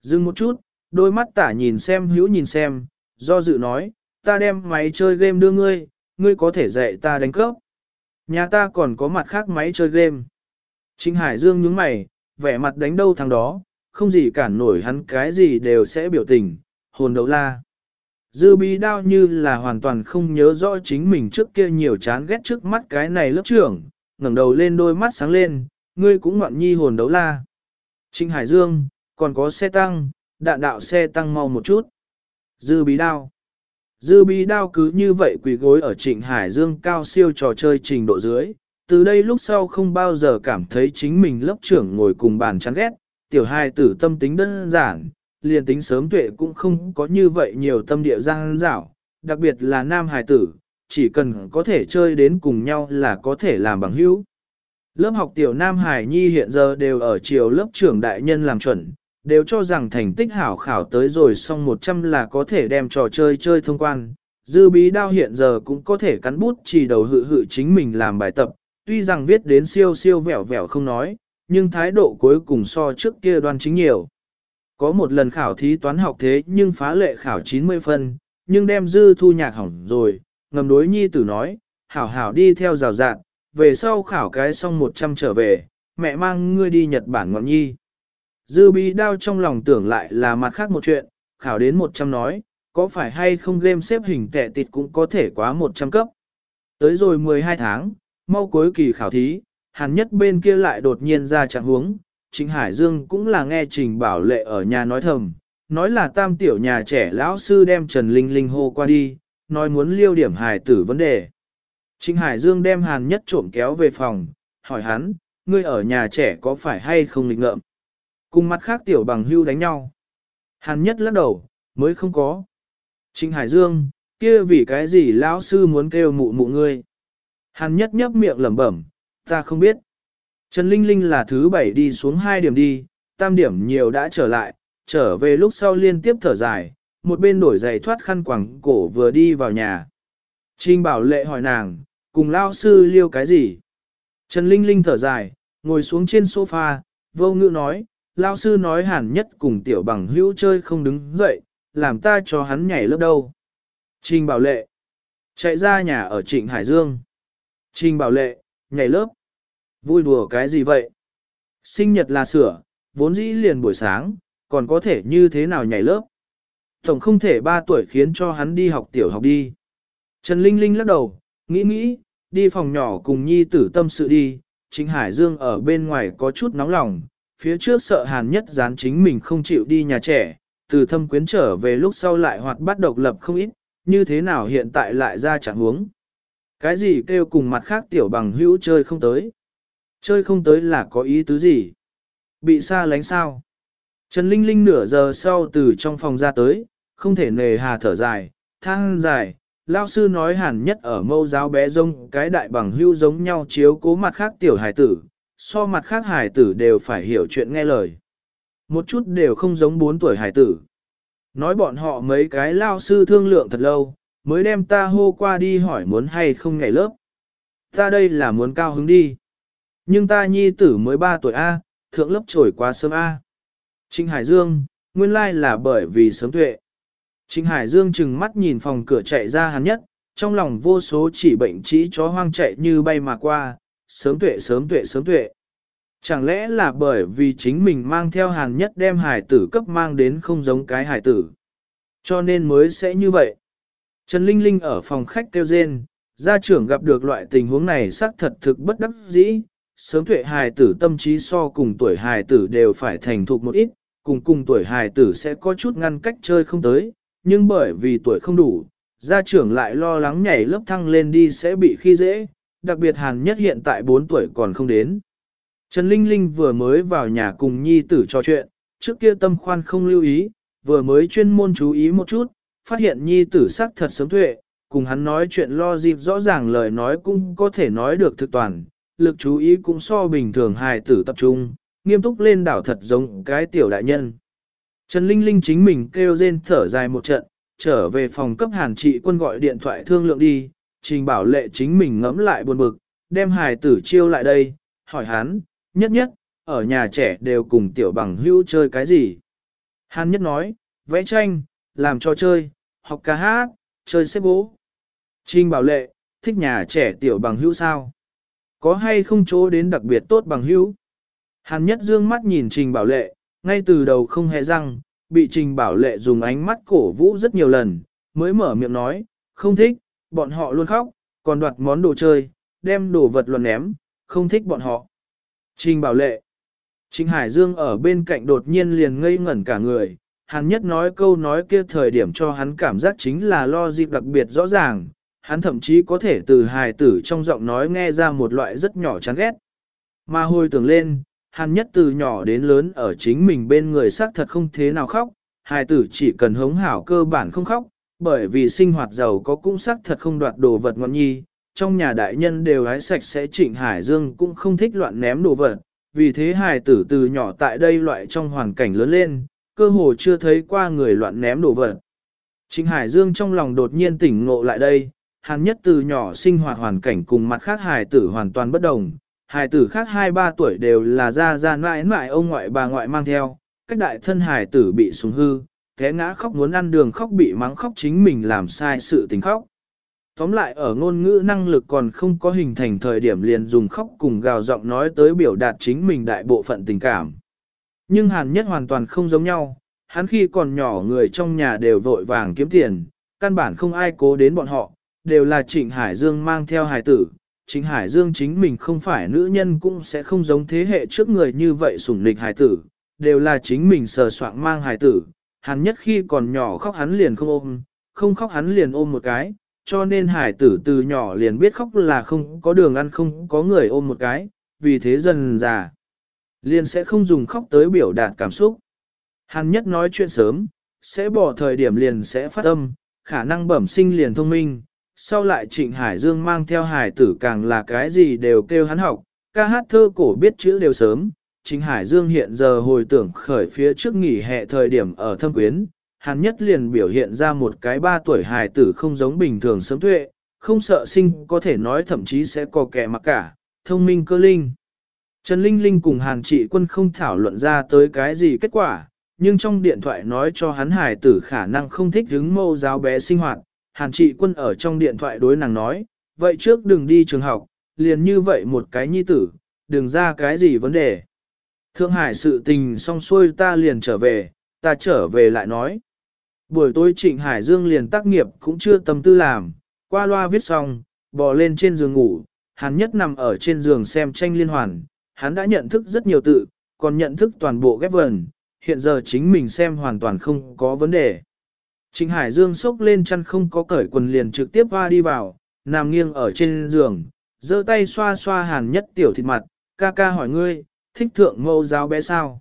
Dừng một chút, đôi mắt tả nhìn xem hữu nhìn xem, do dự nói, ta đem máy chơi game đưa ngươi, ngươi có thể dạy ta đánh cướp. Nhà ta còn có mặt khác máy chơi game. Trịnh Hải Dương nhướng mày, vẻ mặt đánh đâu thằng đó, không gì cản nổi hắn cái gì đều sẽ biểu tình, hồn đấu la. Dư bí đao như là hoàn toàn không nhớ rõ chính mình trước kia nhiều chán ghét trước mắt cái này lớp trưởng, ngẩng đầu lên đôi mắt sáng lên, ngươi cũng ngoạn nhi hồn đấu la. Trịnh Hải Dương, còn có xe tăng, đạn đạo xe tăng mau một chút. Dư bí đao. Dư bí đao cứ như vậy quỳ gối ở trịnh Hải Dương cao siêu trò chơi trình độ dưới. Từ đây lúc sau không bao giờ cảm thấy chính mình lớp trưởng ngồi cùng bàn chán ghét, tiểu hai tử tâm tính đơn giản, liền tính sớm tuệ cũng không có như vậy nhiều tâm địa giang dảo, đặc biệt là nam hài tử, chỉ cần có thể chơi đến cùng nhau là có thể làm bằng hữu. Lớp học tiểu nam hải nhi hiện giờ đều ở chiều lớp trưởng đại nhân làm chuẩn, đều cho rằng thành tích hảo khảo tới rồi xong 100 là có thể đem trò chơi chơi thông quan. Dư bí đao hiện giờ cũng có thể cắn bút chỉ đầu hự hự chính mình làm bài tập, tuy rằng viết đến siêu siêu vẹo vẹo không nói, nhưng thái độ cuối cùng so trước kia đoan chính nhiều. Có một lần khảo thí toán học thế nhưng phá lệ khảo 90 phân, nhưng đem dư thu nhạc hỏng rồi, ngầm đối nhi tử nói, hảo hảo đi theo rào rạn, về sau khảo cái xong 100 trở về, mẹ mang ngươi đi Nhật Bản ngọn nhi. Dư bí đao trong lòng tưởng lại là mặt khác một chuyện, khảo đến 100 nói, có phải hay không game xếp hình tệ tịt cũng có thể quá 100 cấp. Tới rồi 12 tháng, mau cuối kỳ khảo thí, hàn nhất bên kia lại đột nhiên ra trạng huống, Trịnh Hải Dương cũng là nghe Trình Bảo Lệ ở nhà nói thầm, nói là tam tiểu nhà trẻ lão sư đem Trần Linh Linh hô qua đi, nói muốn liêu điểm hài tử vấn đề. Trịnh Hải Dương đem hàn nhất trộm kéo về phòng, hỏi hắn, ngươi ở nhà trẻ có phải hay không lịch ngợm? Cùng mặt khác tiểu bằng hưu đánh nhau. Hàn nhất lắc đầu, mới không có. Trịnh Hải Dương, kia vì cái gì lão sư muốn kêu mụ mụ ngươi? Hàn nhất nhấp miệng lẩm bẩm, ta không biết. Trần Linh Linh là thứ bảy đi xuống hai điểm đi, tam điểm nhiều đã trở lại, trở về lúc sau liên tiếp thở dài, một bên đổi giày thoát khăn quẳng cổ vừa đi vào nhà. Trình bảo lệ hỏi nàng, cùng lao sư liêu cái gì? Trần Linh Linh thở dài, ngồi xuống trên sofa, vô ngữ nói, lao sư nói hẳn nhất cùng tiểu bằng hữu chơi không đứng dậy, làm ta cho hắn nhảy lớp đâu. Trình bảo lệ, chạy ra nhà ở Trịnh Hải Dương. Trình bảo lệ, nhảy lớp. Vui đùa cái gì vậy? Sinh nhật là sửa, vốn dĩ liền buổi sáng, còn có thể như thế nào nhảy lớp? Tổng không thể 3 tuổi khiến cho hắn đi học tiểu học đi. Trần Linh Linh lắc đầu, nghĩ nghĩ, đi phòng nhỏ cùng nhi tử tâm sự đi, chính Hải Dương ở bên ngoài có chút nóng lòng, phía trước sợ hàn nhất dán chính mình không chịu đi nhà trẻ, từ thâm quyến trở về lúc sau lại hoạt bắt độc lập không ít, như thế nào hiện tại lại ra chẳng huống. Cái gì kêu cùng mặt khác tiểu bằng hữu chơi không tới. Chơi không tới là có ý tứ gì? Bị xa lánh sao? Trần Linh Linh nửa giờ sau từ trong phòng ra tới, không thể nề hà thở dài, than dài. Lao sư nói hẳn nhất ở mâu giáo bé rông cái đại bằng hưu giống nhau chiếu cố mặt khác tiểu hải tử, so mặt khác hải tử đều phải hiểu chuyện nghe lời. Một chút đều không giống 4 tuổi hải tử. Nói bọn họ mấy cái lao sư thương lượng thật lâu, mới đem ta hô qua đi hỏi muốn hay không ngày lớp. Ta đây là muốn cao hứng đi. Nhưng ta nhi tử mới 3 tuổi A, thượng lớp trổi quá sớm A. Trịnh Hải Dương, nguyên lai là bởi vì sớm tuệ. Trịnh Hải Dương chừng mắt nhìn phòng cửa chạy ra hắn nhất, trong lòng vô số chỉ bệnh chỉ chó hoang chạy như bay mà qua, sớm tuệ sớm tuệ sớm tuệ. Chẳng lẽ là bởi vì chính mình mang theo hàn nhất đem hải tử cấp mang đến không giống cái hải tử. Cho nên mới sẽ như vậy. Trần Linh Linh ở phòng khách kêu rên, gia trưởng gặp được loại tình huống này xác thật thực bất đắc dĩ, sớm tuệ hài tử tâm trí so cùng tuổi hài tử đều phải thành thục một ít, cùng cùng tuổi hài tử sẽ có chút ngăn cách chơi không tới, nhưng bởi vì tuổi không đủ, gia trưởng lại lo lắng nhảy lớp thăng lên đi sẽ bị khi dễ, đặc biệt hàn nhất hiện tại 4 tuổi còn không đến. Trần Linh Linh vừa mới vào nhà cùng nhi tử trò chuyện, trước kia tâm khoan không lưu ý, vừa mới chuyên môn chú ý một chút, phát hiện nhi tử sắc thật sớm tuệ, cùng hắn nói chuyện lo dịp rõ ràng lời nói cũng có thể nói được thực toàn, lực chú ý cũng so bình thường hài tử tập trung, nghiêm túc lên đảo thật giống cái tiểu đại nhân. Trần Linh Linh chính mình kêu rên thở dài một trận, trở về phòng cấp hàn trị quân gọi điện thoại thương lượng đi, trình bảo lệ chính mình ngẫm lại buồn bực, đem hài tử chiêu lại đây, hỏi hắn, nhất nhất, ở nhà trẻ đều cùng tiểu bằng hữu chơi cái gì. Hàn nhất nói, vẽ tranh, làm cho chơi, học ca hát, chơi xếp gỗ. Trình bảo lệ, thích nhà trẻ tiểu bằng hữu sao? Có hay không chỗ đến đặc biệt tốt bằng hữu? Hàn nhất dương mắt nhìn trình bảo lệ, ngay từ đầu không hề răng, bị trình bảo lệ dùng ánh mắt cổ vũ rất nhiều lần, mới mở miệng nói, không thích, bọn họ luôn khóc, còn đoạt món đồ chơi, đem đồ vật luận ném, không thích bọn họ. Trình bảo lệ. Trình Hải Dương ở bên cạnh đột nhiên liền ngây ngẩn cả người, hắn nhất nói câu nói kia thời điểm cho hắn cảm giác chính là lo dịp đặc biệt rõ ràng, hắn thậm chí có thể từ hài tử trong giọng nói nghe ra một loại rất nhỏ chán ghét. Mà hồi tưởng lên, hắn nhất từ nhỏ đến lớn ở chính mình bên người xác thật không thế nào khóc, hài tử chỉ cần hống hảo cơ bản không khóc, bởi vì sinh hoạt giàu có cũng xác thật không đoạt đồ vật ngọn nhi, trong nhà đại nhân đều hái sạch sẽ trịnh Hải Dương cũng không thích loạn ném đồ vật, vì thế hài tử từ nhỏ tại đây loại trong hoàn cảnh lớn lên, cơ hồ chưa thấy qua người loạn ném đồ vật. Trịnh Hải Dương trong lòng đột nhiên tỉnh ngộ lại đây, hắn nhất từ nhỏ sinh hoạt hoàn cảnh cùng mặt khác hài tử hoàn toàn bất đồng, hài tử khác 2-3 tuổi đều là ra ra mãi mãi ông ngoại bà ngoại mang theo, cách đại thân hài tử bị súng hư, té ngã khóc muốn ăn đường khóc bị mắng khóc chính mình làm sai sự tình khóc. Tóm lại ở ngôn ngữ năng lực còn không có hình thành thời điểm liền dùng khóc cùng gào giọng nói tới biểu đạt chính mình đại bộ phận tình cảm. Nhưng hàn nhất hoàn toàn không giống nhau, hắn khi còn nhỏ người trong nhà đều vội vàng kiếm tiền, căn bản không ai cố đến bọn họ, đều là Trịnh Hải Dương mang theo hài tử. Trịnh Hải Dương chính mình không phải nữ nhân cũng sẽ không giống thế hệ trước người như vậy sủng nịch hài tử, đều là chính mình sờ soạn mang hài tử. Hắn nhất khi còn nhỏ khóc hắn liền không ôm, không khóc hắn liền ôm một cái, cho nên hải tử từ nhỏ liền biết khóc là không có đường ăn không có người ôm một cái, vì thế dần già. Liền sẽ không dùng khóc tới biểu đạt cảm xúc. Hàn nhất nói chuyện sớm, sẽ bỏ thời điểm liền sẽ phát âm, khả năng bẩm sinh liền thông minh, sau lại Trịnh Hải Dương mang theo hải tử càng là cái gì đều kêu hắn học, ca hát thơ cổ biết chữ đều sớm. Trịnh Hải Dương hiện giờ hồi tưởng khởi phía trước nghỉ hè thời điểm ở thâm quyến, hắn nhất liền biểu hiện ra một cái ba tuổi hài tử không giống bình thường sớm tuệ, không sợ sinh có thể nói thậm chí sẽ có kẻ mặc cả, thông minh cơ linh. Trần Linh Linh cùng Hàn Trị Quân không thảo luận ra tới cái gì kết quả, nhưng trong điện thoại nói cho hắn hài tử khả năng không thích hứng mâu giáo bé sinh hoạt, Hàn trị quân ở trong điện thoại đối nàng nói, vậy trước đừng đi trường học, liền như vậy một cái nhi tử, đừng ra cái gì vấn đề. Thượng Hải sự tình xong xuôi ta liền trở về, ta trở về lại nói. Buổi tối Trịnh Hải Dương liền tác nghiệp cũng chưa tâm tư làm, qua loa viết xong, bò lên trên giường ngủ, hắn nhất nằm ở trên giường xem tranh liên hoàn, hắn đã nhận thức rất nhiều tự, còn nhận thức toàn bộ ghép vần, hiện giờ chính mình xem hoàn toàn không có vấn đề. Trịnh Hải Dương sốc lên chăn không có cởi quần liền trực tiếp hoa đi vào, nằm nghiêng ở trên giường, giơ tay xoa xoa hàn nhất tiểu thịt mặt, ca ca hỏi ngươi, thích thượng mâu giáo bé sao.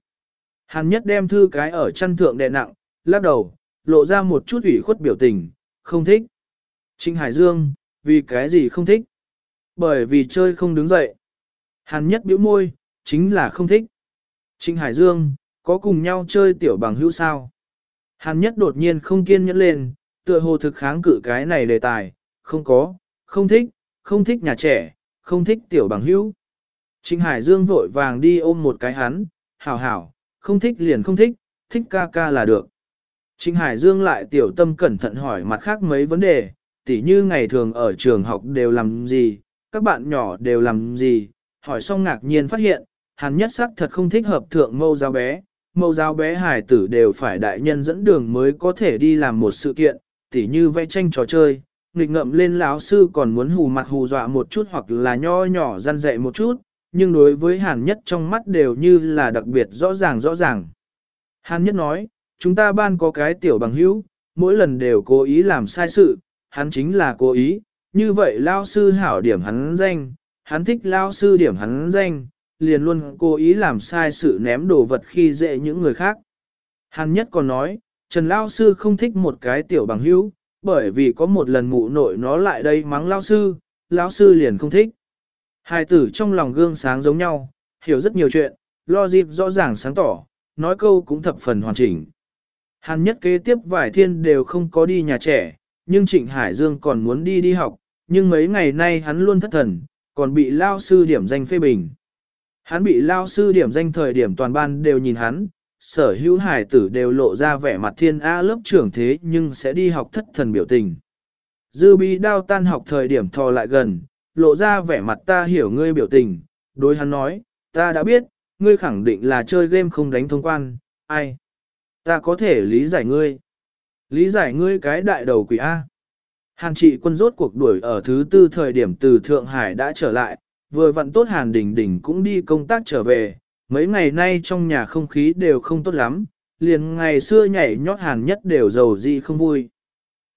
Hàn nhất đem thư cái ở chăn thượng đè nặng, lắc đầu, lộ ra một chút ủy khuất biểu tình, không thích. Trịnh Hải Dương, vì cái gì không thích? Bởi vì chơi không đứng dậy. Hàn nhất biểu môi, chính là không thích. Trịnh Hải Dương, có cùng nhau chơi tiểu bằng hữu sao? Hàn nhất đột nhiên không kiên nhẫn lên, tựa hồ thực kháng cự cái này đề tài, không có, không thích, không thích nhà trẻ, không thích tiểu bằng hữu. Trịnh Hải Dương vội vàng đi ôm một cái hắn, hảo hảo, không thích liền không thích, thích ca ca là được. Trịnh Hải Dương lại tiểu tâm cẩn thận hỏi mặt khác mấy vấn đề, tỉ như ngày thường ở trường học đều làm gì, các bạn nhỏ đều làm gì, hỏi xong ngạc nhiên phát hiện, hắn nhất sắc thật không thích hợp thượng mâu giáo bé, mâu giáo bé hải tử đều phải đại nhân dẫn đường mới có thể đi làm một sự kiện, tỉ như vẽ tranh trò chơi, nghịch ngậm lên lão sư còn muốn hù mặt hù dọa một chút hoặc là nho nhỏ răn dạy một chút, nhưng đối với hàn nhất trong mắt đều như là đặc biệt rõ ràng rõ ràng. Hàn nhất nói, chúng ta ban có cái tiểu bằng hữu, mỗi lần đều cố ý làm sai sự, hắn chính là cố ý, như vậy lão sư hảo điểm hắn danh, hắn thích lao sư điểm hắn danh, liền luôn cố ý làm sai sự ném đồ vật khi dễ những người khác. Hàn nhất còn nói, Trần Lao Sư không thích một cái tiểu bằng hữu, bởi vì có một lần mụ nội nó lại đây mắng Lao Sư, Lao Sư liền không thích. Hai tử trong lòng gương sáng giống nhau, hiểu rất nhiều chuyện, lo dịp rõ ràng sáng tỏ, nói câu cũng thập phần hoàn chỉnh. Hàn nhất kế tiếp vài thiên đều không có đi nhà trẻ, nhưng Trịnh Hải Dương còn muốn đi đi học, nhưng mấy ngày nay hắn luôn thất thần, còn bị lao sư điểm danh phê bình. Hắn bị lao sư điểm danh thời điểm toàn ban đều nhìn hắn, sở hữu hải tử đều lộ ra vẻ mặt thiên A lớp trưởng thế nhưng sẽ đi học thất thần biểu tình. Dư bi đao tan học thời điểm thò lại gần, lộ ra vẻ mặt ta hiểu ngươi biểu tình, đối hắn nói, ta đã biết, ngươi khẳng định là chơi game không đánh thông quan, ai? Ta có thể lý giải ngươi. Lý giải ngươi cái đại đầu quỷ A. Hàn trị quân rốt cuộc đuổi ở thứ tư thời điểm từ Thượng Hải đã trở lại, vừa vặn tốt Hàn Đình Đình cũng đi công tác trở về, mấy ngày nay trong nhà không khí đều không tốt lắm, liền ngày xưa nhảy nhót Hàn nhất đều giàu gì không vui.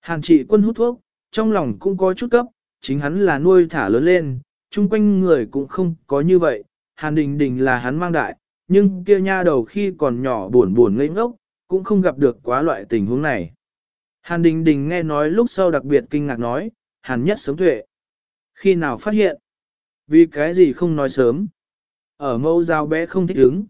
Hàn trị quân hút thuốc, trong lòng cũng có chút cấp, chính hắn là nuôi thả lớn lên, chung quanh người cũng không có như vậy, Hàn Đình Đình là hắn mang đại, nhưng kia nha đầu khi còn nhỏ buồn buồn ngây ngốc, cũng không gặp được quá loại tình huống này. Hàn Đình Đình nghe nói lúc sau đặc biệt kinh ngạc nói, Hàn nhất sớm tuệ. Khi nào phát hiện? Vì cái gì không nói sớm? Ở mẫu giao bé không thích ứng.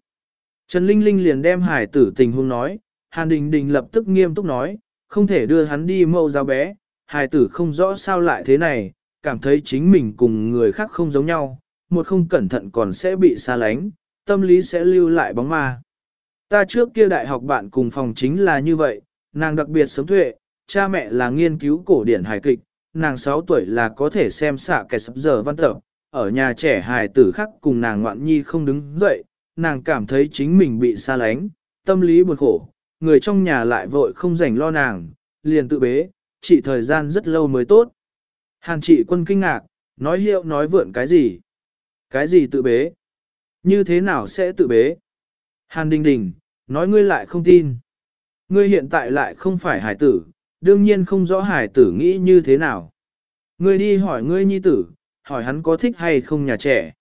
Trần Linh Linh liền đem hải tử tình huống nói, Hàn Đình Đình lập tức nghiêm túc nói, không thể đưa hắn đi mẫu giao bé, hải tử không rõ sao lại thế này, cảm thấy chính mình cùng người khác không giống nhau, một không cẩn thận còn sẽ bị xa lánh, tâm lý sẽ lưu lại bóng ma. Ta trước kia đại học bạn cùng phòng chính là như vậy, nàng đặc biệt sớm thuệ, cha mẹ là nghiên cứu cổ điển hài kịch, nàng 6 tuổi là có thể xem xạ kẻ sắp giờ văn tập, ở nhà trẻ hài tử khác cùng nàng ngoạn nhi không đứng dậy, nàng cảm thấy chính mình bị xa lánh, tâm lý buồn khổ, người trong nhà lại vội không rảnh lo nàng, liền tự bế, chỉ thời gian rất lâu mới tốt. Hàn trị quân kinh ngạc, nói hiệu nói vượn cái gì? Cái gì tự bế? Như thế nào sẽ tự bế? Hàn đình đình, nói ngươi lại không tin. Ngươi hiện tại lại không phải hải tử, đương nhiên không rõ hải tử nghĩ như thế nào. Ngươi đi hỏi ngươi nhi tử, hỏi hắn có thích hay không nhà trẻ.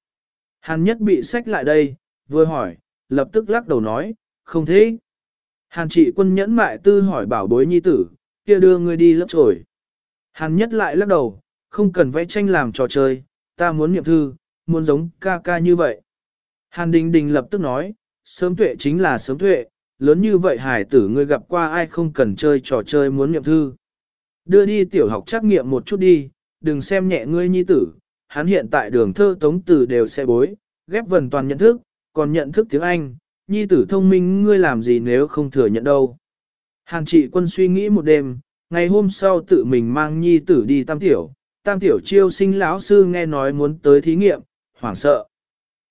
Hàn nhất bị sách lại đây, vừa hỏi, lập tức lắc đầu nói, không thế. Hàn trị quân nhẫn mại tư hỏi bảo bối nhi tử, kia đưa ngươi đi lớp trồi. Hàn nhất lại lắc đầu, không cần vẽ tranh làm trò chơi, ta muốn niệm thư, muốn giống ca ca như vậy. Hàn đình đình lập tức nói, sớm tuệ chính là sớm tuệ, lớn như vậy hải tử ngươi gặp qua ai không cần chơi trò chơi muốn nghiệm thư. Đưa đi tiểu học trắc nghiệm một chút đi, đừng xem nhẹ ngươi nhi tử, hắn hiện tại đường thơ tống tử đều sẽ bối, ghép vần toàn nhận thức, còn nhận thức tiếng Anh, nhi tử thông minh ngươi làm gì nếu không thừa nhận đâu. Hàn trị quân suy nghĩ một đêm, ngày hôm sau tự mình mang nhi tử đi tam tiểu, tam tiểu chiêu sinh lão sư nghe nói muốn tới thí nghiệm, hoảng sợ.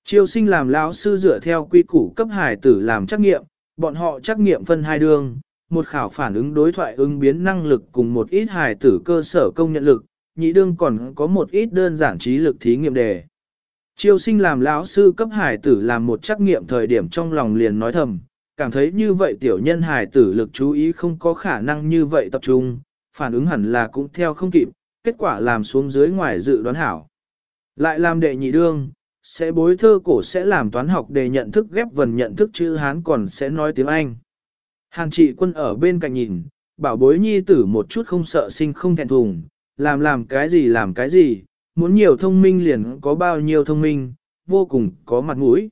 Chiêu sinh làm lão sư dựa theo quy củ cấp hải tử làm trắc nghiệm, bọn họ trắc nghiệm phân hai đường, một khảo phản ứng đối thoại ứng biến năng lực cùng một ít hải tử cơ sở công nhận lực, nhị đương còn có một ít đơn giản trí lực thí nghiệm đề. triều sinh làm lão sư cấp hải tử làm một trắc nghiệm thời điểm trong lòng liền nói thầm, cảm thấy như vậy tiểu nhân hải tử lực chú ý không có khả năng như vậy tập trung, phản ứng hẳn là cũng theo không kịp, kết quả làm xuống dưới ngoài dự đoán hảo. Lại làm đệ nhị đương, sẽ bối thơ cổ sẽ làm toán học để nhận thức ghép vần nhận thức chữ Hán còn sẽ nói tiếng Anh. Hàn trị quân ở bên cạnh nhìn, bảo bối nhi tử một chút không sợ sinh không thẹn thùng, làm làm cái gì làm cái gì, muốn nhiều thông minh liền có bao nhiêu thông minh, vô cùng có mặt mũi.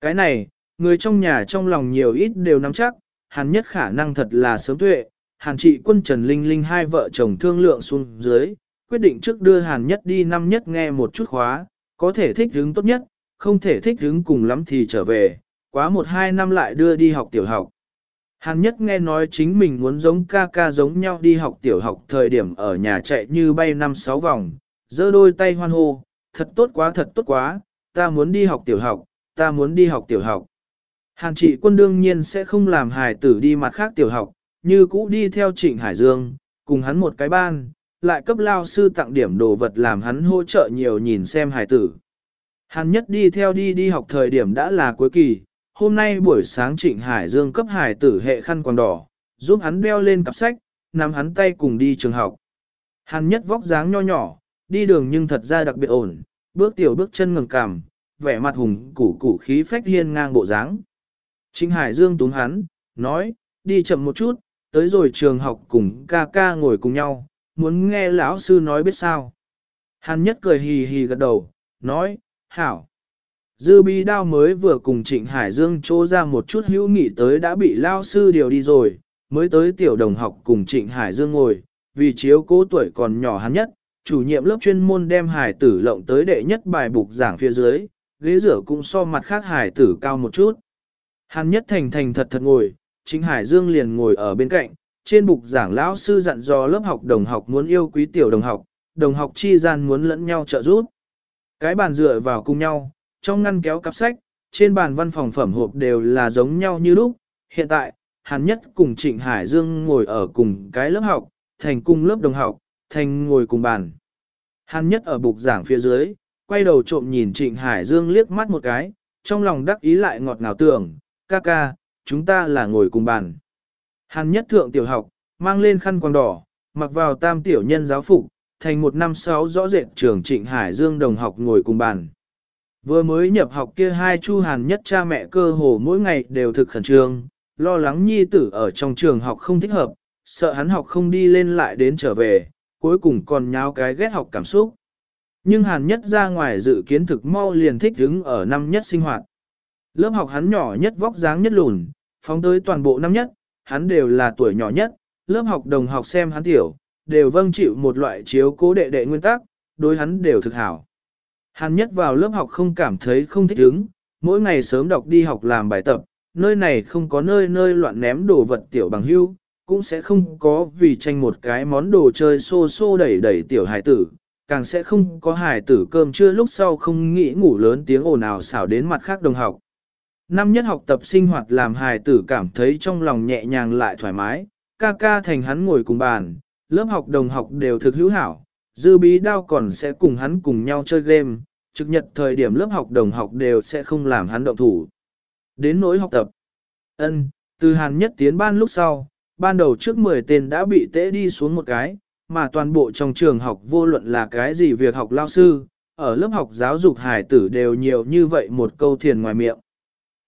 Cái này, Người trong nhà trong lòng nhiều ít đều nắm chắc, hàn nhất khả năng thật là sớm tuệ, hàn trị quân Trần Linh Linh hai vợ chồng thương lượng xuống dưới, quyết định trước đưa hàn nhất đi năm nhất nghe một chút khóa, có thể thích hứng tốt nhất, không thể thích hứng cùng lắm thì trở về, quá một hai năm lại đưa đi học tiểu học. Hàn nhất nghe nói chính mình muốn giống ca ca giống nhau đi học tiểu học thời điểm ở nhà chạy như bay năm sáu vòng, giơ đôi tay hoan hô, thật tốt quá thật tốt quá, ta muốn đi học tiểu học, ta muốn đi học tiểu học. Hàn trị quân đương nhiên sẽ không làm hài tử đi mặt khác tiểu học, như cũ đi theo trịnh Hải Dương, cùng hắn một cái ban, lại cấp lao sư tặng điểm đồ vật làm hắn hỗ trợ nhiều nhìn xem hài tử. hắn nhất đi theo đi đi học thời điểm đã là cuối kỳ, hôm nay buổi sáng trịnh Hải Dương cấp hài tử hệ khăn quàng đỏ, giúp hắn đeo lên cặp sách, nắm hắn tay cùng đi trường học. hắn nhất vóc dáng nho nhỏ, đi đường nhưng thật ra đặc biệt ổn, bước tiểu bước chân ngừng cằm, vẻ mặt hùng củ củ khí phách hiên ngang bộ dáng. Trịnh Hải Dương túm hắn, nói, đi chậm một chút, tới rồi trường học cùng ca ca ngồi cùng nhau, muốn nghe lão sư nói biết sao. Hàn nhất cười hì hì gật đầu, nói, hảo. Dư bi đao mới vừa cùng Trịnh Hải Dương trô ra một chút hữu nghị tới đã bị lao sư điều đi rồi, mới tới tiểu đồng học cùng Trịnh Hải Dương ngồi, vì chiếu cố tuổi còn nhỏ hắn nhất, chủ nhiệm lớp chuyên môn đem hải tử lộng tới đệ nhất bài bục giảng phía dưới, ghế rửa cũng so mặt khác hải tử cao một chút. Hắn nhất thành thành thật thật ngồi, Trịnh Hải Dương liền ngồi ở bên cạnh, trên bục giảng lão sư dặn dò lớp học đồng học muốn yêu quý tiểu đồng học, đồng học chi gian muốn lẫn nhau trợ giúp. Cái bàn dựa vào cùng nhau, trong ngăn kéo cặp sách, trên bàn văn phòng phẩm hộp đều là giống nhau như lúc. Hiện tại, Hàn Nhất cùng Trịnh Hải Dương ngồi ở cùng cái lớp học, thành cùng lớp đồng học, thành ngồi cùng bàn. Hàn Nhất ở bục giảng phía dưới, quay đầu trộm nhìn Trịnh Hải Dương liếc mắt một cái, trong lòng đắc ý lại ngọt ngào tưởng, ca ca, chúng ta là ngồi cùng bàn. Hàn Nhất thượng tiểu học, mang lên khăn quàng đỏ, mặc vào tam tiểu nhân giáo phục, thành một năm sáu rõ rệt trường Trịnh Hải Dương đồng học ngồi cùng bàn. Vừa mới nhập học kia hai chu hàn nhất cha mẹ cơ hồ mỗi ngày đều thực khẩn trương, lo lắng nhi tử ở trong trường học không thích hợp, sợ hắn học không đi lên lại đến trở về, cuối cùng còn nháo cái ghét học cảm xúc. Nhưng hàn nhất ra ngoài dự kiến thực mau liền thích đứng ở năm nhất sinh hoạt. Lớp học hắn nhỏ nhất vóc dáng nhất lùn, phóng tới toàn bộ năm nhất, hắn đều là tuổi nhỏ nhất, lớp học đồng học xem hắn tiểu, đều vâng chịu một loại chiếu cố đệ đệ nguyên tắc, đối hắn đều thực hảo. Hắn nhất vào lớp học không cảm thấy không thích ứng, mỗi ngày sớm đọc đi học làm bài tập, nơi này không có nơi nơi loạn ném đồ vật tiểu bằng hưu, cũng sẽ không có vì tranh một cái món đồ chơi xô xô đẩy đẩy tiểu hải tử, càng sẽ không có hải tử cơm trưa lúc sau không nghĩ ngủ lớn tiếng ồn ào xảo đến mặt khác đồng học. Năm nhất học tập sinh hoạt làm hài tử cảm thấy trong lòng nhẹ nhàng lại thoải mái, ca ca thành hắn ngồi cùng bàn, lớp học đồng học đều thực hữu hảo, dư bí đao còn sẽ cùng hắn cùng nhau chơi game, trực nhật thời điểm lớp học đồng học đều sẽ không làm hắn động thủ. Đến nỗi học tập, ân, từ hàn nhất tiến ban lúc sau, ban đầu trước 10 tên đã bị tễ đi xuống một cái, mà toàn bộ trong trường học vô luận là cái gì việc học lao sư, ở lớp học giáo dục hài tử đều nhiều như vậy một câu thiền ngoài miệng.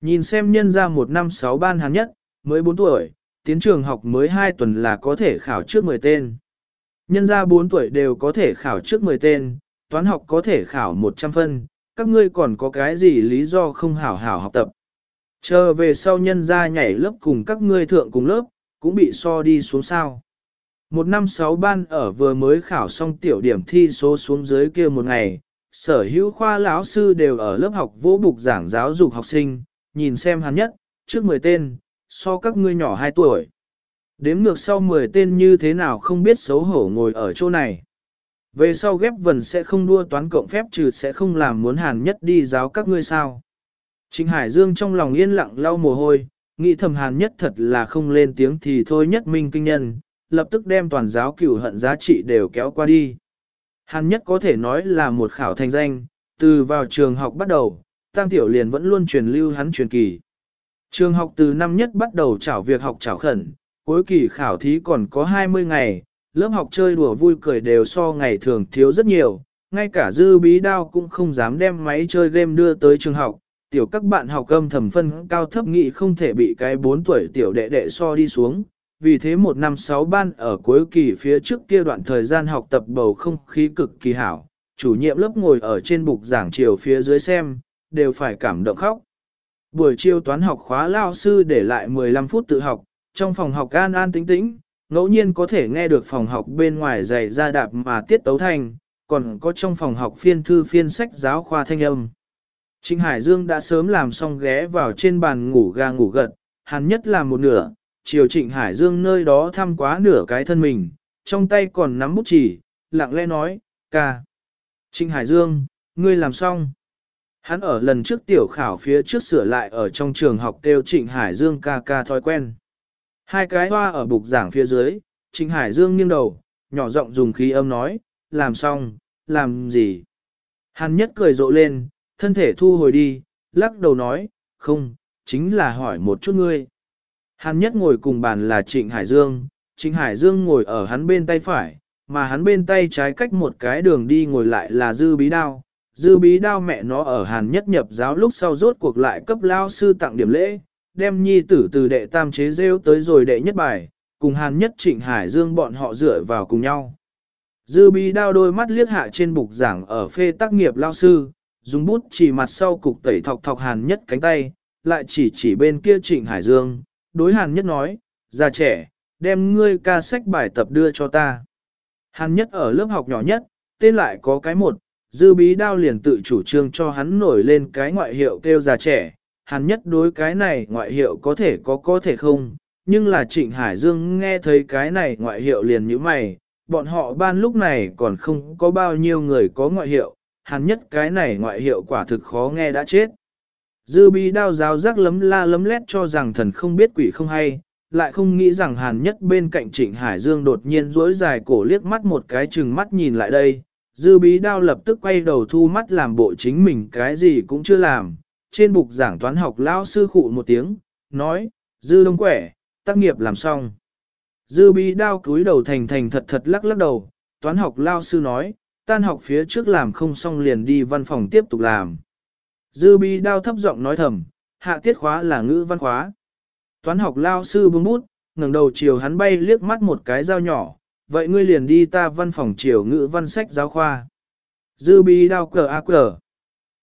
Nhìn xem nhân ra một năm sáu ban hắn nhất, mới 4 tuổi, tiến trường học mới 2 tuần là có thể khảo trước 10 tên. Nhân ra 4 tuổi đều có thể khảo trước 10 tên, toán học có thể khảo 100 phân, các ngươi còn có cái gì lý do không hảo hảo học tập. Chờ về sau nhân ra nhảy lớp cùng các ngươi thượng cùng lớp, cũng bị so đi xuống sao. Một năm sáu ban ở vừa mới khảo xong tiểu điểm thi số xuống dưới kia một ngày, sở hữu khoa lão sư đều ở lớp học vô bục giảng giáo dục học sinh, nhìn xem hắn nhất, trước 10 tên, so các ngươi nhỏ 2 tuổi. Đếm ngược sau 10 tên như thế nào không biết xấu hổ ngồi ở chỗ này. Về sau ghép vần sẽ không đua toán cộng phép trừ sẽ không làm muốn hàn nhất đi giáo các ngươi sao. Trịnh Hải Dương trong lòng yên lặng lau mồ hôi, nghĩ thầm hàn nhất thật là không lên tiếng thì thôi nhất minh kinh nhân, lập tức đem toàn giáo cửu hận giá trị đều kéo qua đi. Hàn nhất có thể nói là một khảo thành danh, từ vào trường học bắt đầu, Tam Tiểu liền vẫn luôn truyền lưu hắn truyền kỳ. Trường học từ năm nhất bắt đầu trảo việc học trảo khẩn, cuối kỳ khảo thí còn có 20 ngày, lớp học chơi đùa vui cười đều so ngày thường thiếu rất nhiều, ngay cả dư bí đao cũng không dám đem máy chơi game đưa tới trường học. Tiểu các bạn học âm thầm phân cao thấp nghị không thể bị cái 4 tuổi tiểu đệ đệ so đi xuống, vì thế một năm sáu ban ở cuối kỳ phía trước kia đoạn thời gian học tập bầu không khí cực kỳ hảo, chủ nhiệm lớp ngồi ở trên bục giảng chiều phía dưới xem, đều phải cảm động khóc. Buổi chiều toán học khóa lao sư để lại 15 phút tự học, trong phòng học an an tĩnh tĩnh, ngẫu nhiên có thể nghe được phòng học bên ngoài dày ra đạp mà tiết tấu thành, còn có trong phòng học phiên thư phiên sách giáo khoa thanh âm. Trịnh Hải Dương đã sớm làm xong ghé vào trên bàn ngủ ga ngủ gật, hắn nhất là một nửa, chiều Trịnh Hải Dương nơi đó thăm quá nửa cái thân mình, trong tay còn nắm bút chỉ, lặng lẽ nói, ca. Trịnh Hải Dương, ngươi làm xong. Hắn ở lần trước tiểu khảo phía trước sửa lại ở trong trường học kêu Trịnh Hải Dương ca ca thói quen. Hai cái hoa ở bục giảng phía dưới, Trịnh Hải Dương nghiêng đầu, nhỏ giọng dùng khí âm nói, làm xong, làm gì? Hàn nhất cười rộ lên, thân thể thu hồi đi, lắc đầu nói, không, chính là hỏi một chút ngươi. Hàn nhất ngồi cùng bàn là Trịnh Hải Dương, Trịnh Hải Dương ngồi ở hắn bên tay phải, mà hắn bên tay trái cách một cái đường đi ngồi lại là Dư Bí Đao. Dư Bí Đao mẹ nó ở Hàn nhất nhập giáo lúc sau rốt cuộc lại cấp lao sư tặng điểm lễ, đem nhi tử từ đệ tam chế rêu tới rồi đệ nhất bài, cùng Hàn nhất Trịnh Hải Dương bọn họ dựa vào cùng nhau. Dư Bí Đao đôi mắt liếc hạ trên bục giảng ở phê tác nghiệp lao sư, dùng bút chỉ mặt sau cục tẩy thọc thọc Hàn nhất cánh tay, lại chỉ chỉ bên kia Trịnh Hải Dương, đối Hàn nhất nói, già trẻ, đem ngươi ca sách bài tập đưa cho ta. Hàn nhất ở lớp học nhỏ nhất, tên lại có cái một, dư bí đao liền tự chủ trương cho hắn nổi lên cái ngoại hiệu kêu già trẻ. Hắn nhất đối cái này ngoại hiệu có thể có có thể không, nhưng là Trịnh Hải Dương nghe thấy cái này ngoại hiệu liền như mày, bọn họ ban lúc này còn không có bao nhiêu người có ngoại hiệu, Hắn nhất cái này ngoại hiệu quả thực khó nghe đã chết. Dư bí đao giáo rắc lấm la lấm lét cho rằng thần không biết quỷ không hay, lại không nghĩ rằng hàn nhất bên cạnh trịnh Hải Dương đột nhiên rỗi dài cổ liếc mắt một cái chừng mắt nhìn lại đây. Dư bí đao lập tức quay đầu thu mắt làm bộ chính mình cái gì cũng chưa làm. Trên bục giảng toán học lao sư khụ một tiếng, nói, dư đông quẻ, tác nghiệp làm xong. Dư bí đao cúi đầu thành thành thật thật lắc lắc đầu, toán học lao sư nói, tan học phía trước làm không xong liền đi văn phòng tiếp tục làm. Dư bí đao thấp giọng nói thầm, hạ tiết khóa là ngữ văn khóa. Toán học lao sư bưng bút, ngẩng đầu chiều hắn bay liếc mắt một cái dao nhỏ, vậy ngươi liền đi ta văn phòng triều ngữ văn sách giáo khoa. Dư bi đao cờ a cờ.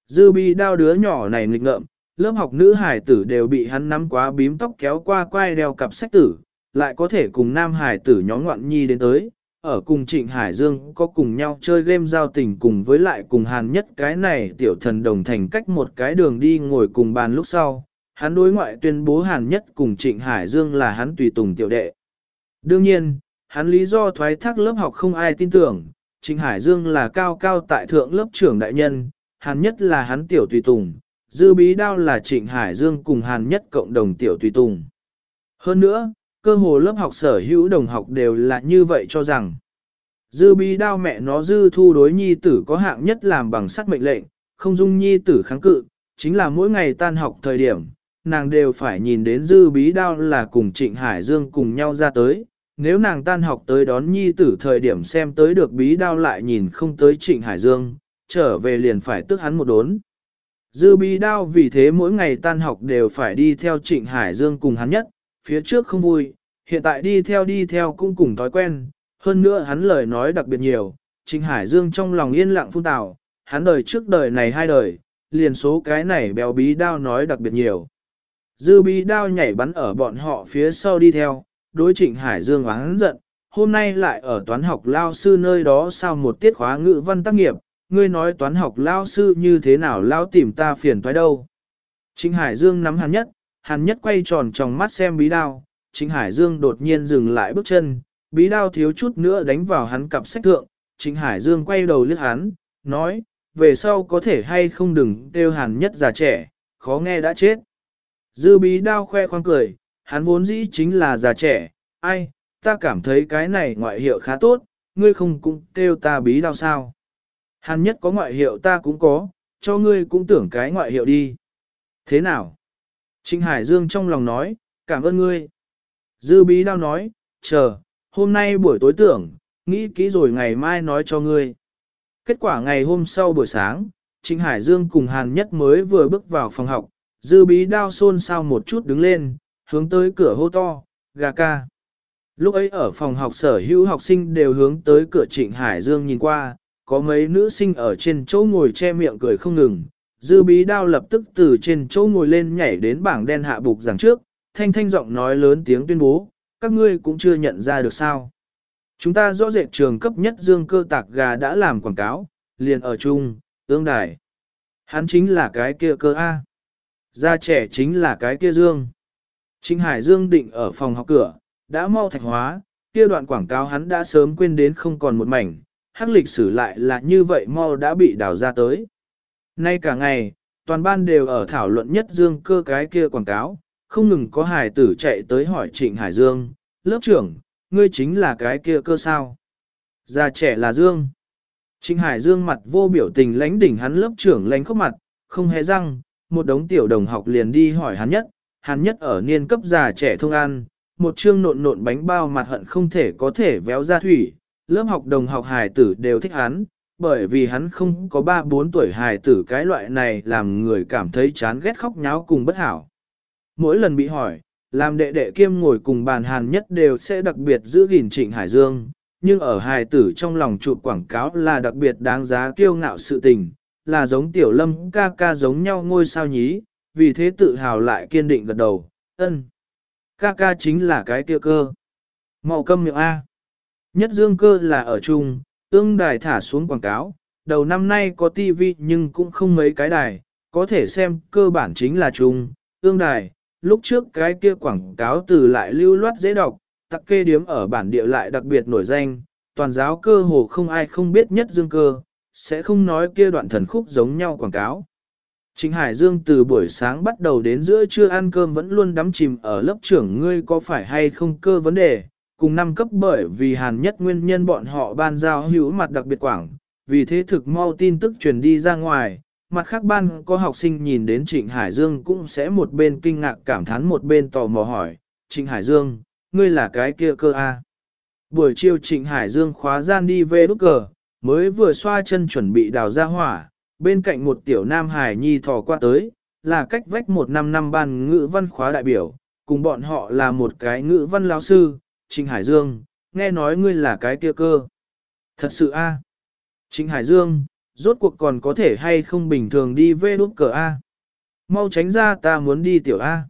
Dư bi đao đứa nhỏ này nghịch ngợm, lớp học nữ hải tử đều bị hắn nắm quá bím tóc kéo qua quai đeo cặp sách tử, lại có thể cùng nam hải tử nhóm ngoạn nhi đến tới, ở cùng Trịnh Hải Dương có cùng nhau chơi game giao tình cùng với lại cùng Hàn nhất cái này tiểu thần đồng thành cách một cái đường đi ngồi cùng bàn lúc sau, hắn đối ngoại tuyên bố Hàn nhất cùng Trịnh Hải Dương là hắn tùy tùng tiểu đệ. Đương nhiên, hắn lý do thoái thác lớp học không ai tin tưởng, Trịnh Hải Dương là cao cao tại thượng lớp trưởng đại nhân, Hàn nhất là hắn tiểu tùy tùng, dư bí đao là Trịnh Hải Dương cùng Hàn nhất cộng đồng tiểu tùy tùng. Hơn nữa, cơ hồ lớp học sở hữu đồng học đều là như vậy cho rằng. Dư bí đao mẹ nó dư thu đối nhi tử có hạng nhất làm bằng sắt mệnh lệnh, không dung nhi tử kháng cự, chính là mỗi ngày tan học thời điểm, nàng đều phải nhìn đến dư bí đao là cùng Trịnh Hải Dương cùng nhau ra tới. Nếu nàng tan học tới đón nhi tử thời điểm xem tới được bí đao lại nhìn không tới Trịnh Hải Dương, trở về liền phải tức hắn một đốn. Dư bí đao vì thế mỗi ngày tan học đều phải đi theo Trịnh Hải Dương cùng hắn nhất, phía trước không vui, hiện tại đi theo đi theo cũng cùng thói quen, hơn nữa hắn lời nói đặc biệt nhiều, Trịnh Hải Dương trong lòng yên lặng phun tào, hắn đời trước đời này hai đời, liền số cái này béo bí đao nói đặc biệt nhiều. Dư bí đao nhảy bắn ở bọn họ phía sau đi theo, đối trịnh Hải Dương oán giận, hôm nay lại ở toán học lao sư nơi đó sau một tiết khóa ngữ văn tác nghiệp, ngươi nói toán học lao sư như thế nào lao tìm ta phiền toái đâu. Trịnh Hải Dương nắm hàn nhất, hàn nhất quay tròn trong mắt xem bí đao, trịnh Hải Dương đột nhiên dừng lại bước chân, bí đao thiếu chút nữa đánh vào hắn cặp sách thượng, trịnh Hải Dương quay đầu liếc hắn, nói, về sau có thể hay không đừng kêu hàn nhất già trẻ, khó nghe đã chết. Dư bí đao khoe khoang cười, hắn vốn dĩ chính là già trẻ, ai, ta cảm thấy cái này ngoại hiệu khá tốt, ngươi không cũng kêu ta bí đao sao. Hàn nhất có ngoại hiệu ta cũng có, cho ngươi cũng tưởng cái ngoại hiệu đi. Thế nào? Trinh Hải Dương trong lòng nói, cảm ơn ngươi. Dư bí đao nói, chờ, hôm nay buổi tối tưởng, nghĩ kỹ rồi ngày mai nói cho ngươi. Kết quả ngày hôm sau buổi sáng, Trịnh Hải Dương cùng Hàn Nhất mới vừa bước vào phòng học, dư bí đao xôn xao một chút đứng lên, hướng tới cửa hô to, gà ca. Lúc ấy ở phòng học sở hữu học sinh đều hướng tới cửa Trịnh Hải Dương nhìn qua, có mấy nữ sinh ở trên chỗ ngồi che miệng cười không ngừng, dư bí đao lập tức từ trên chỗ ngồi lên nhảy đến bảng đen hạ bục giảng trước, thanh thanh giọng nói lớn tiếng tuyên bố, các ngươi cũng chưa nhận ra được sao. Chúng ta rõ rệt trường cấp nhất dương cơ tạc gà đã làm quảng cáo, liền ở chung, tương đài. Hắn chính là cái kia cơ A. Gia trẻ chính là cái kia dương. Trịnh Hải Dương định ở phòng học cửa, đã mau thạch hóa, kia đoạn quảng cáo hắn đã sớm quên đến không còn một mảnh, hắc lịch sử lại là như vậy mau đã bị đào ra tới. Nay cả ngày, toàn ban đều ở thảo luận nhất Dương cơ cái kia quảng cáo, không ngừng có hải tử chạy tới hỏi Trịnh Hải Dương, lớp trưởng, ngươi chính là cái kia cơ sao? Già trẻ là Dương. Trịnh Hải Dương mặt vô biểu tình lãnh đỉnh hắn lớp trưởng lãnh khóc mặt, không hề răng, một đống tiểu đồng học liền đi hỏi hắn nhất, Hàn nhất ở niên cấp già trẻ thông ăn, một chương nộn nộn bánh bao mặt hận không thể có thể véo ra thủy, lớp học đồng học hài tử đều thích hắn, bởi vì hắn không có 3-4 tuổi hài tử cái loại này làm người cảm thấy chán ghét khóc nháo cùng bất hảo. Mỗi lần bị hỏi, làm đệ đệ kiêm ngồi cùng bàn hàn nhất đều sẽ đặc biệt giữ gìn trịnh Hải Dương, nhưng ở hài tử trong lòng chụp quảng cáo là đặc biệt đáng giá kiêu ngạo sự tình, là giống tiểu lâm ca ca giống nhau ngôi sao nhí, vì thế tự hào lại kiên định gật đầu, ân. Ca ca chính là cái kia cơ. Màu câm miệng A. Nhất dương cơ là ở chung, tương đài thả xuống quảng cáo, đầu năm nay có tivi nhưng cũng không mấy cái đài, có thể xem cơ bản chính là chung, tương đài, lúc trước cái kia quảng cáo từ lại lưu loát dễ đọc, tặc kê điếm ở bản địa lại đặc biệt nổi danh, toàn giáo cơ hồ không ai không biết nhất dương cơ, sẽ không nói kia đoạn thần khúc giống nhau quảng cáo. Trịnh Hải Dương từ buổi sáng bắt đầu đến giữa trưa ăn cơm vẫn luôn đắm chìm ở lớp trưởng ngươi có phải hay không cơ vấn đề, cùng năm cấp bởi vì hàn nhất nguyên nhân bọn họ ban giao hữu mặt đặc biệt quảng, vì thế thực mau tin tức truyền đi ra ngoài, mặt khác ban có học sinh nhìn đến Trịnh Hải Dương cũng sẽ một bên kinh ngạc cảm thán một bên tò mò hỏi, Trịnh Hải Dương, ngươi là cái kia cơ a? Buổi chiều Trịnh Hải Dương khóa gian đi về đúc cờ, mới vừa xoa chân chuẩn bị đào ra hỏa, bên cạnh một tiểu nam hải nhi thò qua tới, là cách vách một năm năm ban ngữ văn khóa đại biểu, cùng bọn họ là một cái ngữ văn lão sư, Trịnh Hải Dương, nghe nói ngươi là cái kia cơ. Thật sự a à? Trịnh Hải Dương, rốt cuộc còn có thể hay không bình thường đi về đút cờ A. Mau tránh ra ta muốn đi tiểu A.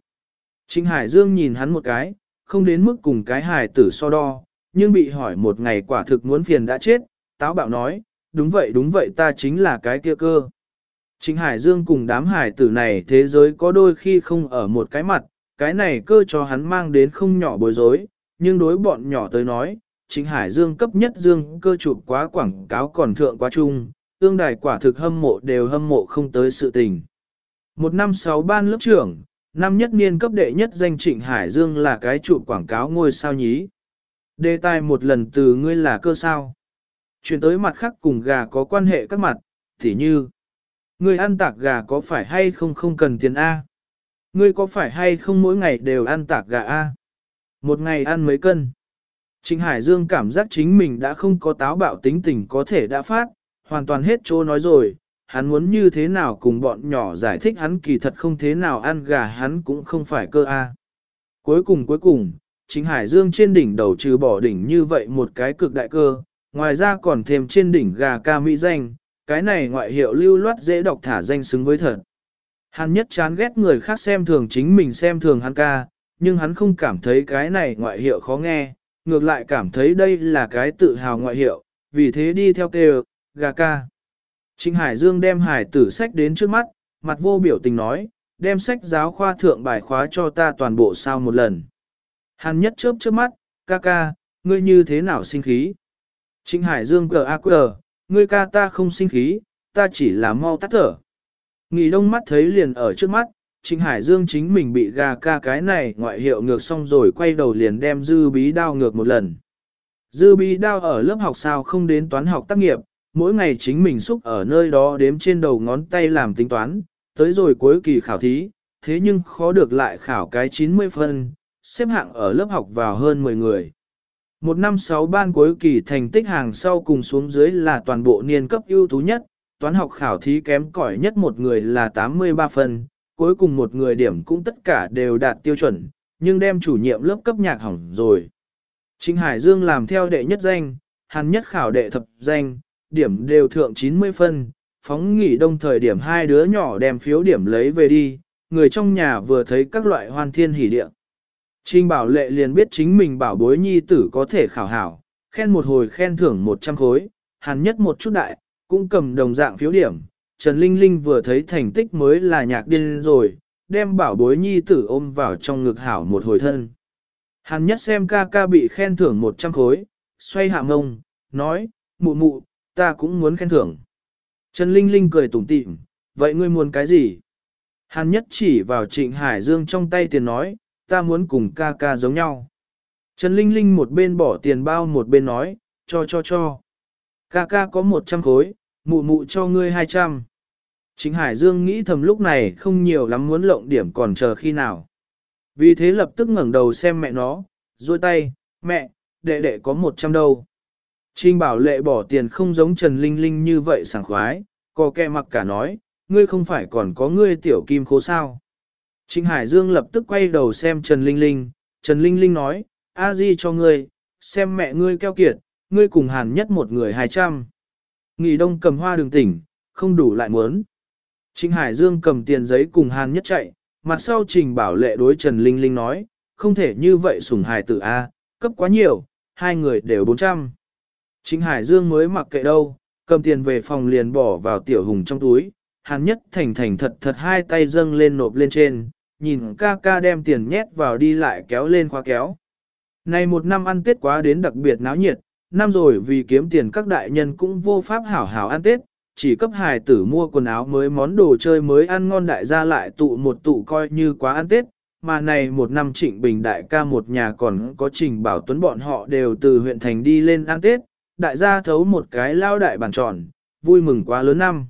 Trịnh Hải Dương nhìn hắn một cái, không đến mức cùng cái hải tử so đo, nhưng bị hỏi một ngày quả thực muốn phiền đã chết, táo bạo nói, đúng vậy đúng vậy ta chính là cái kia cơ. Trịnh Hải Dương cùng đám hải tử này thế giới có đôi khi không ở một cái mặt, cái này cơ cho hắn mang đến không nhỏ bối rối, nhưng đối bọn nhỏ tới nói, Trịnh Hải Dương cấp nhất Dương cơ chụp quá quảng cáo còn thượng quá trung, tương đài quả thực hâm mộ đều hâm mộ không tới sự tình. Một năm sáu ban lớp trưởng, năm nhất niên cấp đệ nhất danh Trịnh Hải Dương là cái chụp quảng cáo ngôi sao nhí. Đề tài một lần từ ngươi là cơ sao. Chuyển tới mặt khác cùng gà có quan hệ các mặt, thì như, ngươi ăn tạc gà có phải hay không không cần tiền A? Ngươi có phải hay không mỗi ngày đều ăn tạc gà A? Một ngày ăn mấy cân? Trịnh Hải Dương cảm giác chính mình đã không có táo bạo tính tình có thể đã phát, hoàn toàn hết chỗ nói rồi, hắn muốn như thế nào cùng bọn nhỏ giải thích hắn kỳ thật không thế nào ăn gà hắn cũng không phải cơ A. Cuối cùng cuối cùng, Trịnh Hải Dương trên đỉnh đầu trừ bỏ đỉnh như vậy một cái cực đại cơ, ngoài ra còn thêm trên đỉnh gà ca mỹ danh, cái này ngoại hiệu lưu loát dễ đọc thả danh xứng với thật. Hắn nhất chán ghét người khác xem thường chính mình xem thường hắn ca, nhưng hắn không cảm thấy cái này ngoại hiệu khó nghe, ngược lại cảm thấy đây là cái tự hào ngoại hiệu, vì thế đi theo kêu, gà ca. Trịnh Hải Dương đem hải tử sách đến trước mắt, mặt vô biểu tình nói, đem sách giáo khoa thượng bài khóa cho ta toàn bộ sao một lần. Hắn nhất chớp trước mắt, ca ca, ngươi như thế nào sinh khí? Trịnh Hải Dương cờ a cờ, ngươi ca ta không sinh khí, ta chỉ là mau tắt thở. Nghỉ đông mắt thấy liền ở trước mắt, Trịnh Hải Dương chính mình bị gà ca cái này ngoại hiệu ngược xong rồi quay đầu liền đem dư bí đao ngược một lần. Dư bí đao ở lớp học sao không đến toán học tác nghiệp, mỗi ngày chính mình xúc ở nơi đó đếm trên đầu ngón tay làm tính toán, tới rồi cuối kỳ khảo thí, thế nhưng khó được lại khảo cái 90 phân, xếp hạng ở lớp học vào hơn 10 người. Một năm sáu ban cuối kỳ thành tích hàng sau cùng xuống dưới là toàn bộ niên cấp ưu tú nhất, toán học khảo thí kém cỏi nhất một người là 83 phần, cuối cùng một người điểm cũng tất cả đều đạt tiêu chuẩn, nhưng đem chủ nhiệm lớp cấp nhạc hỏng rồi. Trịnh Hải Dương làm theo đệ nhất danh, Hàn nhất khảo đệ thập danh, điểm đều thượng 90 phân, phóng nghỉ đông thời điểm hai đứa nhỏ đem phiếu điểm lấy về đi, người trong nhà vừa thấy các loại hoan thiên hỷ địa. Trình bảo lệ liền biết chính mình bảo bối nhi tử có thể khảo hảo, khen một hồi khen thưởng 100 khối, hàn nhất một chút đại, cũng cầm đồng dạng phiếu điểm. Trần Linh Linh vừa thấy thành tích mới là nhạc điên rồi, đem bảo bối nhi tử ôm vào trong ngực hảo một hồi thân. Hàn nhất xem ca ca bị khen thưởng 100 khối, xoay hạ ngông, nói, mụ mụ, ta cũng muốn khen thưởng. Trần Linh Linh cười tủm tỉm, vậy ngươi muốn cái gì? Hàn nhất chỉ vào trịnh Hải Dương trong tay tiền nói, ta muốn cùng ca ca giống nhau. Trần Linh Linh một bên bỏ tiền bao một bên nói, cho cho cho. Ca ca có 100 khối, mụ mụ cho ngươi 200. Chính Hải Dương nghĩ thầm lúc này không nhiều lắm muốn lộng điểm còn chờ khi nào. Vì thế lập tức ngẩng đầu xem mẹ nó, duỗi tay, mẹ, đệ đệ có 100 đâu. Trinh bảo lệ bỏ tiền không giống Trần Linh Linh như vậy sảng khoái, có kẹ mặc cả nói, ngươi không phải còn có ngươi tiểu kim khố sao. Trịnh Hải Dương lập tức quay đầu xem Trần Linh Linh, Trần Linh Linh nói, a di cho ngươi, xem mẹ ngươi keo kiệt, ngươi cùng hàn nhất một người hai trăm. Nghỉ đông cầm hoa đường tỉnh, không đủ lại muốn. Trịnh Hải Dương cầm tiền giấy cùng hàn nhất chạy, mặt sau trình bảo lệ đối Trần Linh Linh nói, không thể như vậy sủng hài tử A, cấp quá nhiều, hai người đều 400. Trịnh Hải Dương mới mặc kệ đâu, cầm tiền về phòng liền bỏ vào tiểu hùng trong túi, hàn nhất thành thành thật thật hai tay dâng lên nộp lên trên, nhìn ca ca đem tiền nhét vào đi lại kéo lên khóa kéo. Này một năm ăn Tết quá đến đặc biệt náo nhiệt, năm rồi vì kiếm tiền các đại nhân cũng vô pháp hảo hảo ăn Tết, chỉ cấp hài tử mua quần áo mới món đồ chơi mới ăn ngon đại gia lại tụ một tụ coi như quá ăn Tết, mà này một năm trịnh bình đại ca một nhà còn có trình bảo tuấn bọn họ đều từ huyện thành đi lên ăn Tết, đại gia thấu một cái lao đại bàn tròn, vui mừng quá lớn năm.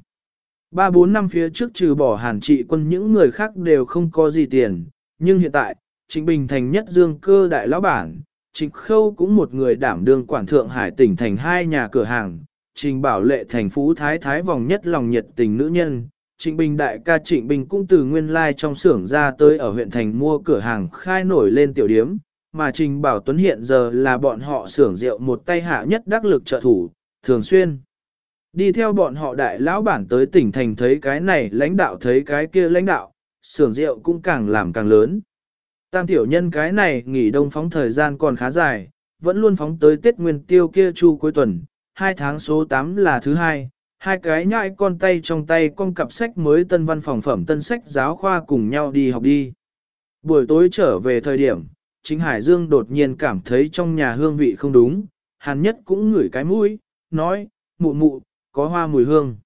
Ba bốn năm phía trước trừ bỏ hàn trị quân những người khác đều không có gì tiền, nhưng hiện tại, Trịnh Bình thành nhất dương cơ đại lão bản, Trịnh Khâu cũng một người đảm đương quản thượng hải tỉnh thành hai nhà cửa hàng, Trịnh Bảo Lệ thành phú thái thái vòng nhất lòng nhiệt tình nữ nhân, Trịnh Bình đại ca Trịnh Bình cũng từ nguyên lai trong xưởng ra tới ở huyện thành mua cửa hàng khai nổi lên tiểu điếm, mà Trịnh Bảo Tuấn hiện giờ là bọn họ xưởng rượu một tay hạ nhất đắc lực trợ thủ, thường xuyên. Đi theo bọn họ đại lão bản tới tỉnh thành thấy cái này lãnh đạo thấy cái kia lãnh đạo, xưởng rượu cũng càng làm càng lớn. Tam tiểu nhân cái này nghỉ đông phóng thời gian còn khá dài, vẫn luôn phóng tới Tết Nguyên Tiêu kia chu cuối tuần, hai tháng số 8 là thứ hai, hai cái nhãi con tay trong tay con cặp sách mới tân văn phòng phẩm tân sách giáo khoa cùng nhau đi học đi. Buổi tối trở về thời điểm, chính Hải Dương đột nhiên cảm thấy trong nhà hương vị không đúng, hàn nhất cũng ngửi cái mũi, nói, mụ mụ, có hoa mùi hương.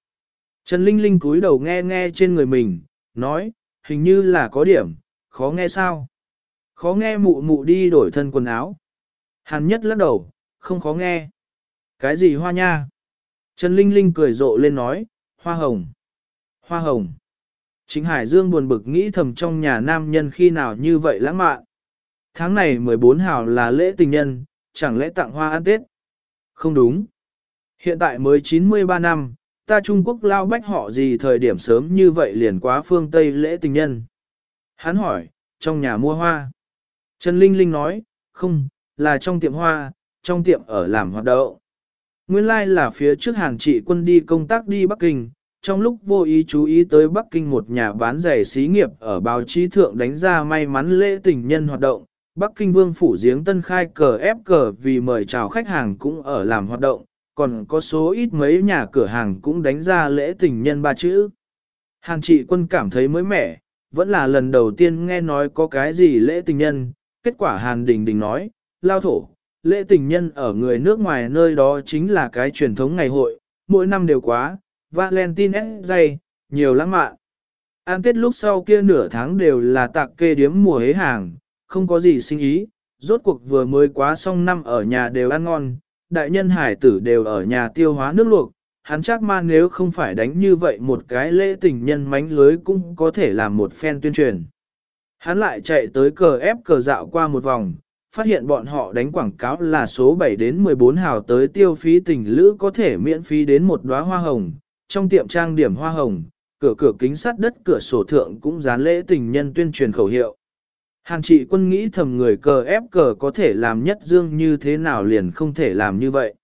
Trần Linh Linh cúi đầu nghe nghe trên người mình, nói, hình như là có điểm, khó nghe sao? Khó nghe mụ mụ đi đổi thân quần áo. Hàn nhất lắc đầu, không khó nghe. Cái gì hoa nha? Trần Linh Linh cười rộ lên nói, hoa hồng. Hoa hồng. Chính Hải Dương buồn bực nghĩ thầm trong nhà nam nhân khi nào như vậy lãng mạn. Tháng này 14 hào là lễ tình nhân, chẳng lẽ tặng hoa ăn Tết? Không đúng. Hiện tại mới 93 năm, ta Trung Quốc lao bách họ gì thời điểm sớm như vậy liền quá phương Tây lễ tình nhân. Hắn hỏi, trong nhà mua hoa. Trần Linh Linh nói, không, là trong tiệm hoa, trong tiệm ở làm hoạt động. Nguyên lai like là phía trước hàng trị quân đi công tác đi Bắc Kinh, trong lúc vô ý chú ý tới Bắc Kinh một nhà bán giày xí nghiệp ở báo chí thượng đánh ra may mắn lễ tình nhân hoạt động. Bắc Kinh Vương Phủ Giếng Tân khai cờ ép cờ vì mời chào khách hàng cũng ở làm hoạt động, còn có số ít mấy nhà cửa hàng cũng đánh ra lễ tình nhân ba chữ. Hàng trị quân cảm thấy mới mẻ, vẫn là lần đầu tiên nghe nói có cái gì lễ tình nhân, kết quả Hàn Đình Đình nói, lao thổ, lễ tình nhân ở người nước ngoài nơi đó chính là cái truyền thống ngày hội, mỗi năm đều quá, Valentine dày, nhiều lãng mạn. An Tết lúc sau kia nửa tháng đều là tạc kê điếm mùa hế hàng, không có gì sinh ý, rốt cuộc vừa mới quá xong năm ở nhà đều ăn ngon, đại nhân hải tử đều ở nhà tiêu hóa nước luộc, hắn chắc ma nếu không phải đánh như vậy một cái lễ tình nhân mánh lưới cũng có thể làm một phen tuyên truyền. Hắn lại chạy tới cờ ép cờ dạo qua một vòng, phát hiện bọn họ đánh quảng cáo là số 7 đến 14 hào tới tiêu phí tình lữ có thể miễn phí đến một đóa hoa hồng, trong tiệm trang điểm hoa hồng, cửa cửa kính sắt đất cửa sổ thượng cũng dán lễ tình nhân tuyên truyền khẩu hiệu. Hàng trị quân nghĩ thầm người cờ ép cờ có thể làm nhất dương như thế nào liền không thể làm như vậy.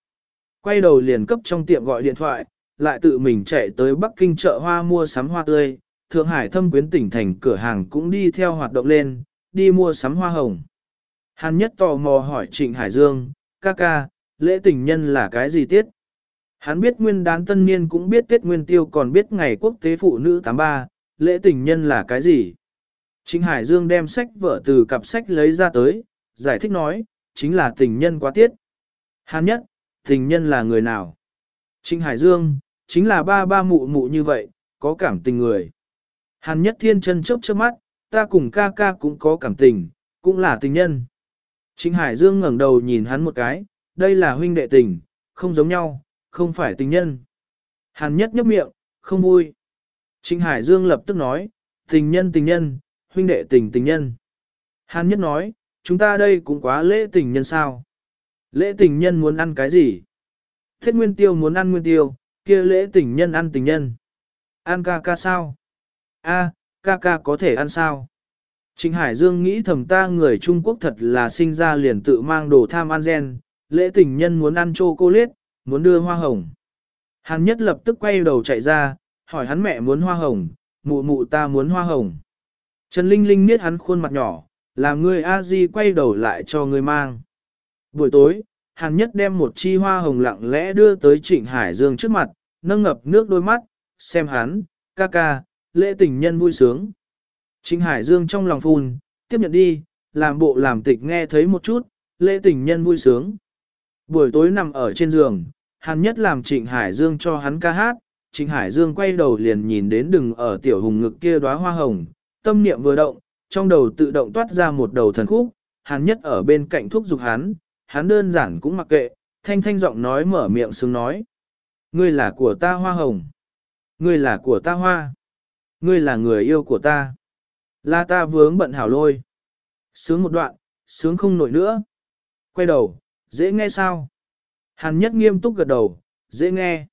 Quay đầu liền cấp trong tiệm gọi điện thoại, lại tự mình chạy tới Bắc Kinh chợ hoa mua sắm hoa tươi, Thượng Hải thâm quyến tỉnh thành cửa hàng cũng đi theo hoạt động lên, đi mua sắm hoa hồng. Hàn nhất tò mò hỏi Trịnh Hải Dương, ca ca, lễ tình nhân là cái gì tiết? Hắn biết nguyên đán tân niên cũng biết Tết Nguyên Tiêu còn biết ngày quốc tế phụ nữ 83, lễ tình nhân là cái gì? Trịnh Hải Dương đem sách vở từ cặp sách lấy ra tới, giải thích nói, chính là tình nhân quá tiết. Hàn nhất, tình nhân là người nào? Trịnh Hải Dương, chính là ba ba mụ mụ như vậy, có cảm tình người. Hàn nhất thiên chân chớp chớp mắt, ta cùng ca ca cũng có cảm tình, cũng là tình nhân. Trịnh Hải Dương ngẩng đầu nhìn hắn một cái, đây là huynh đệ tình, không giống nhau, không phải tình nhân. Hàn nhất nhấp miệng, không vui. Trịnh Hải Dương lập tức nói, tình nhân tình nhân, huynh đệ tình tình nhân. Hàn nhất nói, chúng ta đây cũng quá lễ tình nhân sao. Lễ tình nhân muốn ăn cái gì? Thiết nguyên tiêu muốn ăn nguyên tiêu, kia lễ tình nhân ăn tình nhân. Ăn ca ca sao? A, ca ca có thể ăn sao? Trịnh Hải Dương nghĩ thầm ta người Trung Quốc thật là sinh ra liền tự mang đồ tham ăn gen, lễ tình nhân muốn ăn chocolate, muốn đưa hoa hồng. Hàn nhất lập tức quay đầu chạy ra, hỏi hắn mẹ muốn hoa hồng, mụ mụ ta muốn hoa hồng. Trần Linh Linh miết hắn khuôn mặt nhỏ, làm người a di quay đầu lại cho người mang. Buổi tối, Hàn Nhất đem một chi hoa hồng lặng lẽ đưa tới Trịnh Hải Dương trước mặt, nâng ngập nước đôi mắt, xem hắn, ca ca, lễ tình nhân vui sướng. Trịnh Hải Dương trong lòng phun, tiếp nhận đi, làm bộ làm tịch nghe thấy một chút, lễ tình nhân vui sướng. Buổi tối nằm ở trên giường, Hàn Nhất làm Trịnh Hải Dương cho hắn ca hát, Trịnh Hải Dương quay đầu liền nhìn đến đừng ở tiểu hùng ngực kia đóa hoa hồng, tâm niệm vừa động, trong đầu tự động toát ra một đầu thần khúc, hắn Nhất ở bên cạnh thúc giục hắn, hắn đơn giản cũng mặc kệ, thanh thanh giọng nói mở miệng sướng nói. Ngươi là của ta hoa hồng. Ngươi là của ta hoa. Ngươi là người yêu của ta. Là ta vướng bận hảo lôi. Sướng một đoạn, sướng không nổi nữa. Quay đầu, dễ nghe sao? Hắn nhất nghiêm túc gật đầu, dễ nghe.